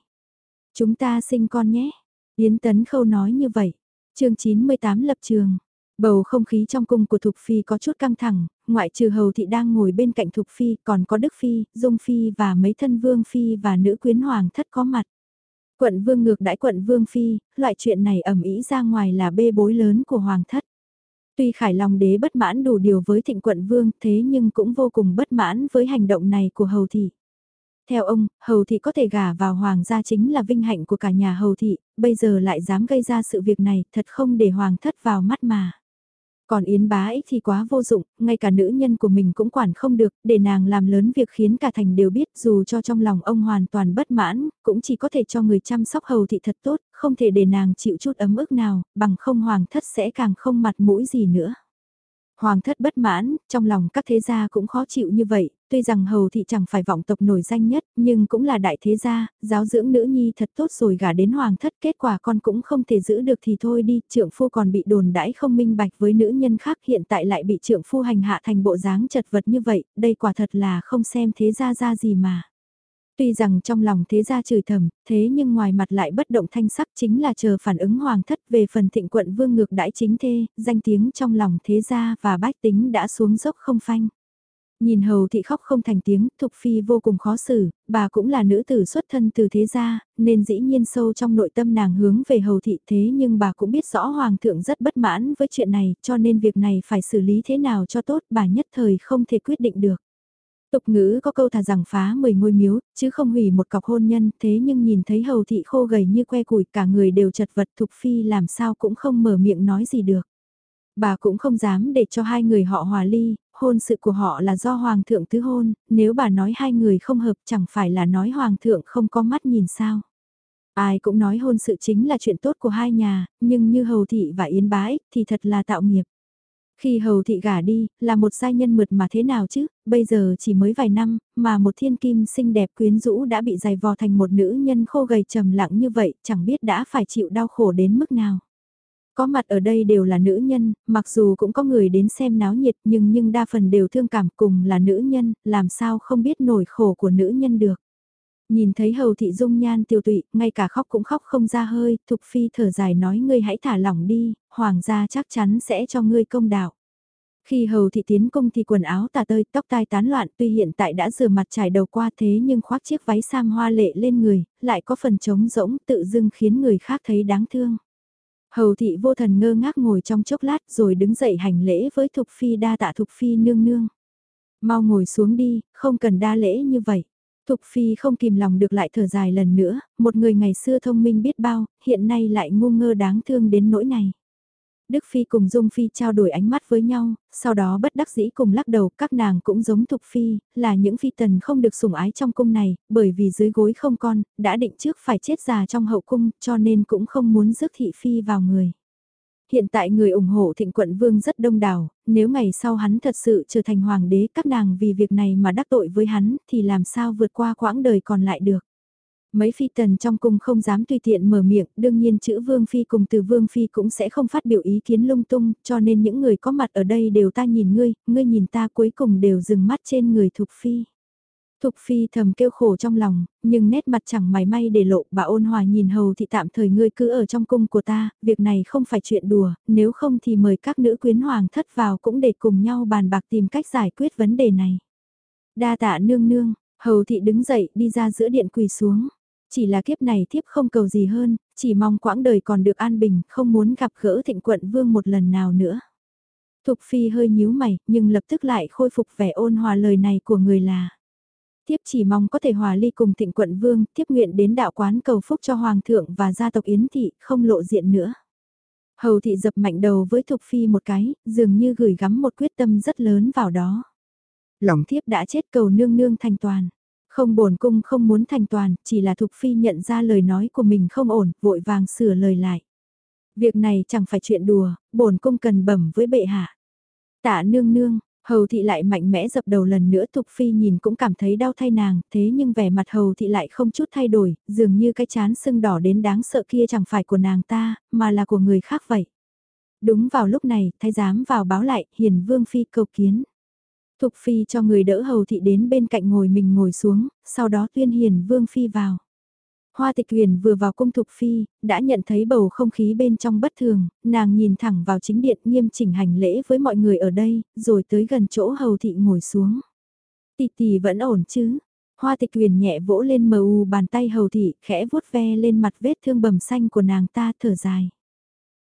Chúng ta sinh con nhé. Yến Tấn Khâu nói như vậy. chương 98 lập trường. Bầu không khí trong cung của Thục Phi có chút căng thẳng, ngoại trừ hầu thị đang ngồi bên cạnh Thục Phi, còn có Đức Phi, Dung Phi và mấy thân Vương Phi và nữ quyến hoàng thất có mặt. Quận Vương ngược đãi quận Vương Phi, loại chuyện này ẩm ý ra ngoài là bê bối lớn của hoàng thất. Tuy Khải Long đế bất mãn đủ điều với thịnh quận vương thế nhưng cũng vô cùng bất mãn với hành động này của hầu thị. Theo ông, hầu thị có thể gả vào hoàng gia chính là vinh hạnh của cả nhà hầu thị, bây giờ lại dám gây ra sự việc này thật không để hoàng thất vào mắt mà. Còn Yến bá ích thì quá vô dụng, ngay cả nữ nhân của mình cũng quản không được, để nàng làm lớn việc khiến cả thành đều biết dù cho trong lòng ông hoàn toàn bất mãn, cũng chỉ có thể cho người chăm sóc hầu thị thật tốt, không thể để nàng chịu chút ấm ức nào, bằng không hoàng thất sẽ càng không mặt mũi gì nữa. Hoàng thất bất mãn, trong lòng các thế gia cũng khó chịu như vậy, tuy rằng hầu thị chẳng phải vọng tộc nổi danh nhất, nhưng cũng là đại thế gia, giáo dưỡng nữ nhi thật tốt rồi gả đến hoàng thất, kết quả con cũng không thể giữ được thì thôi đi, trượng phu còn bị đồn đãi không minh bạch với nữ nhân khác hiện tại lại bị trượng phu hành hạ thành bộ dáng chật vật như vậy, đây quả thật là không xem thế gia ra gì mà. Tuy rằng trong lòng thế gia chửi thầm, thế nhưng ngoài mặt lại bất động thanh sắc chính là chờ phản ứng hoàng thất về phần thịnh quận vương ngược đãi chính thê, danh tiếng trong lòng thế gia và bách tính đã xuống dốc không phanh. Nhìn hầu thị khóc không thành tiếng, Thục Phi vô cùng khó xử, bà cũng là nữ tử xuất thân từ thế gia, nên dĩ nhiên sâu trong nội tâm nàng hướng về hầu thị thế nhưng bà cũng biết rõ hoàng thượng rất bất mãn với chuyện này, cho nên việc này phải xử lý thế nào cho tốt bà nhất thời không thể quyết định được. Tục ngữ có câu thà rằng phá 10 ngôi miếu, chứ không hủy một cọc hôn nhân, thế nhưng nhìn thấy hầu thị khô gầy như que củi cả người đều chật vật Thục Phi làm sao cũng không mở miệng nói gì được. Bà cũng không dám để cho hai người họ hòa ly, hôn sự của họ là do Hoàng thượng tứ hôn, nếu bà nói hai người không hợp chẳng phải là nói Hoàng thượng không có mắt nhìn sao. Ai cũng nói hôn sự chính là chuyện tốt của hai nhà, nhưng như Hầu Thị và Yến Bái thì thật là tạo nghiệp. Khi Hầu Thị gả đi, là một giai nhân mượt mà thế nào chứ, bây giờ chỉ mới vài năm, mà một thiên kim xinh đẹp quyến rũ đã bị dày vò thành một nữ nhân khô gầy trầm lặng như vậy, chẳng biết đã phải chịu đau khổ đến mức nào. Có mặt ở đây đều là nữ nhân, mặc dù cũng có người đến xem náo nhiệt nhưng nhưng đa phần đều thương cảm cùng là nữ nhân, làm sao không biết nổi khổ của nữ nhân được. Nhìn thấy hầu thị dung nhan tiêu tụy, ngay cả khóc cũng khóc không ra hơi, Thục Phi thở dài nói ngươi hãy thả lỏng đi, hoàng gia chắc chắn sẽ cho ngươi công đạo. Khi hầu thị tiến công thì quần áo tà tơi, tóc tai tán loạn tuy hiện tại đã rửa mặt trải đầu qua thế nhưng khoác chiếc váy sam hoa lệ lên người, lại có phần trống rỗng tự dưng khiến người khác thấy đáng thương. Hầu thị vô thần ngơ ngác ngồi trong chốc lát rồi đứng dậy hành lễ với Thục Phi đa tạ Thục Phi nương nương. Mau ngồi xuống đi, không cần đa lễ như vậy. Thục Phi không kìm lòng được lại thở dài lần nữa, một người ngày xưa thông minh biết bao, hiện nay lại ngu ngơ đáng thương đến nỗi này. Đức Phi cùng Dung Phi trao đổi ánh mắt với nhau, sau đó bất đắc dĩ cùng lắc đầu các nàng cũng giống Thục Phi, là những phi tần không được sủng ái trong cung này, bởi vì dưới gối không con, đã định trước phải chết già trong hậu cung, cho nên cũng không muốn rước thị Phi vào người. Hiện tại người ủng hộ thịnh quận vương rất đông đảo, nếu ngày sau hắn thật sự trở thành hoàng đế các nàng vì việc này mà đắc tội với hắn thì làm sao vượt qua quãng đời còn lại được. Mấy phi tần trong cung không dám tùy tiện mở miệng, đương nhiên chữ vương phi cùng từ vương phi cũng sẽ không phát biểu ý kiến lung tung, cho nên những người có mặt ở đây đều ta nhìn ngươi, ngươi nhìn ta cuối cùng đều dừng mắt trên người thục phi. Thục Phi thầm kêu khổ trong lòng, nhưng nét mặt chẳng mày may để lộ, bà ôn hòa nhìn hầu thì tạm thời ngươi cứ ở trong cung của ta, việc này không phải chuyện đùa, nếu không thì mời các nữ quyến hoàng thất vào cũng để cùng nhau bàn bạc tìm cách giải quyết vấn đề này. Đa tạ nương nương, hầu thị đứng dậy đi ra giữa điện quỳ xuống. Chỉ là kiếp này thiếp không cầu gì hơn, chỉ mong quãng đời còn được an bình, không muốn gặp gỡ thịnh quận vương một lần nào nữa. Thục Phi hơi nhíu mày, nhưng lập tức lại khôi phục vẻ ôn hòa lời này của người là. Tiếp chỉ mong có thể hòa ly cùng thịnh quận vương, tiếp nguyện đến đạo quán cầu phúc cho hoàng thượng và gia tộc Yến Thị, không lộ diện nữa. Hầu thị dập mạnh đầu với Thục Phi một cái, dường như gửi gắm một quyết tâm rất lớn vào đó. Lòng thiếp đã chết cầu nương nương thành toàn. Không bổn cung không muốn thành toàn, chỉ là Thục Phi nhận ra lời nói của mình không ổn, vội vàng sửa lời lại. Việc này chẳng phải chuyện đùa, bổn cung cần bẩm với bệ hạ. Tạ nương nương, Hầu thị lại mạnh mẽ dập đầu lần nữa Thục Phi nhìn cũng cảm thấy đau thay nàng, thế nhưng vẻ mặt hầu thị lại không chút thay đổi, dường như cái chán sưng đỏ đến đáng sợ kia chẳng phải của nàng ta, mà là của người khác vậy. Đúng vào lúc này, thái giám vào báo lại, hiền vương phi cầu kiến. Thục Phi cho người đỡ hầu thị đến bên cạnh ngồi mình ngồi xuống, sau đó tuyên hiền vương phi vào. Hoa tịch huyền vừa vào cung thục phi, đã nhận thấy bầu không khí bên trong bất thường, nàng nhìn thẳng vào chính điện nghiêm chỉnh hành lễ với mọi người ở đây, rồi tới gần chỗ hầu thị ngồi xuống. Tì tì vẫn ổn chứ? Hoa tịch huyền nhẹ vỗ lên mờ u bàn tay hầu thị, khẽ vuốt ve lên mặt vết thương bầm xanh của nàng ta thở dài.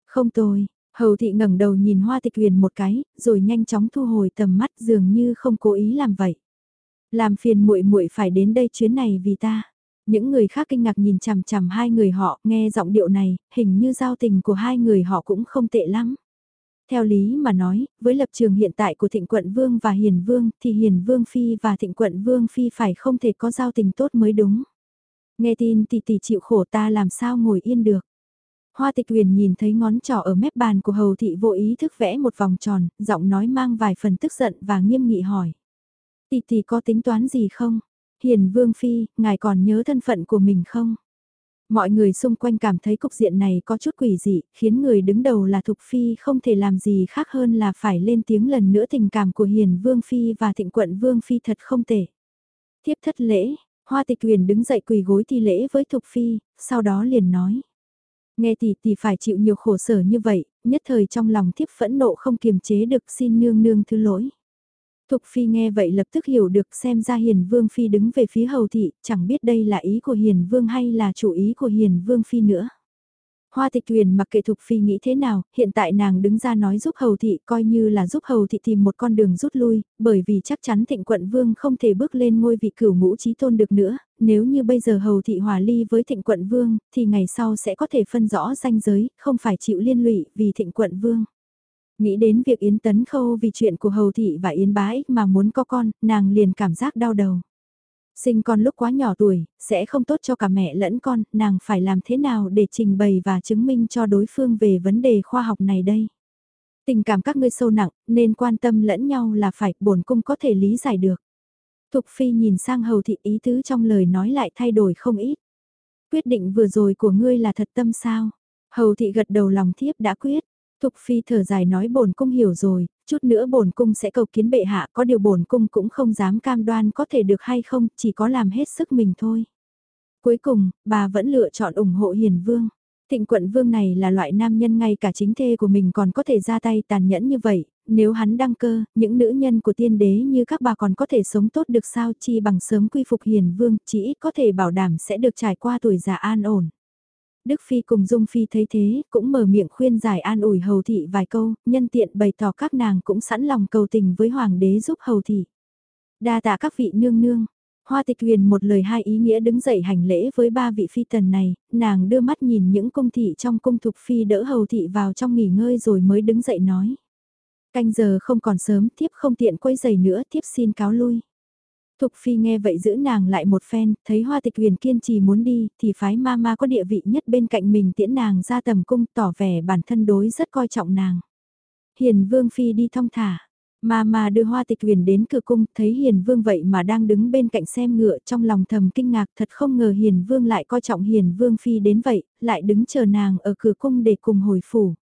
Không tôi, hầu thị ngẩng đầu nhìn hoa tịch huyền một cái, rồi nhanh chóng thu hồi tầm mắt dường như không cố ý làm vậy. Làm phiền muội muội phải đến đây chuyến này vì ta. Những người khác kinh ngạc nhìn chằm chằm hai người họ, nghe giọng điệu này, hình như giao tình của hai người họ cũng không tệ lắm. Theo lý mà nói, với lập trường hiện tại của Thịnh Quận Vương và Hiền Vương, thì Hiền Vương Phi và Thịnh Quận Vương Phi phải không thể có giao tình tốt mới đúng. Nghe tin tỷ tỷ chịu khổ ta làm sao ngồi yên được. Hoa tịch huyền nhìn thấy ngón trỏ ở mép bàn của hầu thị vô ý thức vẽ một vòng tròn, giọng nói mang vài phần tức giận và nghiêm nghị hỏi. Tỷ tỷ có tính toán gì không? Hiền Vương Phi, ngài còn nhớ thân phận của mình không? Mọi người xung quanh cảm thấy cục diện này có chút quỷ dị, khiến người đứng đầu là Thục Phi không thể làm gì khác hơn là phải lên tiếng lần nữa tình cảm của Hiền Vương Phi và Thịnh Quận Vương Phi thật không tệ. Tiếp thất lễ, Hoa Tịch Huyền đứng dậy quỳ gối thi lễ với Thục Phi, sau đó liền nói. Nghe tỷ tỷ phải chịu nhiều khổ sở như vậy, nhất thời trong lòng thiếp phẫn nộ không kiềm chế được xin nương nương thứ lỗi. Thục Phi nghe vậy lập tức hiểu được xem ra Hiền Vương Phi đứng về phía hầu thị, chẳng biết đây là ý của Hiền Vương hay là chủ ý của Hiền Vương Phi nữa. Hoa tịch huyền mặc kệ Thục Phi nghĩ thế nào, hiện tại nàng đứng ra nói giúp hầu thị coi như là giúp hầu thị tìm một con đường rút lui, bởi vì chắc chắn thịnh quận vương không thể bước lên ngôi vị cửu ngũ trí tôn được nữa, nếu như bây giờ hầu thị hòa ly với thịnh quận vương, thì ngày sau sẽ có thể phân rõ ranh giới, không phải chịu liên lụy vì thịnh quận vương. Nghĩ đến việc Yến Tấn Khâu vì chuyện của Hầu Thị và Yến Bá Ích mà muốn có con, nàng liền cảm giác đau đầu. Sinh con lúc quá nhỏ tuổi, sẽ không tốt cho cả mẹ lẫn con, nàng phải làm thế nào để trình bày và chứng minh cho đối phương về vấn đề khoa học này đây. Tình cảm các ngươi sâu nặng, nên quan tâm lẫn nhau là phải, bổn cung có thể lý giải được. Thục Phi nhìn sang hầu thị ý tứ trong lời nói lại thay đổi không ít. Quyết định vừa rồi của ngươi là thật tâm sao? Hầu thị gật đầu lòng thiếp đã quyết. Thục Phi thở dài nói bổn cung hiểu rồi, chút nữa bổn cung sẽ cầu kiến bệ hạ, có điều bổn cung cũng không dám cam đoan có thể được hay không, chỉ có làm hết sức mình thôi. Cuối cùng, bà vẫn lựa chọn ủng hộ Hiền Vương. Thịnh quận vương này là loại nam nhân ngay cả chính thê của mình còn có thể ra tay tàn nhẫn như vậy, nếu hắn đăng cơ, những nữ nhân của tiên đế như các bà còn có thể sống tốt được sao chi bằng sớm quy phục hiền vương, chỉ ít có thể bảo đảm sẽ được trải qua tuổi già an ổn. Đức Phi cùng Dung Phi thấy thế, cũng mở miệng khuyên giải an ủi hầu thị vài câu, nhân tiện bày tỏ các nàng cũng sẵn lòng cầu tình với hoàng đế giúp hầu thị. Đa tạ các vị nương nương, Hoa tịch huyền một lời hai ý nghĩa đứng dậy hành lễ với ba vị phi tần này, nàng đưa mắt nhìn những cung thị trong cung thục phi đỡ hầu thị vào trong nghỉ ngơi rồi mới đứng dậy nói. Canh giờ không còn sớm, thiếp không tiện quay giày nữa, thiếp xin cáo lui. Thục phi nghe vậy giữ nàng lại một phen, thấy hoa tịch huyền kiên trì muốn đi, thì phái ma ma có địa vị nhất bên cạnh mình tiễn nàng ra tầm cung tỏ vẻ bản thân đối rất coi trọng nàng. Hiền vương phi đi thong thả, Ma ma đưa hoa tịch huyền đến cửa cung, thấy hiền vương vậy mà đang đứng bên cạnh xem ngựa trong lòng thầm kinh ngạc thật không ngờ hiền vương lại coi trọng hiền vương phi đến vậy, lại đứng chờ nàng ở cửa cung để cùng hồi phủ.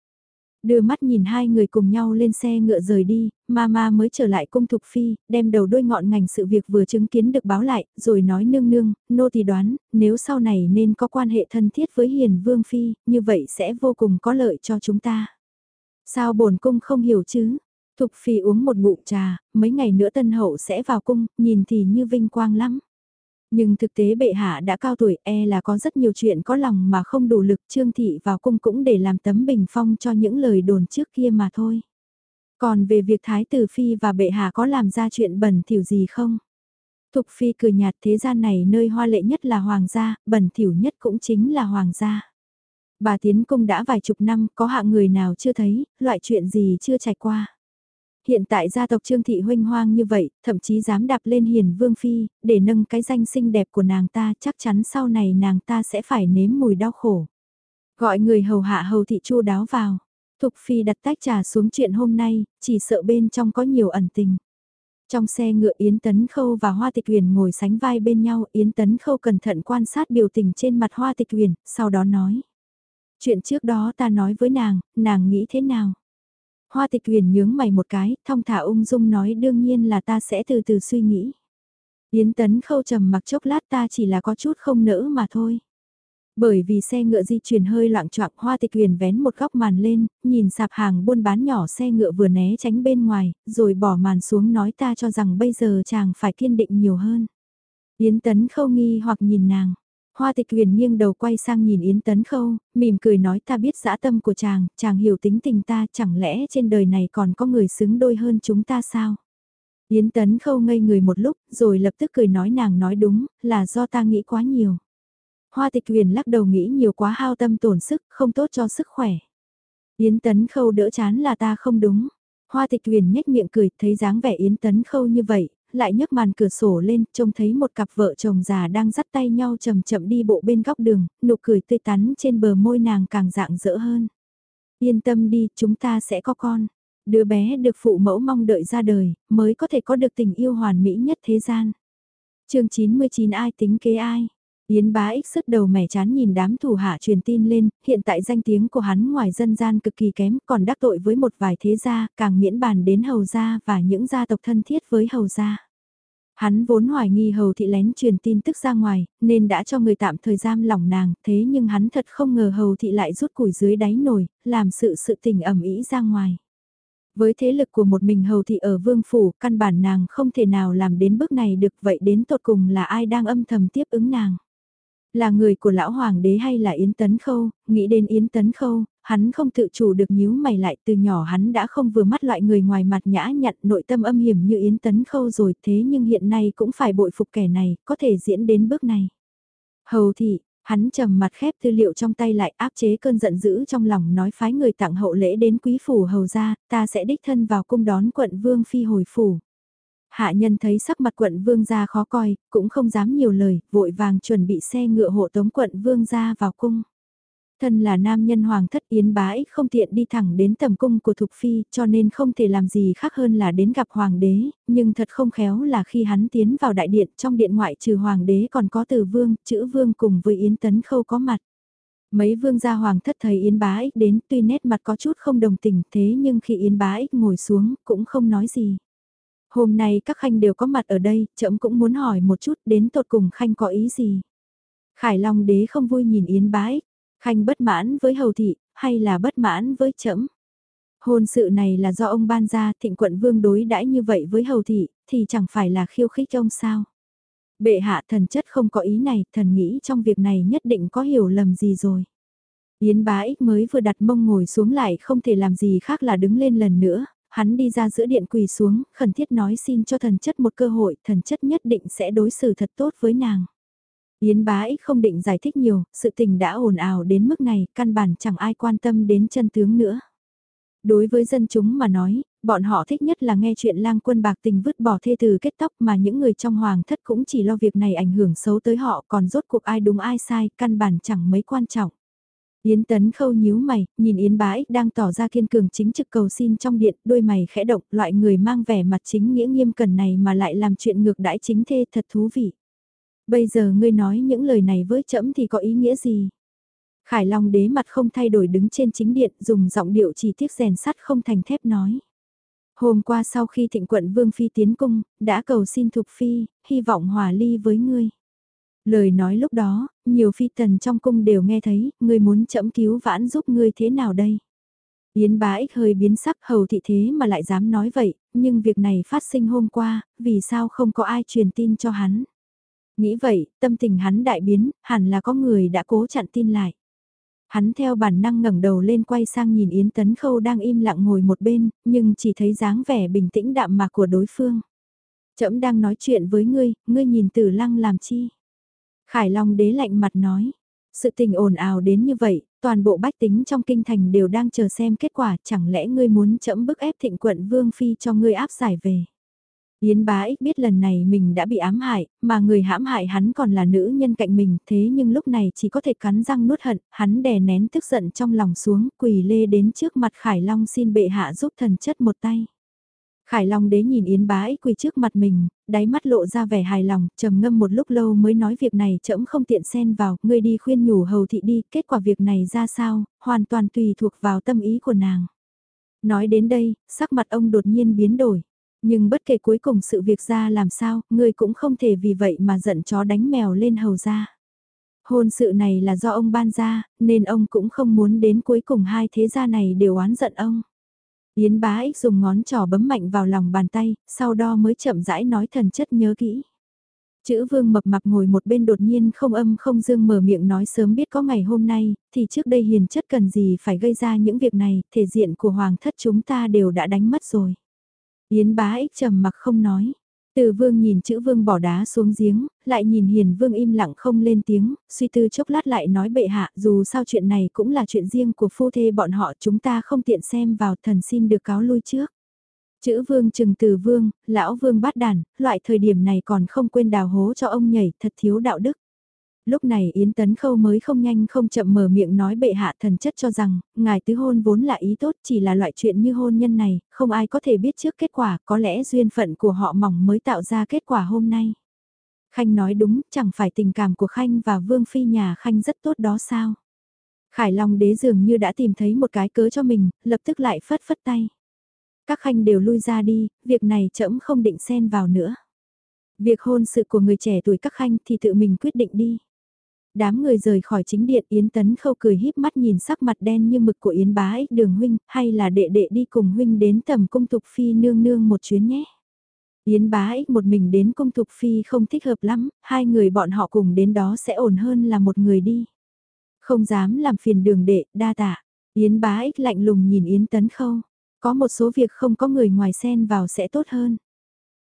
Đưa mắt nhìn hai người cùng nhau lên xe ngựa rời đi, Mama mới trở lại cung thục phi, đem đầu đôi ngọn ngành sự việc vừa chứng kiến được báo lại, rồi nói nương nương, nô thì đoán, nếu sau này nên có quan hệ thân thiết với hiền vương phi, như vậy sẽ vô cùng có lợi cho chúng ta. Sao bổn cung không hiểu chứ? Thục Phi uống một ngụm trà, mấy ngày nữa tân hậu sẽ vào cung, nhìn thì như vinh quang lắm. Nhưng thực tế bệ hạ đã cao tuổi e là có rất nhiều chuyện có lòng mà không đủ lực trương thị vào cung cũng để làm tấm bình phong cho những lời đồn trước kia mà thôi. Còn về việc Thái tử Phi và bệ hạ có làm ra chuyện bẩn thỉu gì không? Thục Phi cười nhạt thế gian này nơi hoa lệ nhất là hoàng gia, bẩn thỉu nhất cũng chính là hoàng gia. Bà tiến cung đã vài chục năm có hạng người nào chưa thấy, loại chuyện gì chưa trải qua. Hiện tại gia tộc Trương Thị huynh hoang như vậy, thậm chí dám đạp lên hiền vương phi, để nâng cái danh xinh đẹp của nàng ta, chắc chắn sau này nàng ta sẽ phải nếm mùi đau khổ. Gọi người hầu hạ hầu thị chu đáo vào. Thục phi đặt tách trà xuống chuyện hôm nay, chỉ sợ bên trong có nhiều ẩn tình. Trong xe ngựa Yến Tấn Khâu và Hoa Tịch Huyền ngồi sánh vai bên nhau, Yến Tấn Khâu cẩn thận quan sát biểu tình trên mặt Hoa Tịch Huyền, sau đó nói. Chuyện trước đó ta nói với nàng, nàng nghĩ thế nào? Hoa tịch huyền nhướng mày một cái, thong thả ung dung nói đương nhiên là ta sẽ từ từ suy nghĩ. Yến tấn khâu trầm mặc chốc lát ta chỉ là có chút không nỡ mà thôi. Bởi vì xe ngựa di chuyển hơi loạn trọng hoa tịch huyền vén một góc màn lên, nhìn sạp hàng buôn bán nhỏ xe ngựa vừa né tránh bên ngoài, rồi bỏ màn xuống nói ta cho rằng bây giờ chàng phải kiên định nhiều hơn. Yến tấn khâu nghi hoặc nhìn nàng, Hoa tịch huyền nghiêng đầu quay sang nhìn Yến Tấn Khâu, mỉm cười nói ta biết dã tâm của chàng, chàng hiểu tính tình ta, chẳng lẽ trên đời này còn có người xứng đôi hơn chúng ta sao? Yến Tấn Khâu ngây người một lúc, rồi lập tức cười nói nàng nói đúng, là do ta nghĩ quá nhiều. Hoa tịch huyền lắc đầu nghĩ nhiều quá hao tâm tổn sức, không tốt cho sức khỏe. Yến Tấn Khâu đỡ chán là ta không đúng. Hoa tịch huyền nhếch miệng cười, thấy dáng vẻ Yến Tấn Khâu như vậy, lại nhấc màn cửa sổ lên, trông thấy một cặp vợ chồng già đang dắt tay nhau chậm chậm đi bộ bên góc đường, nụ cười tươi tắn trên bờ môi nàng càng dạng dỡ hơn. Yên tâm đi, chúng ta sẽ có con. Đứa bé được phụ mẫu mong đợi ra đời, mới có thể có được tình yêu hoàn mỹ nhất thế gian. chương 99 ai tính kế ai? Yến bá ích sức đầu mẻ chán nhìn đám thủ hạ truyền tin lên, hiện tại danh tiếng của hắn ngoài dân gian cực kỳ kém còn đắc tội với một vài thế gia, càng miễn bàn đến hầu gia và những gia tộc thân thiết với hầu gia. Hắn vốn hoài nghi hầu thị lén truyền tin tức ra ngoài, nên đã cho người tạm thời giam lỏng nàng, thế nhưng hắn thật không ngờ hầu thị lại rút củi dưới đáy nồi, làm sự sự tình ẩm ý ra ngoài. Với thế lực của một mình hầu thị ở vương phủ, căn bản nàng không thể nào làm đến bước này được vậy đến tột cùng là ai đang âm thầm tiếp ứng nàng. Là người của lão hoàng đế hay là Yến Tấn Khâu, nghĩ đến Yến Tấn Khâu, hắn không tự chủ được nhíu mày lại từ nhỏ hắn đã không vừa mắt loại người ngoài mặt nhã nhặn nội tâm âm hiểm như Yến Tấn Khâu rồi thế nhưng hiện nay cũng phải bội phục kẻ này, có thể diễn đến bước này. Hầu thị, hắn trầm mặt khép tư liệu trong tay lại áp chế cơn giận dữ trong lòng nói phái người tặng hậu lễ đến quý phủ hầu gia ta sẽ đích thân vào cung đón quận vương phi hồi phủ. Hạ nhân thấy sắc mặt quận vương gia khó coi, cũng không dám nhiều lời, vội vàng chuẩn bị xe ngựa hộ tống quận vương gia vào cung. Thân là nam nhân hoàng thất yến bá ích không tiện đi thẳng đến tầm cung của Thục Phi cho nên không thể làm gì khác hơn là đến gặp hoàng đế, nhưng thật không khéo là khi hắn tiến vào đại điện trong điện ngoại trừ hoàng đế còn có từ vương, chữ vương cùng với yến tấn khâu có mặt. Mấy vương gia hoàng thất thấy Yến bá ích đến tuy nét mặt có chút không đồng tình thế nhưng khi Yến bá ích ngồi xuống cũng không nói gì. Hôm nay các khanh đều có mặt ở đây, trẫm cũng muốn hỏi một chút đến tột cùng khanh có ý gì. Khải Long đế không vui nhìn Yến Bái, khanh bất mãn với hầu thị, hay là bất mãn với trẫm Hôn sự này là do ông ban ra thịnh quận vương đối đãi như vậy với hầu thị, thì chẳng phải là khiêu khích ông sao. Bệ hạ thần chất không có ý này, thần nghĩ trong việc này nhất định có hiểu lầm gì rồi. Yến bá ích mới vừa đặt mông ngồi xuống lại không thể làm gì khác là đứng lên lần nữa, hắn đi ra giữa điện quỳ xuống, khẩn thiết nói xin cho thần chất một cơ hội, thần chất nhất định sẽ đối xử thật tốt với nàng. Yến bá ích không định giải thích nhiều, sự tình đã ồn ào đến mức này, căn bản chẳng ai quan tâm đến chân tướng nữa. Đối với dân chúng mà nói, bọn họ thích nhất là nghe chuyện lang quân bạc tình vứt bỏ thê từ kết tóc mà những người trong hoàng thất cũng chỉ lo việc này ảnh hưởng xấu tới họ còn rốt cuộc ai đúng ai sai, căn bản chẳng mấy quan trọng. Yến Tấn khâu nhíu mày, nhìn Yến Bá Ích đang tỏ ra kiên cường chính trực cầu xin trong điện, đôi mày khẽ động, loại người mang vẻ mặt chính nghĩa nghiêm cẩn này mà lại làm chuyện ngược đãi chính thê thật thú vị. Bây giờ ngươi nói những lời này với trẫm thì có ý nghĩa gì? Khải Long đế mặt không thay đổi đứng trên chính điện dùng giọng điệu chỉ tiếc rèn sắt không thành thép nói. Hôm qua sau khi thịnh quận Vương Phi tiến cung, đã cầu xin Thục Phi, hy vọng hòa ly với ngươi. Lời nói lúc đó, nhiều phi tần trong cung đều nghe thấy, ngươi muốn chậm cứu vãn giúp ngươi thế nào đây? Yến bá ích hơi biến sắc hầu thị thế mà lại dám nói vậy, nhưng việc này phát sinh hôm qua, vì sao không có ai truyền tin cho hắn? Nghĩ vậy, tâm tình hắn đại biến, hẳn là có người đã cố chặn tin lại. Hắn theo bản năng ngẩng đầu lên quay sang nhìn Yến Tấn Khâu đang im lặng ngồi một bên, nhưng chỉ thấy dáng vẻ bình tĩnh đạm mạc của đối phương. Trẫm đang nói chuyện với ngươi, ngươi nhìn Tử Lăng làm chi? Khải Long đế lạnh mặt nói, sự tình ồn ào đến như vậy, toàn bộ bách tính trong kinh thành đều đang chờ xem kết quả, chẳng lẽ ngươi muốn chẫm bức ép thịnh quận Vương Phi cho ngươi áp giải về. Yến bá ích biết lần này mình đã bị ám hại, mà người hãm hại hắn còn là nữ nhân cạnh mình, thế nhưng lúc này chỉ có thể cắn răng nuốt hận, hắn đè nén tức giận trong lòng xuống, quỳ lê đến trước mặt Khải Long xin bệ hạ giúp thần chất một tay. Khải Long đế nhìn Yến bá ích quỳ trước mặt mình, đáy mắt lộ ra vẻ hài lòng, trầm ngâm một lúc lâu mới nói việc này trẫm không tiện xen vào, ngươi đi khuyên nhủ hầu thị đi, kết quả việc này ra sao, hoàn toàn tùy thuộc vào tâm ý của nàng. Nói đến đây, sắc mặt ông đột nhiên biến đổi. Nhưng bất kể cuối cùng sự việc ra làm sao, ngươi cũng không thể vì vậy mà giận chó đánh mèo lên hầu ra. Hôn sự này là do ông ban ra, nên ông cũng không muốn đến cuối cùng hai thế gia này đều oán giận ông. Yến bá ích dùng ngón trỏ bấm mạnh vào lòng bàn tay, sau đó mới chậm rãi nói thần chất nhớ kỹ. Chữ vương mập mạp ngồi một bên đột nhiên không âm không dương mở miệng nói sớm biết có ngày hôm nay, thì trước đây hiền chất cần gì phải gây ra những việc này, thể diện của hoàng thất chúng ta đều đã đánh mất rồi. Yến bá ích trầm mặc không nói. Từ vương nhìn chữ vương bỏ đá xuống giếng, lại nhìn hiền vương im lặng không lên tiếng, suy tư chốc lát lại nói bệ hạ dù sao chuyện này cũng là chuyện riêng của phu thê bọn họ chúng ta không tiện xem vào thần xin được cáo lui trước. Chữ vương trừng từ vương, lão vương bát đàn, loại thời điểm này còn không quên đào hố cho ông nhảy thật thiếu đạo đức. Lúc này Yến Tấn Khâu mới không nhanh không chậm mở miệng nói bệ hạ thần chất cho rằng, ngài tứ hôn vốn là ý tốt chỉ là loại chuyện như hôn nhân này, không ai có thể biết trước kết quả, có lẽ duyên phận của họ mỏng mới tạo ra kết quả hôm nay. Khanh nói đúng, chẳng phải tình cảm của Khanh và Vương Phi nhà Khanh rất tốt đó sao? Khải Long đế dường như đã tìm thấy một cái cớ cho mình, lập tức lại phất phất tay. Các Khanh đều lui ra đi, việc này trẫm không định xen vào nữa. Việc hôn sự của người trẻ tuổi các Khanh thì tự mình quyết định đi. Đám người rời khỏi chính điện Yến Tấn Khâu cười híp mắt nhìn sắc mặt đen như mực của Yến bá ích đường huynh, hay là đệ đệ đi cùng huynh đến tầm cung thục phi nương nương một chuyến nhé. Yến bá ích một mình đến cung thục phi không thích hợp lắm, hai người bọn họ cùng đến đó sẽ ổn hơn là một người đi. Không dám làm phiền đường đệ, đa tạ. Yến bá ích lạnh lùng nhìn Yến Tấn Khâu. Có một số việc không có người ngoài xen vào sẽ tốt hơn.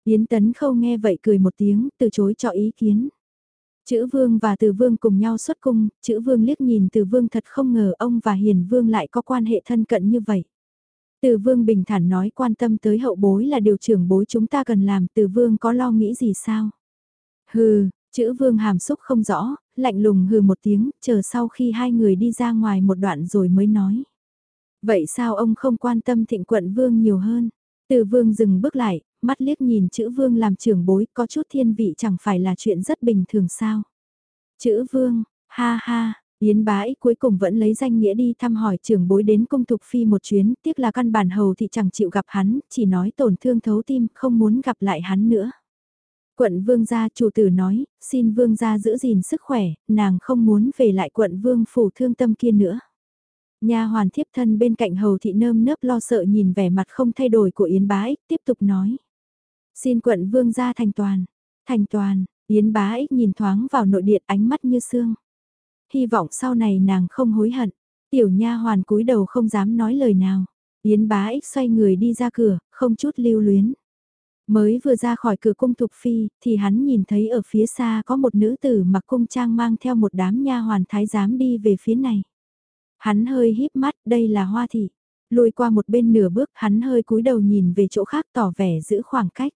Yến Tấn Khâu nghe vậy cười một tiếng, từ chối cho ý kiến. Chữ vương và từ vương cùng nhau xuất cung, chữ vương liếc nhìn từ vương thật không ngờ ông và hiền vương lại có quan hệ thân cận như vậy. Từ vương bình thản nói quan tâm tới hậu bối là điều trưởng bối chúng ta cần làm từ vương có lo nghĩ gì sao? Hừ, chữ vương hàm xúc không rõ, lạnh lùng hừ một tiếng, chờ sau khi hai người đi ra ngoài một đoạn rồi mới nói. Vậy sao ông không quan tâm thịnh quận vương nhiều hơn? Từ vương dừng bước lại, mắt liếc nhìn chữ vương làm trưởng bối có chút thiên vị chẳng phải là chuyện rất bình thường sao? Chữ vương, ha ha, Yến bá ích cuối cùng vẫn lấy danh nghĩa đi thăm hỏi trưởng bối đến cung thục phi một chuyến, tiếc là căn bản hầu thì chẳng chịu gặp hắn, chỉ nói tổn thương thấu tim, không muốn gặp lại hắn nữa. Quận vương gia chủ tử nói, xin vương gia giữ gìn sức khỏe, nàng không muốn về lại quận vương phủ thương tâm kia nữa. Nhà hoàn thiếp thân bên cạnh hầu thị nơm nớp lo sợ nhìn vẻ mặt không thay đổi của Yến bá ích, tiếp tục nói. Xin quận vương gia thành toàn, thành toàn, Yến bá ích nhìn thoáng vào nội điện ánh mắt như xương hy vọng sau này nàng không hối hận. Tiểu nha hoàn cúi đầu không dám nói lời nào. Yến bá ích xoay người đi ra cửa, không chút lưu luyến. Mới vừa ra khỏi cửa cung thục phi, thì hắn nhìn thấy ở phía xa có một nữ tử mặc cung trang mang theo một đám nha hoàn thái giám đi về phía này. Hắn hơi híp mắt, đây là hoa thị. Lùi qua một bên nửa bước, hắn hơi cúi đầu nhìn về chỗ khác tỏ vẻ giữ khoảng cách.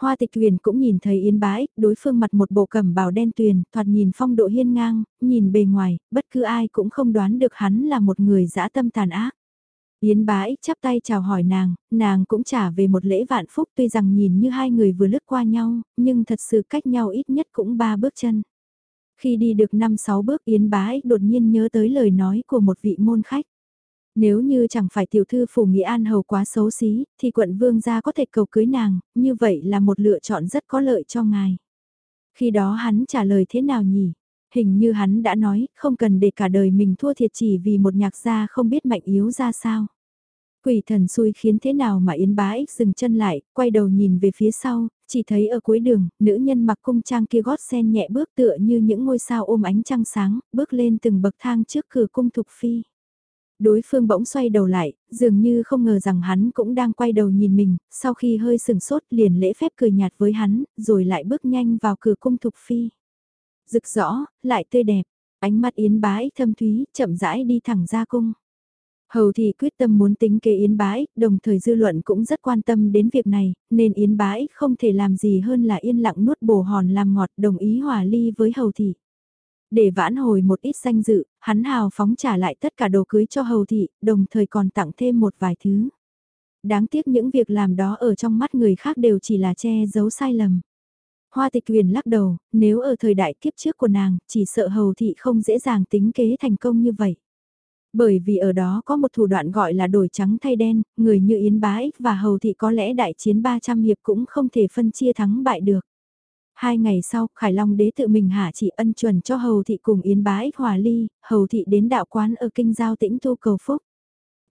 Hoa tịch huyền cũng nhìn thấy Yên bái, đối phương mặt một bộ cẩm bào đen tuyền, thoạt nhìn phong độ hiên ngang, nhìn bề ngoài, bất cứ ai cũng không đoán được hắn là một người dã tâm tàn ác. Yến bái chắp tay chào hỏi nàng, nàng cũng trả về một lễ vạn phúc tuy rằng nhìn như hai người vừa lướt qua nhau, nhưng thật sự cách nhau ít nhất cũng ba bước chân. Khi đi được năm sáu bước Yến bái đột nhiên nhớ tới lời nói của một vị môn khách. Nếu như chẳng phải tiểu thư phủ Nghĩa An Hầu quá xấu xí, thì quận vương gia có thể cầu cưới nàng, như vậy là một lựa chọn rất có lợi cho ngài. Khi đó hắn trả lời thế nào nhỉ? Hình như hắn đã nói, không cần để cả đời mình thua thiệt chỉ vì một nhạc gia không biết mạnh yếu ra sao. Quỷ thần xui khiến thế nào mà Yến bá ích dừng chân lại, quay đầu nhìn về phía sau, chỉ thấy ở cuối đường, nữ nhân mặc cung trang kia gót sen nhẹ bước tựa như những ngôi sao ôm ánh trăng sáng, bước lên từng bậc thang trước cửa cung thục phi. Đối phương bỗng xoay đầu lại, dường như không ngờ rằng hắn cũng đang quay đầu nhìn mình, sau khi hơi sừng sốt liền lễ phép cười nhạt với hắn, rồi lại bước nhanh vào cửa cung thục phi. Rực rõ, lại tươi đẹp, ánh mắt yến bái thâm thúy, chậm rãi đi thẳng ra cung. Hầu thì quyết tâm muốn tính kế Yến Bái, đồng thời dư luận cũng rất quan tâm đến việc này, nên Yến Bái không thể làm gì hơn là yên lặng nuốt bồ hòn làm ngọt đồng ý hòa ly với Hầu thị. Để vãn hồi một ít danh dự, hắn hào phóng trả lại tất cả đồ cưới cho hầu thị, đồng thời còn tặng thêm một vài thứ. Đáng tiếc những việc làm đó ở trong mắt người khác đều chỉ là che giấu sai lầm. Hoa tịch huyền lắc đầu, nếu ở thời đại kiếp trước của nàng, chỉ sợ hầu thị không dễ dàng tính kế thành công như vậy. Bởi vì ở đó có một thủ đoạn gọi là đổi trắng thay đen, người như Yến Bá Ích và Hầu Thị có lẽ đại chiến 300 hiệp cũng không thể phân chia thắng bại được. Hai ngày sau, Khải Long đế tự mình hạ chỉ ân chuẩn cho Hầu Thị cùng Yến Bá Ích hòa ly, Hầu Thị đến đạo quán ở kinh giao tĩnh thu cầu phúc.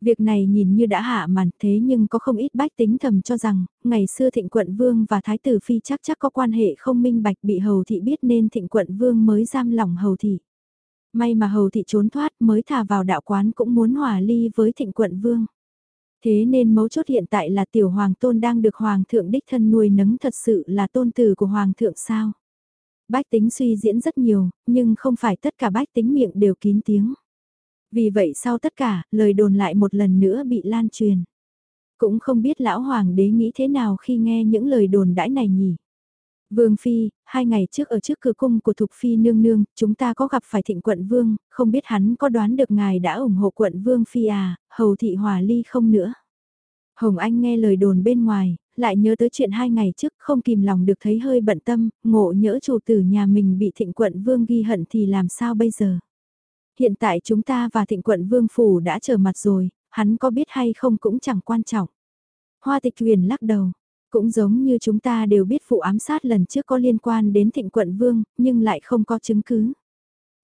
Việc này nhìn như đã hạ màn thế nhưng có không ít bách tính thầm cho rằng, ngày xưa thịnh quận vương và thái tử phi chắc chắc có quan hệ không minh bạch bị hầu thị biết nên thịnh quận vương mới giam lỏng hầu thị. May mà hầu thị trốn thoát mới thả vào đạo quán cũng muốn hòa ly với thịnh quận vương. Thế nên mấu chốt hiện tại là tiểu hoàng tôn đang được hoàng thượng đích thân nuôi nấng thật sự là tôn tử của hoàng thượng sao. Bách tính suy diễn rất nhiều, nhưng không phải tất cả bách tính miệng đều kín tiếng. Vì vậy sau tất cả, lời đồn lại một lần nữa bị lan truyền. Cũng không biết lão hoàng đế nghĩ thế nào khi nghe những lời đồn đãi này nhỉ. Vương Phi, hai ngày trước ở trước cửa cung của Thục Phi nương nương, chúng ta có gặp phải thịnh quận Vương, không biết hắn có đoán được ngài đã ủng hộ quận Vương Phi à, hầu thị hòa ly không nữa. Hồng Anh nghe lời đồn bên ngoài, lại nhớ tới chuyện hai ngày trước không kìm lòng được thấy hơi bận tâm, ngộ nhỡ chủ tử nhà mình bị thịnh quận Vương ghi hận thì làm sao bây giờ. Hiện tại chúng ta và thịnh quận Vương Phủ đã trở mặt rồi, hắn có biết hay không cũng chẳng quan trọng. Hoa tịch huyền lắc đầu, cũng giống như chúng ta đều biết vụ ám sát lần trước có liên quan đến thịnh quận vương, nhưng lại không có chứng cứ.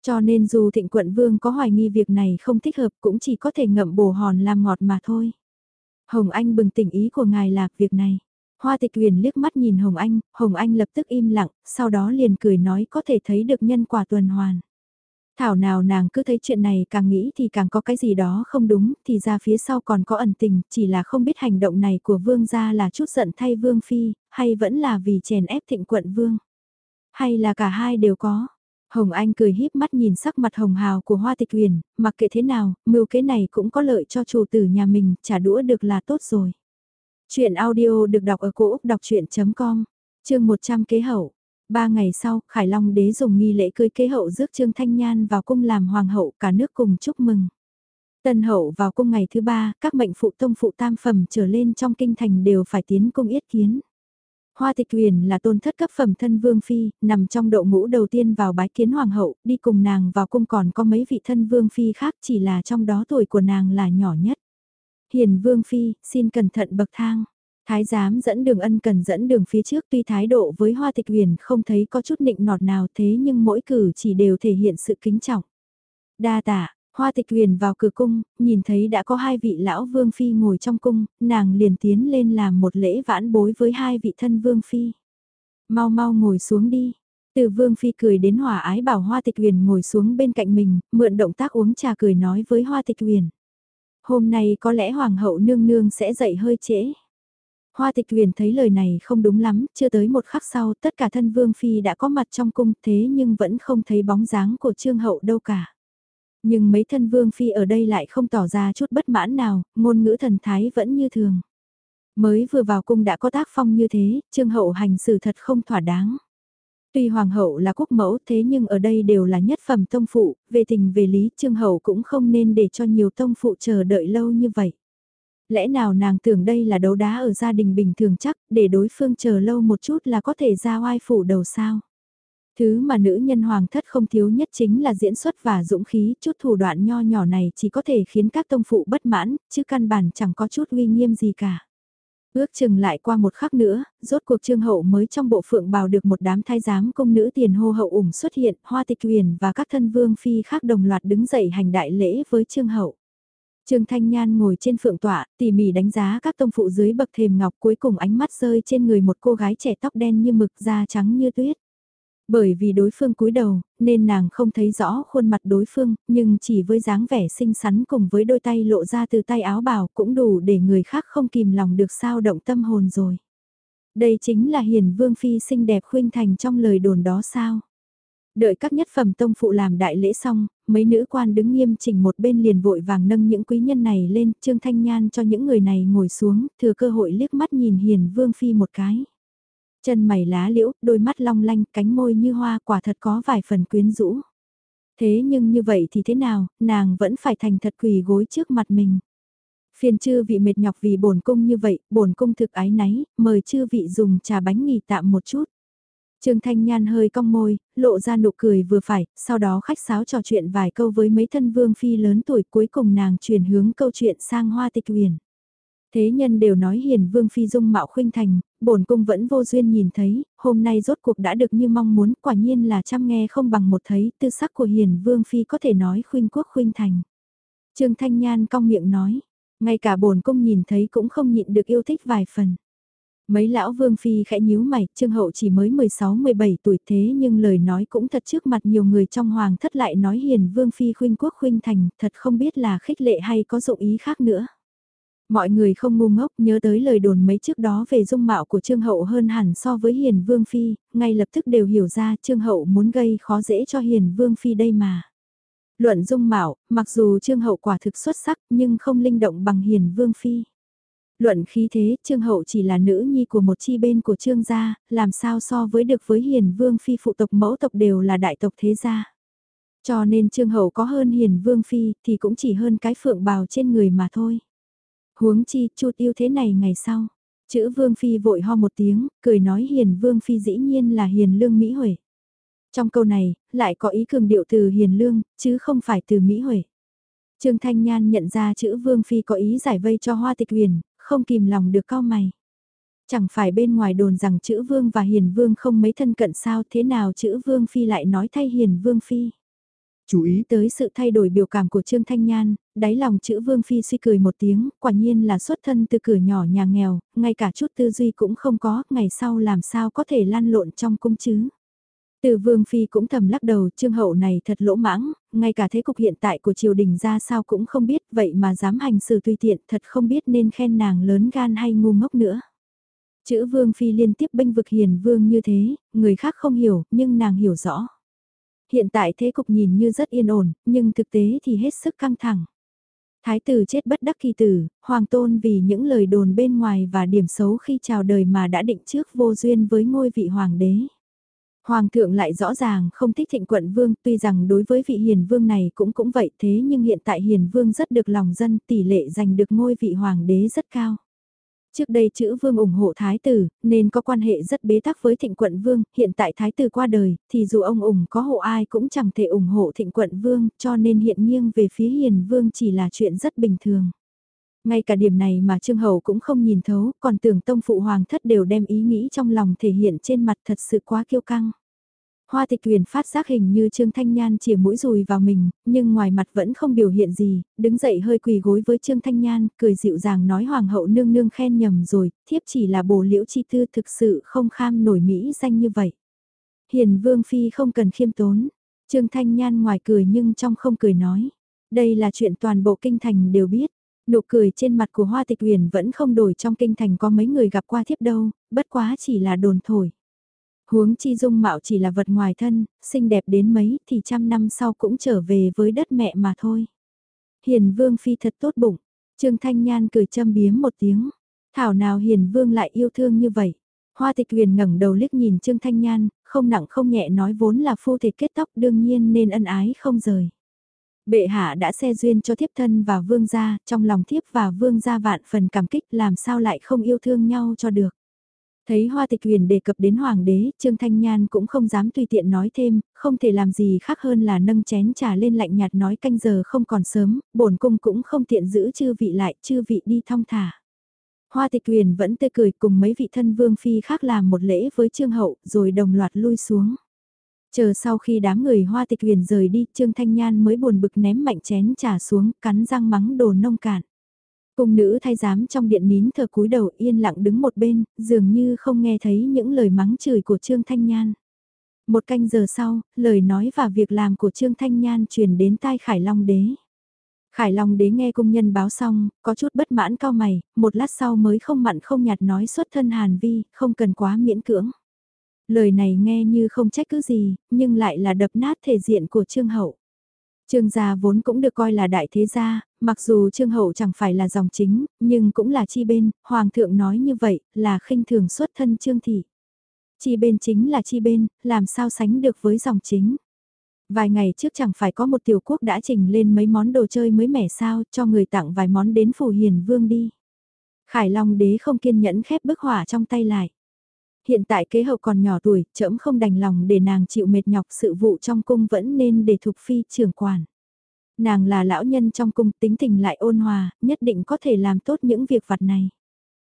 Cho nên dù thịnh quận vương có hoài nghi việc này không thích hợp cũng chỉ có thể ngậm bồ hòn làm ngọt mà thôi. Hồng Anh bừng tỉnh ý của ngài là việc này. Hoa tịch huyền liếc mắt nhìn Hồng Anh, Hồng Anh lập tức im lặng, sau đó liền cười nói có thể thấy được nhân quả tuần hoàn. Thảo nào nàng cứ thấy chuyện này càng nghĩ thì càng có cái gì đó không đúng, thì ra phía sau còn có ẩn tình, chỉ là không biết hành động này của vương gia là chút giận thay vương phi, hay vẫn là vì chèn ép thịnh quận vương. Hay là cả hai đều có. Hồng Anh cười híp mắt nhìn sắc mặt hồng hào của Hoa Tịch Huyền, mặc kệ thế nào, mưu kế này cũng có lợi cho chủ tử nhà mình, trả đũa được là tốt rồi. Chuyện audio được đọc ở cổ Úc đọc chuyện.com, chương 100 kế hậu. Ba ngày sau, Khải Long đế dùng nghi lễ cưới kế hậu rước Trương Thanh Nhan vào cung làm hoàng hậu cả nước cùng chúc mừng. Tân hậu vào cung ngày thứ ba, các mệnh phụ tông phụ tam phẩm trở lên trong kinh thành đều phải tiến cung yết kiến. Hoa tịch huyền là tôn thất cấp phẩm thân vương phi, nằm trong đậu ngũ đầu tiên vào bái kiến hoàng hậu, đi cùng nàng vào cung còn có mấy vị thân vương phi khác chỉ là trong đó tuổi của nàng là nhỏ nhất. Hiền vương phi, xin cẩn thận bậc thang. Thái giám dẫn đường ân cần dẫn đường phía trước tuy thái độ với hoa tịch huyền không thấy có chút nịnh nọt nào thế nhưng mỗi cử chỉ đều thể hiện sự kính trọng. Đa tạ, hoa tịch huyền vào cửa cung, nhìn thấy đã có hai vị lão vương phi ngồi trong cung, nàng liền tiến lên làm một lễ vãn bối với hai vị thân vương phi. Mau mau ngồi xuống đi. Từ vương phi cười đến hòa ái bảo hoa tịch huyền ngồi xuống bên cạnh mình, mượn động tác uống trà cười nói với hoa tịch huyền. Hôm nay có lẽ hoàng hậu nương nương sẽ dậy hơi trễ. Hoa tịch huyền thấy lời này không đúng lắm, chưa tới một khắc sau tất cả thân vương phi đã có mặt trong cung thế nhưng vẫn không thấy bóng dáng của trương hậu đâu cả. Nhưng mấy thân vương phi ở đây lại không tỏ ra chút bất mãn nào, ngôn ngữ thần thái vẫn như thường. Mới vừa vào cung đã có tác phong như thế, trương hậu hành xử thật không thỏa đáng. Tuy hoàng hậu là quốc mẫu thế nhưng ở đây đều là nhất phẩm tông phụ, về tình về lý trương hậu cũng không nên để cho nhiều tông phụ chờ đợi lâu như vậy. Lẽ nào nàng tưởng đây là đấu đá ở gia đình bình thường chắc, để đối phương chờ lâu một chút là có thể ra oai phủ đầu sao? Thứ mà nữ nhân hoàng thất không thiếu nhất chính là diễn xuất và dũng khí, chút thủ đoạn nho nhỏ này chỉ có thể khiến các tông phụ bất mãn, chứ căn bản chẳng có chút uy nghiêm gì cả. Ước chừng lại qua một khắc nữa, rốt cuộc trương hậu mới trong bộ phượng bào được một đám thái giám công nữ tiền hô hậu ủng xuất hiện, hoa tịch huyền và các thân vương phi khác đồng loạt đứng dậy hành đại lễ với trương hậu. Trương Thanh Nhan ngồi trên phượng tọa, tỉ mỉ đánh giá các tông phụ dưới bậc thềm ngọc cuối cùng ánh mắt rơi trên người một cô gái trẻ tóc đen như mực da trắng như tuyết. Bởi vì đối phương cúi đầu, nên nàng không thấy rõ khuôn mặt đối phương, nhưng chỉ với dáng vẻ xinh xắn cùng với đôi tay lộ ra từ tay áo bào cũng đủ để người khác không kìm lòng được sao động tâm hồn rồi. Đây chính là hiền vương phi xinh đẹp khuynh thành trong lời đồn đó sao? Đợi các nhất phẩm tông phụ làm đại lễ xong, mấy nữ quan đứng nghiêm chỉnh một bên liền vội vàng nâng những quý nhân này lên, Trương Thanh Nhan cho những người này ngồi xuống, thừa cơ hội liếc mắt nhìn hiền vương phi một cái. Chân mày lá liễu, đôi mắt long lanh, cánh môi như hoa quả thật có vài phần quyến rũ. Thế nhưng như vậy thì thế nào, nàng vẫn phải thành thật quỳ gối trước mặt mình. Phiền chư vị mệt nhọc vì bổn cung như vậy, bổn cung thực ái náy, mời chư vị dùng trà bánh nghỉ tạm một chút. Trương Thanh Nhan hơi cong môi, lộ ra nụ cười vừa phải, sau đó khách sáo trò chuyện vài câu với mấy thân vương phi lớn tuổi cuối cùng nàng chuyển hướng câu chuyện sang hoa tịch huyền. Thế nhân đều nói hiền vương phi dung mạo khuynh thành, bổn cung vẫn vô duyên nhìn thấy, hôm nay rốt cuộc đã được như mong muốn, quả nhiên là chăm nghe không bằng một thấy, tư sắc của hiền vương phi có thể nói khuynh quốc khuynh thành. Trương Thanh Nhan cong miệng nói, ngay cả bổn cung nhìn thấy cũng không nhịn được yêu thích vài phần. Mấy lão vương phi khẽ nhíu mày, Trương Hậu chỉ mới 16-17 tuổi thế nhưng lời nói cũng thật trước mặt nhiều người trong hoàng thất lại nói hiền vương phi khuynh quốc khuynh thành, thật không biết là khích lệ hay có dụng ý khác nữa. Mọi người không ngu ngốc nhớ tới lời đồn mấy trước đó về dung mạo của Trương Hậu hơn hẳn so với Hiền Vương Phi, ngay lập tức đều hiểu ra Trương Hậu muốn gây khó dễ cho Hiền Vương Phi đây mà. Luận dung mạo, mặc dù Trương Hậu quả thực xuất sắc nhưng không linh động bằng Hiền Vương Phi. Luận khí thế, Trương Hậu chỉ là nữ nhi của một chi bên của Trương gia, làm sao so với được với Hiền Vương Phi phụ tộc mẫu tộc đều là đại tộc thế gia. Cho nên Trương Hậu có hơn Hiền Vương Phi thì cũng chỉ hơn cái phượng bào trên người mà thôi. Huống chi, chút yêu thế này ngày sau. Chữ Vương Phi vội ho một tiếng, cười nói Hiền Vương Phi dĩ nhiên là Hiền Lương Mỹ Huệ. Trong câu này, lại có ý cường điệu từ Hiền Lương, chứ không phải từ Mỹ Huệ. Trương Thanh Nhan nhận ra chữ Vương Phi có ý giải vây cho Hoa Tịch Huyền, không kìm lòng được cao mày. Chẳng phải bên ngoài đồn rằng chữ vương và hiền vương không mấy thân cận sao thế nào chữ vương phi lại nói thay hiền vương phi. Chú ý tới sự thay đổi biểu cảm của Trương Thanh Nhan, đáy lòng chữ Vương Phi suy cười một tiếng, quả nhiên là xuất thân từ cửa nhỏ nhà nghèo, ngay cả chút tư duy cũng không có, ngày sau làm sao có thể lan lộn trong cung chứ. Từ Vương Phi cũng thầm lắc đầu, trương hậu này thật lỗ mãng, ngay cả thế cục hiện tại của triều đình ra sao cũng không biết, vậy mà dám hành xử tùy tiện, thật không biết nên khen nàng lớn gan hay ngu ngốc nữa. Chữ Vương Phi liên tiếp bênh vực hiền vương như thế, người khác không hiểu, nhưng nàng hiểu rõ. Hiện tại thế cục nhìn như rất yên ổn, nhưng thực tế thì hết sức căng thẳng. Thái tử chết bất đắc kỳ tử, hoàng tôn vì những lời đồn bên ngoài và điểm xấu khi chào đời mà đã định trước vô duyên với ngôi vị hoàng đế. Hoàng thượng lại rõ ràng không thích thịnh quận vương, tuy rằng đối với vị hiền vương này cũng cũng vậy thế nhưng hiện tại hiền vương rất được lòng dân, tỷ lệ giành được ngôi vị hoàng đế rất cao. Trước đây chữ vương ủng hộ thái tử, nên có quan hệ rất bế tắc với thịnh quận vương, hiện tại thái tử qua đời, thì dù ông ủng có hộ ai cũng chẳng thể ủng hộ thịnh quận vương, cho nên hiện nghiêng về phía hiền vương chỉ là chuyện rất bình thường. Ngay cả điểm này mà Trương Hậu cũng không nhìn thấu, còn tưởng tông phụ hoàng thất đều đem ý nghĩ trong lòng thể hiện trên mặt thật sự quá kiêu căng. Hoa tịch quyền phát giác hình như Trương Thanh Nhan chìa mũi rùi vào mình, nhưng ngoài mặt vẫn không biểu hiện gì, đứng dậy hơi quỳ gối với Trương Thanh Nhan, cười dịu dàng nói hoàng hậu nương nương khen nhầm rồi, thiếp chỉ là bồ liễu chi tư thực sự không kham nổi Mỹ danh như vậy. Hiền Vương Phi không cần khiêm tốn, Trương Thanh Nhan ngoài cười nhưng trong không cười nói. Đây là chuyện toàn bộ kinh thành đều biết. Nụ cười trên mặt của Hoa Tịch Uyển vẫn không đổi trong kinh thành có mấy người gặp qua thiếp đâu, bất quá chỉ là đồn thổi. Huống chi dung mạo chỉ là vật ngoài thân, xinh đẹp đến mấy thì trăm năm sau cũng trở về với đất mẹ mà thôi. Hiền Vương Phi thật tốt bụng, Trương Thanh Nhan cười châm biếm một tiếng. Thảo nào Hiền Vương lại yêu thương như vậy. Hoa tịch Uyển ngẩng đầu liếc nhìn Trương Thanh Nhan, không nặng không nhẹ nói vốn là phu thể kết tóc đương nhiên nên ân ái không rời. Bệ hạ đã xe duyên cho thiếp thân và vương gia, trong lòng thiếp và vương gia vạn phần cảm kích làm sao lại không yêu thương nhau cho được. Thấy Hoa Tịch Huyền đề cập đến Hoàng đế, Trương Thanh Nhan cũng không dám tùy tiện nói thêm, không thể làm gì khác hơn là nâng chén trà lên lạnh nhạt nói canh giờ không còn sớm, bổn cung cũng không tiện giữ chư vị lại, chư vị đi thong thả. Hoa Tịch Huyền vẫn tươi cười cùng mấy vị thân vương phi khác làm một lễ với Trương Hậu, rồi đồng loạt lui xuống. Chờ sau khi đám người Hoa Tịch Huyền rời đi, Trương Thanh Nhan mới buồn bực ném mạnh chén trà xuống, cắn răng mắng đồ nông cạn. Cung nữ thay giám trong điện nín thờ cúi đầu yên lặng đứng một bên, dường như không nghe thấy những lời mắng chửi của Trương Thanh Nhan. Một canh giờ sau, lời nói và việc làm của Trương Thanh Nhan truyền đến tai Khải Long Đế. Khải Long Đế nghe công nhân báo xong, có chút bất mãn cao mày, một lát sau mới không mặn không nhạt nói xuất thân Hàn Vi, không cần quá miễn cưỡng. Lời này nghe như không trách cứ gì, nhưng lại là đập nát thể diện của Trương Hậu. Trương gia vốn cũng được coi là đại thế gia, mặc dù Trương Hậu chẳng phải là dòng chính, nhưng cũng là chi bên, Hoàng thượng nói như vậy, là khinh thường xuất thân Trương Thị. Chi bên chính là chi bên, làm sao sánh được với dòng chính. Vài ngày trước chẳng phải có một tiểu quốc đã trình lên mấy món đồ chơi mới mẻ sao cho người tặng vài món đến phủ hiền vương đi. Khải Long đế không kiên nhẫn khép bức hỏa trong tay lại. Hiện tại kế hậu còn nhỏ tuổi, trẫm không đành lòng để nàng chịu mệt nhọc sự vụ trong cung vẫn nên để thục phi trưởng quản. Nàng là lão nhân trong cung tính tình lại ôn hòa, nhất định có thể làm tốt những việc vặt này.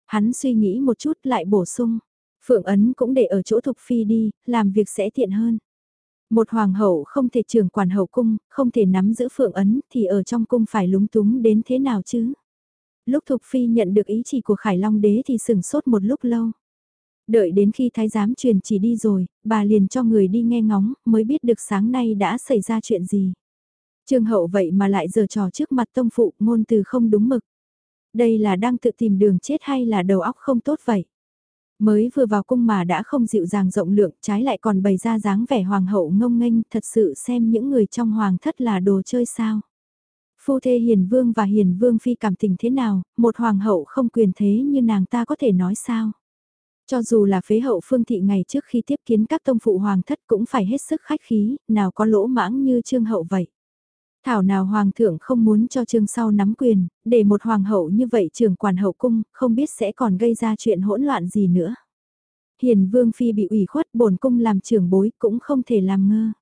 Hắn suy nghĩ một chút lại bổ sung. Phượng ấn cũng để ở chỗ thục phi đi, làm việc sẽ tiện hơn. Một hoàng hậu không thể trưởng quản hậu cung, không thể nắm giữ phượng ấn thì ở trong cung phải lúng túng đến thế nào chứ? Lúc Thục Phi nhận được ý chỉ của Khải Long Đế thì sừng sốt một lúc lâu. Đợi đến khi thái giám truyền chỉ đi rồi, bà liền cho người đi nghe ngóng, mới biết được sáng nay đã xảy ra chuyện gì. Trương hậu vậy mà lại giờ trò trước mặt tông phụ ngôn từ không đúng mực. Đây là đang tự tìm đường chết hay là đầu óc không tốt vậy? Mới vừa vào cung mà đã không dịu dàng rộng lượng trái lại còn bày ra dáng vẻ hoàng hậu ngông nghênh thật sự xem những người trong hoàng thất là đồ chơi sao. Phu thê hiền vương và hiền vương phi cảm tình thế nào, một hoàng hậu không quyền thế như nàng ta có thể nói sao. Cho dù là phế hậu phương thị ngày trước khi tiếp kiến các tông phụ hoàng thất cũng phải hết sức khách khí, nào có lỗ mãng như trương hậu vậy. Thảo nào hoàng thượng không muốn cho trương sau nắm quyền, để một hoàng hậu như vậy trưởng quản hậu cung, không biết sẽ còn gây ra chuyện hỗn loạn gì nữa. Hiền vương phi bị ủy khuất bổn cung làm trưởng bối cũng không thể làm ngơ.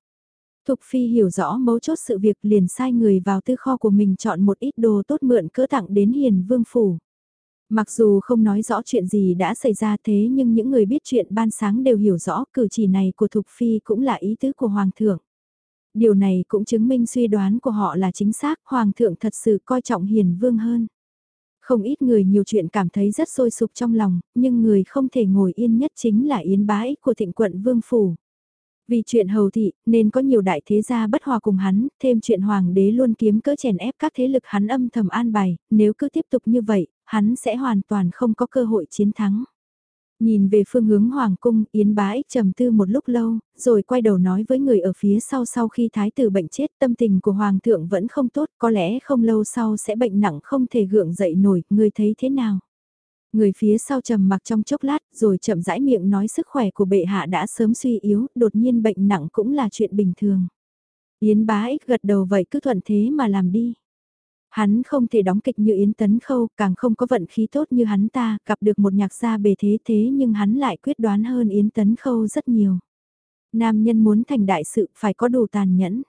Thục phi hiểu rõ mấu chốt sự việc liền sai người vào tư kho của mình chọn một ít đồ tốt mượn cỡ tặng đến hiền vương phủ. Mặc dù không nói rõ chuyện gì đã xảy ra thế nhưng những người biết chuyện ban sáng đều hiểu rõ cử chỉ này của Thục Phi cũng là ý tứ của Hoàng thượng. Điều này cũng chứng minh suy đoán của họ là chính xác, Hoàng thượng thật sự coi trọng hiền vương hơn. Không ít người nhiều chuyện cảm thấy rất sôi sục trong lòng, nhưng người không thể ngồi yên nhất chính là yến bái của thịnh quận vương phủ. Vì chuyện hầu thị, nên có nhiều đại thế gia bất hòa cùng hắn, thêm chuyện hoàng đế luôn kiếm cỡ chèn ép các thế lực hắn âm thầm an bài, nếu cứ tiếp tục như vậy, hắn sẽ hoàn toàn không có cơ hội chiến thắng. Nhìn về phương hướng Hoàng cung, Yến bá ích trầm tư một lúc lâu, rồi quay đầu nói với người ở phía sau sau khi thái tử bệnh chết tâm tình của Hoàng thượng vẫn không tốt, có lẽ không lâu sau sẽ bệnh nặng không thể gượng dậy nổi, người thấy thế nào? Người phía sau trầm mặc trong chốc lát rồi chậm rãi miệng nói sức khỏe của bệ hạ đã sớm suy yếu, đột nhiên bệnh nặng cũng là chuyện bình thường. Yến bá ích gật đầu vậy cứ thuận thế mà làm đi. Hắn không thể đóng kịch như Yến Tấn Khâu, càng không có vận khí tốt như hắn ta, gặp được một nhạc gia bề thế thế nhưng hắn lại quyết đoán hơn Yến Tấn Khâu rất nhiều. Nam nhân muốn thành đại sự phải có đủ tàn nhẫn.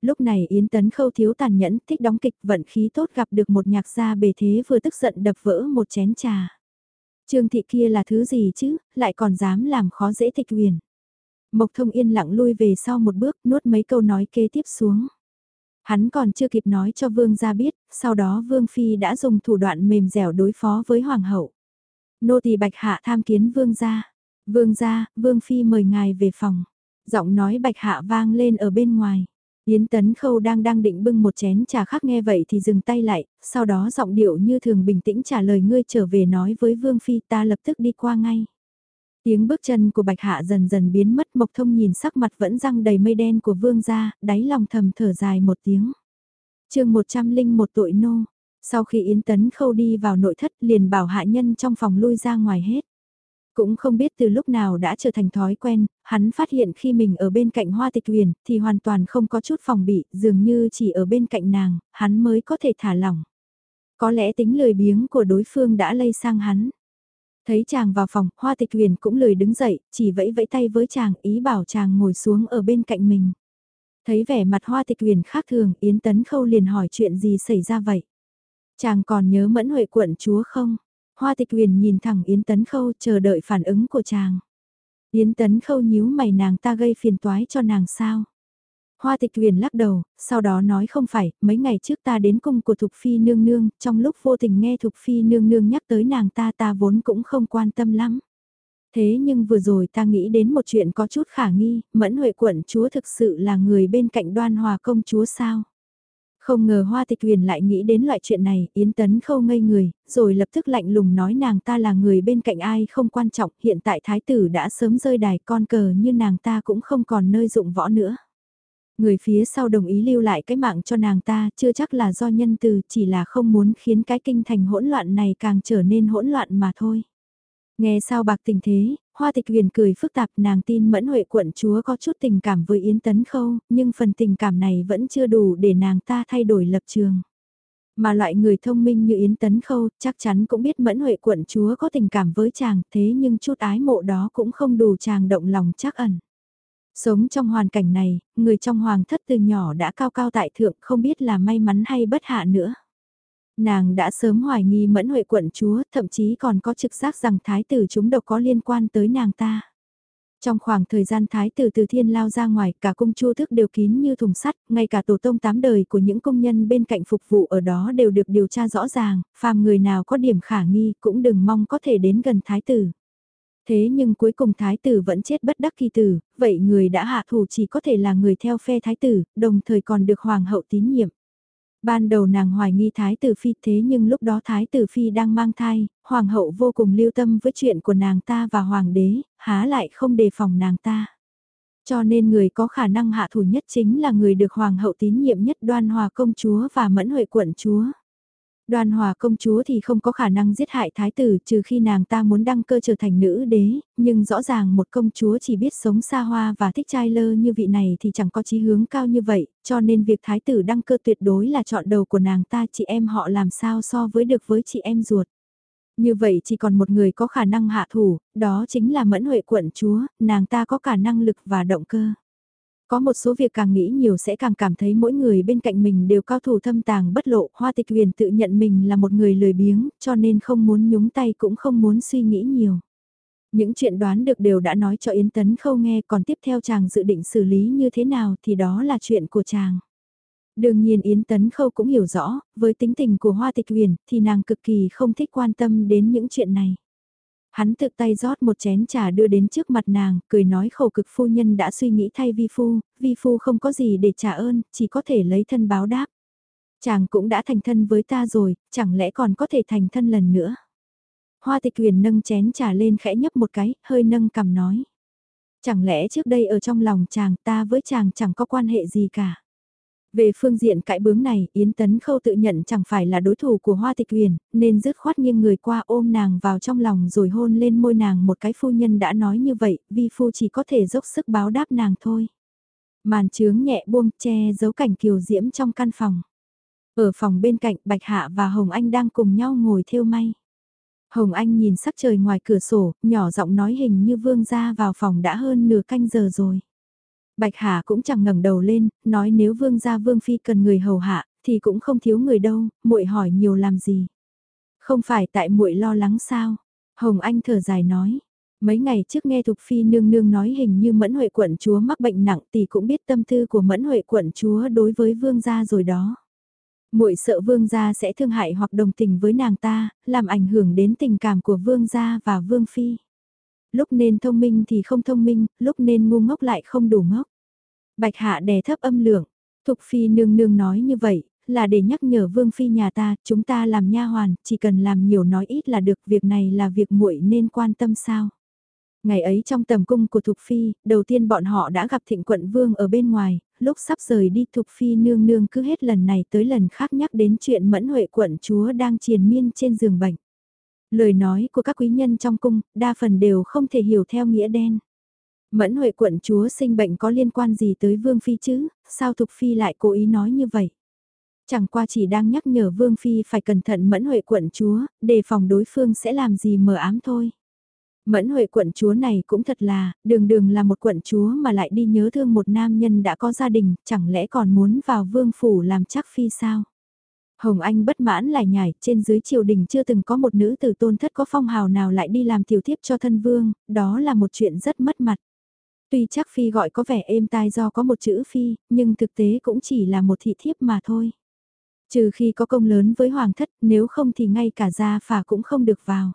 Lúc này Yến Tấn Khâu thiếu tàn nhẫn, thích đóng kịch vận khí tốt gặp được một nhạc gia bề thế vừa tức giận đập vỡ một chén trà. Trương thị kia là thứ gì chứ, lại còn dám làm khó dễ tịch huyền. Mộc thông yên lặng lui về sau một bước nuốt mấy câu nói kế tiếp xuống. Hắn còn chưa kịp nói cho vương gia biết, sau đó vương phi đã dùng thủ đoạn mềm dẻo đối phó với hoàng hậu. Nô tỳ bạch hạ tham kiến vương gia. Vương gia, vương phi mời ngài về phòng. Giọng nói bạch hạ vang lên ở bên ngoài. Yến Tấn Khâu đang đang định bưng một chén trà khác nghe vậy thì dừng tay lại, sau đó giọng điệu như thường bình tĩnh trả lời ngươi trở về nói với Vương Phi ta lập tức đi qua ngay. Tiếng bước chân của Bạch Hạ dần dần biến mất Mộc Thông nhìn sắc mặt vẫn răng đầy mây đen của Vương gia, đáy lòng thầm thở dài một tiếng. chương 101 tội nô, sau khi Yến Tấn Khâu đi vào nội thất liền bảo hạ nhân trong phòng lui ra ngoài hết. Cũng không biết từ lúc nào đã trở thành thói quen, hắn phát hiện khi mình ở bên cạnh hoa tịch huyền thì hoàn toàn không có chút phòng bị, dường như chỉ ở bên cạnh nàng, hắn mới có thể thả lỏng. Có lẽ tính lười biếng của đối phương đã lây sang hắn. Thấy chàng vào phòng, hoa tịch huyền cũng lười đứng dậy, chỉ vẫy vẫy tay với chàng ý bảo chàng ngồi xuống ở bên cạnh mình. Thấy vẻ mặt hoa tịch huyền khác thường, Yến Tấn Khâu liền hỏi chuyện gì xảy ra vậy. Chàng còn nhớ mẫn huệ quận chúa không? Hoa tịch huyền nhìn thẳng Yến Tấn Khâu chờ đợi phản ứng của chàng. Yến Tấn Khâu nhíu mày nàng ta gây phiền toái cho nàng sao? Hoa tịch huyền lắc đầu, sau đó nói không phải, mấy ngày trước ta đến cung của Thục Phi nương nương, trong lúc vô tình nghe Thục Phi nương nương nhắc tới nàng ta ta vốn cũng không quan tâm lắm. Thế nhưng vừa rồi ta nghĩ đến một chuyện có chút khả nghi, mẫn huệ quận chúa thực sự là người bên cạnh đoan hòa công chúa sao? Không ngờ Hoa Tịch Huyền lại nghĩ đến loại chuyện này, Yến Tấn khâu ngây người, rồi lập tức lạnh lùng nói nàng ta là người bên cạnh ai không quan trọng, hiện tại thái tử đã sớm rơi đài con cờ như nàng ta cũng không còn nơi dụng võ nữa. Người phía sau đồng ý lưu lại cái mạng cho nàng ta, chưa chắc là do nhân từ, chỉ là không muốn khiến cái kinh thành hỗn loạn này càng trở nên hỗn loạn mà thôi. Nghe sao bạc tình thế, Hoa Tịch Huyền cười phức tạp nàng tin Mẫn Huệ quận chúa có chút tình cảm với Yến Tấn Khâu, nhưng phần tình cảm này vẫn chưa đủ để nàng ta thay đổi lập trường. Mà loại người thông minh như Yến Tấn Khâu chắc chắn cũng biết Mẫn Huệ quận chúa có tình cảm với chàng thế nhưng chút ái mộ đó cũng không đủ chàng động lòng chắc ẩn. Sống trong hoàn cảnh này, người trong hoàng thất từ nhỏ đã cao cao tại thượng không biết là may mắn hay bất hạ nữa. Nàng đã sớm hoài nghi mẫn huệ quận chúa, thậm chí còn có trực giác rằng thái tử chúng độc có liên quan tới nàng ta. Trong khoảng thời gian thái tử từ thiên lao ra ngoài, cả cung chu thức đều kín như thùng sắt, ngay cả tổ tông tám đời của những công nhân bên cạnh phục vụ ở đó đều được điều tra rõ ràng, phàm người nào có điểm khả nghi cũng đừng mong có thể đến gần thái tử. Thế nhưng cuối cùng thái tử vẫn chết bất đắc kỳ tử, vậy người đã hạ thủ chỉ có thể là người theo phe thái tử, đồng thời còn được hoàng hậu tín nhiệm. Ban đầu nàng hoài nghi Thái tử Phi thế nhưng lúc đó Thái tử Phi đang mang thai, Hoàng hậu vô cùng lưu tâm với chuyện của nàng ta và Hoàng đế, há lại không đề phòng nàng ta. Cho nên người có khả năng hạ thủ nhất chính là người được Hoàng hậu tín nhiệm nhất đoan hòa công chúa và mẫn huệ quận chúa. Đoan hòa công chúa thì không có khả năng giết hại thái tử trừ khi nàng ta muốn đăng cơ trở thành nữ đế, nhưng rõ ràng một công chúa chỉ biết sống xa hoa và thích trai lơ như vị này thì chẳng có chí hướng cao như vậy, cho nên việc thái tử đăng cơ tuyệt đối là chọn đầu của nàng ta chị em họ làm sao so với được với chị em ruột. Như vậy chỉ còn một người có khả năng hạ thủ, đó chính là mẫn huệ quận chúa, nàng ta có cả năng lực và động cơ. Có một số việc càng nghĩ nhiều sẽ càng cảm thấy mỗi người bên cạnh mình đều cao thủ thâm tàng bất lộ. Hoa tịch huyền tự nhận mình là một người lười biếng, cho nên không muốn nhúng tay cũng không muốn suy nghĩ nhiều. Những chuyện đoán được đều đã nói cho Yến Tấn Khâu nghe còn tiếp theo chàng dự định xử lý như thế nào thì đó là chuyện của chàng. Đương nhiên Yến Tấn Khâu cũng hiểu rõ, với tính tình của Hoa Tịch Huyền thì nàng cực kỳ không thích quan tâm đến những chuyện này. Hắn tự tay rót một chén trà đưa đến trước mặt nàng, cười nói khổ cực phu nhân đã suy nghĩ thay vi phu, vi phu không có gì để trả ơn, chỉ có thể lấy thân báo đáp. Chàng cũng đã thành thân với ta rồi, chẳng lẽ còn có thể thành thân lần nữa. Hoa tịch huyền nâng chén trà lên khẽ nhấp một cái, hơi nâng cầm nói. Chẳng lẽ trước đây ở trong lòng chàng ta với chàng chẳng có quan hệ gì cả. Về phương diện cãi bướng này, Yến Tấn Khâu tự nhận chẳng phải là đối thủ của Hoa Tịch Huyền, nên dứt khoát nghiêng người qua ôm nàng vào trong lòng rồi hôn lên môi nàng một cái phu nhân đã nói như vậy, vi phu chỉ có thể dốc sức báo đáp nàng thôi. Màn trướng nhẹ buông che giấu cảnh kiều diễm trong căn phòng. Ở phòng bên cạnh Bạch Hạ và Hồng Anh đang cùng nhau ngồi thêu may. Hồng Anh nhìn sắc trời ngoài cửa sổ, nhỏ giọng nói hình như vương ra vào phòng đã hơn nửa canh giờ rồi. Bạch Hà cũng chẳng ngẩng đầu lên, nói nếu vương gia vương phi cần người hầu hạ, thì cũng không thiếu người đâu, muội hỏi nhiều làm gì. Không phải tại muội lo lắng sao? Hồng Anh thở dài nói. Mấy ngày trước nghe Thục Phi nương nương nói hình như Mẫn Huệ quận chúa mắc bệnh nặng thì cũng biết tâm tư của Mẫn Huệ quận chúa đối với vương gia rồi đó. Muội sợ vương gia sẽ thương hại hoặc đồng tình với nàng ta, làm ảnh hưởng đến tình cảm của vương gia và vương phi. Lúc nên thông minh thì không thông minh, lúc nên ngu ngốc lại không đủ ngốc. Bạch hạ đè thấp âm lượng, Thục Phi nương nương nói như vậy, là để nhắc nhở Vương Phi nhà ta, chúng ta làm nha hoàn, chỉ cần làm nhiều nói ít là được, việc này là việc muội nên quan tâm sao. Ngày ấy trong tầm cung của Thục Phi, đầu tiên bọn họ đã gặp thịnh quận Vương ở bên ngoài, lúc sắp rời đi Thục Phi nương nương cứ hết lần này tới lần khác nhắc đến chuyện mẫn huệ quận chúa đang triền miên trên giường bệnh. Lời nói của các quý nhân trong cung, đa phần đều không thể hiểu theo nghĩa đen. Mẫn Huệ quận chúa sinh bệnh có liên quan gì tới Vương Phi chứ, sao Thục Phi lại cố ý nói như vậy? Chẳng qua chỉ đang nhắc nhở Vương Phi phải cẩn thận Mẫn Huệ quận chúa, đề phòng đối phương sẽ làm gì mờ ám thôi. Mẫn Huệ quận chúa này cũng thật là, đường đường là một quận chúa mà lại đi nhớ thương một nam nhân đã có gia đình, chẳng lẽ còn muốn vào vương phủ làm chắc phi sao? Hồng Anh bất mãn lại nhảy, trên dưới triều đình chưa từng có một nữ tử tôn thất có phong hào nào lại đi làm tiểu thiếp cho thân vương, đó là một chuyện rất mất mặt. Tuy chắc Phi gọi có vẻ êm tai do có một chữ Phi, nhưng thực tế cũng chỉ là một thị thiếp mà thôi. Trừ khi có công lớn với Hoàng thất, nếu không thì ngay cả gia phả cũng không được vào.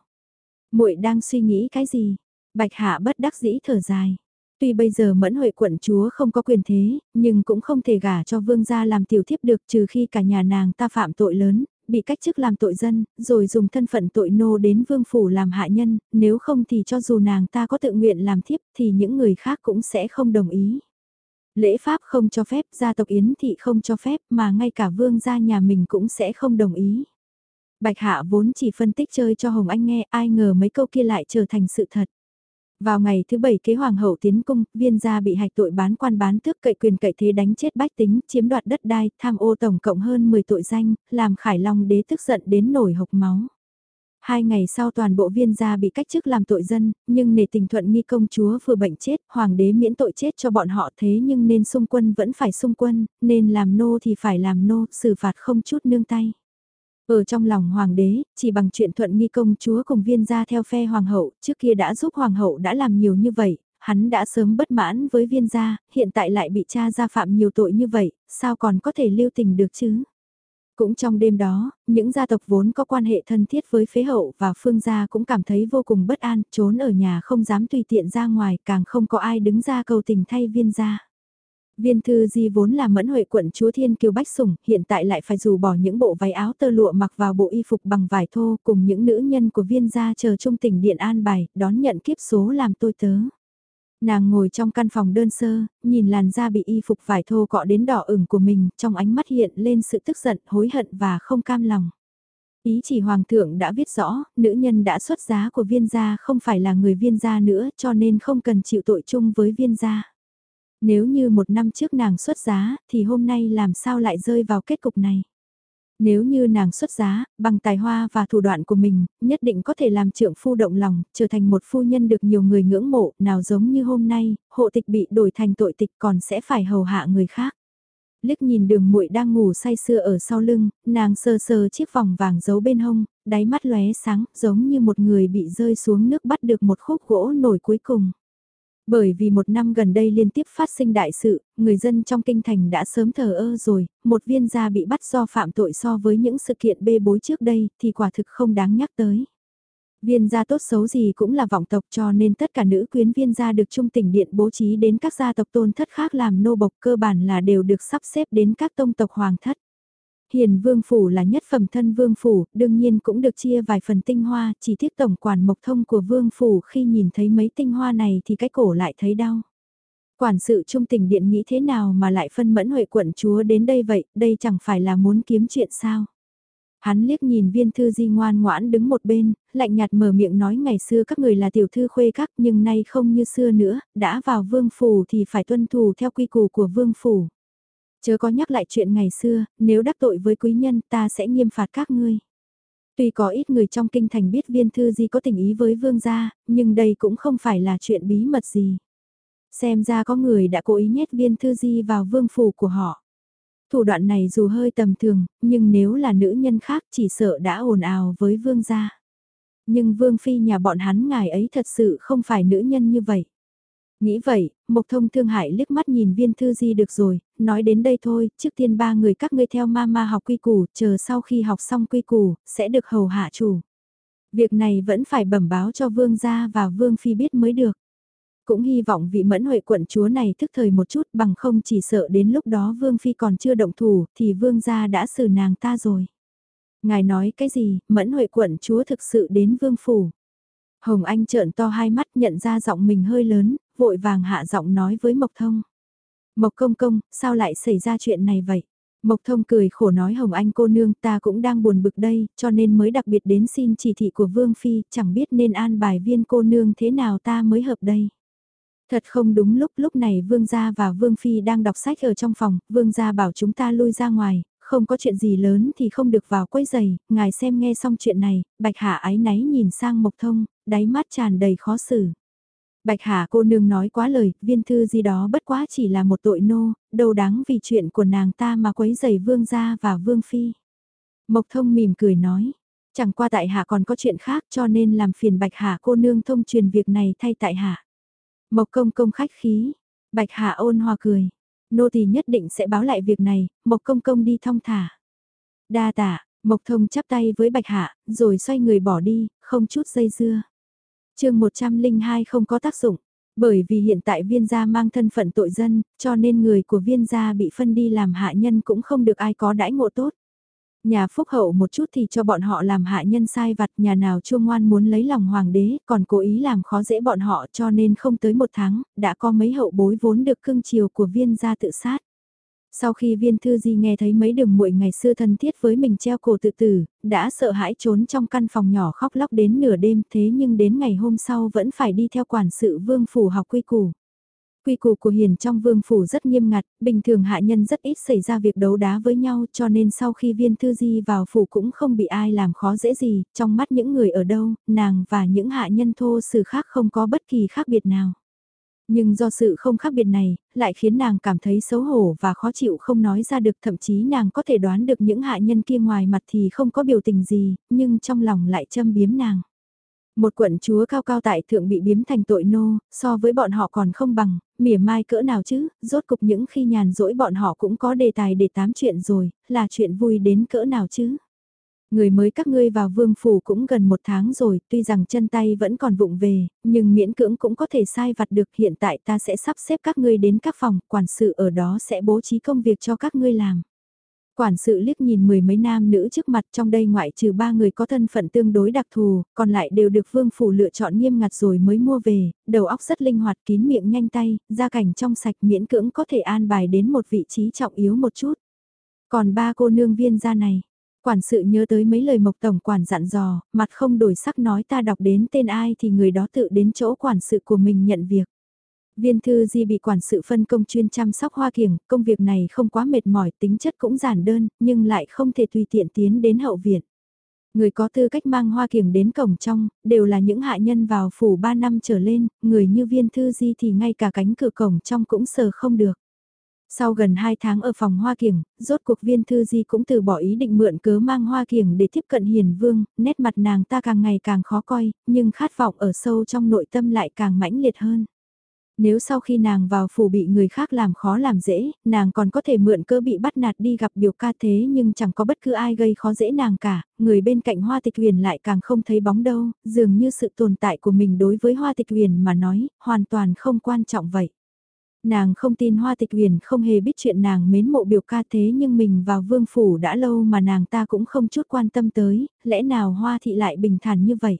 muội đang suy nghĩ cái gì? Bạch Hạ bất đắc dĩ thở dài. Tuy bây giờ mẫn huệ quận chúa không có quyền thế, nhưng cũng không thể gả cho vương gia làm tiểu thiếp được trừ khi cả nhà nàng ta phạm tội lớn, bị cách chức làm tội dân, rồi dùng thân phận tội nô đến vương phủ làm hạ nhân, nếu không thì cho dù nàng ta có tự nguyện làm thiếp thì những người khác cũng sẽ không đồng ý. Lễ pháp không cho phép, gia tộc Yến thị không cho phép mà ngay cả vương gia nhà mình cũng sẽ không đồng ý. Bạch Hạ vốn chỉ phân tích chơi cho Hồng Anh nghe, ai ngờ mấy câu kia lại trở thành sự thật. Vào ngày thứ bảy kế hoàng hậu tiến cung, viên gia bị hạch tội bán quan bán tước cậy quyền cậy thế đánh chết bách tính, chiếm đoạt đất đai, tham ô tổng cộng hơn 10 tội danh, làm Khải Long đế tức giận đến nổi hộc máu. Hai ngày sau toàn bộ viên gia bị cách chức làm tội dân, nhưng nể tình thuận nghi công chúa vừa bệnh chết, hoàng đế miễn tội chết cho bọn họ thế nhưng nên xung quân vẫn phải xung quân, nên làm nô thì phải làm nô, xử phạt không chút nương tay. Ở trong lòng hoàng đế, chỉ bằng chuyện thuận nghi công chúa cùng viên gia theo phe hoàng hậu, trước kia đã giúp hoàng hậu đã làm nhiều như vậy, hắn đã sớm bất mãn với viên gia, hiện tại lại bị cha gia phạm nhiều tội như vậy, sao còn có thể lưu tình được chứ? Cũng trong đêm đó, những gia tộc vốn có quan hệ thân thiết với phế hậu và phương gia cũng cảm thấy vô cùng bất an, trốn ở nhà không dám tùy tiện ra ngoài, càng không có ai đứng ra cầu tình thay viên gia. Viên thư di vốn là mẫn huệ quận chúa Thiên Kiều Bách Sủng, hiện tại lại phải dù bỏ những bộ váy áo tơ lụa mặc vào bộ y phục bằng vải thô cùng những nữ nhân của viên gia chờ trung tỉnh Điện An Bài, đón nhận kiếp số làm tôi tớ. Nàng ngồi trong căn phòng đơn sơ, nhìn làn da bị y phục vải thô cọ đến đỏ ửng của mình, trong ánh mắt hiện lên sự tức giận, hối hận và không cam lòng. Ý chỉ hoàng thượng đã viết rõ, nữ nhân đã xuất giá của viên gia không phải là người viên gia nữa cho nên không cần chịu tội chung với viên gia. Nếu như một năm trước nàng xuất giá, thì hôm nay làm sao lại rơi vào kết cục này? Nếu như nàng xuất giá, bằng tài hoa và thủ đoạn của mình, nhất định có thể làm trượng phu động lòng, trở thành một phu nhân được nhiều người ngưỡng mộ, nào giống như hôm nay, hộ tịch bị đổi thành tội tịch còn sẽ phải hầu hạ người khác. Liếc nhìn đường muội đang ngủ say sưa ở sau lưng, nàng sờ sờ chiếc vòng vàng giấu bên hông, đáy mắt lóe sáng, giống như một người bị rơi xuống nước bắt được một khúc gỗ nổi cuối cùng. Bởi vì một năm gần đây liên tiếp phát sinh đại sự, người dân trong kinh thành đã sớm thờ ơ rồi, một viên gia bị bắt do phạm tội so với những sự kiện bê bối trước đây thì quả thực không đáng nhắc tới. Viên gia tốt xấu gì cũng là vọng tộc cho nên tất cả nữ quyến viên gia được trung tỉnh điện bố trí đến các gia tộc tôn thất khác làm nô bộc cơ bản là đều được sắp xếp đến các tông tộc hoàng thất. Hiền vương phủ là nhất phẩm thân vương phủ, đương nhiên cũng được chia vài phần tinh hoa, chỉ tiếc tổng quản mộc thông của vương phủ khi nhìn thấy mấy tinh hoa này thì cái cổ lại thấy đau. Quản sự trung tình điện nghĩ thế nào mà lại phân mẫn huệ quận chúa đến đây vậy, đây chẳng phải là muốn kiếm chuyện sao. Hắn liếc nhìn viên thư di ngoan ngoãn đứng một bên, lạnh nhạt mở miệng nói ngày xưa các người là tiểu thư khuê các nhưng nay không như xưa nữa, đã vào vương phủ thì phải tuân thủ theo quy củ của vương phủ. Chớ có nhắc lại chuyện ngày xưa, nếu đắc tội với quý nhân ta sẽ nghiêm phạt các ngươi. Tuy có ít người trong kinh thành biết viên thư di có tình ý với vương gia, nhưng đây cũng không phải là chuyện bí mật gì. Xem ra có người đã cố ý nhét viên thư di vào vương phủ của họ. Thủ đoạn này dù hơi tầm thường, nhưng nếu là nữ nhân khác chỉ sợ đã ồn ào với vương gia. Nhưng vương phi nhà bọn hắn ngài ấy thật sự không phải nữ nhân như vậy. Nghĩ vậy, Mộc Thông thương hại liếc mắt nhìn viên thư di được rồi, nói đến đây thôi, trước tiên ba người các ngươi theo mama học quy củ, chờ sau khi học xong quy củ, sẽ được hầu hạ chủ. Việc này vẫn phải bẩm báo cho vương gia và vương phi biết mới được. Cũng hy vọng vị mẫn huệ quận chúa này thức thời một chút bằng không chỉ sợ đến lúc đó vương phi còn chưa động thủ thì vương gia đã xử nàng ta rồi. Ngài nói cái gì, mẫn huệ quận chúa thực sự đến vương phủ. Hồng Anh trợn to hai mắt nhận ra giọng mình hơi lớn, vội vàng hạ giọng nói với Mộc Thông. Mộc Công Công, sao lại xảy ra chuyện này vậy? Mộc Thông cười khổ nói Hồng Anh cô nương ta cũng đang buồn bực đây, cho nên mới đặc biệt đến xin chỉ thị của Vương Phi, chẳng biết nên an bài viên cô nương thế nào ta mới hợp đây. Thật không đúng lúc lúc này Vương Gia và Vương Phi đang đọc sách ở trong phòng, Vương Gia bảo chúng ta lui ra ngoài, không có chuyện gì lớn thì không được vào quấy giày, ngài xem nghe xong chuyện này, Bạch Hạ ái náy nhìn sang Mộc Thông, đáy mắt tràn đầy khó xử. Bạch Hà cô nương nói quá lời, viên thư gì đó bất quá chỉ là một tội nô, đâu đáng vì chuyện của nàng ta mà quấy giày vương gia và vương phi. Mộc thông mỉm cười nói, chẳng qua tại hạ còn có chuyện khác cho nên làm phiền Bạch Hà cô nương thông truyền việc này thay tại hạ. Mộc công công khách khí, Bạch Hà ôn hòa cười, nô tỳ nhất định sẽ báo lại việc này, Mộc công công đi thong thả. Đa tạ, Mộc thông chắp tay với Bạch Hạ, rồi xoay người bỏ đi, không chút dây dưa chương 102 không có tác dụng, bởi vì hiện tại viên gia mang thân phận tội dân, cho nên người của viên gia bị phân đi làm hạ nhân cũng không được ai có đãi ngộ tốt. Nhà phúc hậu một chút thì cho bọn họ làm hạ nhân sai vặt, nhà nào chua ngoan muốn lấy lòng hoàng đế, còn cố ý làm khó dễ bọn họ cho nên không tới một tháng, đã có mấy hậu bối vốn được cưng chiều của viên gia tự sát. Sau khi viên thư di nghe thấy mấy đường muội ngày xưa thân thiết với mình treo cổ tự tử, đã sợ hãi trốn trong căn phòng nhỏ khóc lóc đến nửa đêm thế nhưng đến ngày hôm sau vẫn phải đi theo quản sự vương phủ học quy củ. Quy củ của hiền trong vương phủ rất nghiêm ngặt, bình thường hạ nhân rất ít xảy ra việc đấu đá với nhau cho nên sau khi viên thư di vào phủ cũng không bị ai làm khó dễ gì, trong mắt những người ở đâu, nàng và những hạ nhân thô sự khác không có bất kỳ khác biệt nào. Nhưng do sự không khác biệt này, lại khiến nàng cảm thấy xấu hổ và khó chịu không nói ra được thậm chí nàng có thể đoán được những hạ nhân kia ngoài mặt thì không có biểu tình gì, nhưng trong lòng lại châm biếm nàng. Một quận chúa cao cao tại thượng bị biếm thành tội nô, so với bọn họ còn không bằng, mỉa mai cỡ nào chứ, rốt cục những khi nhàn rỗi bọn họ cũng có đề tài để tám chuyện rồi, là chuyện vui đến cỡ nào chứ. Người mới các ngươi vào vương phủ cũng gần một tháng rồi, tuy rằng chân tay vẫn còn vụng về, nhưng miễn cưỡng cũng có thể sai vặt được hiện tại ta sẽ sắp xếp các ngươi đến các phòng, quản sự ở đó sẽ bố trí công việc cho các ngươi làm. Quản sự liếc nhìn mười mấy nam nữ trước mặt trong đây ngoại trừ ba người có thân phận tương đối đặc thù, còn lại đều được vương phủ lựa chọn nghiêm ngặt rồi mới mua về, đầu óc rất linh hoạt kín miệng nhanh tay, gia cảnh trong sạch miễn cưỡng có thể an bài đến một vị trí trọng yếu một chút. Còn ba cô nương viên gia này, Quản sự nhớ tới mấy lời mộc tổng quản dặn dò, mặt không đổi sắc nói ta đọc đến tên ai thì người đó tự đến chỗ quản sự của mình nhận việc. Viên thư di bị quản sự phân công chuyên chăm sóc hoa kiểng, công việc này không quá mệt mỏi, tính chất cũng giản đơn, nhưng lại không thể tùy tiện tiến đến hậu viện. Người có tư cách mang hoa kiểng đến cổng trong, đều là những hạ nhân vào phủ 3 năm trở lên, người như viên thư di thì ngay cả cánh cửa cổng trong cũng sờ không được. Sau gần 2 tháng ở phòng Hoa Kiểng, rốt cuộc viên thư di cũng từ bỏ ý định mượn cớ mang Hoa Kiểng để tiếp cận hiền vương, nét mặt nàng ta càng ngày càng khó coi, nhưng khát vọng ở sâu trong nội tâm lại càng mãnh liệt hơn. Nếu sau khi nàng vào phủ bị người khác làm khó làm dễ, nàng còn có thể mượn cơ bị bắt nạt đi gặp biểu ca thế nhưng chẳng có bất cứ ai gây khó dễ nàng cả, người bên cạnh hoa tịch huyền lại càng không thấy bóng đâu, dường như sự tồn tại của mình đối với hoa tịch huyền mà nói, hoàn toàn không quan trọng vậy. Nàng không tin Hoa Tịch Huyền không hề biết chuyện nàng mến mộ biểu ca thế nhưng mình vào vương phủ đã lâu mà nàng ta cũng không chút quan tâm tới, lẽ nào Hoa Thị lại bình thản như vậy.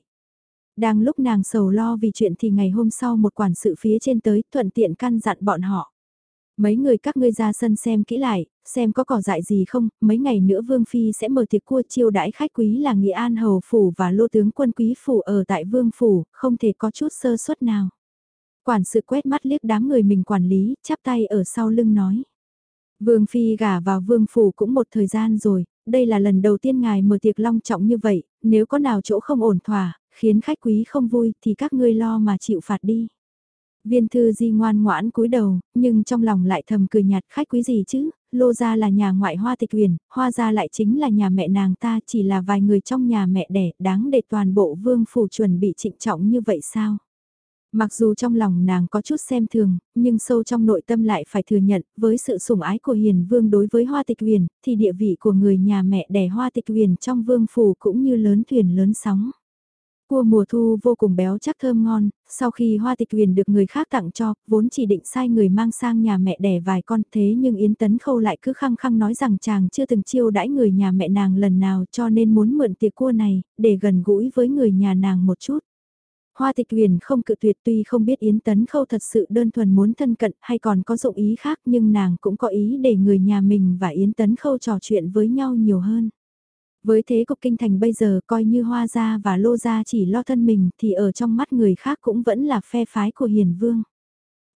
Đang lúc nàng sầu lo vì chuyện thì ngày hôm sau một quản sự phía trên tới thuận tiện căn dặn bọn họ. Mấy người các ngươi ra sân xem kỹ lại, xem có cỏ dại gì không, mấy ngày nữa Vương Phi sẽ mở tiệc cua chiêu đãi khách quý là Nghị An Hầu Phủ và Lô Tướng Quân Quý Phủ ở tại Vương Phủ, không thể có chút sơ suất nào. Quản sự quét mắt liếc đám người mình quản lý, chắp tay ở sau lưng nói. Vương Phi gả vào Vương Phủ cũng một thời gian rồi, đây là lần đầu tiên ngài mở tiệc long trọng như vậy, nếu có nào chỗ không ổn thỏa, khiến khách quý không vui thì các ngươi lo mà chịu phạt đi. Viên thư di ngoan ngoãn cúi đầu, nhưng trong lòng lại thầm cười nhạt khách quý gì chứ, lô gia là nhà ngoại hoa tịch huyền, hoa gia lại chính là nhà mẹ nàng ta chỉ là vài người trong nhà mẹ đẻ đáng để toàn bộ vương phủ chuẩn bị trịnh trọng như vậy sao? Mặc dù trong lòng nàng có chút xem thường, nhưng sâu trong nội tâm lại phải thừa nhận, với sự sủng ái của hiền vương đối với hoa tịch huyền, thì địa vị của người nhà mẹ đẻ hoa tịch huyền trong vương phủ cũng như lớn thuyền lớn sóng. Cua mùa thu vô cùng béo chắc thơm ngon, sau khi hoa tịch huyền được người khác tặng cho, vốn chỉ định sai người mang sang nhà mẹ đẻ vài con thế nhưng Yến Tấn Khâu lại cứ khăng khăng nói rằng chàng chưa từng chiêu đãi người nhà mẹ nàng lần nào cho nên muốn mượn tiệc cua này, để gần gũi với người nhà nàng một chút. Hoa tịch huyền không cự tuyệt tuy không biết Yến Tấn Khâu thật sự đơn thuần muốn thân cận hay còn có dụng ý khác nhưng nàng cũng có ý để người nhà mình và Yến Tấn Khâu trò chuyện với nhau nhiều hơn. Với thế cục kinh thành bây giờ coi như hoa gia và lô gia chỉ lo thân mình thì ở trong mắt người khác cũng vẫn là phe phái của hiền vương.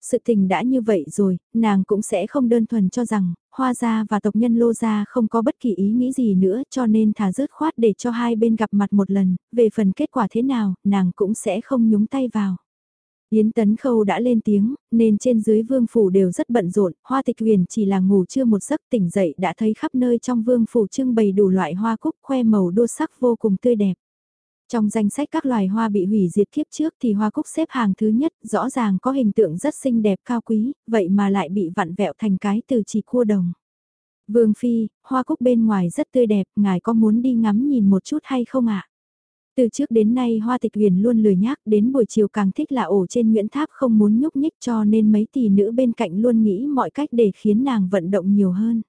Sự tình đã như vậy rồi, nàng cũng sẽ không đơn thuần cho rằng, hoa gia và tộc nhân lô gia không có bất kỳ ý nghĩ gì nữa cho nên thả rớt khoát để cho hai bên gặp mặt một lần, về phần kết quả thế nào, nàng cũng sẽ không nhúng tay vào. Yến Tấn Khâu đã lên tiếng, nên trên dưới vương phủ đều rất bận rộn, hoa tịch huyền chỉ là ngủ chưa một giấc tỉnh dậy đã thấy khắp nơi trong vương phủ trưng bày đủ loại hoa cúc khoe màu đua sắc vô cùng tươi đẹp. Trong danh sách các loài hoa bị hủy diệt kiếp trước thì hoa cúc xếp hàng thứ nhất, rõ ràng có hình tượng rất xinh đẹp cao quý, vậy mà lại bị vặn vẹo thành cái từ chỉ cua đồng. Vương Phi, hoa cúc bên ngoài rất tươi đẹp, ngài có muốn đi ngắm nhìn một chút hay không ạ? Từ trước đến nay Hoa Tịch Huyền luôn lười nhác đến buổi chiều càng thích là ổ trên Nguyễn Tháp không muốn nhúc nhích cho nên mấy tỷ nữ bên cạnh luôn nghĩ mọi cách để khiến nàng vận động nhiều hơn.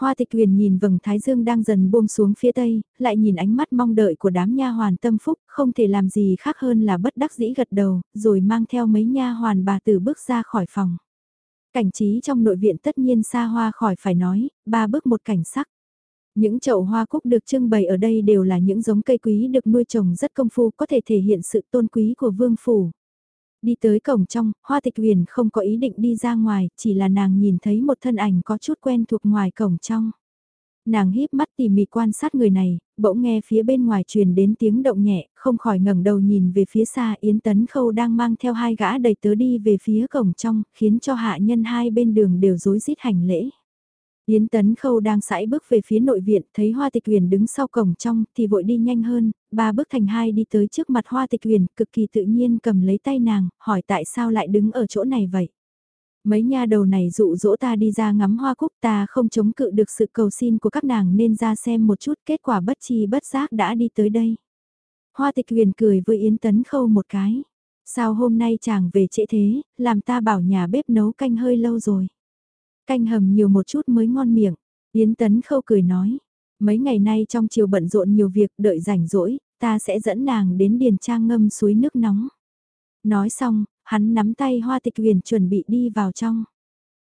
Hoa Tịch Huyền nhìn vầng thái dương đang dần buông xuống phía tây, lại nhìn ánh mắt mong đợi của đám nha hoàn tâm phúc, không thể làm gì khác hơn là bất đắc dĩ gật đầu, rồi mang theo mấy nha hoàn bà tử bước ra khỏi phòng. Cảnh trí trong nội viện tất nhiên xa hoa khỏi phải nói, ba bước một cảnh sắc. Những chậu hoa cúc được trưng bày ở đây đều là những giống cây quý được nuôi trồng rất công phu có thể thể hiện sự tôn quý của vương phủ. Đi tới cổng trong, hoa tịch huyền không có ý định đi ra ngoài, chỉ là nàng nhìn thấy một thân ảnh có chút quen thuộc ngoài cổng trong. Nàng híp mắt tỉ mỉ quan sát người này, bỗng nghe phía bên ngoài truyền đến tiếng động nhẹ, không khỏi ngẩng đầu nhìn về phía xa Yến Tấn Khâu đang mang theo hai gã đầy tớ đi về phía cổng trong, khiến cho hạ nhân hai bên đường đều rối rít hành lễ. Yến Tấn Khâu đang sải bước về phía nội viện, thấy Hoa Tịch Huyền đứng sau cổng trong, thì vội đi nhanh hơn, ba bước thành hai đi tới trước mặt Hoa Tịch Huyền, cực kỳ tự nhiên cầm lấy tay nàng, hỏi tại sao lại đứng ở chỗ này vậy. Mấy nha đầu này dụ dỗ ta đi ra ngắm hoa cúc ta không chống cự được sự cầu xin của các nàng nên ra xem một chút kết quả bất chi bất giác đã đi tới đây. Hoa tịch huyền cười với Yến Tấn Khâu một cái. Sao hôm nay chàng về trễ thế, làm ta bảo nhà bếp nấu canh hơi lâu rồi. Canh hầm nhiều một chút mới ngon miệng. Yến Tấn Khâu cười nói. Mấy ngày nay trong chiều bận rộn nhiều việc đợi rảnh rỗi, ta sẽ dẫn nàng đến điền trang ngâm suối nước nóng. Nói xong, hắn nắm tay hoa tịch huyền chuẩn bị đi vào trong.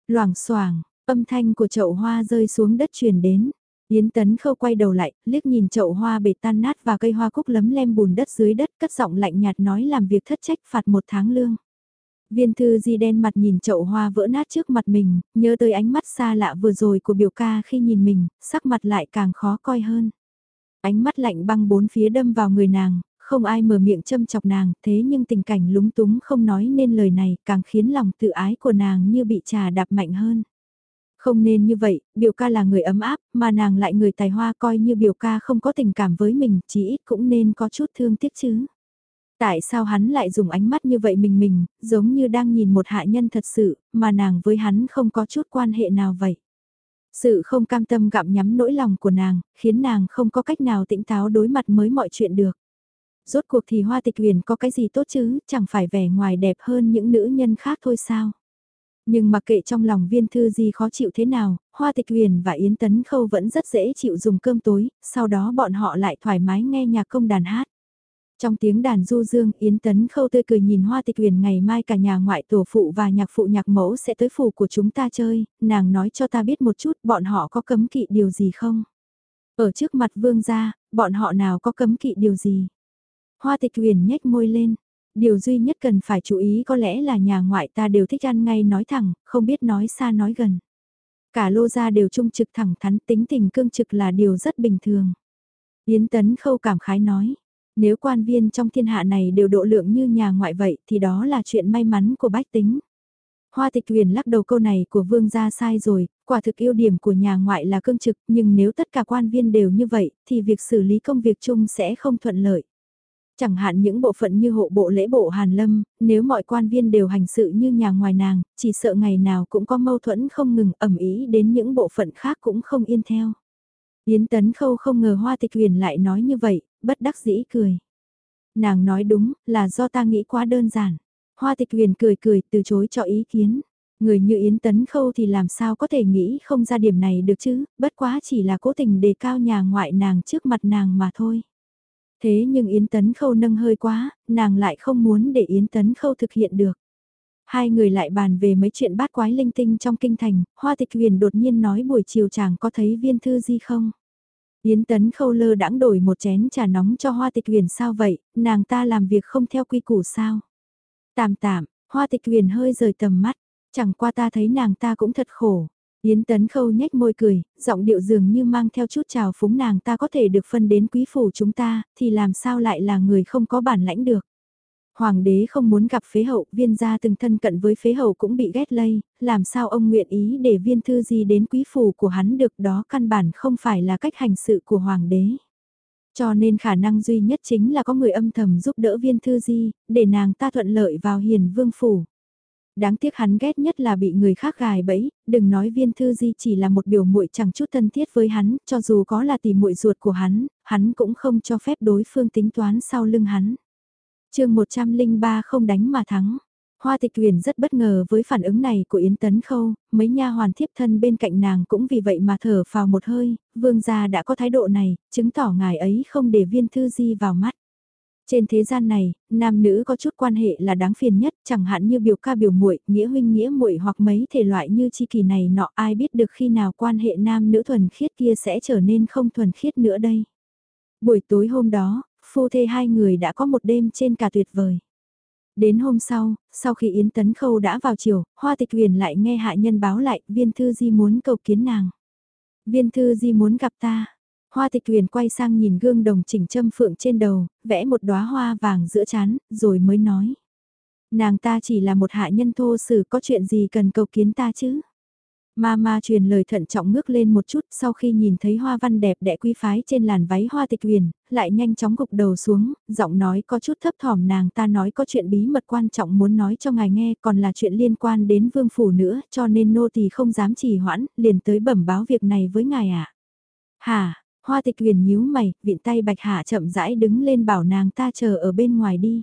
Loảng xoảng âm thanh của chậu hoa rơi xuống đất truyền đến. Yến Tấn Khâu quay đầu lại, liếc nhìn chậu hoa bể tan nát và cây hoa cúc lấm lem bùn đất dưới đất, cất giọng lạnh nhạt nói làm việc thất trách phạt một tháng lương. Viên thư di đen mặt nhìn chậu hoa vỡ nát trước mặt mình, nhớ tới ánh mắt xa lạ vừa rồi của biểu ca khi nhìn mình, sắc mặt lại càng khó coi hơn. Ánh mắt lạnh băng bốn phía đâm vào người nàng, không ai mở miệng châm chọc nàng, thế nhưng tình cảnh lúng túng không nói nên lời này càng khiến lòng tự ái của nàng như bị trà đạp mạnh hơn. Không nên như vậy, biểu ca là người ấm áp, mà nàng lại người tài hoa coi như biểu ca không có tình cảm với mình, chỉ ít cũng nên có chút thương tiếc chứ. Tại sao hắn lại dùng ánh mắt như vậy mình mình, giống như đang nhìn một hạ nhân thật sự, mà nàng với hắn không có chút quan hệ nào vậy? Sự không cam tâm gặm nhắm nỗi lòng của nàng, khiến nàng không có cách nào tỉnh táo đối mặt mới mọi chuyện được. Rốt cuộc thì hoa tịch huyền có cái gì tốt chứ, chẳng phải vẻ ngoài đẹp hơn những nữ nhân khác thôi sao? Nhưng mặc kệ trong lòng viên thư gì khó chịu thế nào, Hoa Tịch Huyền và Yến Tấn Khâu vẫn rất dễ chịu dùng cơm tối, sau đó bọn họ lại thoải mái nghe nhạc công đàn hát. Trong tiếng đàn du dương, Yến Tấn Khâu tươi cười nhìn Hoa Tịch Huyền ngày mai cả nhà ngoại tổ phụ và nhạc phụ nhạc mẫu sẽ tới phủ của chúng ta chơi, nàng nói cho ta biết một chút bọn họ có cấm kỵ điều gì không? Ở trước mặt vương gia, bọn họ nào có cấm kỵ điều gì? Hoa Tịch Huyền nhếch môi lên, Điều duy nhất cần phải chú ý có lẽ là nhà ngoại ta đều thích ăn ngay nói thẳng, không biết nói xa nói gần. Cả lô gia đều trung trực thẳng thắn tính tình cương trực là điều rất bình thường. Yến Tấn Khâu cảm khái nói, nếu quan viên trong thiên hạ này đều độ lượng như nhà ngoại vậy thì đó là chuyện may mắn của bách tính. Hoa tịch huyền lắc đầu câu này của vương gia sai rồi, quả thực ưu điểm của nhà ngoại là cương trực nhưng nếu tất cả quan viên đều như vậy thì việc xử lý công việc chung sẽ không thuận lợi. Chẳng hạn những bộ phận như hộ bộ lễ bộ Hàn Lâm, nếu mọi quan viên đều hành sự như nhà ngoài nàng, chỉ sợ ngày nào cũng có mâu thuẫn không ngừng ẩm ý đến những bộ phận khác cũng không yên theo. Yến Tấn Khâu không ngờ Hoa Tịch Huyền lại nói như vậy, bất đắc dĩ cười. Nàng nói đúng, là do ta nghĩ quá đơn giản. Hoa Tịch Huyền cười cười từ chối cho ý kiến. Người như Yến Tấn Khâu thì làm sao có thể nghĩ không ra điểm này được chứ, bất quá chỉ là cố tình đề cao nhà ngoại nàng trước mặt nàng mà thôi. Thế nhưng Yến Tấn Khâu nâng hơi quá, nàng lại không muốn để Yến Tấn Khâu thực hiện được. Hai người lại bàn về mấy chuyện bát quái linh tinh trong kinh thành, Hoa Tịch Huyền đột nhiên nói buổi chiều chàng có thấy viên thư gì không? Yến Tấn Khâu lơ đãng đổi một chén trà nóng cho Hoa Tịch Huyền sao vậy, nàng ta làm việc không theo quy củ sao? Tạm tạm, Hoa Tịch Huyền hơi rời tầm mắt, chẳng qua ta thấy nàng ta cũng thật khổ. Yến Tấn Khâu nhếch môi cười, giọng điệu dường như mang theo chút trào phúng nàng ta có thể được phân đến quý phủ chúng ta, thì làm sao lại là người không có bản lãnh được. Hoàng đế không muốn gặp phế hậu, viên gia từng thân cận với phế hậu cũng bị ghét lây, làm sao ông nguyện ý để viên thư gì đến quý phủ của hắn được đó căn bản không phải là cách hành sự của hoàng đế. Cho nên khả năng duy nhất chính là có người âm thầm giúp đỡ viên thư di, để nàng ta thuận lợi vào hiền vương phủ. Đáng tiếc hắn ghét nhất là bị người khác gài bẫy, đừng nói viên thư di chỉ là một biểu muội chẳng chút thân thiết với hắn, cho dù có là tỷ muội ruột của hắn, hắn cũng không cho phép đối phương tính toán sau lưng hắn chương 103 không đánh mà thắng. Hoa tịch huyền rất bất ngờ với phản ứng này của Yến Tấn Khâu, mấy nha hoàn thiếp thân bên cạnh nàng cũng vì vậy mà thở vào một hơi, vương gia đã có thái độ này, chứng tỏ ngài ấy không để viên thư di vào mắt. Trên thế gian này, nam nữ có chút quan hệ là đáng phiền nhất, chẳng hạn như biểu ca biểu muội, nghĩa huynh nghĩa muội hoặc mấy thể loại như chi kỳ này nọ ai biết được khi nào quan hệ nam nữ thuần khiết kia sẽ trở nên không thuần khiết nữa đây. Buổi tối hôm đó, phu thê hai người đã có một đêm trên cả tuyệt vời. Đến hôm sau, sau khi Yến Tấn Khâu đã vào chiều, Hoa Tịch Huyền lại nghe hạ nhân báo lại, viên thư di muốn cầu kiến nàng. Viên thư di muốn gặp ta, Hoa tịch huyền quay sang nhìn gương đồng chỉnh châm phượng trên đầu, vẽ một đóa hoa vàng giữa chán, rồi mới nói. Nàng ta chỉ là một hạ nhân thô sử có chuyện gì cần cầu kiến ta chứ? Mama truyền lời thận trọng ngước lên một chút sau khi nhìn thấy hoa văn đẹp đẽ quý phái trên làn váy hoa tịch huyền, lại nhanh chóng gục đầu xuống, giọng nói có chút thấp thỏm nàng ta nói có chuyện bí mật quan trọng muốn nói cho ngài nghe còn là chuyện liên quan đến vương phủ nữa cho nên nô tỳ không dám trì hoãn, liền tới bẩm báo việc này với ngài ạ. À. Hà, Hoa tịch huyền nhíu mày, viện tay bạch hạ chậm rãi đứng lên bảo nàng ta chờ ở bên ngoài đi.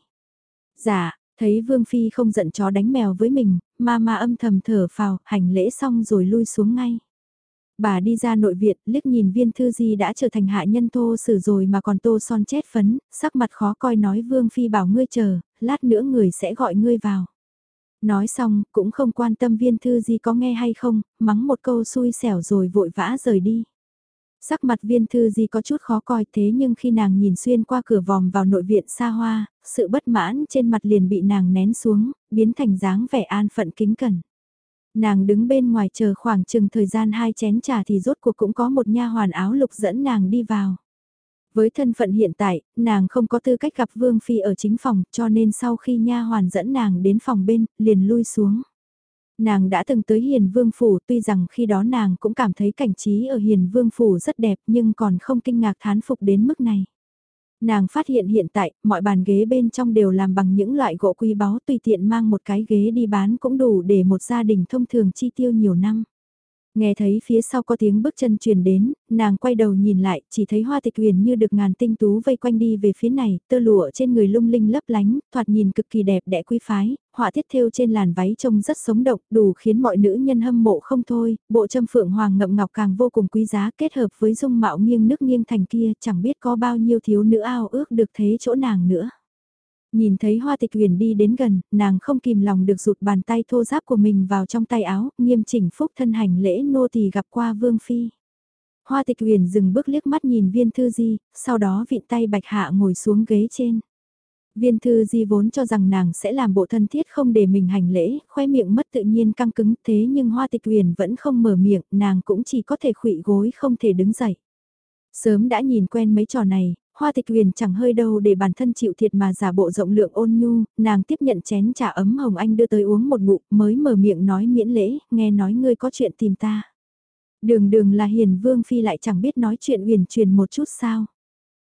Dạ, thấy Vương Phi không giận chó đánh mèo với mình, ma ma âm thầm thở phào, hành lễ xong rồi lui xuống ngay. Bà đi ra nội viện, liếc nhìn viên thư di đã trở thành hạ nhân thô sử rồi mà còn tô son chết phấn, sắc mặt khó coi nói Vương Phi bảo ngươi chờ, lát nữa người sẽ gọi ngươi vào. Nói xong, cũng không quan tâm viên thư di có nghe hay không, mắng một câu xui xẻo rồi vội vã rời đi. Sắc mặt viên thư di có chút khó coi thế nhưng khi nàng nhìn xuyên qua cửa vòm vào nội viện xa hoa, sự bất mãn trên mặt liền bị nàng nén xuống, biến thành dáng vẻ an phận kính cẩn. Nàng đứng bên ngoài chờ khoảng chừng thời gian hai chén trà thì rốt cuộc cũng có một nha hoàn áo lục dẫn nàng đi vào. Với thân phận hiện tại, nàng không có tư cách gặp Vương Phi ở chính phòng cho nên sau khi nha hoàn dẫn nàng đến phòng bên, liền lui xuống. Nàng đã từng tới Hiền Vương Phủ tuy rằng khi đó nàng cũng cảm thấy cảnh trí ở Hiền Vương Phủ rất đẹp nhưng còn không kinh ngạc thán phục đến mức này. Nàng phát hiện hiện tại, mọi bàn ghế bên trong đều làm bằng những loại gỗ quý báu tùy tiện mang một cái ghế đi bán cũng đủ để một gia đình thông thường chi tiêu nhiều năm. Nghe thấy phía sau có tiếng bước chân truyền đến, nàng quay đầu nhìn lại, chỉ thấy hoa tịch huyền như được ngàn tinh tú vây quanh đi về phía này, tơ lụa trên người lung linh lấp lánh, thoạt nhìn cực kỳ đẹp đẽ quý phái, họa tiết thêu trên làn váy trông rất sống động, đủ khiến mọi nữ nhân hâm mộ không thôi, bộ châm phượng hoàng ngậm ngọc càng vô cùng quý giá kết hợp với dung mạo nghiêng nước nghiêng thành kia, chẳng biết có bao nhiêu thiếu nữ ao ước được thế chỗ nàng nữa. Nhìn thấy hoa tịch huyền đi đến gần, nàng không kìm lòng được rụt bàn tay thô giáp của mình vào trong tay áo, nghiêm chỉnh phúc thân hành lễ nô tỳ gặp qua vương phi. Hoa tịch huyền dừng bước liếc mắt nhìn viên thư di, sau đó vịn tay bạch hạ ngồi xuống ghế trên. Viên thư di vốn cho rằng nàng sẽ làm bộ thân thiết không để mình hành lễ, khoe miệng mất tự nhiên căng cứng thế nhưng hoa tịch huyền vẫn không mở miệng, nàng cũng chỉ có thể khụy gối không thể đứng dậy. Sớm đã nhìn quen mấy trò này, Hoa tịch huyền chẳng hơi đâu để bản thân chịu thiệt mà giả bộ rộng lượng ôn nhu, nàng tiếp nhận chén trà ấm hồng anh đưa tới uống một ngụm mới mở miệng nói miễn lễ, nghe nói ngươi có chuyện tìm ta. Đường đường là hiền vương phi lại chẳng biết nói chuyện huyền truyền một chút sao.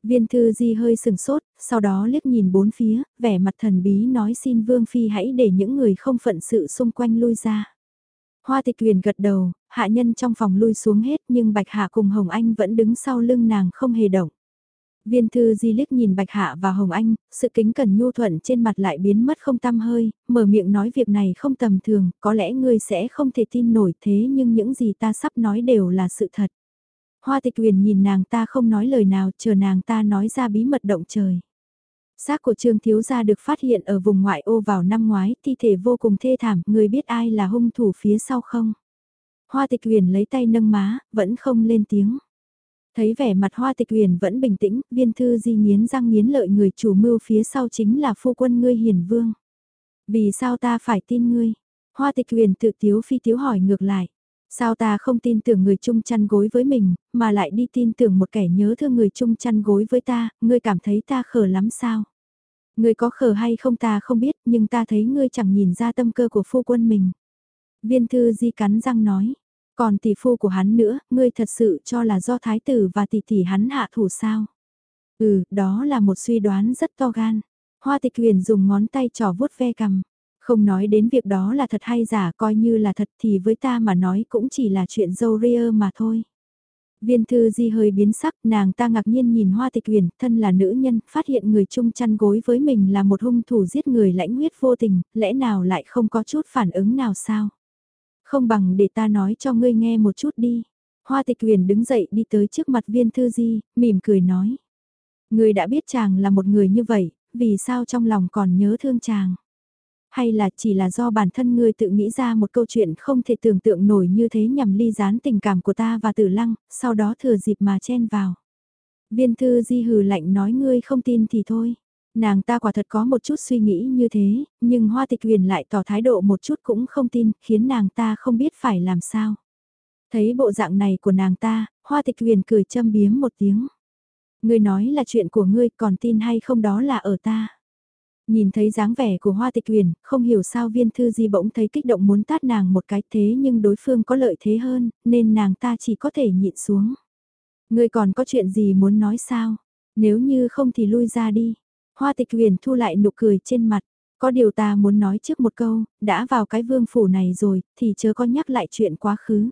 Viên thư di hơi sừng sốt, sau đó liếc nhìn bốn phía, vẻ mặt thần bí nói xin vương phi hãy để những người không phận sự xung quanh lui ra. Hoa tịch huyền gật đầu, hạ nhân trong phòng lui xuống hết nhưng bạch hạ cùng hồng anh vẫn đứng sau lưng nàng không hề động. Viên thư di liếc nhìn Bạch Hạ và Hồng Anh, sự kính cẩn nhu thuận trên mặt lại biến mất không tăm hơi, mở miệng nói việc này không tầm thường, có lẽ ngươi sẽ không thể tin nổi thế nhưng những gì ta sắp nói đều là sự thật. Hoa tịch quyền nhìn nàng ta không nói lời nào chờ nàng ta nói ra bí mật động trời. Xác của Trương Thiếu Gia được phát hiện ở vùng ngoại ô vào năm ngoái, thi thể vô cùng thê thảm, người biết ai là hung thủ phía sau không? Hoa tịch quyền lấy tay nâng má, vẫn không lên tiếng. Thấy vẻ mặt hoa tịch huyền vẫn bình tĩnh, viên thư di nghiến răng nghiến lợi người chủ mưu phía sau chính là phu quân ngươi hiền vương. Vì sao ta phải tin ngươi? Hoa tịch huyền tự tiếu phi tiếu hỏi ngược lại. Sao ta không tin tưởng người chung chăn gối với mình, mà lại đi tin tưởng một kẻ nhớ thương người chung chăn gối với ta, ngươi cảm thấy ta khờ lắm sao? Ngươi có khờ hay không ta không biết, nhưng ta thấy ngươi chẳng nhìn ra tâm cơ của phu quân mình. Viên thư di cắn răng nói, còn tỷ phu của hắn nữa, ngươi thật sự cho là do thái tử và tỷ tỷ hắn hạ thủ sao? Ừ, đó là một suy đoán rất to gan. Hoa tịch huyền dùng ngón tay trò vuốt ve cầm. Không nói đến việc đó là thật hay giả coi như là thật thì với ta mà nói cũng chỉ là chuyện dâu ria mà thôi. Viên thư di hơi biến sắc, nàng ta ngạc nhiên nhìn hoa tịch huyền, thân là nữ nhân, phát hiện người chung chăn gối với mình là một hung thủ giết người lãnh huyết vô tình, lẽ nào lại không có chút phản ứng nào sao? Không bằng để ta nói cho ngươi nghe một chút đi. Hoa tịch huyền đứng dậy đi tới trước mặt viên thư di, mỉm cười nói. Ngươi đã biết chàng là một người như vậy, vì sao trong lòng còn nhớ thương chàng? Hay là chỉ là do bản thân ngươi tự nghĩ ra một câu chuyện không thể tưởng tượng nổi như thế nhằm ly gián tình cảm của ta và tử lăng, sau đó thừa dịp mà chen vào. Viên thư di hừ lạnh nói ngươi không tin thì thôi. Nàng ta quả thật có một chút suy nghĩ như thế, nhưng Hoa Tịch Huyền lại tỏ thái độ một chút cũng không tin, khiến nàng ta không biết phải làm sao. Thấy bộ dạng này của nàng ta, Hoa Tịch Huyền cười châm biếm một tiếng. Ngươi nói là chuyện của ngươi, còn tin hay không đó là ở ta. Nhìn thấy dáng vẻ của Hoa Tịch Huyền, không hiểu sao viên thư di bỗng thấy kích động muốn tát nàng một cái thế nhưng đối phương có lợi thế hơn, nên nàng ta chỉ có thể nhịn xuống. Ngươi còn có chuyện gì muốn nói sao? Nếu như không thì lui ra đi. Hoa tịch huyền thu lại nụ cười trên mặt. Có điều ta muốn nói trước một câu, đã vào cái vương phủ này rồi, thì chớ có nhắc lại chuyện quá khứ.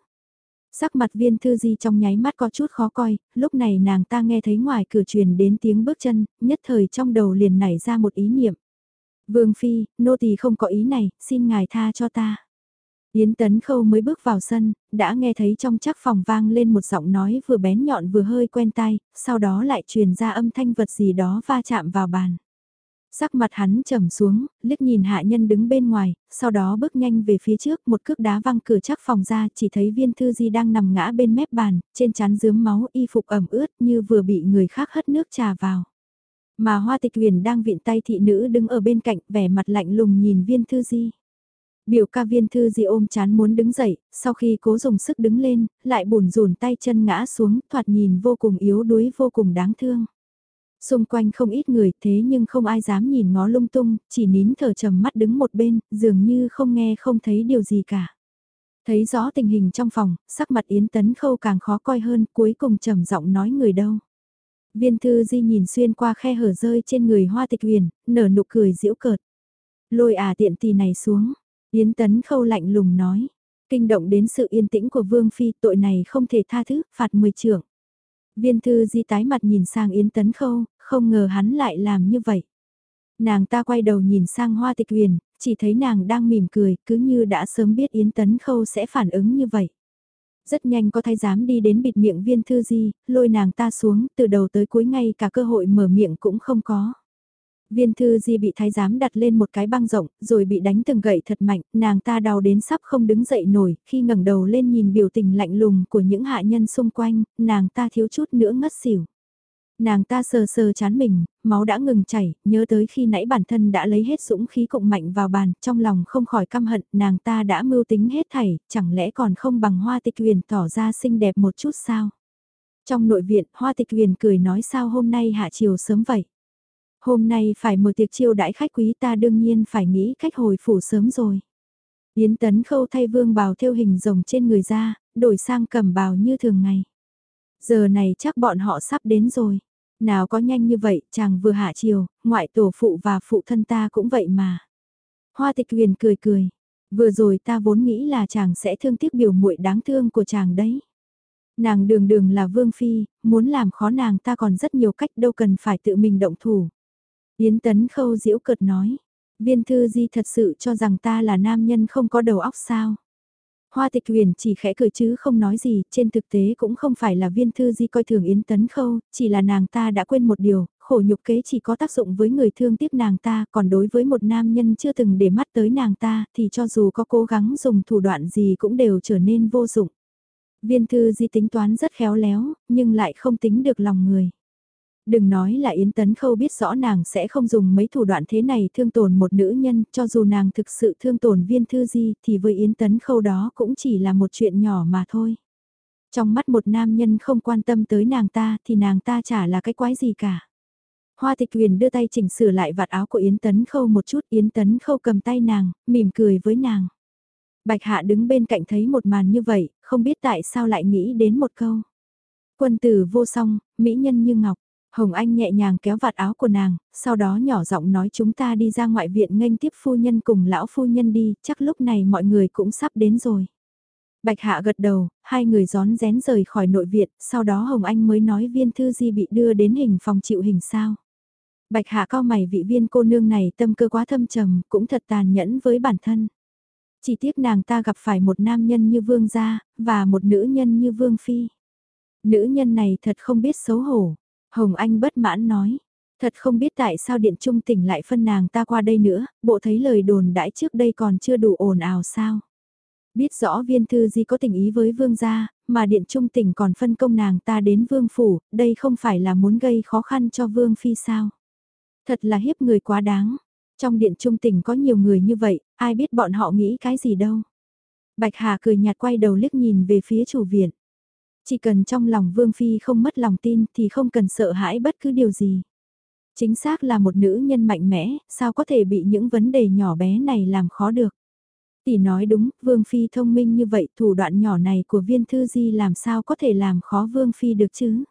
Sắc mặt viên thư di trong nháy mắt có chút khó coi, lúc này nàng ta nghe thấy ngoài cửa truyền đến tiếng bước chân, nhất thời trong đầu liền nảy ra một ý niệm. Vương Phi, nô tỳ không có ý này, xin ngài tha cho ta. Yến Tấn Khâu mới bước vào sân, đã nghe thấy trong chắc phòng vang lên một giọng nói vừa bén nhọn vừa hơi quen tai, sau đó lại truyền ra âm thanh vật gì đó va chạm vào bàn. Sắc mặt hắn trầm xuống, liếc nhìn hạ nhân đứng bên ngoài, sau đó bước nhanh về phía trước một cước đá văng cửa chắc phòng ra chỉ thấy viên thư di đang nằm ngã bên mép bàn, trên chán dướm máu y phục ẩm ướt như vừa bị người khác hất nước trà vào. Mà hoa tịch huyền đang viện tay thị nữ đứng ở bên cạnh vẻ mặt lạnh lùng nhìn viên thư di. Biểu ca viên thư di ôm chán muốn đứng dậy, sau khi cố dùng sức đứng lên, lại bùn rùn tay chân ngã xuống, thoạt nhìn vô cùng yếu đuối vô cùng đáng thương. Xung quanh không ít người thế nhưng không ai dám nhìn ngó lung tung, chỉ nín thở trầm mắt đứng một bên, dường như không nghe không thấy điều gì cả. Thấy rõ tình hình trong phòng, sắc mặt Yến Tấn Khâu càng khó coi hơn, cuối cùng trầm giọng nói người đâu. Viên thư di nhìn xuyên qua khe hở rơi trên người hoa tịch huyền, nở nụ cười giễu cợt. Lôi à tiện tì này xuống, Yến Tấn Khâu lạnh lùng nói. Kinh động đến sự yên tĩnh của Vương Phi tội này không thể tha thứ, phạt 10 trưởng. Viên thư di tái mặt nhìn sang Yến Tấn Khâu, không ngờ hắn lại làm như vậy. Nàng ta quay đầu nhìn sang Hoa Tịch Huyền, chỉ thấy nàng đang mỉm cười, cứ như đã sớm biết Yến Tấn Khâu sẽ phản ứng như vậy. Rất nhanh có thái giám đi đến bịt miệng viên thư di, lôi nàng ta xuống, từ đầu tới cuối ngay cả cơ hội mở miệng cũng không có. Viên thư di bị thái giám đặt lên một cái băng rộng, rồi bị đánh từng gậy thật mạnh, nàng ta đau đến sắp không đứng dậy nổi, khi ngẩng đầu lên nhìn biểu tình lạnh lùng của những hạ nhân xung quanh, nàng ta thiếu chút nữa ngất xỉu. Nàng ta sờ sờ chán mình, máu đã ngừng chảy, nhớ tới khi nãy bản thân đã lấy hết dũng khí cộng mạnh vào bàn, trong lòng không khỏi căm hận, nàng ta đã mưu tính hết thảy, chẳng lẽ còn không bằng hoa tịch huyền tỏ ra xinh đẹp một chút sao? Trong nội viện, hoa tịch huyền cười nói sao hôm nay hạ chiều sớm vậy? Hôm nay phải mở tiệc chiêu đãi khách quý ta đương nhiên phải nghĩ cách hồi phủ sớm rồi. Yến tấn khâu thay vương bào theo hình rồng trên người ra, đổi sang cầm bào như thường ngày. Giờ này chắc bọn họ sắp đến rồi. Nào có nhanh như vậy, chàng vừa hạ chiều, ngoại tổ phụ và phụ thân ta cũng vậy mà. Hoa tịch huyền cười cười. Vừa rồi ta vốn nghĩ là chàng sẽ thương tiếc biểu muội đáng thương của chàng đấy. Nàng đường đường là vương phi, muốn làm khó nàng ta còn rất nhiều cách đâu cần phải tự mình động thủ. Yến tấn khâu diễu cợt nói. Viên thư di thật sự cho rằng ta là nam nhân không có đầu óc sao. Hoa tịch huyền chỉ khẽ cười chứ không nói gì, trên thực tế cũng không phải là viên thư di coi thường Yến Tấn Khâu, chỉ là nàng ta đã quên một điều, khổ nhục kế chỉ có tác dụng với người thương tiếc nàng ta, còn đối với một nam nhân chưa từng để mắt tới nàng ta, thì cho dù có cố gắng dùng thủ đoạn gì cũng đều trở nên vô dụng. Viên thư di tính toán rất khéo léo, nhưng lại không tính được lòng người. Đừng nói là Yến Tấn Khâu biết rõ nàng sẽ không dùng mấy thủ đoạn thế này thương tổn một nữ nhân, cho dù nàng thực sự thương tổn viên thư di thì với Yến Tấn Khâu đó cũng chỉ là một chuyện nhỏ mà thôi. Trong mắt một nam nhân không quan tâm tới nàng ta thì nàng ta chả là cái quái gì cả. Hoa tịch quyền đưa tay chỉnh sửa lại vạt áo của Yến Tấn Khâu một chút, Yến Tấn Khâu cầm tay nàng, mỉm cười với nàng. Bạch Hạ đứng bên cạnh thấy một màn như vậy, không biết tại sao lại nghĩ đến một câu. Quân tử vô song, mỹ nhân như ngọc, Hồng Anh nhẹ nhàng kéo vạt áo của nàng, sau đó nhỏ giọng nói chúng ta đi ra ngoại viện nghênh tiếp phu nhân cùng lão phu nhân đi, chắc lúc này mọi người cũng sắp đến rồi. Bạch Hạ gật đầu, hai người gión rén rời khỏi nội viện, sau đó Hồng Anh mới nói viên thư di bị đưa đến hình phòng chịu hình sao. Bạch Hạ cao mày vị viên cô nương này tâm cơ quá thâm trầm, cũng thật tàn nhẫn với bản thân. Chỉ tiếc nàng ta gặp phải một nam nhân như vương gia, và một nữ nhân như vương phi. Nữ nhân này thật không biết xấu hổ, Hồng Anh bất mãn nói. Thật không biết tại sao điện trung tỉnh lại phân nàng ta qua đây nữa, bộ thấy lời đồn đãi trước đây còn chưa đủ ồn ào sao. Biết rõ viên thư di có tình ý với vương gia, mà điện trung tỉnh còn phân công nàng ta đến vương phủ, đây không phải là muốn gây khó khăn cho vương phi sao. Thật là hiếp người quá đáng. Trong điện trung tỉnh có nhiều người như vậy, ai biết bọn họ nghĩ cái gì đâu. Bạch Hà cười nhạt quay đầu liếc nhìn về phía chủ viện. Chỉ cần trong lòng Vương Phi không mất lòng tin thì không cần sợ hãi bất cứ điều gì. Chính xác là một nữ nhân mạnh mẽ, sao có thể bị những vấn đề nhỏ bé này làm khó được. Tỷ nói đúng, Vương Phi thông minh như vậy, thủ đoạn nhỏ này của viên thư di làm sao có thể làm khó Vương Phi được chứ.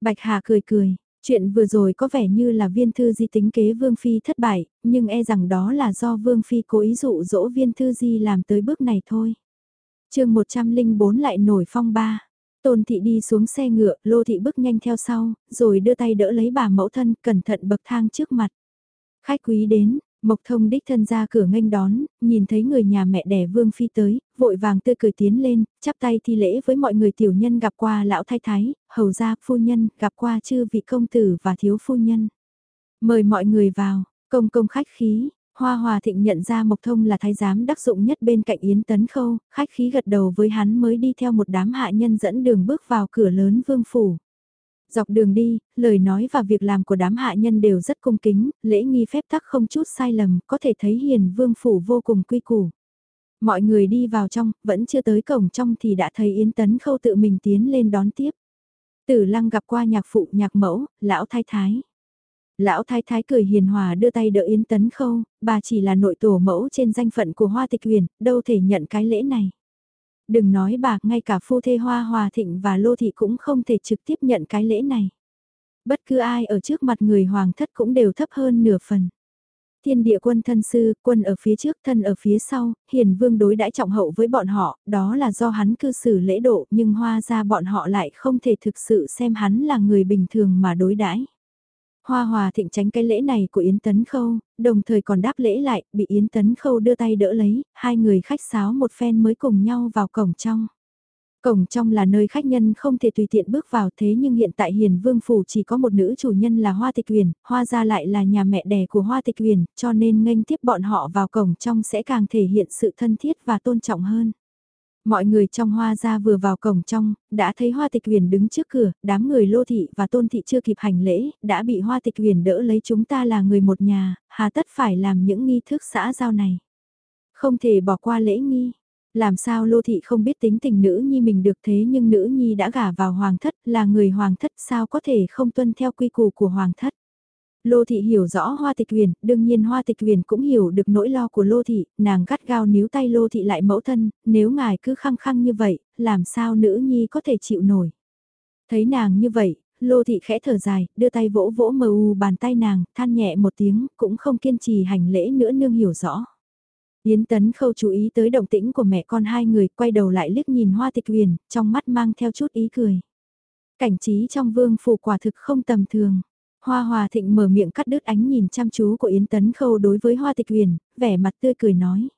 Bạch Hà cười cười, chuyện vừa rồi có vẻ như là viên thư di tính kế Vương Phi thất bại, nhưng e rằng đó là do Vương Phi cố ý dụ dỗ viên thư di làm tới bước này thôi. chương 104 lại nổi phong ba. Tôn thị đi xuống xe ngựa, lô thị bước nhanh theo sau, rồi đưa tay đỡ lấy bà mẫu thân, cẩn thận bậc thang trước mặt. Khách quý đến, Mộc thông đích thân ra cửa nghênh đón, nhìn thấy người nhà mẹ đẻ Vương Phi tới, vội vàng tươi cười tiến lên, chắp tay thi lễ với mọi người tiểu nhân gặp qua lão thái thái, hầu gia phu nhân, gặp qua chư vị công tử và thiếu phu nhân. Mời mọi người vào, công công khách khí, Hoa Hòa Thịnh nhận ra Mộc Thông là thái giám đắc dụng nhất bên cạnh Yến Tấn Khâu, khách khí gật đầu với hắn mới đi theo một đám hạ nhân dẫn đường bước vào cửa lớn vương phủ. Dọc đường đi, lời nói và việc làm của đám hạ nhân đều rất cung kính, lễ nghi phép tắc không chút sai lầm, có thể thấy hiền vương phủ vô cùng quy củ. Mọi người đi vào trong, vẫn chưa tới cổng trong thì đã thấy Yến Tấn Khâu tự mình tiến lên đón tiếp. Tử lăng gặp qua nhạc phụ nhạc mẫu, lão thái thái. Lão thái thái cười hiền hòa đưa tay đỡ Yến Tấn Khâu, bà chỉ là nội tổ mẫu trên danh phận của Hoa Tịch Huyền, đâu thể nhận cái lễ này. Đừng nói bà, ngay cả phu thê Hoa Hòa Thịnh và Lô Thị cũng không thể trực tiếp nhận cái lễ này. Bất cứ ai ở trước mặt người hoàng thất cũng đều thấp hơn nửa phần. Thiên địa quân thân sư, quân ở phía trước, thân ở phía sau, hiền vương đối đãi trọng hậu với bọn họ, đó là do hắn cư xử lễ độ, nhưng hoa ra bọn họ lại không thể thực sự xem hắn là người bình thường mà đối đãi. Hoa hòa thịnh tránh cái lễ này của Yến Tấn Khâu, đồng thời còn đáp lễ lại, bị Yến Tấn Khâu đưa tay đỡ lấy, hai người khách sáo một phen mới cùng nhau vào cổng trong. Cổng trong là nơi khách nhân không thể tùy tiện bước vào thế nhưng hiện tại hiền vương phủ chỉ có một nữ chủ nhân là Hoa Tịch Huyền, Hoa gia lại là nhà mẹ đẻ của Hoa Tịch Huyền, cho nên nghênh tiếp bọn họ vào cổng trong sẽ càng thể hiện sự thân thiết và tôn trọng hơn. Mọi người trong hoa gia vừa vào cổng trong, đã thấy hoa tịch huyền đứng trước cửa, đám người lô thị và tôn thị chưa kịp hành lễ, đã bị hoa tịch huyền đỡ lấy chúng ta là người một nhà, hà tất phải làm những nghi thức xã giao này. Không thể bỏ qua lễ nghi. Làm sao Lô Thị không biết tính tình nữ nhi mình được thế nhưng nữ nhi đã gả vào hoàng thất là người hoàng thất sao có thể không tuân theo quy củ của hoàng thất. Lô Thị hiểu rõ Hoa Tịch Huyền, đương nhiên Hoa Tịch Huyền cũng hiểu được nỗi lo của Lô Thị, nàng gắt gao níu tay Lô Thị lại mẫu thân, nếu ngài cứ khăng khăng như vậy, làm sao nữ nhi có thể chịu nổi. Thấy nàng như vậy, Lô Thị khẽ thở dài, đưa tay vỗ vỗ mờ u bàn tay nàng, than nhẹ một tiếng, cũng không kiên trì hành lễ nữa nương hiểu rõ. Yến Tấn Khâu chú ý tới động tĩnh của mẹ con hai người, quay đầu lại liếc nhìn Hoa Tịch Huyền, trong mắt mang theo chút ý cười. Cảnh trí trong vương phủ quả thực không tầm thường. Hoa Hòa Thịnh mở miệng cắt đứt ánh nhìn chăm chú của Yến Tấn Khâu đối với Hoa Tịch Huyền, vẻ mặt tươi cười nói.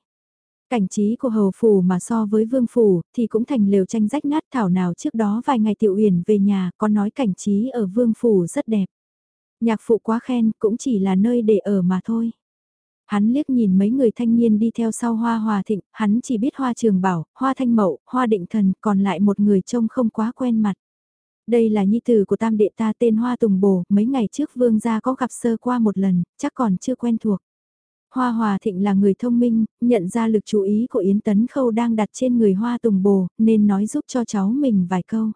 Cảnh trí của hầu phủ mà so với vương phủ thì cũng thành lều tranh rách nát thảo nào trước đó vài ngày tiểu Uyển về nhà có nói cảnh trí ở vương phủ rất đẹp. Nhạc phụ quá khen cũng chỉ là nơi để ở mà thôi. Hắn liếc nhìn mấy người thanh niên đi theo sau hoa hòa thịnh, hắn chỉ biết hoa trường bảo, hoa thanh mậu, hoa định thần, còn lại một người trông không quá quen mặt. Đây là nhi tử của tam đệ ta tên Hoa Tùng Bồ, mấy ngày trước vương gia có gặp sơ qua một lần, chắc còn chưa quen thuộc. Hoa Hòa Thịnh là người thông minh, nhận ra lực chú ý của Yến Tấn Khâu đang đặt trên người Hoa Tùng Bồ, nên nói giúp cho cháu mình vài câu.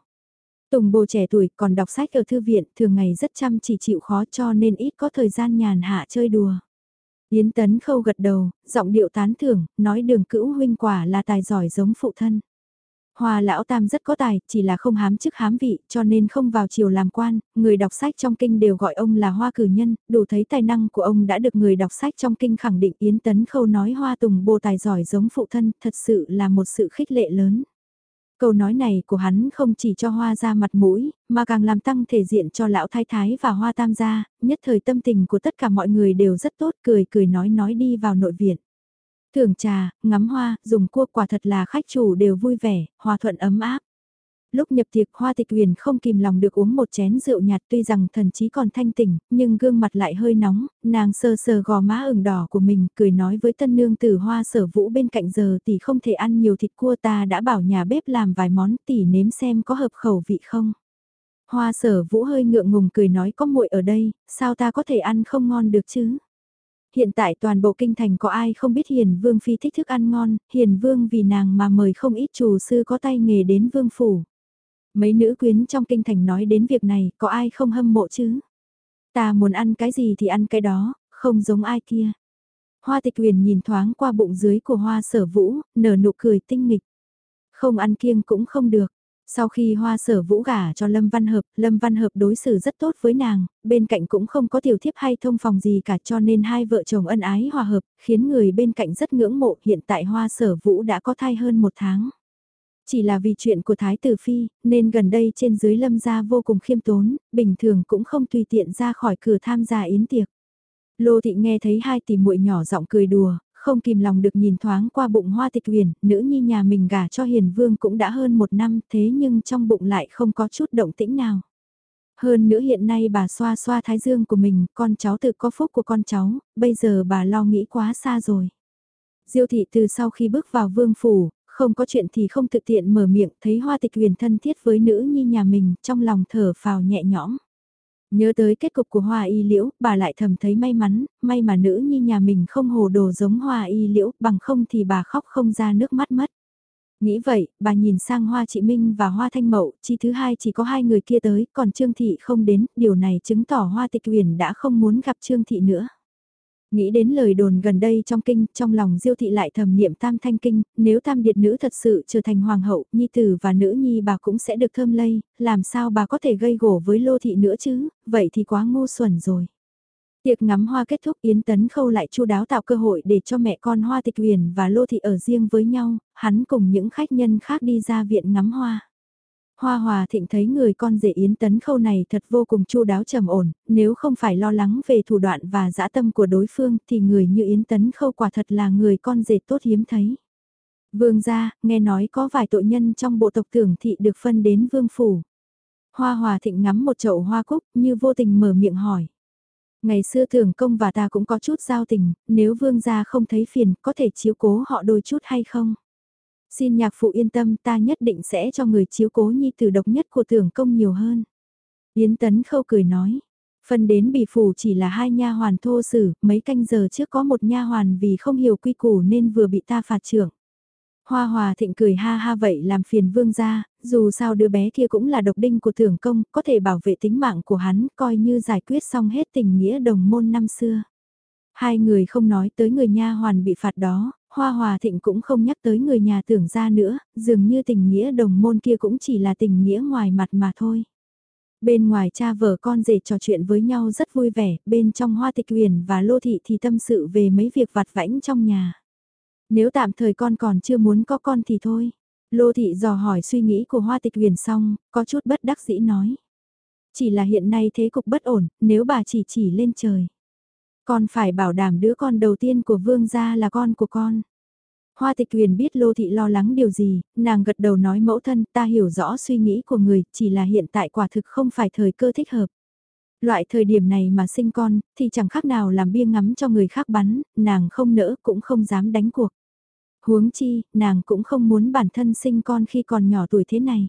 Tùng Bồ trẻ tuổi còn đọc sách ở thư viện, thường ngày rất chăm chỉ chịu khó cho nên ít có thời gian nhàn hạ chơi đùa. Yến Tấn Khâu gật đầu, giọng điệu tán thưởng, nói đường cữu huynh quả là tài giỏi giống phụ thân. Hoa lão tam rất có tài, chỉ là không hám chức hám vị, cho nên không vào chiều làm quan, người đọc sách trong kinh đều gọi ông là hoa cử nhân, đủ thấy tài năng của ông đã được người đọc sách trong kinh khẳng định Yến Tấn Khâu nói hoa tùng bồ tài giỏi giống phụ thân, thật sự là một sự khích lệ lớn. Câu nói này của hắn không chỉ cho hoa ra mặt mũi, mà càng làm tăng thể diện cho lão thái thái và hoa tam gia, nhất thời tâm tình của tất cả mọi người đều rất tốt cười cười nói nói đi vào nội viện. Thưởng trà, ngắm hoa, dùng cua quả thật là khách chủ đều vui vẻ, hòa thuận ấm áp. Lúc nhập tiệc hoa tịch huyền không kìm lòng được uống một chén rượu nhạt tuy rằng thần chí còn thanh tỉnh, nhưng gương mặt lại hơi nóng, nàng sơ sờ gò má ửng đỏ của mình, cười nói với tân nương tử hoa sở vũ bên cạnh giờ tỷ không thể ăn nhiều thịt cua ta đã bảo nhà bếp làm vài món tỷ nếm xem có hợp khẩu vị không. Hoa sở vũ hơi ngượng ngùng cười nói có muội ở đây, sao ta có thể ăn không ngon được chứ? Hiện tại toàn bộ kinh thành có ai không biết Hiền Vương Phi thích thức ăn ngon, Hiền Vương vì nàng mà mời không ít chủ sư có tay nghề đến Vương Phủ. Mấy nữ quyến trong kinh thành nói đến việc này, có ai không hâm mộ chứ? Ta muốn ăn cái gì thì ăn cái đó, không giống ai kia. Hoa tịch huyền nhìn thoáng qua bụng dưới của hoa sở vũ, nở nụ cười tinh nghịch. Không ăn kiêng cũng không được. Sau khi hoa sở vũ gả cho Lâm Văn Hợp, Lâm Văn Hợp đối xử rất tốt với nàng, bên cạnh cũng không có tiểu thiếp hay thông phòng gì cả cho nên hai vợ chồng ân ái hòa hợp, khiến người bên cạnh rất ngưỡng mộ hiện tại hoa sở vũ đã có thai hơn một tháng. Chỉ là vì chuyện của Thái Tử Phi, nên gần đây trên dưới lâm gia vô cùng khiêm tốn, bình thường cũng không tùy tiện ra khỏi cửa tham gia yến tiệc. Lô thị nghe thấy hai tỷ muội nhỏ giọng cười đùa, không kìm lòng được nhìn thoáng qua bụng hoa tịch huyền, nữ nhi nhà mình gả cho hiền vương cũng đã hơn một năm thế nhưng trong bụng lại không có chút động tĩnh nào. Hơn nữa hiện nay bà xoa xoa thái dương của mình, con cháu tự có phúc của con cháu, bây giờ bà lo nghĩ quá xa rồi. Diêu thị từ sau khi bước vào vương phủ, không có chuyện thì không tự tiện mở miệng, thấy hoa tịch huyền thân thiết với nữ nhi nhà mình, trong lòng thở phào nhẹ nhõm. Nhớ tới kết cục của hoa y liễu, bà lại thầm thấy may mắn, may mà nữ nhi nhà mình không hồ đồ giống hoa y liễu, bằng không thì bà khóc không ra nước mắt mất. Nghĩ vậy, bà nhìn sang Hoa Chị Minh và Hoa Thanh Mậu, chi thứ hai chỉ có hai người kia tới, còn Trương Thị không đến, điều này chứng tỏ Hoa Tịch Huyền đã không muốn gặp Trương Thị nữa. Nghĩ đến lời đồn gần đây trong kinh, trong lòng diêu thị lại thầm niệm tam thanh kinh, nếu tam điệt nữ thật sự trở thành hoàng hậu, nhi tử và nữ nhi bà cũng sẽ được thơm lây, làm sao bà có thể gây gổ với lô thị nữa chứ, vậy thì quá ngu xuẩn rồi. Tiệc ngắm hoa kết thúc Yến Tấn Khâu lại chu đáo tạo cơ hội để cho mẹ con Hoa Tịch Huyền và Lô Thị ở riêng với nhau, hắn cùng những khách nhân khác đi ra viện ngắm hoa. Hoa Hòa Thịnh thấy người con rể Yến Tấn Khâu này thật vô cùng chu đáo trầm ổn, nếu không phải lo lắng về thủ đoạn và dã tâm của đối phương thì người như Yến Tấn Khâu quả thật là người con rể tốt hiếm thấy. Vương gia, nghe nói có vài tội nhân trong bộ tộc tưởng thị được phân đến vương phủ. Hoa Hòa Thịnh ngắm một chậu hoa cúc như vô tình mở miệng hỏi. Ngày xưa thường công và ta cũng có chút giao tình, nếu vương gia không thấy phiền có thể chiếu cố họ đôi chút hay không? Xin nhạc phụ yên tâm ta nhất định sẽ cho người chiếu cố nhi tử độc nhất của tưởng công nhiều hơn. Yến Tấn Khâu cười nói, phần đến bì phủ chỉ là hai nha hoàn thô sử, mấy canh giờ trước có một nha hoàn vì không hiểu quy củ nên vừa bị ta phạt trưởng. Hoa Hòa Thịnh cười ha ha vậy làm phiền vương gia, dù sao đứa bé kia cũng là độc đinh của thưởng công, có thể bảo vệ tính mạng của hắn, coi như giải quyết xong hết tình nghĩa đồng môn năm xưa. Hai người không nói tới người nha hoàn bị phạt đó, Hoa Hòa Thịnh cũng không nhắc tới người nhà tưởng ra nữa, dường như tình nghĩa đồng môn kia cũng chỉ là tình nghĩa ngoài mặt mà thôi. Bên ngoài cha vợ con rể trò chuyện với nhau rất vui vẻ, bên trong Hoa Tịch Huyền và Lô Thị thì tâm sự về mấy việc vặt vãnh trong nhà. Nếu tạm thời con còn chưa muốn có con thì thôi. Lô Thị dò hỏi suy nghĩ của Hoa Tịch Huyền xong, có chút bất đắc dĩ nói. Chỉ là hiện nay thế cục bất ổn, nếu bà chỉ chỉ lên trời. Con phải bảo đảm đứa con đầu tiên của vương gia là con của con. Hoa tịch huyền biết Lô Thị lo lắng điều gì, nàng gật đầu nói mẫu thân ta hiểu rõ suy nghĩ của người, chỉ là hiện tại quả thực không phải thời cơ thích hợp. Loại thời điểm này mà sinh con, thì chẳng khác nào làm bia ngắm cho người khác bắn, nàng không nỡ cũng không dám đánh cuộc. Huống chi, nàng cũng không muốn bản thân sinh con khi còn nhỏ tuổi thế này.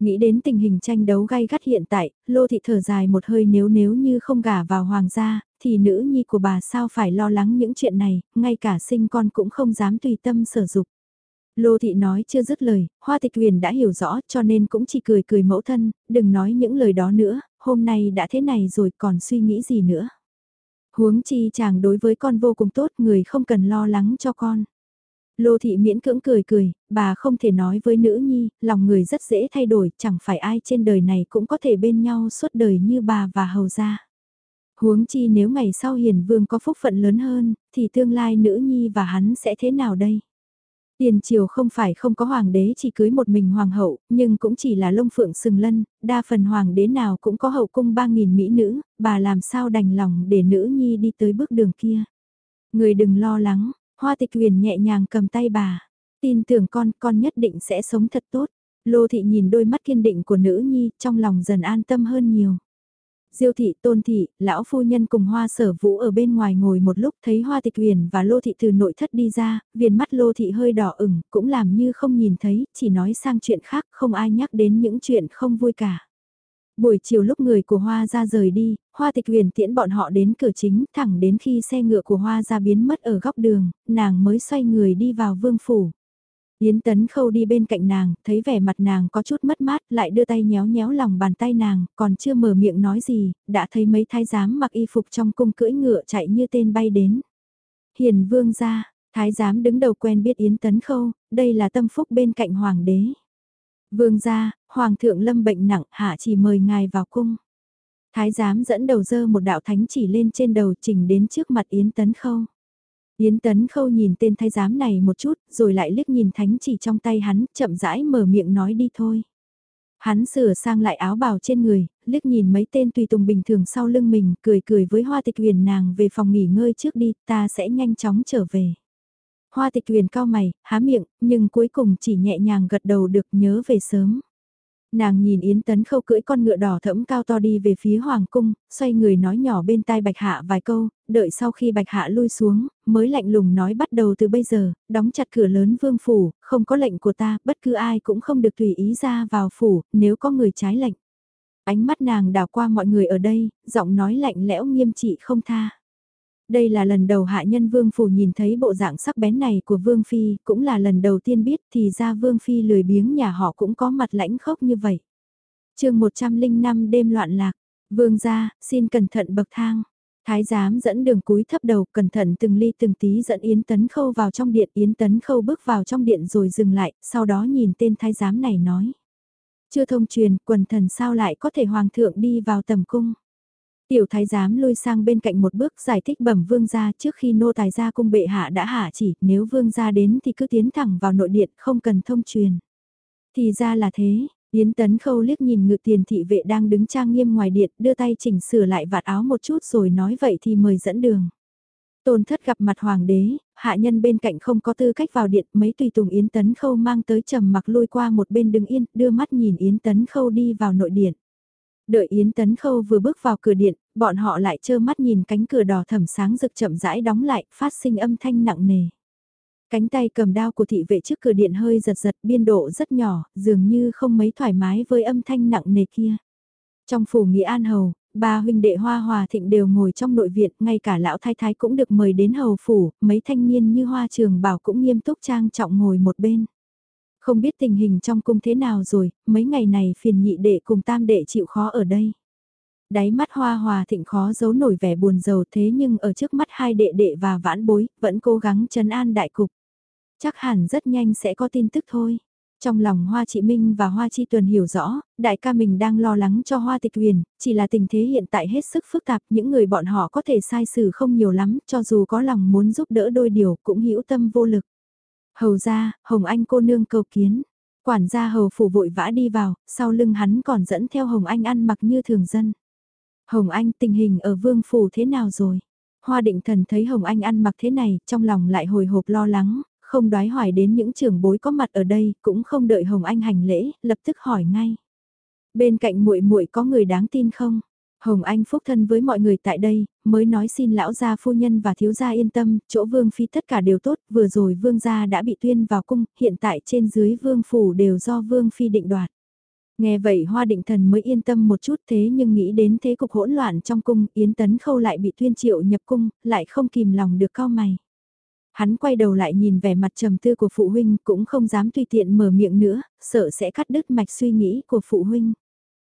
Nghĩ đến tình hình tranh đấu gay gắt hiện tại, Lô Thị thở dài một hơi nếu nếu như không gả vào hoàng gia, thì nữ nhi của bà sao phải lo lắng những chuyện này, ngay cả sinh con cũng không dám tùy tâm sở dục. Lô Thị nói chưa dứt lời, Hoa Tịch Huyền đã hiểu rõ cho nên cũng chỉ cười cười mẫu thân, đừng nói những lời đó nữa, hôm nay đã thế này rồi còn suy nghĩ gì nữa. Huống chi chàng đối với con vô cùng tốt người không cần lo lắng cho con. Lô thị miễn cưỡng cười cười, bà không thể nói với nữ nhi, lòng người rất dễ thay đổi, chẳng phải ai trên đời này cũng có thể bên nhau suốt đời như bà và hầu gia. Huống chi nếu ngày sau hiền vương có phúc phận lớn hơn, thì tương lai nữ nhi và hắn sẽ thế nào đây? Tiền triều không phải không có hoàng đế chỉ cưới một mình hoàng hậu, nhưng cũng chỉ là lông phượng sừng lân, đa phần hoàng đế nào cũng có hậu cung ba nghìn mỹ nữ, bà làm sao đành lòng để nữ nhi đi tới bước đường kia. Người đừng lo lắng, Hoa tịch huyền nhẹ nhàng cầm tay bà. Tin tưởng con, con nhất định sẽ sống thật tốt. Lô thị nhìn đôi mắt kiên định của nữ nhi, trong lòng dần an tâm hơn nhiều. Diêu thị, tôn thị, lão phu nhân cùng hoa sở vũ ở bên ngoài ngồi một lúc thấy hoa tịch huyền và lô thị từ nội thất đi ra, viền mắt lô thị hơi đỏ ửng, cũng làm như không nhìn thấy, chỉ nói sang chuyện khác, không ai nhắc đến những chuyện không vui cả. Buổi chiều lúc người của Hoa ra rời đi, Hoa tịch huyền tiễn bọn họ đến cửa chính thẳng đến khi xe ngựa của Hoa ra biến mất ở góc đường, nàng mới xoay người đi vào vương phủ. Yến Tấn Khâu đi bên cạnh nàng, thấy vẻ mặt nàng có chút mất mát, lại đưa tay nhéo nhéo lòng bàn tay nàng, còn chưa mở miệng nói gì, đã thấy mấy thái giám mặc y phục trong cung cưỡi ngựa chạy như tên bay đến. Hiền vương ra, thái giám đứng đầu quen biết Yến Tấn Khâu, đây là tâm phúc bên cạnh hoàng đế. Vương gia, Hoàng thượng lâm bệnh nặng, hạ chỉ mời ngài vào cung. Thái giám dẫn đầu dơ một đạo thánh chỉ lên trên đầu chỉnh đến trước mặt Yến Tấn Khâu. Yến Tấn Khâu nhìn tên thái giám này một chút, rồi lại liếc nhìn thánh chỉ trong tay hắn, chậm rãi mở miệng nói đi thôi. Hắn sửa sang lại áo bào trên người, liếc nhìn mấy tên tùy tùng bình thường sau lưng mình, cười cười với hoa tịch huyền nàng về phòng nghỉ ngơi trước đi, ta sẽ nhanh chóng trở về. Hoa tịch huyền cao mày, há miệng, nhưng cuối cùng chỉ nhẹ nhàng gật đầu được nhớ về sớm. Nàng nhìn Yến Tấn Khâu cưỡi con ngựa đỏ thẫm cao to đi về phía Hoàng Cung, xoay người nói nhỏ bên tai Bạch Hạ vài câu, đợi sau khi Bạch Hạ lui xuống, mới lạnh lùng nói bắt đầu từ bây giờ, đóng chặt cửa lớn vương phủ, không có lệnh của ta, bất cứ ai cũng không được tùy ý ra vào phủ, nếu có người trái lệnh. Ánh mắt nàng đảo qua mọi người ở đây, giọng nói lạnh lẽo nghiêm trị không tha. Đây là lần đầu hạ nhân Vương Phủ nhìn thấy bộ dạng sắc bén này của Vương Phi, cũng là lần đầu tiên biết thì ra Vương Phi lười biếng nhà họ cũng có mặt lãnh khốc như vậy. chương 105 đêm loạn lạc, Vương ra, xin cẩn thận bậc thang. Thái giám dẫn đường cúi thấp đầu cẩn thận từng ly từng tí dẫn Yến Tấn Khâu vào trong điện. Yến Tấn Khâu bước vào trong điện rồi dừng lại, sau đó nhìn tên thái giám này nói. Chưa thông truyền, quần thần sao lại có thể hoàng thượng đi vào tầm cung. Tiểu thái giám lui sang bên cạnh một bước giải thích bẩm vương gia trước khi nô tài gia cung bệ hạ đã hạ chỉ, nếu vương gia đến thì cứ tiến thẳng vào nội điện, không cần thông truyền. Thì ra là thế, Yến Tấn Khâu liếc nhìn ngự tiền thị vệ đang đứng trang nghiêm ngoài điện, đưa tay chỉnh sửa lại vạt áo một chút rồi nói vậy thì mời dẫn đường. Tôn thất gặp mặt hoàng đế, hạ nhân bên cạnh không có tư cách vào điện, mấy tùy tùng Yến Tấn Khâu mang tới trầm mặc lui qua một bên đứng yên, đưa mắt nhìn Yến Tấn Khâu đi vào nội điện. Đợi Yến Tấn Khâu vừa bước vào cửa điện, bọn họ lại trơ mắt nhìn cánh cửa đỏ thẩm sáng rực chậm rãi đóng lại, phát sinh âm thanh nặng nề. Cánh tay cầm đao của thị vệ trước cửa điện hơi giật giật biên độ rất nhỏ, dường như không mấy thoải mái với âm thanh nặng nề kia. Trong phủ Nghĩa An Hầu, ba huynh đệ Hoa Hòa Thịnh đều ngồi trong nội viện, ngay cả lão thái thái cũng được mời đến hầu phủ, mấy thanh niên như Hoa Trường Bảo cũng nghiêm túc trang trọng ngồi một bên. Không biết tình hình trong cung thế nào rồi, mấy ngày này phiền nhị đệ cùng tam đệ chịu khó ở đây. Đáy mắt hoa hòa thịnh khó giấu nổi vẻ buồn rầu thế nhưng ở trước mắt hai đệ đệ và vãn bối, vẫn cố gắng trấn an đại cục. Chắc hẳn rất nhanh sẽ có tin tức thôi. Trong lòng Hoa Chị Minh và Hoa Chi Tuần hiểu rõ, đại ca mình đang lo lắng cho Hoa Tịch Huyền, chỉ là tình thế hiện tại hết sức phức tạp, những người bọn họ có thể sai xử không nhiều lắm, cho dù có lòng muốn giúp đỡ đôi điều cũng hữu tâm vô lực. Hầu ra, Hồng Anh cô nương cầu kiến. Quản gia hầu phủ vội vã đi vào, sau lưng hắn còn dẫn theo Hồng Anh ăn mặc như thường dân. Hồng Anh tình hình ở vương phủ thế nào rồi? Hoa định thần thấy Hồng Anh ăn mặc thế này, trong lòng lại hồi hộp lo lắng, không đoái hỏi đến những trưởng bối có mặt ở đây, cũng không đợi Hồng Anh hành lễ, lập tức hỏi ngay. Bên cạnh muội muội có người đáng tin không? Hồng Anh phúc thân với mọi người tại đây, mới nói xin lão gia phu nhân và thiếu gia yên tâm, chỗ vương phi tất cả đều tốt, vừa rồi vương gia đã bị tuyên vào cung, hiện tại trên dưới vương phủ đều do vương phi định đoạt. Nghe vậy hoa định thần mới yên tâm một chút thế nhưng nghĩ đến thế cục hỗn loạn trong cung, Yến Tấn Khâu lại bị tuyên triệu nhập cung, lại không kìm lòng được cao mày. Hắn quay đầu lại nhìn vẻ mặt trầm tư của phụ huynh cũng không dám tùy tiện mở miệng nữa, sợ sẽ cắt đứt mạch suy nghĩ của phụ huynh.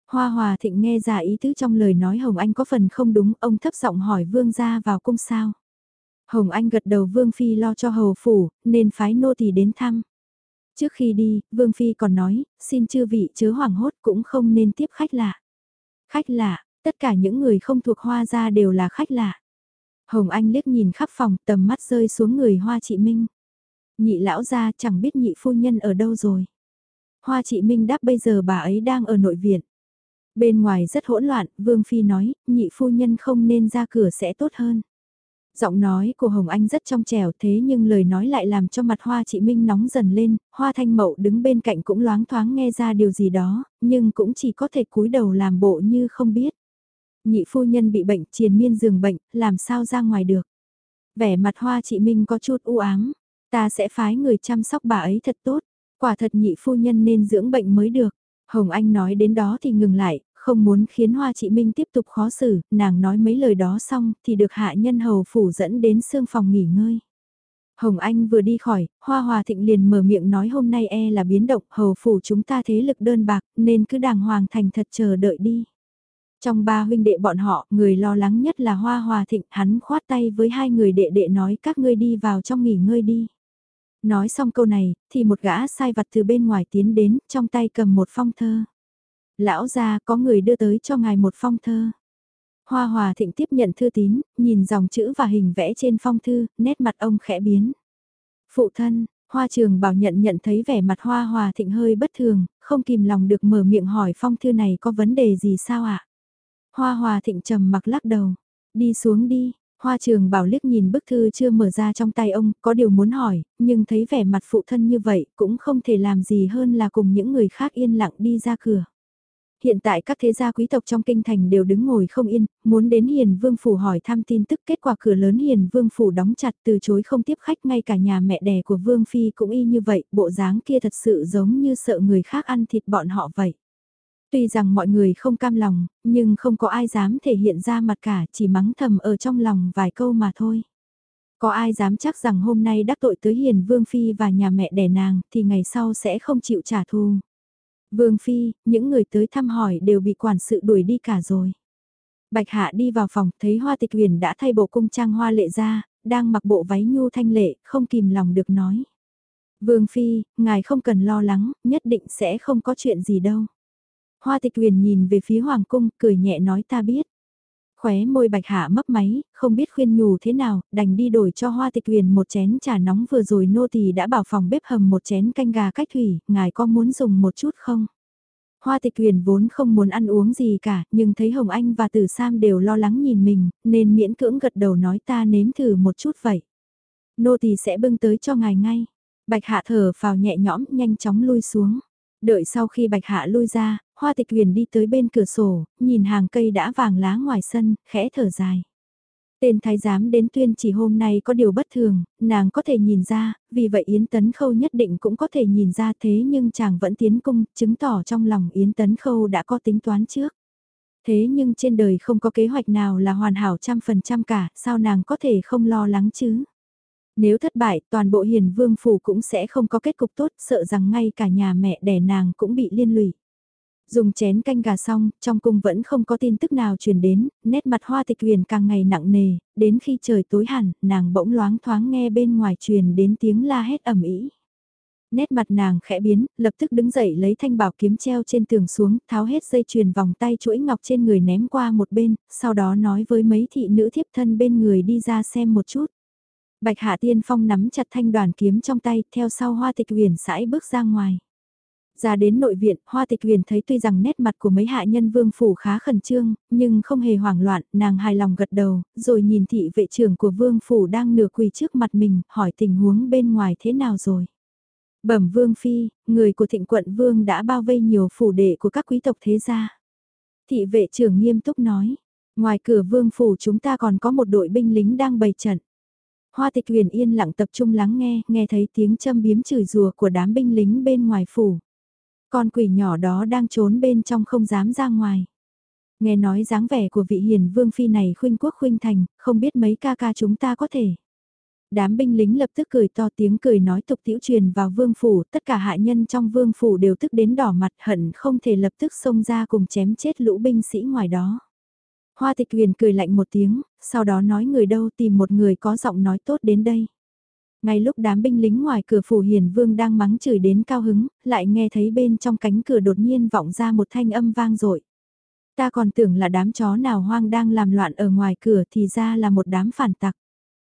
Hoa Hòa Thịnh nghe ra ý tứ trong lời nói Hồng Anh có phần không đúng, ông thấp giọng hỏi Vương gia vào cung sao. Hồng Anh gật đầu Vương Phi lo cho hầu phủ, nên phái nô tỳ đến thăm. Trước khi đi, Vương Phi còn nói, xin chư vị chớ hoảng hốt cũng không nên tiếp khách lạ. Khách lạ, tất cả những người không thuộc hoa gia đều là khách lạ. Hồng Anh liếc nhìn khắp phòng tầm mắt rơi xuống người hoa chị Minh. Nhị lão gia chẳng biết nhị phu nhân ở đâu rồi. Hoa chị Minh đáp bây giờ bà ấy đang ở nội viện. Bên ngoài rất hỗn loạn, Vương Phi nói, nhị phu nhân không nên ra cửa sẽ tốt hơn. Giọng nói của Hồng Anh rất trong trẻo thế nhưng lời nói lại làm cho mặt hoa chị Minh nóng dần lên, hoa thanh mậu đứng bên cạnh cũng loáng thoáng nghe ra điều gì đó, nhưng cũng chỉ có thể cúi đầu làm bộ như không biết. Nhị phu nhân bị bệnh triền miên giường bệnh, làm sao ra ngoài được. Vẻ mặt hoa chị Minh có chút u ám, ta sẽ phái người chăm sóc bà ấy thật tốt, quả thật nhị phu nhân nên dưỡng bệnh mới được. Hồng Anh nói đến đó thì ngừng lại, không muốn khiến Hoa Chị Minh tiếp tục khó xử, nàng nói mấy lời đó xong thì được hạ nhân hầu phủ dẫn đến sương phòng nghỉ ngơi. Hồng Anh vừa đi khỏi, Hoa Hòa Thịnh liền mở miệng nói hôm nay e là biến động, hầu phủ chúng ta thế lực đơn bạc, nên cứ đàng hoàng thành thật chờ đợi đi. Trong ba huynh đệ bọn họ, người lo lắng nhất là Hoa Hòa Thịnh, hắn khoát tay với hai người đệ đệ nói các ngươi đi vào trong nghỉ ngơi đi. Nói xong câu này, thì một gã sai vặt từ bên ngoài tiến đến, trong tay cầm một phong thơ. Lão gia có người đưa tới cho ngài một phong thơ. Hoa Hòa Thịnh tiếp nhận thư tín, nhìn dòng chữ và hình vẽ trên phong thư, nét mặt ông khẽ biến. Phụ thân, Hoa Trường Bảo nhận nhận thấy vẻ mặt Hoa Hòa Thịnh hơi bất thường, không kìm lòng được mở miệng hỏi phong thư này có vấn đề gì sao ạ? Hoa Hòa Thịnh trầm mặc lắc đầu, đi xuống đi, Hoa trường bảo liếc nhìn bức thư chưa mở ra trong tay ông, có điều muốn hỏi, nhưng thấy vẻ mặt phụ thân như vậy, cũng không thể làm gì hơn là cùng những người khác yên lặng đi ra cửa. Hiện tại các thế gia quý tộc trong kinh thành đều đứng ngồi không yên, muốn đến Hiền Vương Phủ hỏi thăm tin tức kết quả cửa lớn Hiền Vương Phủ đóng chặt từ chối không tiếp khách ngay cả nhà mẹ đẻ của Vương Phi cũng y như vậy, bộ dáng kia thật sự giống như sợ người khác ăn thịt bọn họ vậy. Tuy rằng mọi người không cam lòng, nhưng không có ai dám thể hiện ra mặt cả chỉ mắng thầm ở trong lòng vài câu mà thôi. Có ai dám chắc rằng hôm nay đắc tội tới Hiền Vương Phi và nhà mẹ đẻ nàng thì ngày sau sẽ không chịu trả thù. Vương Phi, những người tới thăm hỏi đều bị quản sự đuổi đi cả rồi. Bạch Hạ đi vào phòng thấy Hoa Tịch Huyền đã thay bộ cung trang hoa lệ ra, đang mặc bộ váy nhu thanh lệ, không kìm lòng được nói. Vương Phi, ngài không cần lo lắng, nhất định sẽ không có chuyện gì đâu. Hoa tịch huyền nhìn về phía Hoàng cung, cười nhẹ nói ta biết. Khóe môi bạch hạ mấp máy, không biết khuyên nhủ thế nào, đành đi đổi cho hoa tịch huyền một chén trà nóng vừa rồi nô tỳ đã bảo phòng bếp hầm một chén canh gà cách thủy, ngài có muốn dùng một chút không? Hoa tịch huyền vốn không muốn ăn uống gì cả, nhưng thấy Hồng Anh và Tử Sam đều lo lắng nhìn mình, nên miễn cưỡng gật đầu nói ta nếm thử một chút vậy. Nô tỳ sẽ bưng tới cho ngài ngay. Bạch hạ thở vào nhẹ nhõm, nhanh chóng lui xuống. Đợi sau khi bạch hạ lui ra, hoa tịch huyền đi tới bên cửa sổ, nhìn hàng cây đã vàng lá ngoài sân, khẽ thở dài. Tên thái giám đến tuyên chỉ hôm nay có điều bất thường, nàng có thể nhìn ra, vì vậy Yến Tấn Khâu nhất định cũng có thể nhìn ra thế nhưng chàng vẫn tiến cung, chứng tỏ trong lòng Yến Tấn Khâu đã có tính toán trước. Thế nhưng trên đời không có kế hoạch nào là hoàn hảo trăm phần trăm cả, sao nàng có thể không lo lắng chứ? Nếu thất bại, toàn bộ hiền vương phủ cũng sẽ không có kết cục tốt, sợ rằng ngay cả nhà mẹ đẻ nàng cũng bị liên lụy. Dùng chén canh gà xong, trong cung vẫn không có tin tức nào truyền đến, nét mặt hoa tịch huyền càng ngày nặng nề, đến khi trời tối hẳn, nàng bỗng loáng thoáng nghe bên ngoài truyền đến tiếng la hét ầm ĩ. Nét mặt nàng khẽ biến, lập tức đứng dậy lấy thanh bảo kiếm treo trên tường xuống, tháo hết dây chuyền vòng tay chuỗi ngọc trên người ném qua một bên, sau đó nói với mấy thị nữ thiếp thân bên người đi ra xem một chút. Bạch Hạ Tiên Phong nắm chặt thanh đoàn kiếm trong tay, theo sau Hoa Tịch Huyền sải bước ra ngoài. Ra đến nội viện, Hoa Tịch Huyền thấy tuy rằng nét mặt của mấy hạ nhân vương phủ khá khẩn trương, nhưng không hề hoảng loạn, nàng hài lòng gật đầu, rồi nhìn thị vệ trưởng của vương phủ đang nửa quỳ trước mặt mình, hỏi tình huống bên ngoài thế nào rồi. Bẩm vương phi, người của thịnh quận vương đã bao vây nhiều phủ đệ của các quý tộc thế gia. Thị vệ trưởng nghiêm túc nói, ngoài cửa vương phủ chúng ta còn có một đội binh lính đang bày trận. Hoa tịch huyền yên lặng tập trung lắng nghe, nghe thấy tiếng châm biếm chửi rùa của đám binh lính bên ngoài phủ. Con quỷ nhỏ đó đang trốn bên trong không dám ra ngoài. Nghe nói dáng vẻ của vị hiền vương phi này khuynh quốc khuynh thành, không biết mấy ca ca chúng ta có thể. Đám binh lính lập tức cười to tiếng cười nói tục tiểu truyền vào vương phủ, tất cả hạ nhân trong vương phủ đều tức đến đỏ mặt hận không thể lập tức xông ra cùng chém chết lũ binh sĩ ngoài đó. Hoa tịch huyền cười lạnh một tiếng, sau đó nói người đâu tìm một người có giọng nói tốt đến đây. Ngay lúc đám binh lính ngoài cửa phủ hiền vương đang mắng chửi đến cao hứng, lại nghe thấy bên trong cánh cửa đột nhiên vọng ra một thanh âm vang dội Ta còn tưởng là đám chó nào hoang đang làm loạn ở ngoài cửa thì ra là một đám phản tặc.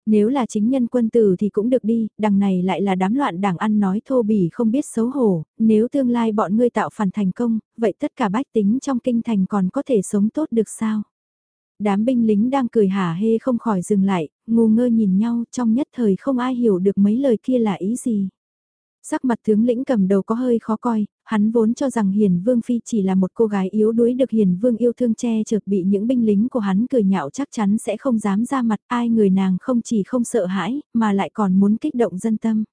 Nếu là chính nhân quân tử thì cũng được đi, đằng này lại là đám loạn đảng ăn nói thô bỉ không biết xấu hổ, nếu tương lai bọn ngươi tạo phản thành công, vậy tất cả bách tính trong kinh thành còn có thể sống tốt được sao? Đám binh lính đang cười hả hê không khỏi dừng lại, ngu ngơ nhìn nhau trong nhất thời không ai hiểu được mấy lời kia là ý gì. Sắc mặt tướng lĩnh cầm đầu có hơi khó coi, hắn vốn cho rằng Hiền Vương Phi chỉ là một cô gái yếu đuối được Hiền Vương yêu thương che chở bị những binh lính của hắn cười nhạo chắc chắn sẽ không dám ra mặt ai người nàng không chỉ không sợ hãi mà lại còn muốn kích động dân tâm.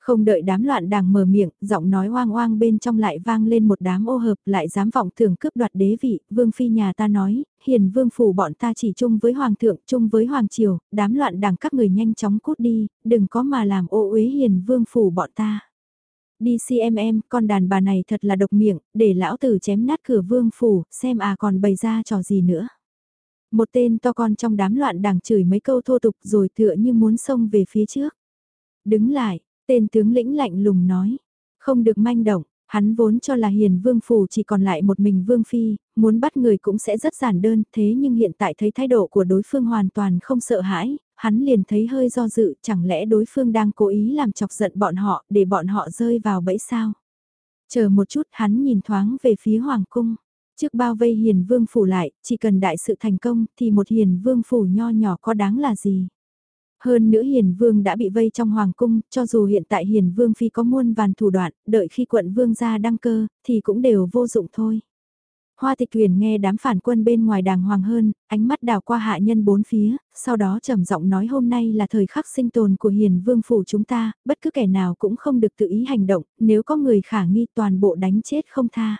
Không đợi đám loạn đảng mở miệng, giọng nói oang oang bên trong lại vang lên một đám ô hợp lại dám vọng tưởng cướp đoạt đế vị, vương phi nhà ta nói, hiền vương phủ bọn ta chỉ chung với hoàng thượng, chung với hoàng triều, đám loạn đảng các người nhanh chóng cút đi, đừng có mà làm ô uế hiền vương phủ bọn ta. Đi CMM, con đàn bà này thật là độc miệng, để lão tử chém nát cửa vương phủ, xem à còn bày ra trò gì nữa. Một tên to con trong đám loạn đảng chửi mấy câu thô tục rồi tựa như muốn xông về phía trước. Đứng lại, Tên tướng lĩnh lạnh lùng nói, không được manh động, hắn vốn cho là hiền vương phủ chỉ còn lại một mình vương phi, muốn bắt người cũng sẽ rất giản đơn, thế nhưng hiện tại thấy thái độ của đối phương hoàn toàn không sợ hãi, hắn liền thấy hơi do dự, chẳng lẽ đối phương đang cố ý làm chọc giận bọn họ để bọn họ rơi vào bẫy sao. Chờ một chút hắn nhìn thoáng về phía hoàng cung. Trước bao vây hiền vương phủ lại, chỉ cần đại sự thành công thì một hiền vương phủ nho nhỏ có đáng là gì. Hơn nữa Hiền Vương đã bị vây trong Hoàng Cung, cho dù hiện tại Hiền Vương Phi có muôn vàn thủ đoạn, đợi khi quận Vương ra đăng cơ, thì cũng đều vô dụng thôi. Hoa tịch huyền nghe đám phản quân bên ngoài đàng hoàng hơn, ánh mắt đào qua hạ nhân bốn phía, sau đó trầm giọng nói hôm nay là thời khắc sinh tồn của hiền vương phủ chúng ta, bất cứ kẻ nào cũng không được tự ý hành động, nếu có người khả nghi toàn bộ đánh chết không tha.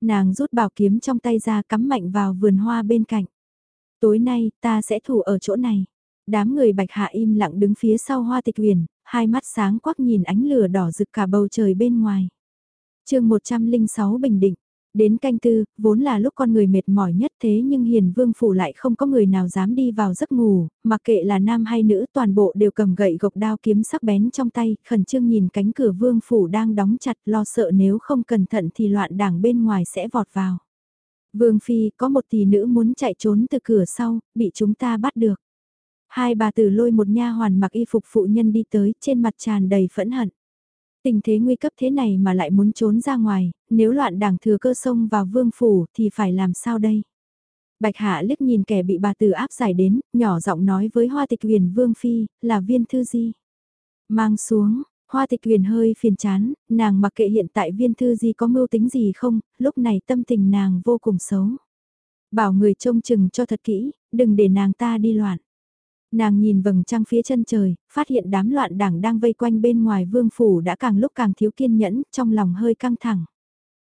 Nàng rút bảo kiếm trong tay ra cắm mạnh vào vườn hoa bên cạnh. Tối nay ta sẽ thủ ở chỗ này. Đám người bạch hạ im lặng đứng phía sau hoa tịch huyền, hai mắt sáng quắc nhìn ánh lửa đỏ rực cả bầu trời bên ngoài. chương 106 Bình Định Đến canh tư, vốn là lúc con người mệt mỏi nhất thế nhưng hiền vương phủ lại không có người nào dám đi vào giấc ngủ, mặc kệ là nam hay nữ toàn bộ đều cầm gậy gộc đao kiếm sắc bén trong tay, khẩn trương nhìn cánh cửa vương phủ đang đóng chặt lo sợ nếu không cẩn thận thì loạn đảng bên ngoài sẽ vọt vào. Vương Phi có một tỷ nữ muốn chạy trốn từ cửa sau, bị chúng ta bắt được. Hai bà tử lôi một nha hoàn mặc y phục phụ nhân đi tới, trên mặt tràn đầy phẫn hận. Tình thế nguy cấp thế này mà lại muốn trốn ra ngoài, nếu loạn đảng thừa cơ sông vào vương phủ thì phải làm sao đây? Bạch Hạ liếc nhìn kẻ bị bà tử áp giải đến, nhỏ giọng nói với Hoa Tịch Huyền Vương Phi, là viên thư di. Mang xuống, Hoa Tịch Huyền hơi phiền chán, nàng mặc kệ hiện tại viên thư di có mưu tính gì không, lúc này tâm tình nàng vô cùng xấu. Bảo người trông chừng cho thật kỹ, đừng để nàng ta đi loạn. Nàng nhìn vầng trăng phía chân trời, phát hiện đám loạn đảng đang vây quanh bên ngoài vương phủ đã càng lúc càng thiếu kiên nhẫn, trong lòng hơi căng thẳng.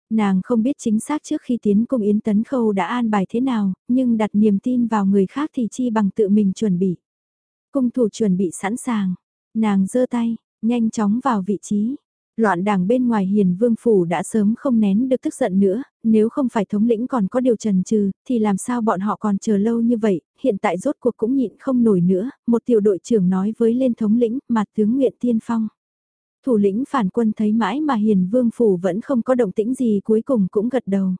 Nàng không biết chính xác trước khi tiến cung Yến Tấn Khâu đã an bài thế nào, nhưng đặt niềm tin vào người khác thì chi bằng tự mình chuẩn bị. Cung thủ chuẩn bị sẵn sàng, nàng giơ tay, nhanh chóng vào vị trí. Loạn đảng bên ngoài hiền vương phủ đã sớm không nén được tức giận nữa, nếu không phải thống lĩnh còn có điều trần trừ, thì làm sao bọn họ còn chờ lâu như vậy, hiện tại rốt cuộc cũng nhịn không nổi nữa, một tiểu đội trưởng nói với lên thống lĩnh, mặt tướng nguyện tiên phong. Thủ lĩnh phản quân thấy mãi mà hiền vương phủ vẫn không có động tĩnh gì cuối cùng cũng gật đầu.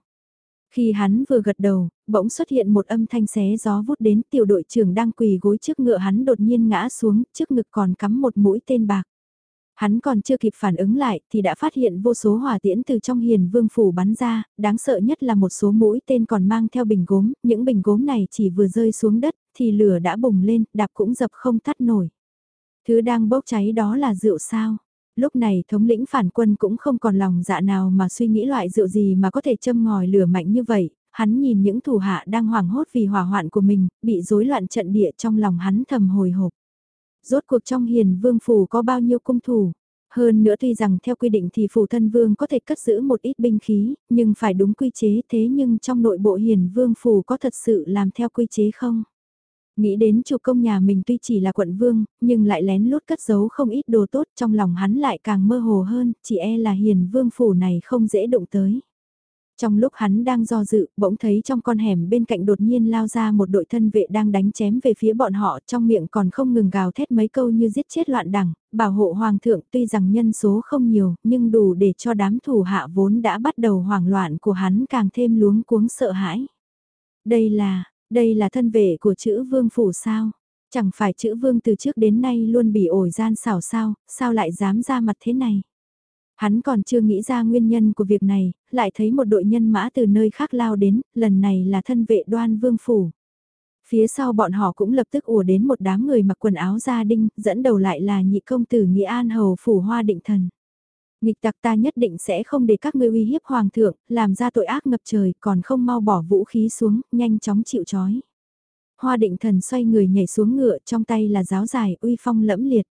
Khi hắn vừa gật đầu, bỗng xuất hiện một âm thanh xé gió vút đến tiểu đội trưởng đang quỳ gối trước ngựa hắn đột nhiên ngã xuống, trước ngực còn cắm một mũi tên bạc. Hắn còn chưa kịp phản ứng lại thì đã phát hiện vô số hỏa tiễn từ trong hiền vương phủ bắn ra, đáng sợ nhất là một số mũi tên còn mang theo bình gốm, những bình gốm này chỉ vừa rơi xuống đất thì lửa đã bùng lên, đạp cũng dập không tắt nổi. Thứ đang bốc cháy đó là rượu sao? Lúc này thống lĩnh phản quân cũng không còn lòng dạ nào mà suy nghĩ loại rượu gì mà có thể châm ngòi lửa mạnh như vậy, hắn nhìn những thủ hạ đang hoảng hốt vì hỏa hoạn của mình, bị rối loạn trận địa trong lòng hắn thầm hồi hộp rốt cuộc trong hiền vương phủ có bao nhiêu cung thủ. Hơn nữa tuy rằng theo quy định thì phủ thân vương có thể cất giữ một ít binh khí, nhưng phải đúng quy chế thế nhưng trong nội bộ hiền vương phủ có thật sự làm theo quy chế không? Nghĩ đến chủ công nhà mình tuy chỉ là quận vương, nhưng lại lén lút cất giấu không ít đồ tốt trong lòng hắn lại càng mơ hồ hơn, chỉ e là hiền vương phủ này không dễ đụng tới. Trong lúc hắn đang do dự, bỗng thấy trong con hẻm bên cạnh đột nhiên lao ra một đội thân vệ đang đánh chém về phía bọn họ, trong miệng còn không ngừng gào thét mấy câu như giết chết loạn đẳng, bảo hộ hoàng thượng tuy rằng nhân số không nhiều, nhưng đủ để cho đám thủ hạ vốn đã bắt đầu hoảng loạn của hắn càng thêm luống cuống sợ hãi. Đây là, đây là thân vệ của chữ vương phủ sao? Chẳng phải chữ vương từ trước đến nay luôn bị ổi gian xảo sao, sao lại dám ra mặt thế này? Hắn còn chưa nghĩ ra nguyên nhân của việc này, lại thấy một đội nhân mã từ nơi khác lao đến, lần này là thân vệ đoan vương phủ. Phía sau bọn họ cũng lập tức ùa đến một đám người mặc quần áo gia đinh, dẫn đầu lại là nhị công tử Nghĩa An Hầu Phủ Hoa Định Thần. Nghịch tặc ta nhất định sẽ không để các ngươi uy hiếp hoàng thượng, làm ra tội ác ngập trời, còn không mau bỏ vũ khí xuống, nhanh chóng chịu trói. Hoa định thần xoay người nhảy xuống ngựa, trong tay là giáo dài, uy phong lẫm liệt.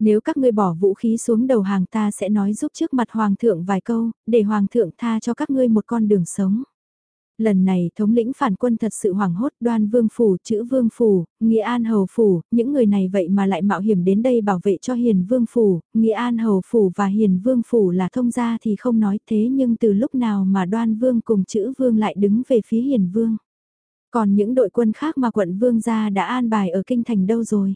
Nếu các ngươi bỏ vũ khí xuống đầu hàng ta sẽ nói giúp trước mặt hoàng thượng vài câu, để hoàng thượng tha cho các ngươi một con đường sống. Lần này thống lĩnh phản quân thật sự hoảng hốt đoan vương phủ, chữ vương phủ, nghĩa an hầu phủ, những người này vậy mà lại mạo hiểm đến đây bảo vệ cho hiền vương phủ, nghĩa an hầu phủ và hiền vương phủ là thông gia thì không nói thế nhưng từ lúc nào mà đoan vương cùng chữ vương lại đứng về phía hiền vương. Còn những đội quân khác mà quận vương gia đã an bài ở kinh thành đâu rồi?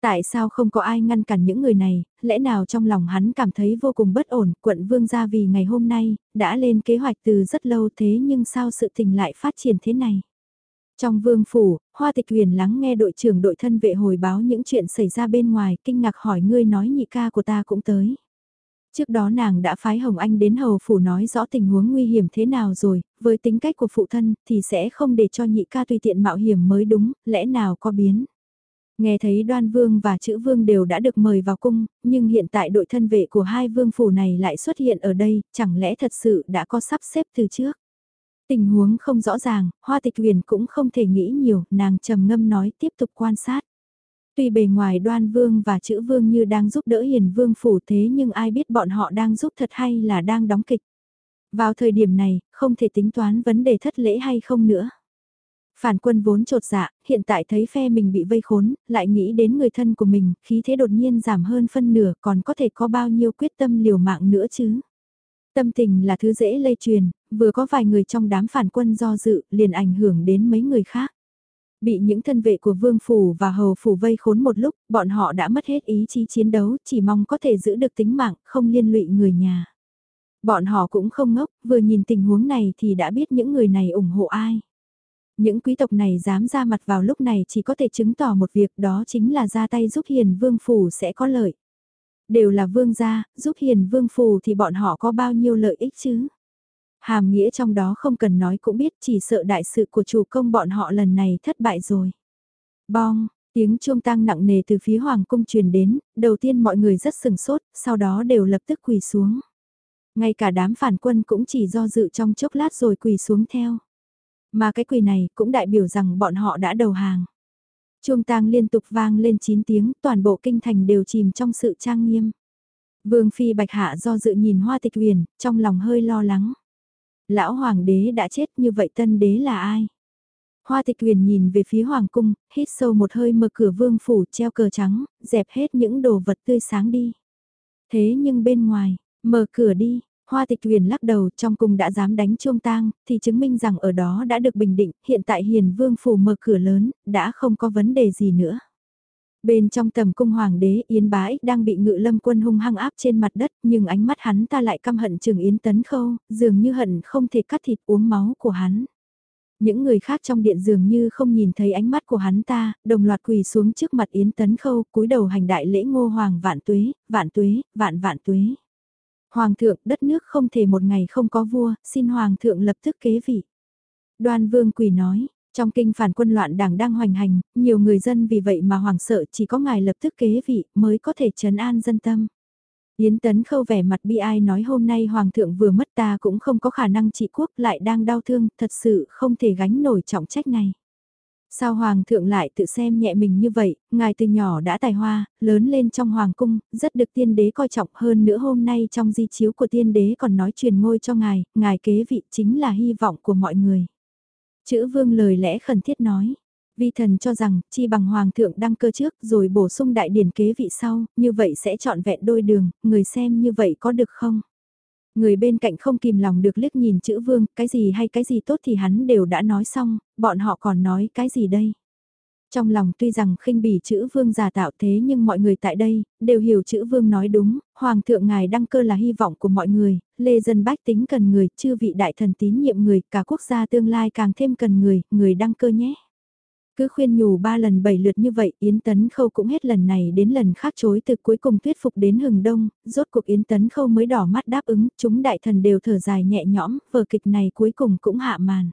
Tại sao không có ai ngăn cản những người này, lẽ nào trong lòng hắn cảm thấy vô cùng bất ổn, quận vương gia vì ngày hôm nay, đã lên kế hoạch từ rất lâu thế nhưng sao sự tình lại phát triển thế này? Trong vương phủ, Hoa Tịch Huyền lắng nghe đội trưởng đội thân vệ hồi báo những chuyện xảy ra bên ngoài, kinh ngạc hỏi ngươi nói nhị ca của ta cũng tới. Trước đó nàng đã phái Hồng Anh đến hầu phủ nói rõ tình huống nguy hiểm thế nào rồi, với tính cách của phụ thân thì sẽ không để cho nhị ca tùy tiện mạo hiểm mới đúng, lẽ nào có biến. Nghe thấy đoan vương và chữ vương đều đã được mời vào cung, nhưng hiện tại đội thân vệ của hai vương phủ này lại xuất hiện ở đây, chẳng lẽ thật sự đã có sắp xếp từ trước. Tình huống không rõ ràng, hoa tịch huyền cũng không thể nghĩ nhiều, nàng trầm ngâm nói tiếp tục quan sát. Tuy bề ngoài đoan vương và chữ vương như đang giúp đỡ hiền vương phủ thế nhưng ai biết bọn họ đang giúp thật hay là đang đóng kịch. Vào thời điểm này, không thể tính toán vấn đề thất lễ hay không nữa. Phản quân vốn trột dạ, hiện tại thấy phe mình bị vây khốn, lại nghĩ đến người thân của mình, khí thế đột nhiên giảm hơn phân nửa còn có thể có bao nhiêu quyết tâm liều mạng nữa chứ. Tâm tình là thứ dễ lây truyền, vừa có vài người trong đám phản quân do dự, liền ảnh hưởng đến mấy người khác. Bị những thân vệ của vương phủ và hầu phủ vây khốn một lúc, bọn họ đã mất hết ý chí chiến đấu, chỉ mong có thể giữ được tính mạng, không liên lụy người nhà. Bọn họ cũng không ngốc, vừa nhìn tình huống này thì đã biết những người này ủng hộ ai. Những quý tộc này dám ra mặt vào lúc này chỉ có thể chứng tỏ một việc đó chính là ra tay giúp hiền vương phủ sẽ có lợi. Đều là vương gia, giúp hiền vương phủ thì bọn họ có bao nhiêu lợi ích chứ? Hàm nghĩa trong đó không cần nói cũng biết chỉ sợ đại sự của chủ công bọn họ lần này thất bại rồi. Bong, tiếng chuông tang nặng nề từ phía hoàng cung truyền đến, đầu tiên mọi người rất sừng sốt, sau đó đều lập tức quỳ xuống. Ngay cả đám phản quân cũng chỉ do dự trong chốc lát rồi quỳ xuống theo. Mà cái quỳ này cũng đại biểu rằng bọn họ đã đầu hàng. Chuông tang liên tục vang lên 9 tiếng, toàn bộ kinh thành đều chìm trong sự trang nghiêm. Vương Phi Bạch Hạ do dự nhìn hoa tịch huyền, trong lòng hơi lo lắng. Lão Hoàng đế đã chết như vậy tân đế là ai? Hoa tịch huyền nhìn về phía Hoàng cung, hít sâu một hơi mở cửa vương phủ treo cờ trắng, dẹp hết những đồ vật tươi sáng đi. Thế nhưng bên ngoài, mở cửa đi, Hoa tịch huyền lắc đầu trong cung đã dám đánh chuông tang, thì chứng minh rằng ở đó đã được bình định, hiện tại hiền vương phủ mở cửa lớn, đã không có vấn đề gì nữa. Bên trong tầm cung hoàng đế Yến Bái đang bị ngự lâm quân hung hăng áp trên mặt đất nhưng ánh mắt hắn ta lại căm hận trường Yến Tấn Khâu, dường như hận không thể cắt thịt uống máu của hắn. Những người khác trong điện dường như không nhìn thấy ánh mắt của hắn ta, đồng loạt quỳ xuống trước mặt Yến Tấn Khâu, cúi đầu hành đại lễ ngô hoàng vạn tuế, vạn tuế, vạn vạn tuế. Hoàng thượng, đất nước không thể một ngày không có vua, xin Hoàng thượng lập tức kế vị. Đoan vương quỳ nói, trong kinh phản quân loạn đảng đang hoành hành, nhiều người dân vì vậy mà hoàng sợ chỉ có ngài lập tức kế vị mới có thể trấn an dân tâm. Yến Tấn khâu vẻ mặt bi ai nói hôm nay hoàng thượng vừa mất ta cũng không có khả năng trị quốc lại đang đau thương, thật sự không thể gánh nổi trọng trách này. Sao hoàng thượng lại tự xem nhẹ mình như vậy, ngài từ nhỏ đã tài hoa, lớn lên trong hoàng cung, rất được tiên đế coi trọng hơn nữa hôm nay trong di chiếu của tiên đế còn nói truyền ngôi cho ngài, ngài kế vị chính là hy vọng của mọi người. Chữ vương lời lẽ khẩn thiết nói, vi thần cho rằng chi bằng hoàng thượng đăng cơ trước rồi bổ sung đại điển kế vị sau, như vậy sẽ chọn vẹn đôi đường, người xem như vậy có được không? Người bên cạnh không kìm lòng được liếc nhìn chữ vương, cái gì hay cái gì tốt thì hắn đều đã nói xong, bọn họ còn nói cái gì đây? Trong lòng tuy rằng khinh bỉ chữ vương giả tạo thế nhưng mọi người tại đây, đều hiểu chữ vương nói đúng, hoàng thượng ngài đăng cơ là hy vọng của mọi người, lê dân bách tính cần người, chư vị đại thần tín nhiệm người, cả quốc gia tương lai càng thêm cần người, người đăng cơ nhé. Cứ khuyên nhủ ba lần bảy lượt như vậy, Yến Tấn Khâu cũng hết lần này đến lần khác chối từ cuối cùng thuyết phục đến hừng đông, rốt cuộc Yến Tấn Khâu mới đỏ mắt đáp ứng, chúng đại thần đều thở dài nhẹ nhõm, vở kịch này cuối cùng cũng hạ màn.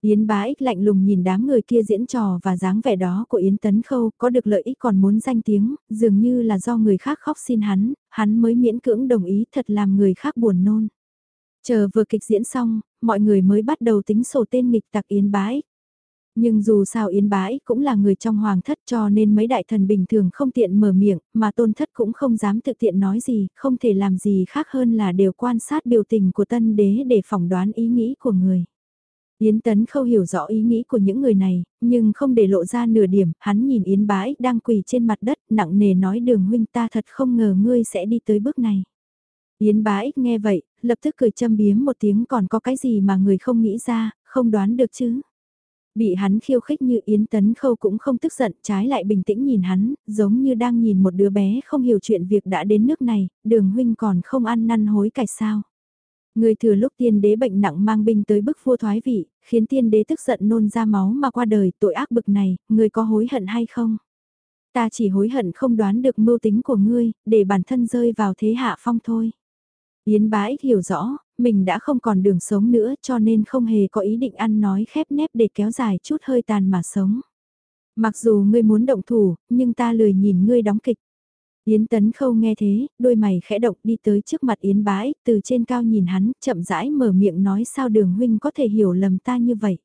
Yến bá ích lạnh lùng nhìn đám người kia diễn trò và dáng vẻ đó của Yến Tấn Khâu có được lợi ích còn muốn danh tiếng, dường như là do người khác khóc xin hắn, hắn mới miễn cưỡng đồng ý thật làm người khác buồn nôn. Chờ vừa kịch diễn xong, mọi người mới bắt đầu tính sổ tên nghịch tặc Yến bá ích. Nhưng dù sao Yến Bái cũng là người trong hoàng thất cho nên mấy đại thần bình thường không tiện mở miệng, mà tôn thất cũng không dám thực tiện nói gì, không thể làm gì khác hơn là đều quan sát biểu tình của tân đế để phỏng đoán ý nghĩ của người. Yến Tấn không hiểu rõ ý nghĩ của những người này, nhưng không để lộ ra nửa điểm, hắn nhìn Yến Bái đang quỳ trên mặt đất, nặng nề nói đường huynh ta thật không ngờ ngươi sẽ đi tới bước này. Yến Bái nghe vậy, lập tức cười châm biếm một tiếng còn có cái gì mà người không nghĩ ra, không đoán được chứ. Bị hắn khiêu khích như Yến Tấn Khâu cũng không tức giận, trái lại bình tĩnh nhìn hắn, giống như đang nhìn một đứa bé không hiểu chuyện việc đã đến nước này, đường huynh còn không ăn năn hối cải sao. Người thừa lúc tiên đế bệnh nặng mang binh tới bức vua thoái vị, khiến tiên đế tức giận nôn ra máu mà qua đời tội ác bực này, người có hối hận hay không? Ta chỉ hối hận không đoán được mưu tính của ngươi, để bản thân rơi vào thế hạ phong thôi. Yến bá ích hiểu rõ, mình đã không còn đường sống nữa cho nên không hề có ý định ăn nói khép nép để kéo dài chút hơi tàn mà sống. Mặc dù ngươi muốn động thủ, nhưng ta lười nhìn ngươi đóng kịch. Yến Tấn Khâu nghe thế, đôi mày khẽ động đi tới trước mặt Yến bái, từ trên cao nhìn hắn, chậm rãi mở miệng nói sao đường huynh có thể hiểu lầm ta như vậy.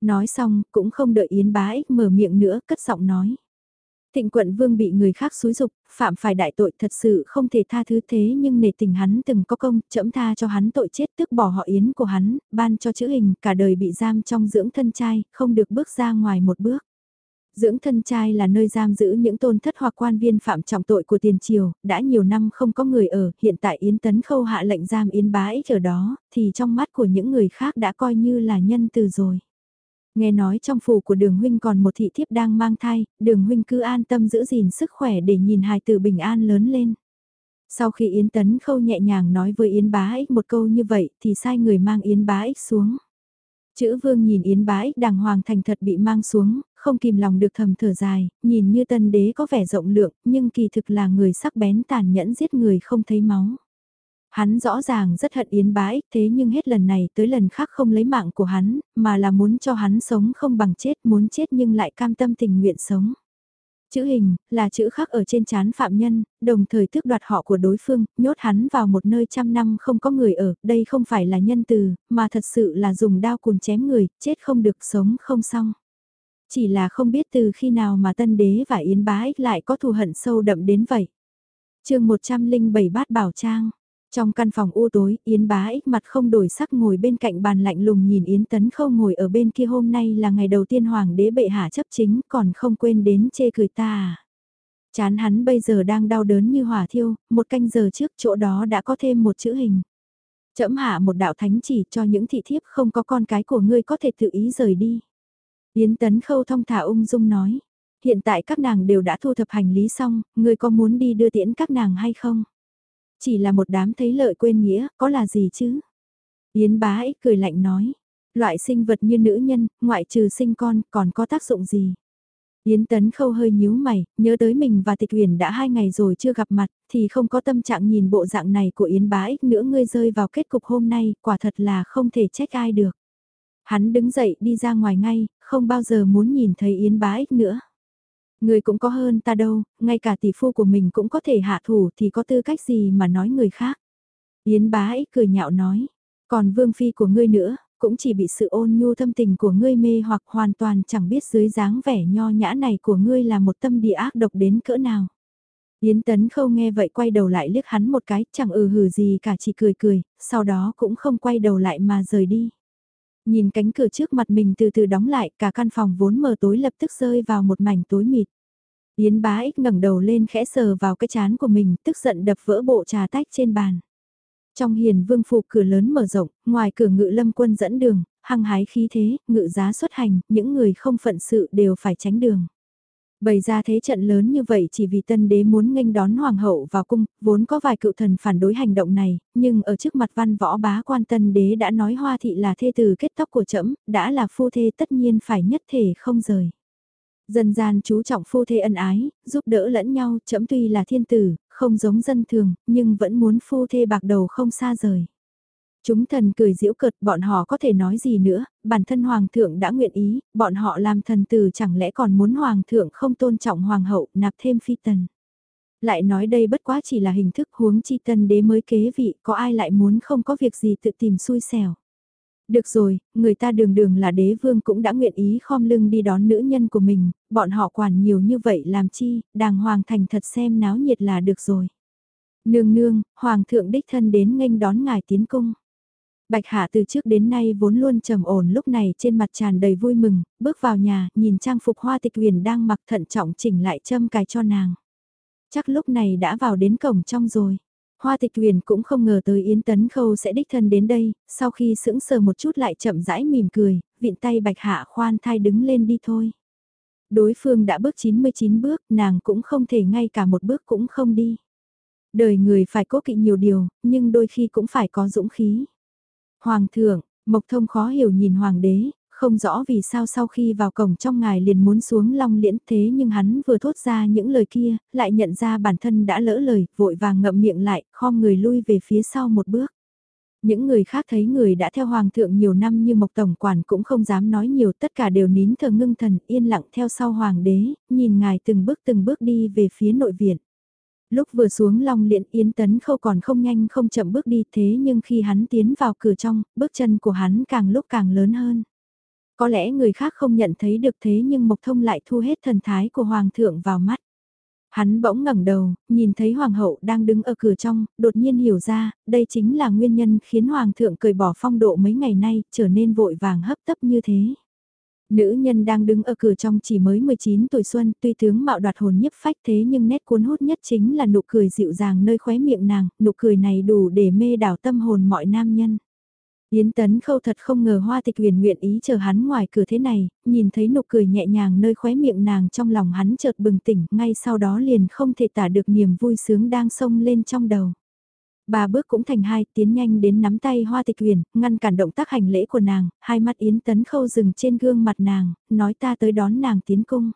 Nói xong, cũng không đợi Yến bái mở miệng nữa, cất giọng nói. Thịnh quận vương bị người khác xúi dục, phạm phải đại tội thật sự không thể tha thứ thế nhưng nể tình hắn từng có công, chậm tha cho hắn tội chết tức bỏ họ yến của hắn, ban cho chữ hình, cả đời bị giam trong dưỡng thân trai, không được bước ra ngoài một bước. Dưỡng thân trai là nơi giam giữ những tôn thất hoặc quan viên phạm trọng tội của tiền triều, đã nhiều năm không có người ở, hiện tại Yến Tấn Khâu hạ lệnh giam Yến Bá Ích ở đó, thì trong mắt của những người khác đã coi như là nhân từ rồi. Nghe nói trong phủ của đường huynh còn một thị thiếp đang mang thai, đường huynh cứ an tâm giữ gìn sức khỏe để nhìn hài tử bình an lớn lên. Sau khi Yến Tấn Khâu nhẹ nhàng nói với Yến Bá Ích một câu như vậy thì sai người mang Yến Bá Ích xuống. Chữ vương nhìn Yến Bá Ích đàng hoàng thành thật bị mang xuống, không kìm lòng được thầm thở dài, nhìn như tân đế có vẻ rộng lượng, nhưng kỳ thực là người sắc bén tàn nhẫn giết người không thấy máu. Hắn rõ ràng rất hận Yến Bá Ích thế nhưng hết lần này tới lần khác không lấy mạng của hắn, mà là muốn cho hắn sống không bằng chết, muốn chết nhưng lại cam tâm tình nguyện sống. Chữ hình, là chữ khắc ở trên chán phạm nhân, đồng thời tước đoạt họ của đối phương, nhốt hắn vào một nơi trăm năm không có người ở, đây không phải là nhân từ, mà thật sự là dùng đao cùn chém người, chết không được sống không xong. Chỉ là không biết từ khi nào mà tân đế và yến bá ích lại có thù hận sâu đậm đến vậy. chương 107 bát bảo trang. Trong căn phòng u tối, Yến bá ích mặt không đổi sắc ngồi bên cạnh bàn lạnh lùng nhìn Yến tấn khâu ngồi ở bên kia hôm nay là ngày đầu tiên hoàng đế bệ hạ chấp chính còn không quên đến chê cười ta à. Chán hắn bây giờ đang đau đớn như hỏa thiêu, một canh giờ trước chỗ đó đã có thêm một chữ hình. Chẫm hạ một đạo thánh chỉ cho những thị thiếp không có con cái của ngươi có thể tự ý rời đi. Yến tấn khâu thông thả ung dung nói. Hiện tại các nàng đều đã thu thập hành lý xong, ngươi có muốn đi đưa tiễn các nàng hay không? Chỉ là một đám thấy lợi quên nghĩa, có là gì chứ? Yến bá ích cười lạnh nói. Loại sinh vật như nữ nhân, ngoại trừ sinh con, còn có tác dụng gì? Yến Tấn Khâu hơi nhíu mày, nhớ tới mình và Tịch Huyền đã hai ngày rồi chưa gặp mặt, thì không có tâm trạng nhìn bộ dạng này của Yến Bá Ích nữa ngươi rơi vào kết cục hôm nay, quả thật là không thể trách ai được. Hắn đứng dậy đi ra ngoài ngay, không bao giờ muốn nhìn thấy Yến Bá Ích nữa. Người cũng có hơn ta đâu, ngay cả tỷ phu của mình cũng có thể hạ thủ thì có tư cách gì mà nói người khác. Yến Bá Ích cười nhạo nói, còn vương phi của ngươi nữa, cũng chỉ bị sự ôn nhu thâm tình của ngươi mê hoặc hoàn toàn chẳng biết dưới dáng vẻ nho nhã này của ngươi là một tâm địa ác độc đến cỡ nào. Yến Tấn Khâu nghe vậy quay đầu lại liếc hắn một cái, chẳng ừ hừ gì cả chỉ cười cười, sau đó cũng không quay đầu lại mà rời đi. Nhìn cánh cửa trước mặt mình từ từ đóng lại, cả căn phòng vốn mờ tối lập tức rơi vào một mảnh tối mịt. Yến bá ích ngẩng đầu lên khẽ sờ vào cái chán của mình, tức giận đập vỡ bộ trà tách trên bàn. Trong hiền vương phủ cửa lớn mở rộng, ngoài cửa ngự lâm quân dẫn đường, hăng hái khí thế, ngự giá xuất hành, những người không phận sự đều phải tránh đường. Bày ra thế trận lớn như vậy chỉ vì tân đế muốn nghênh đón hoàng hậu vào cung, vốn có vài cựu thần phản đối hành động này, nhưng ở trước mặt văn võ bá quan tân đế đã nói hoa thị là thê từ kết tóc của trẫm đã là phu thê tất nhiên phải nhất thể không rời. Dân gian chú trọng phu thê ân ái, giúp đỡ lẫn nhau, trẫm tuy là thiên tử, không giống dân thường, nhưng vẫn muốn phu thê bạc đầu không xa rời. Chúng thần cười giễu cợt, bọn họ có thể nói gì nữa, bản thân hoàng thượng đã nguyện ý, bọn họ làm thần tử chẳng lẽ còn muốn hoàng thượng không tôn trọng hoàng hậu, nạp thêm phi tần. Lại nói đây bất quá chỉ là hình thức huống chi tân đế mới kế vị, có ai lại muốn không có việc gì tự tìm xui xẻo. Được rồi, người ta đường đường là đế vương cũng đã nguyện ý khom lưng đi đón nữ nhân của mình, bọn họ quản nhiều như vậy làm chi, đàng hoàng thành thật xem náo nhiệt là được rồi. Nương nương, hoàng thượng đích thân đến nghênh đón ngài tiến cung. Bạch Hạ từ trước đến nay vốn luôn trầm ổn lúc này trên mặt tràn đầy vui mừng, bước vào nhà, nhìn trang phục hoa tịch huyền đang mặc thận trọng chỉnh lại châm cài cho nàng. Chắc lúc này đã vào đến cổng trong rồi. Hoa tịch huyền cũng không ngờ tới Yến Tấn Khâu sẽ đích thân đến đây, sau khi sững sờ một chút lại chậm rãi mỉm cười, vịn tay Bạch Hạ khoan thai đứng lên đi thôi. Đối phương đã bước 99 bước, nàng cũng không thể ngay cả một bước cũng không đi. Đời người phải cố kỵ nhiều điều, nhưng đôi khi cũng phải có dũng khí. Hoàng thượng, Mộc Thông khó hiểu nhìn Hoàng đế, không rõ vì sao sau khi vào cổng trong ngài liền muốn xuống long liễn thế nhưng hắn vừa thốt ra những lời kia, lại nhận ra bản thân đã lỡ lời, vội vàng ngậm miệng lại, khom người lui về phía sau một bước. Những người khác thấy người đã theo hoàng thượng nhiều năm như Mộc Tổng Quản cũng không dám nói nhiều tất cả đều nín thờ ngưng thần yên lặng theo sau hoàng đế, nhìn ngài từng bước từng bước đi về phía nội viện. Lúc vừa xuống long liện Yến Tấn Khâu còn không nhanh không chậm bước đi thế nhưng khi hắn tiến vào cửa trong, bước chân của hắn càng lúc càng lớn hơn. Có lẽ người khác không nhận thấy được thế nhưng Mộc Thông lại thu hết thần thái của Hoàng thượng vào mắt. Hắn bỗng ngẩng đầu, nhìn thấy Hoàng hậu đang đứng ở cửa trong, đột nhiên hiểu ra, đây chính là nguyên nhân khiến Hoàng thượng cởi bỏ phong độ mấy ngày nay, trở nên vội vàng hấp tấp như thế. Nữ nhân đang đứng ở cửa trong chỉ mới 19 tuổi xuân, tuy tướng mạo đoạt hồn nhiếp phách thế nhưng nét cuốn hút nhất chính là nụ cười dịu dàng nơi khóe miệng nàng, nụ cười này đủ để mê đảo tâm hồn mọi nam nhân. Yến Tấn Khâu thật không ngờ Hoa Tịch Huyền nguyện ý chờ hắn ngoài cửa thế này, nhìn thấy nụ cười nhẹ nhàng nơi khóe miệng nàng trong lòng hắn chợt bừng tỉnh, ngay sau đó liền không thể tả được niềm vui sướng đang sông lên trong đầu. Ba bước cũng thành hai, tiến nhanh đến nắm tay Hoa Tịch Huyền, ngăn cản động tác hành lễ của nàng, hai mắt Yến Tấn Khâu dừng trên gương mặt nàng, nói ta tới đón nàng tiến cung.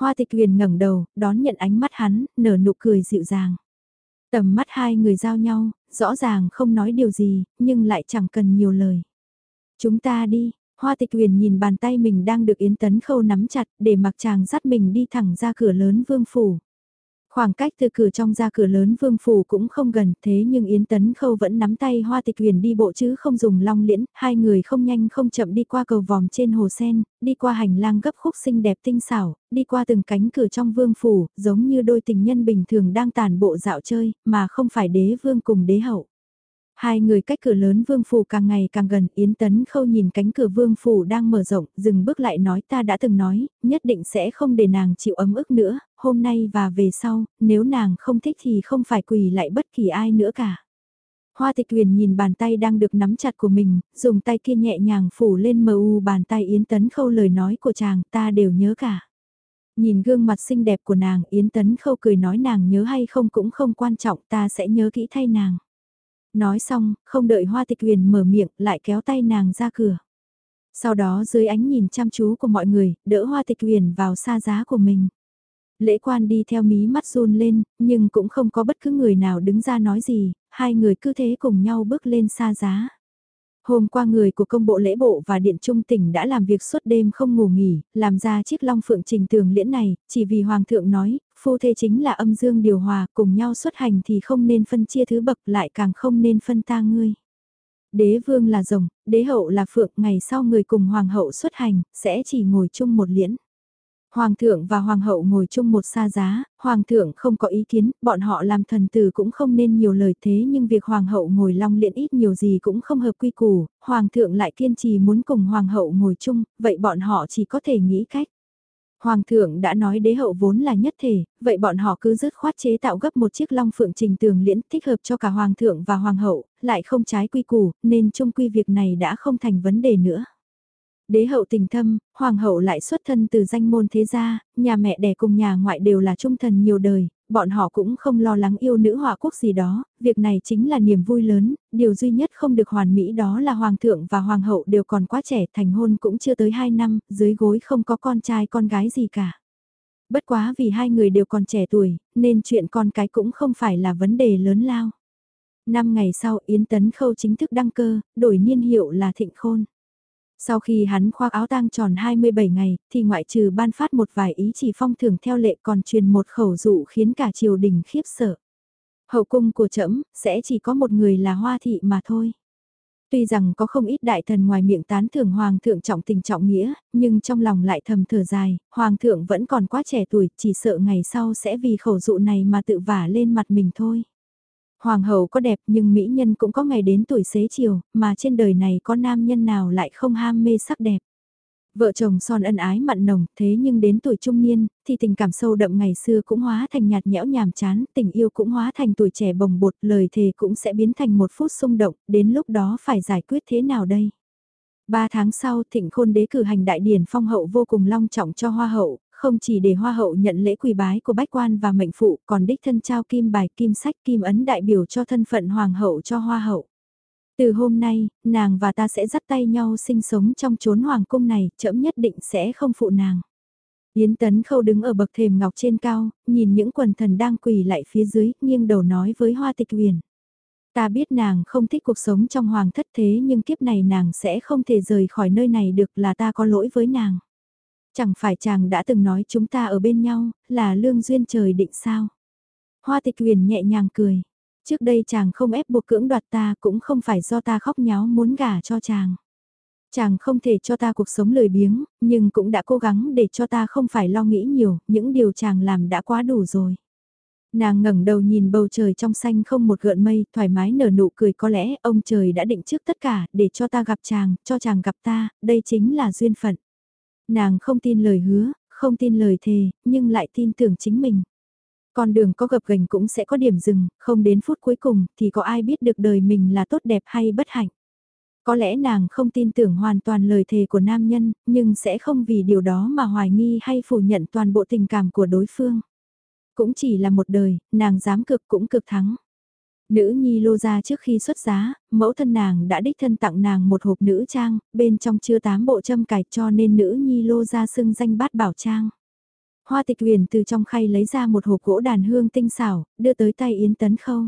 Hoa Tịch Huyền ngẩng đầu, đón nhận ánh mắt hắn, nở nụ cười dịu dàng. Tầm mắt hai người giao nhau, rõ ràng không nói điều gì, nhưng lại chẳng cần nhiều lời. Chúng ta đi, Hoa Tịch Huyền nhìn bàn tay mình đang được Yến Tấn Khâu nắm chặt để mặc chàng dắt mình đi thẳng ra cửa lớn vương phủ. Khoảng cách từ cửa trong ra cửa lớn vương phủ cũng không gần thế nhưng Yến Tấn Khâu vẫn nắm tay hoa tịch huyền đi bộ chứ không dùng long liễn, hai người không nhanh không chậm đi qua cầu vòm trên hồ sen, đi qua hành lang gấp khúc xinh đẹp tinh xảo, đi qua từng cánh cửa trong vương phủ, giống như đôi tình nhân bình thường đang tàn bộ dạo chơi, mà không phải đế vương cùng đế hậu. Hai người cách cửa lớn vương phủ càng ngày càng gần, Yến Tấn Khâu nhìn cánh cửa vương phủ đang mở rộng, dừng bước lại nói ta đã từng nói, nhất định sẽ không để nàng chịu ấm ức nữa, hôm nay và về sau, nếu nàng không thích thì không phải quỳ lại bất kỳ ai nữa cả. Hoa tịch huyền nhìn bàn tay đang được nắm chặt của mình, dùng tay kia nhẹ nhàng phủ lên mờ u bàn tay Yến Tấn Khâu lời nói của chàng ta đều nhớ cả. Nhìn gương mặt xinh đẹp của nàng Yến Tấn Khâu cười nói nàng nhớ hay không cũng không quan trọng ta sẽ nhớ kỹ thay nàng. Nói xong, không đợi hoa tịch huyền mở miệng lại kéo tay nàng ra cửa. Sau đó dưới ánh nhìn chăm chú của mọi người, đỡ hoa tịch huyền vào xa giá của mình. Lễ quan đi theo mí mắt run lên, nhưng cũng không có bất cứ người nào đứng ra nói gì, hai người cứ thế cùng nhau bước lên xa giá. Hôm qua người của công bộ lễ bộ và điện trung tỉnh đã làm việc suốt đêm không ngủ nghỉ, làm ra chiếc long phượng trình tường liễn này, chỉ vì Hoàng thượng nói, phu thê chính là âm dương điều hòa, cùng nhau xuất hành thì không nên phân chia thứ bậc lại càng không nên phân ta ngươi. Đế vương là rồng, đế hậu là phượng, ngày sau người cùng hoàng hậu xuất hành, sẽ chỉ ngồi chung một liễn. Hoàng thượng và hoàng hậu ngồi chung một xa giá, hoàng thượng không có ý kiến, bọn họ làm thần tử cũng không nên nhiều lời thế nhưng việc hoàng hậu ngồi long liễn ít nhiều gì cũng không hợp quy củ, hoàng thượng lại kiên trì muốn cùng hoàng hậu ngồi chung, vậy bọn họ chỉ có thể nghĩ cách. Hoàng thượng đã nói đế hậu vốn là nhất thể, vậy bọn họ cứ dứt khoát chế tạo gấp một chiếc long phượng trình tường liễn thích hợp cho cả hoàng thượng và hoàng hậu, lại không trái quy củ, nên chung quy việc này đã không thành vấn đề nữa. Đế hậu tình thâm, hoàng hậu lại xuất thân từ danh môn thế gia, nhà mẹ đẻ cùng nhà ngoại đều là trung thần nhiều đời, bọn họ cũng không lo lắng yêu nữ họa quốc gì đó, việc này chính là niềm vui lớn, điều duy nhất không được hoàn mỹ đó là hoàng thượng và hoàng hậu đều còn quá trẻ, thành hôn cũng chưa tới 2 năm, dưới gối không có con trai con gái gì cả. Bất quá vì hai người đều còn trẻ tuổi, nên chuyện con cái cũng không phải là vấn đề lớn lao. Năm ngày sau Yến Tấn Khâu chính thức đăng cơ, đổi niên hiệu là Thịnh Khôn. Sau khi hắn khoác áo tang tròn 27 ngày, thì ngoại trừ ban phát một vài ý chỉ phong thưởng theo lệ còn truyền một khẩu dụ khiến cả triều đình khiếp sợ. Hậu cung của trẫm sẽ chỉ có một người là hoa thị mà thôi. Tuy rằng có không ít đại thần ngoài miệng tán thưởng hoàng thượng trọng tình trọng nghĩa, nhưng trong lòng lại thầm thở dài, hoàng thượng vẫn còn quá trẻ tuổi, chỉ sợ ngày sau sẽ vì khẩu dụ này mà tự vả lên mặt mình thôi. Hoàng hậu có đẹp nhưng mỹ nhân cũng có ngày đến tuổi xế chiều, mà trên đời này có nam nhân nào lại không ham mê sắc đẹp. Vợ chồng son ân ái mặn nồng, thế nhưng đến tuổi trung niên, thì tình cảm sâu đậm ngày xưa cũng hóa thành nhạt nhẽo nhàm chán, tình yêu cũng hóa thành tuổi trẻ bồng bột, lời thề cũng sẽ biến thành một phút xung động, đến lúc đó phải giải quyết thế nào đây? Ba tháng sau, thịnh khôn đế cử hành đại điển phong hậu vô cùng long trọng cho hoa hậu, không chỉ để hoa hậu nhận lễ quỳ bái của bách quan và mệnh phụ, còn đích thân trao kim bài kim sách kim ấn đại biểu cho thân phận hoàng hậu cho hoa hậu. Từ hôm nay, nàng và ta sẽ dắt tay nhau sinh sống trong chốn hoàng cung này, chậm nhất định sẽ không phụ nàng. Yến Tấn Khâu đứng ở bậc thềm ngọc trên cao, nhìn những quần thần đang quỳ lại phía dưới, nghiêng đầu nói với Hoa Tịch uyển: Ta biết nàng không thích cuộc sống trong hoàng thất thế nhưng kiếp này nàng sẽ không thể rời khỏi nơi này được là ta có lỗi với nàng. Chẳng phải chàng đã từng nói chúng ta ở bên nhau, là lương duyên trời định sao? Hoa tịch huyền nhẹ nhàng cười. Trước đây chàng không ép buộc cưỡng đoạt ta cũng không phải do ta khóc nháo muốn gả cho chàng. Chàng không thể cho ta cuộc sống lười biếng, nhưng cũng đã cố gắng để cho ta không phải lo nghĩ nhiều, những điều chàng làm đã quá đủ rồi. Nàng ngẩng đầu nhìn bầu trời trong xanh không một gợn mây, thoải mái nở nụ cười có lẽ ông trời đã định trước tất cả để cho ta gặp chàng, cho chàng gặp ta, đây chính là duyên phận. Nàng không tin lời hứa, không tin lời thề, nhưng lại tin tưởng chính mình. Con đường có gập gành cũng sẽ có điểm dừng, không đến phút cuối cùng thì có ai biết được đời mình là tốt đẹp hay bất hạnh. Có lẽ nàng không tin tưởng hoàn toàn lời thề của nam nhân, nhưng sẽ không vì điều đó mà hoài nghi hay phủ nhận toàn bộ tình cảm của đối phương. Cũng chỉ là một đời, nàng dám cực cũng cực thắng. Nữ nhi lô ra trước khi xuất giá, mẫu thân nàng đã đích thân tặng nàng một hộp nữ trang, bên trong chưa tám bộ châm cài cho nên nữ nhi lô ra xưng danh bát bảo trang. Hoa tịch huyền từ trong khay lấy ra một hộp gỗ đàn hương tinh xảo, đưa tới tay Yến Tấn Khâu.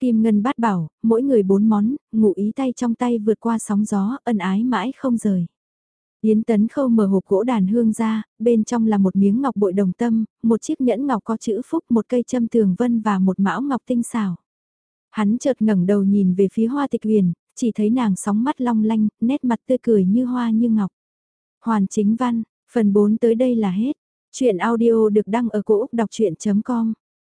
Kim Ngân bát bảo, mỗi người bốn món, ngụ ý tay trong tay vượt qua sóng gió, ân ái mãi không rời. Yến Tấn Khâu mở hộp gỗ đàn hương ra, bên trong là một miếng ngọc bội đồng tâm, một chiếc nhẫn ngọc có chữ phúc, một cây châm tường vân và một mão ngọc tinh xảo. Hắn chợt ngẩng đầu nhìn về phía hoa tịch huyền, chỉ thấy nàng sóng mắt long lanh, nét mặt tươi cười như hoa như ngọc. Hoàn chính văn, phần 4 tới đây là hết. Chuyện audio được đăng ở cổ Úc đọc chuyện.com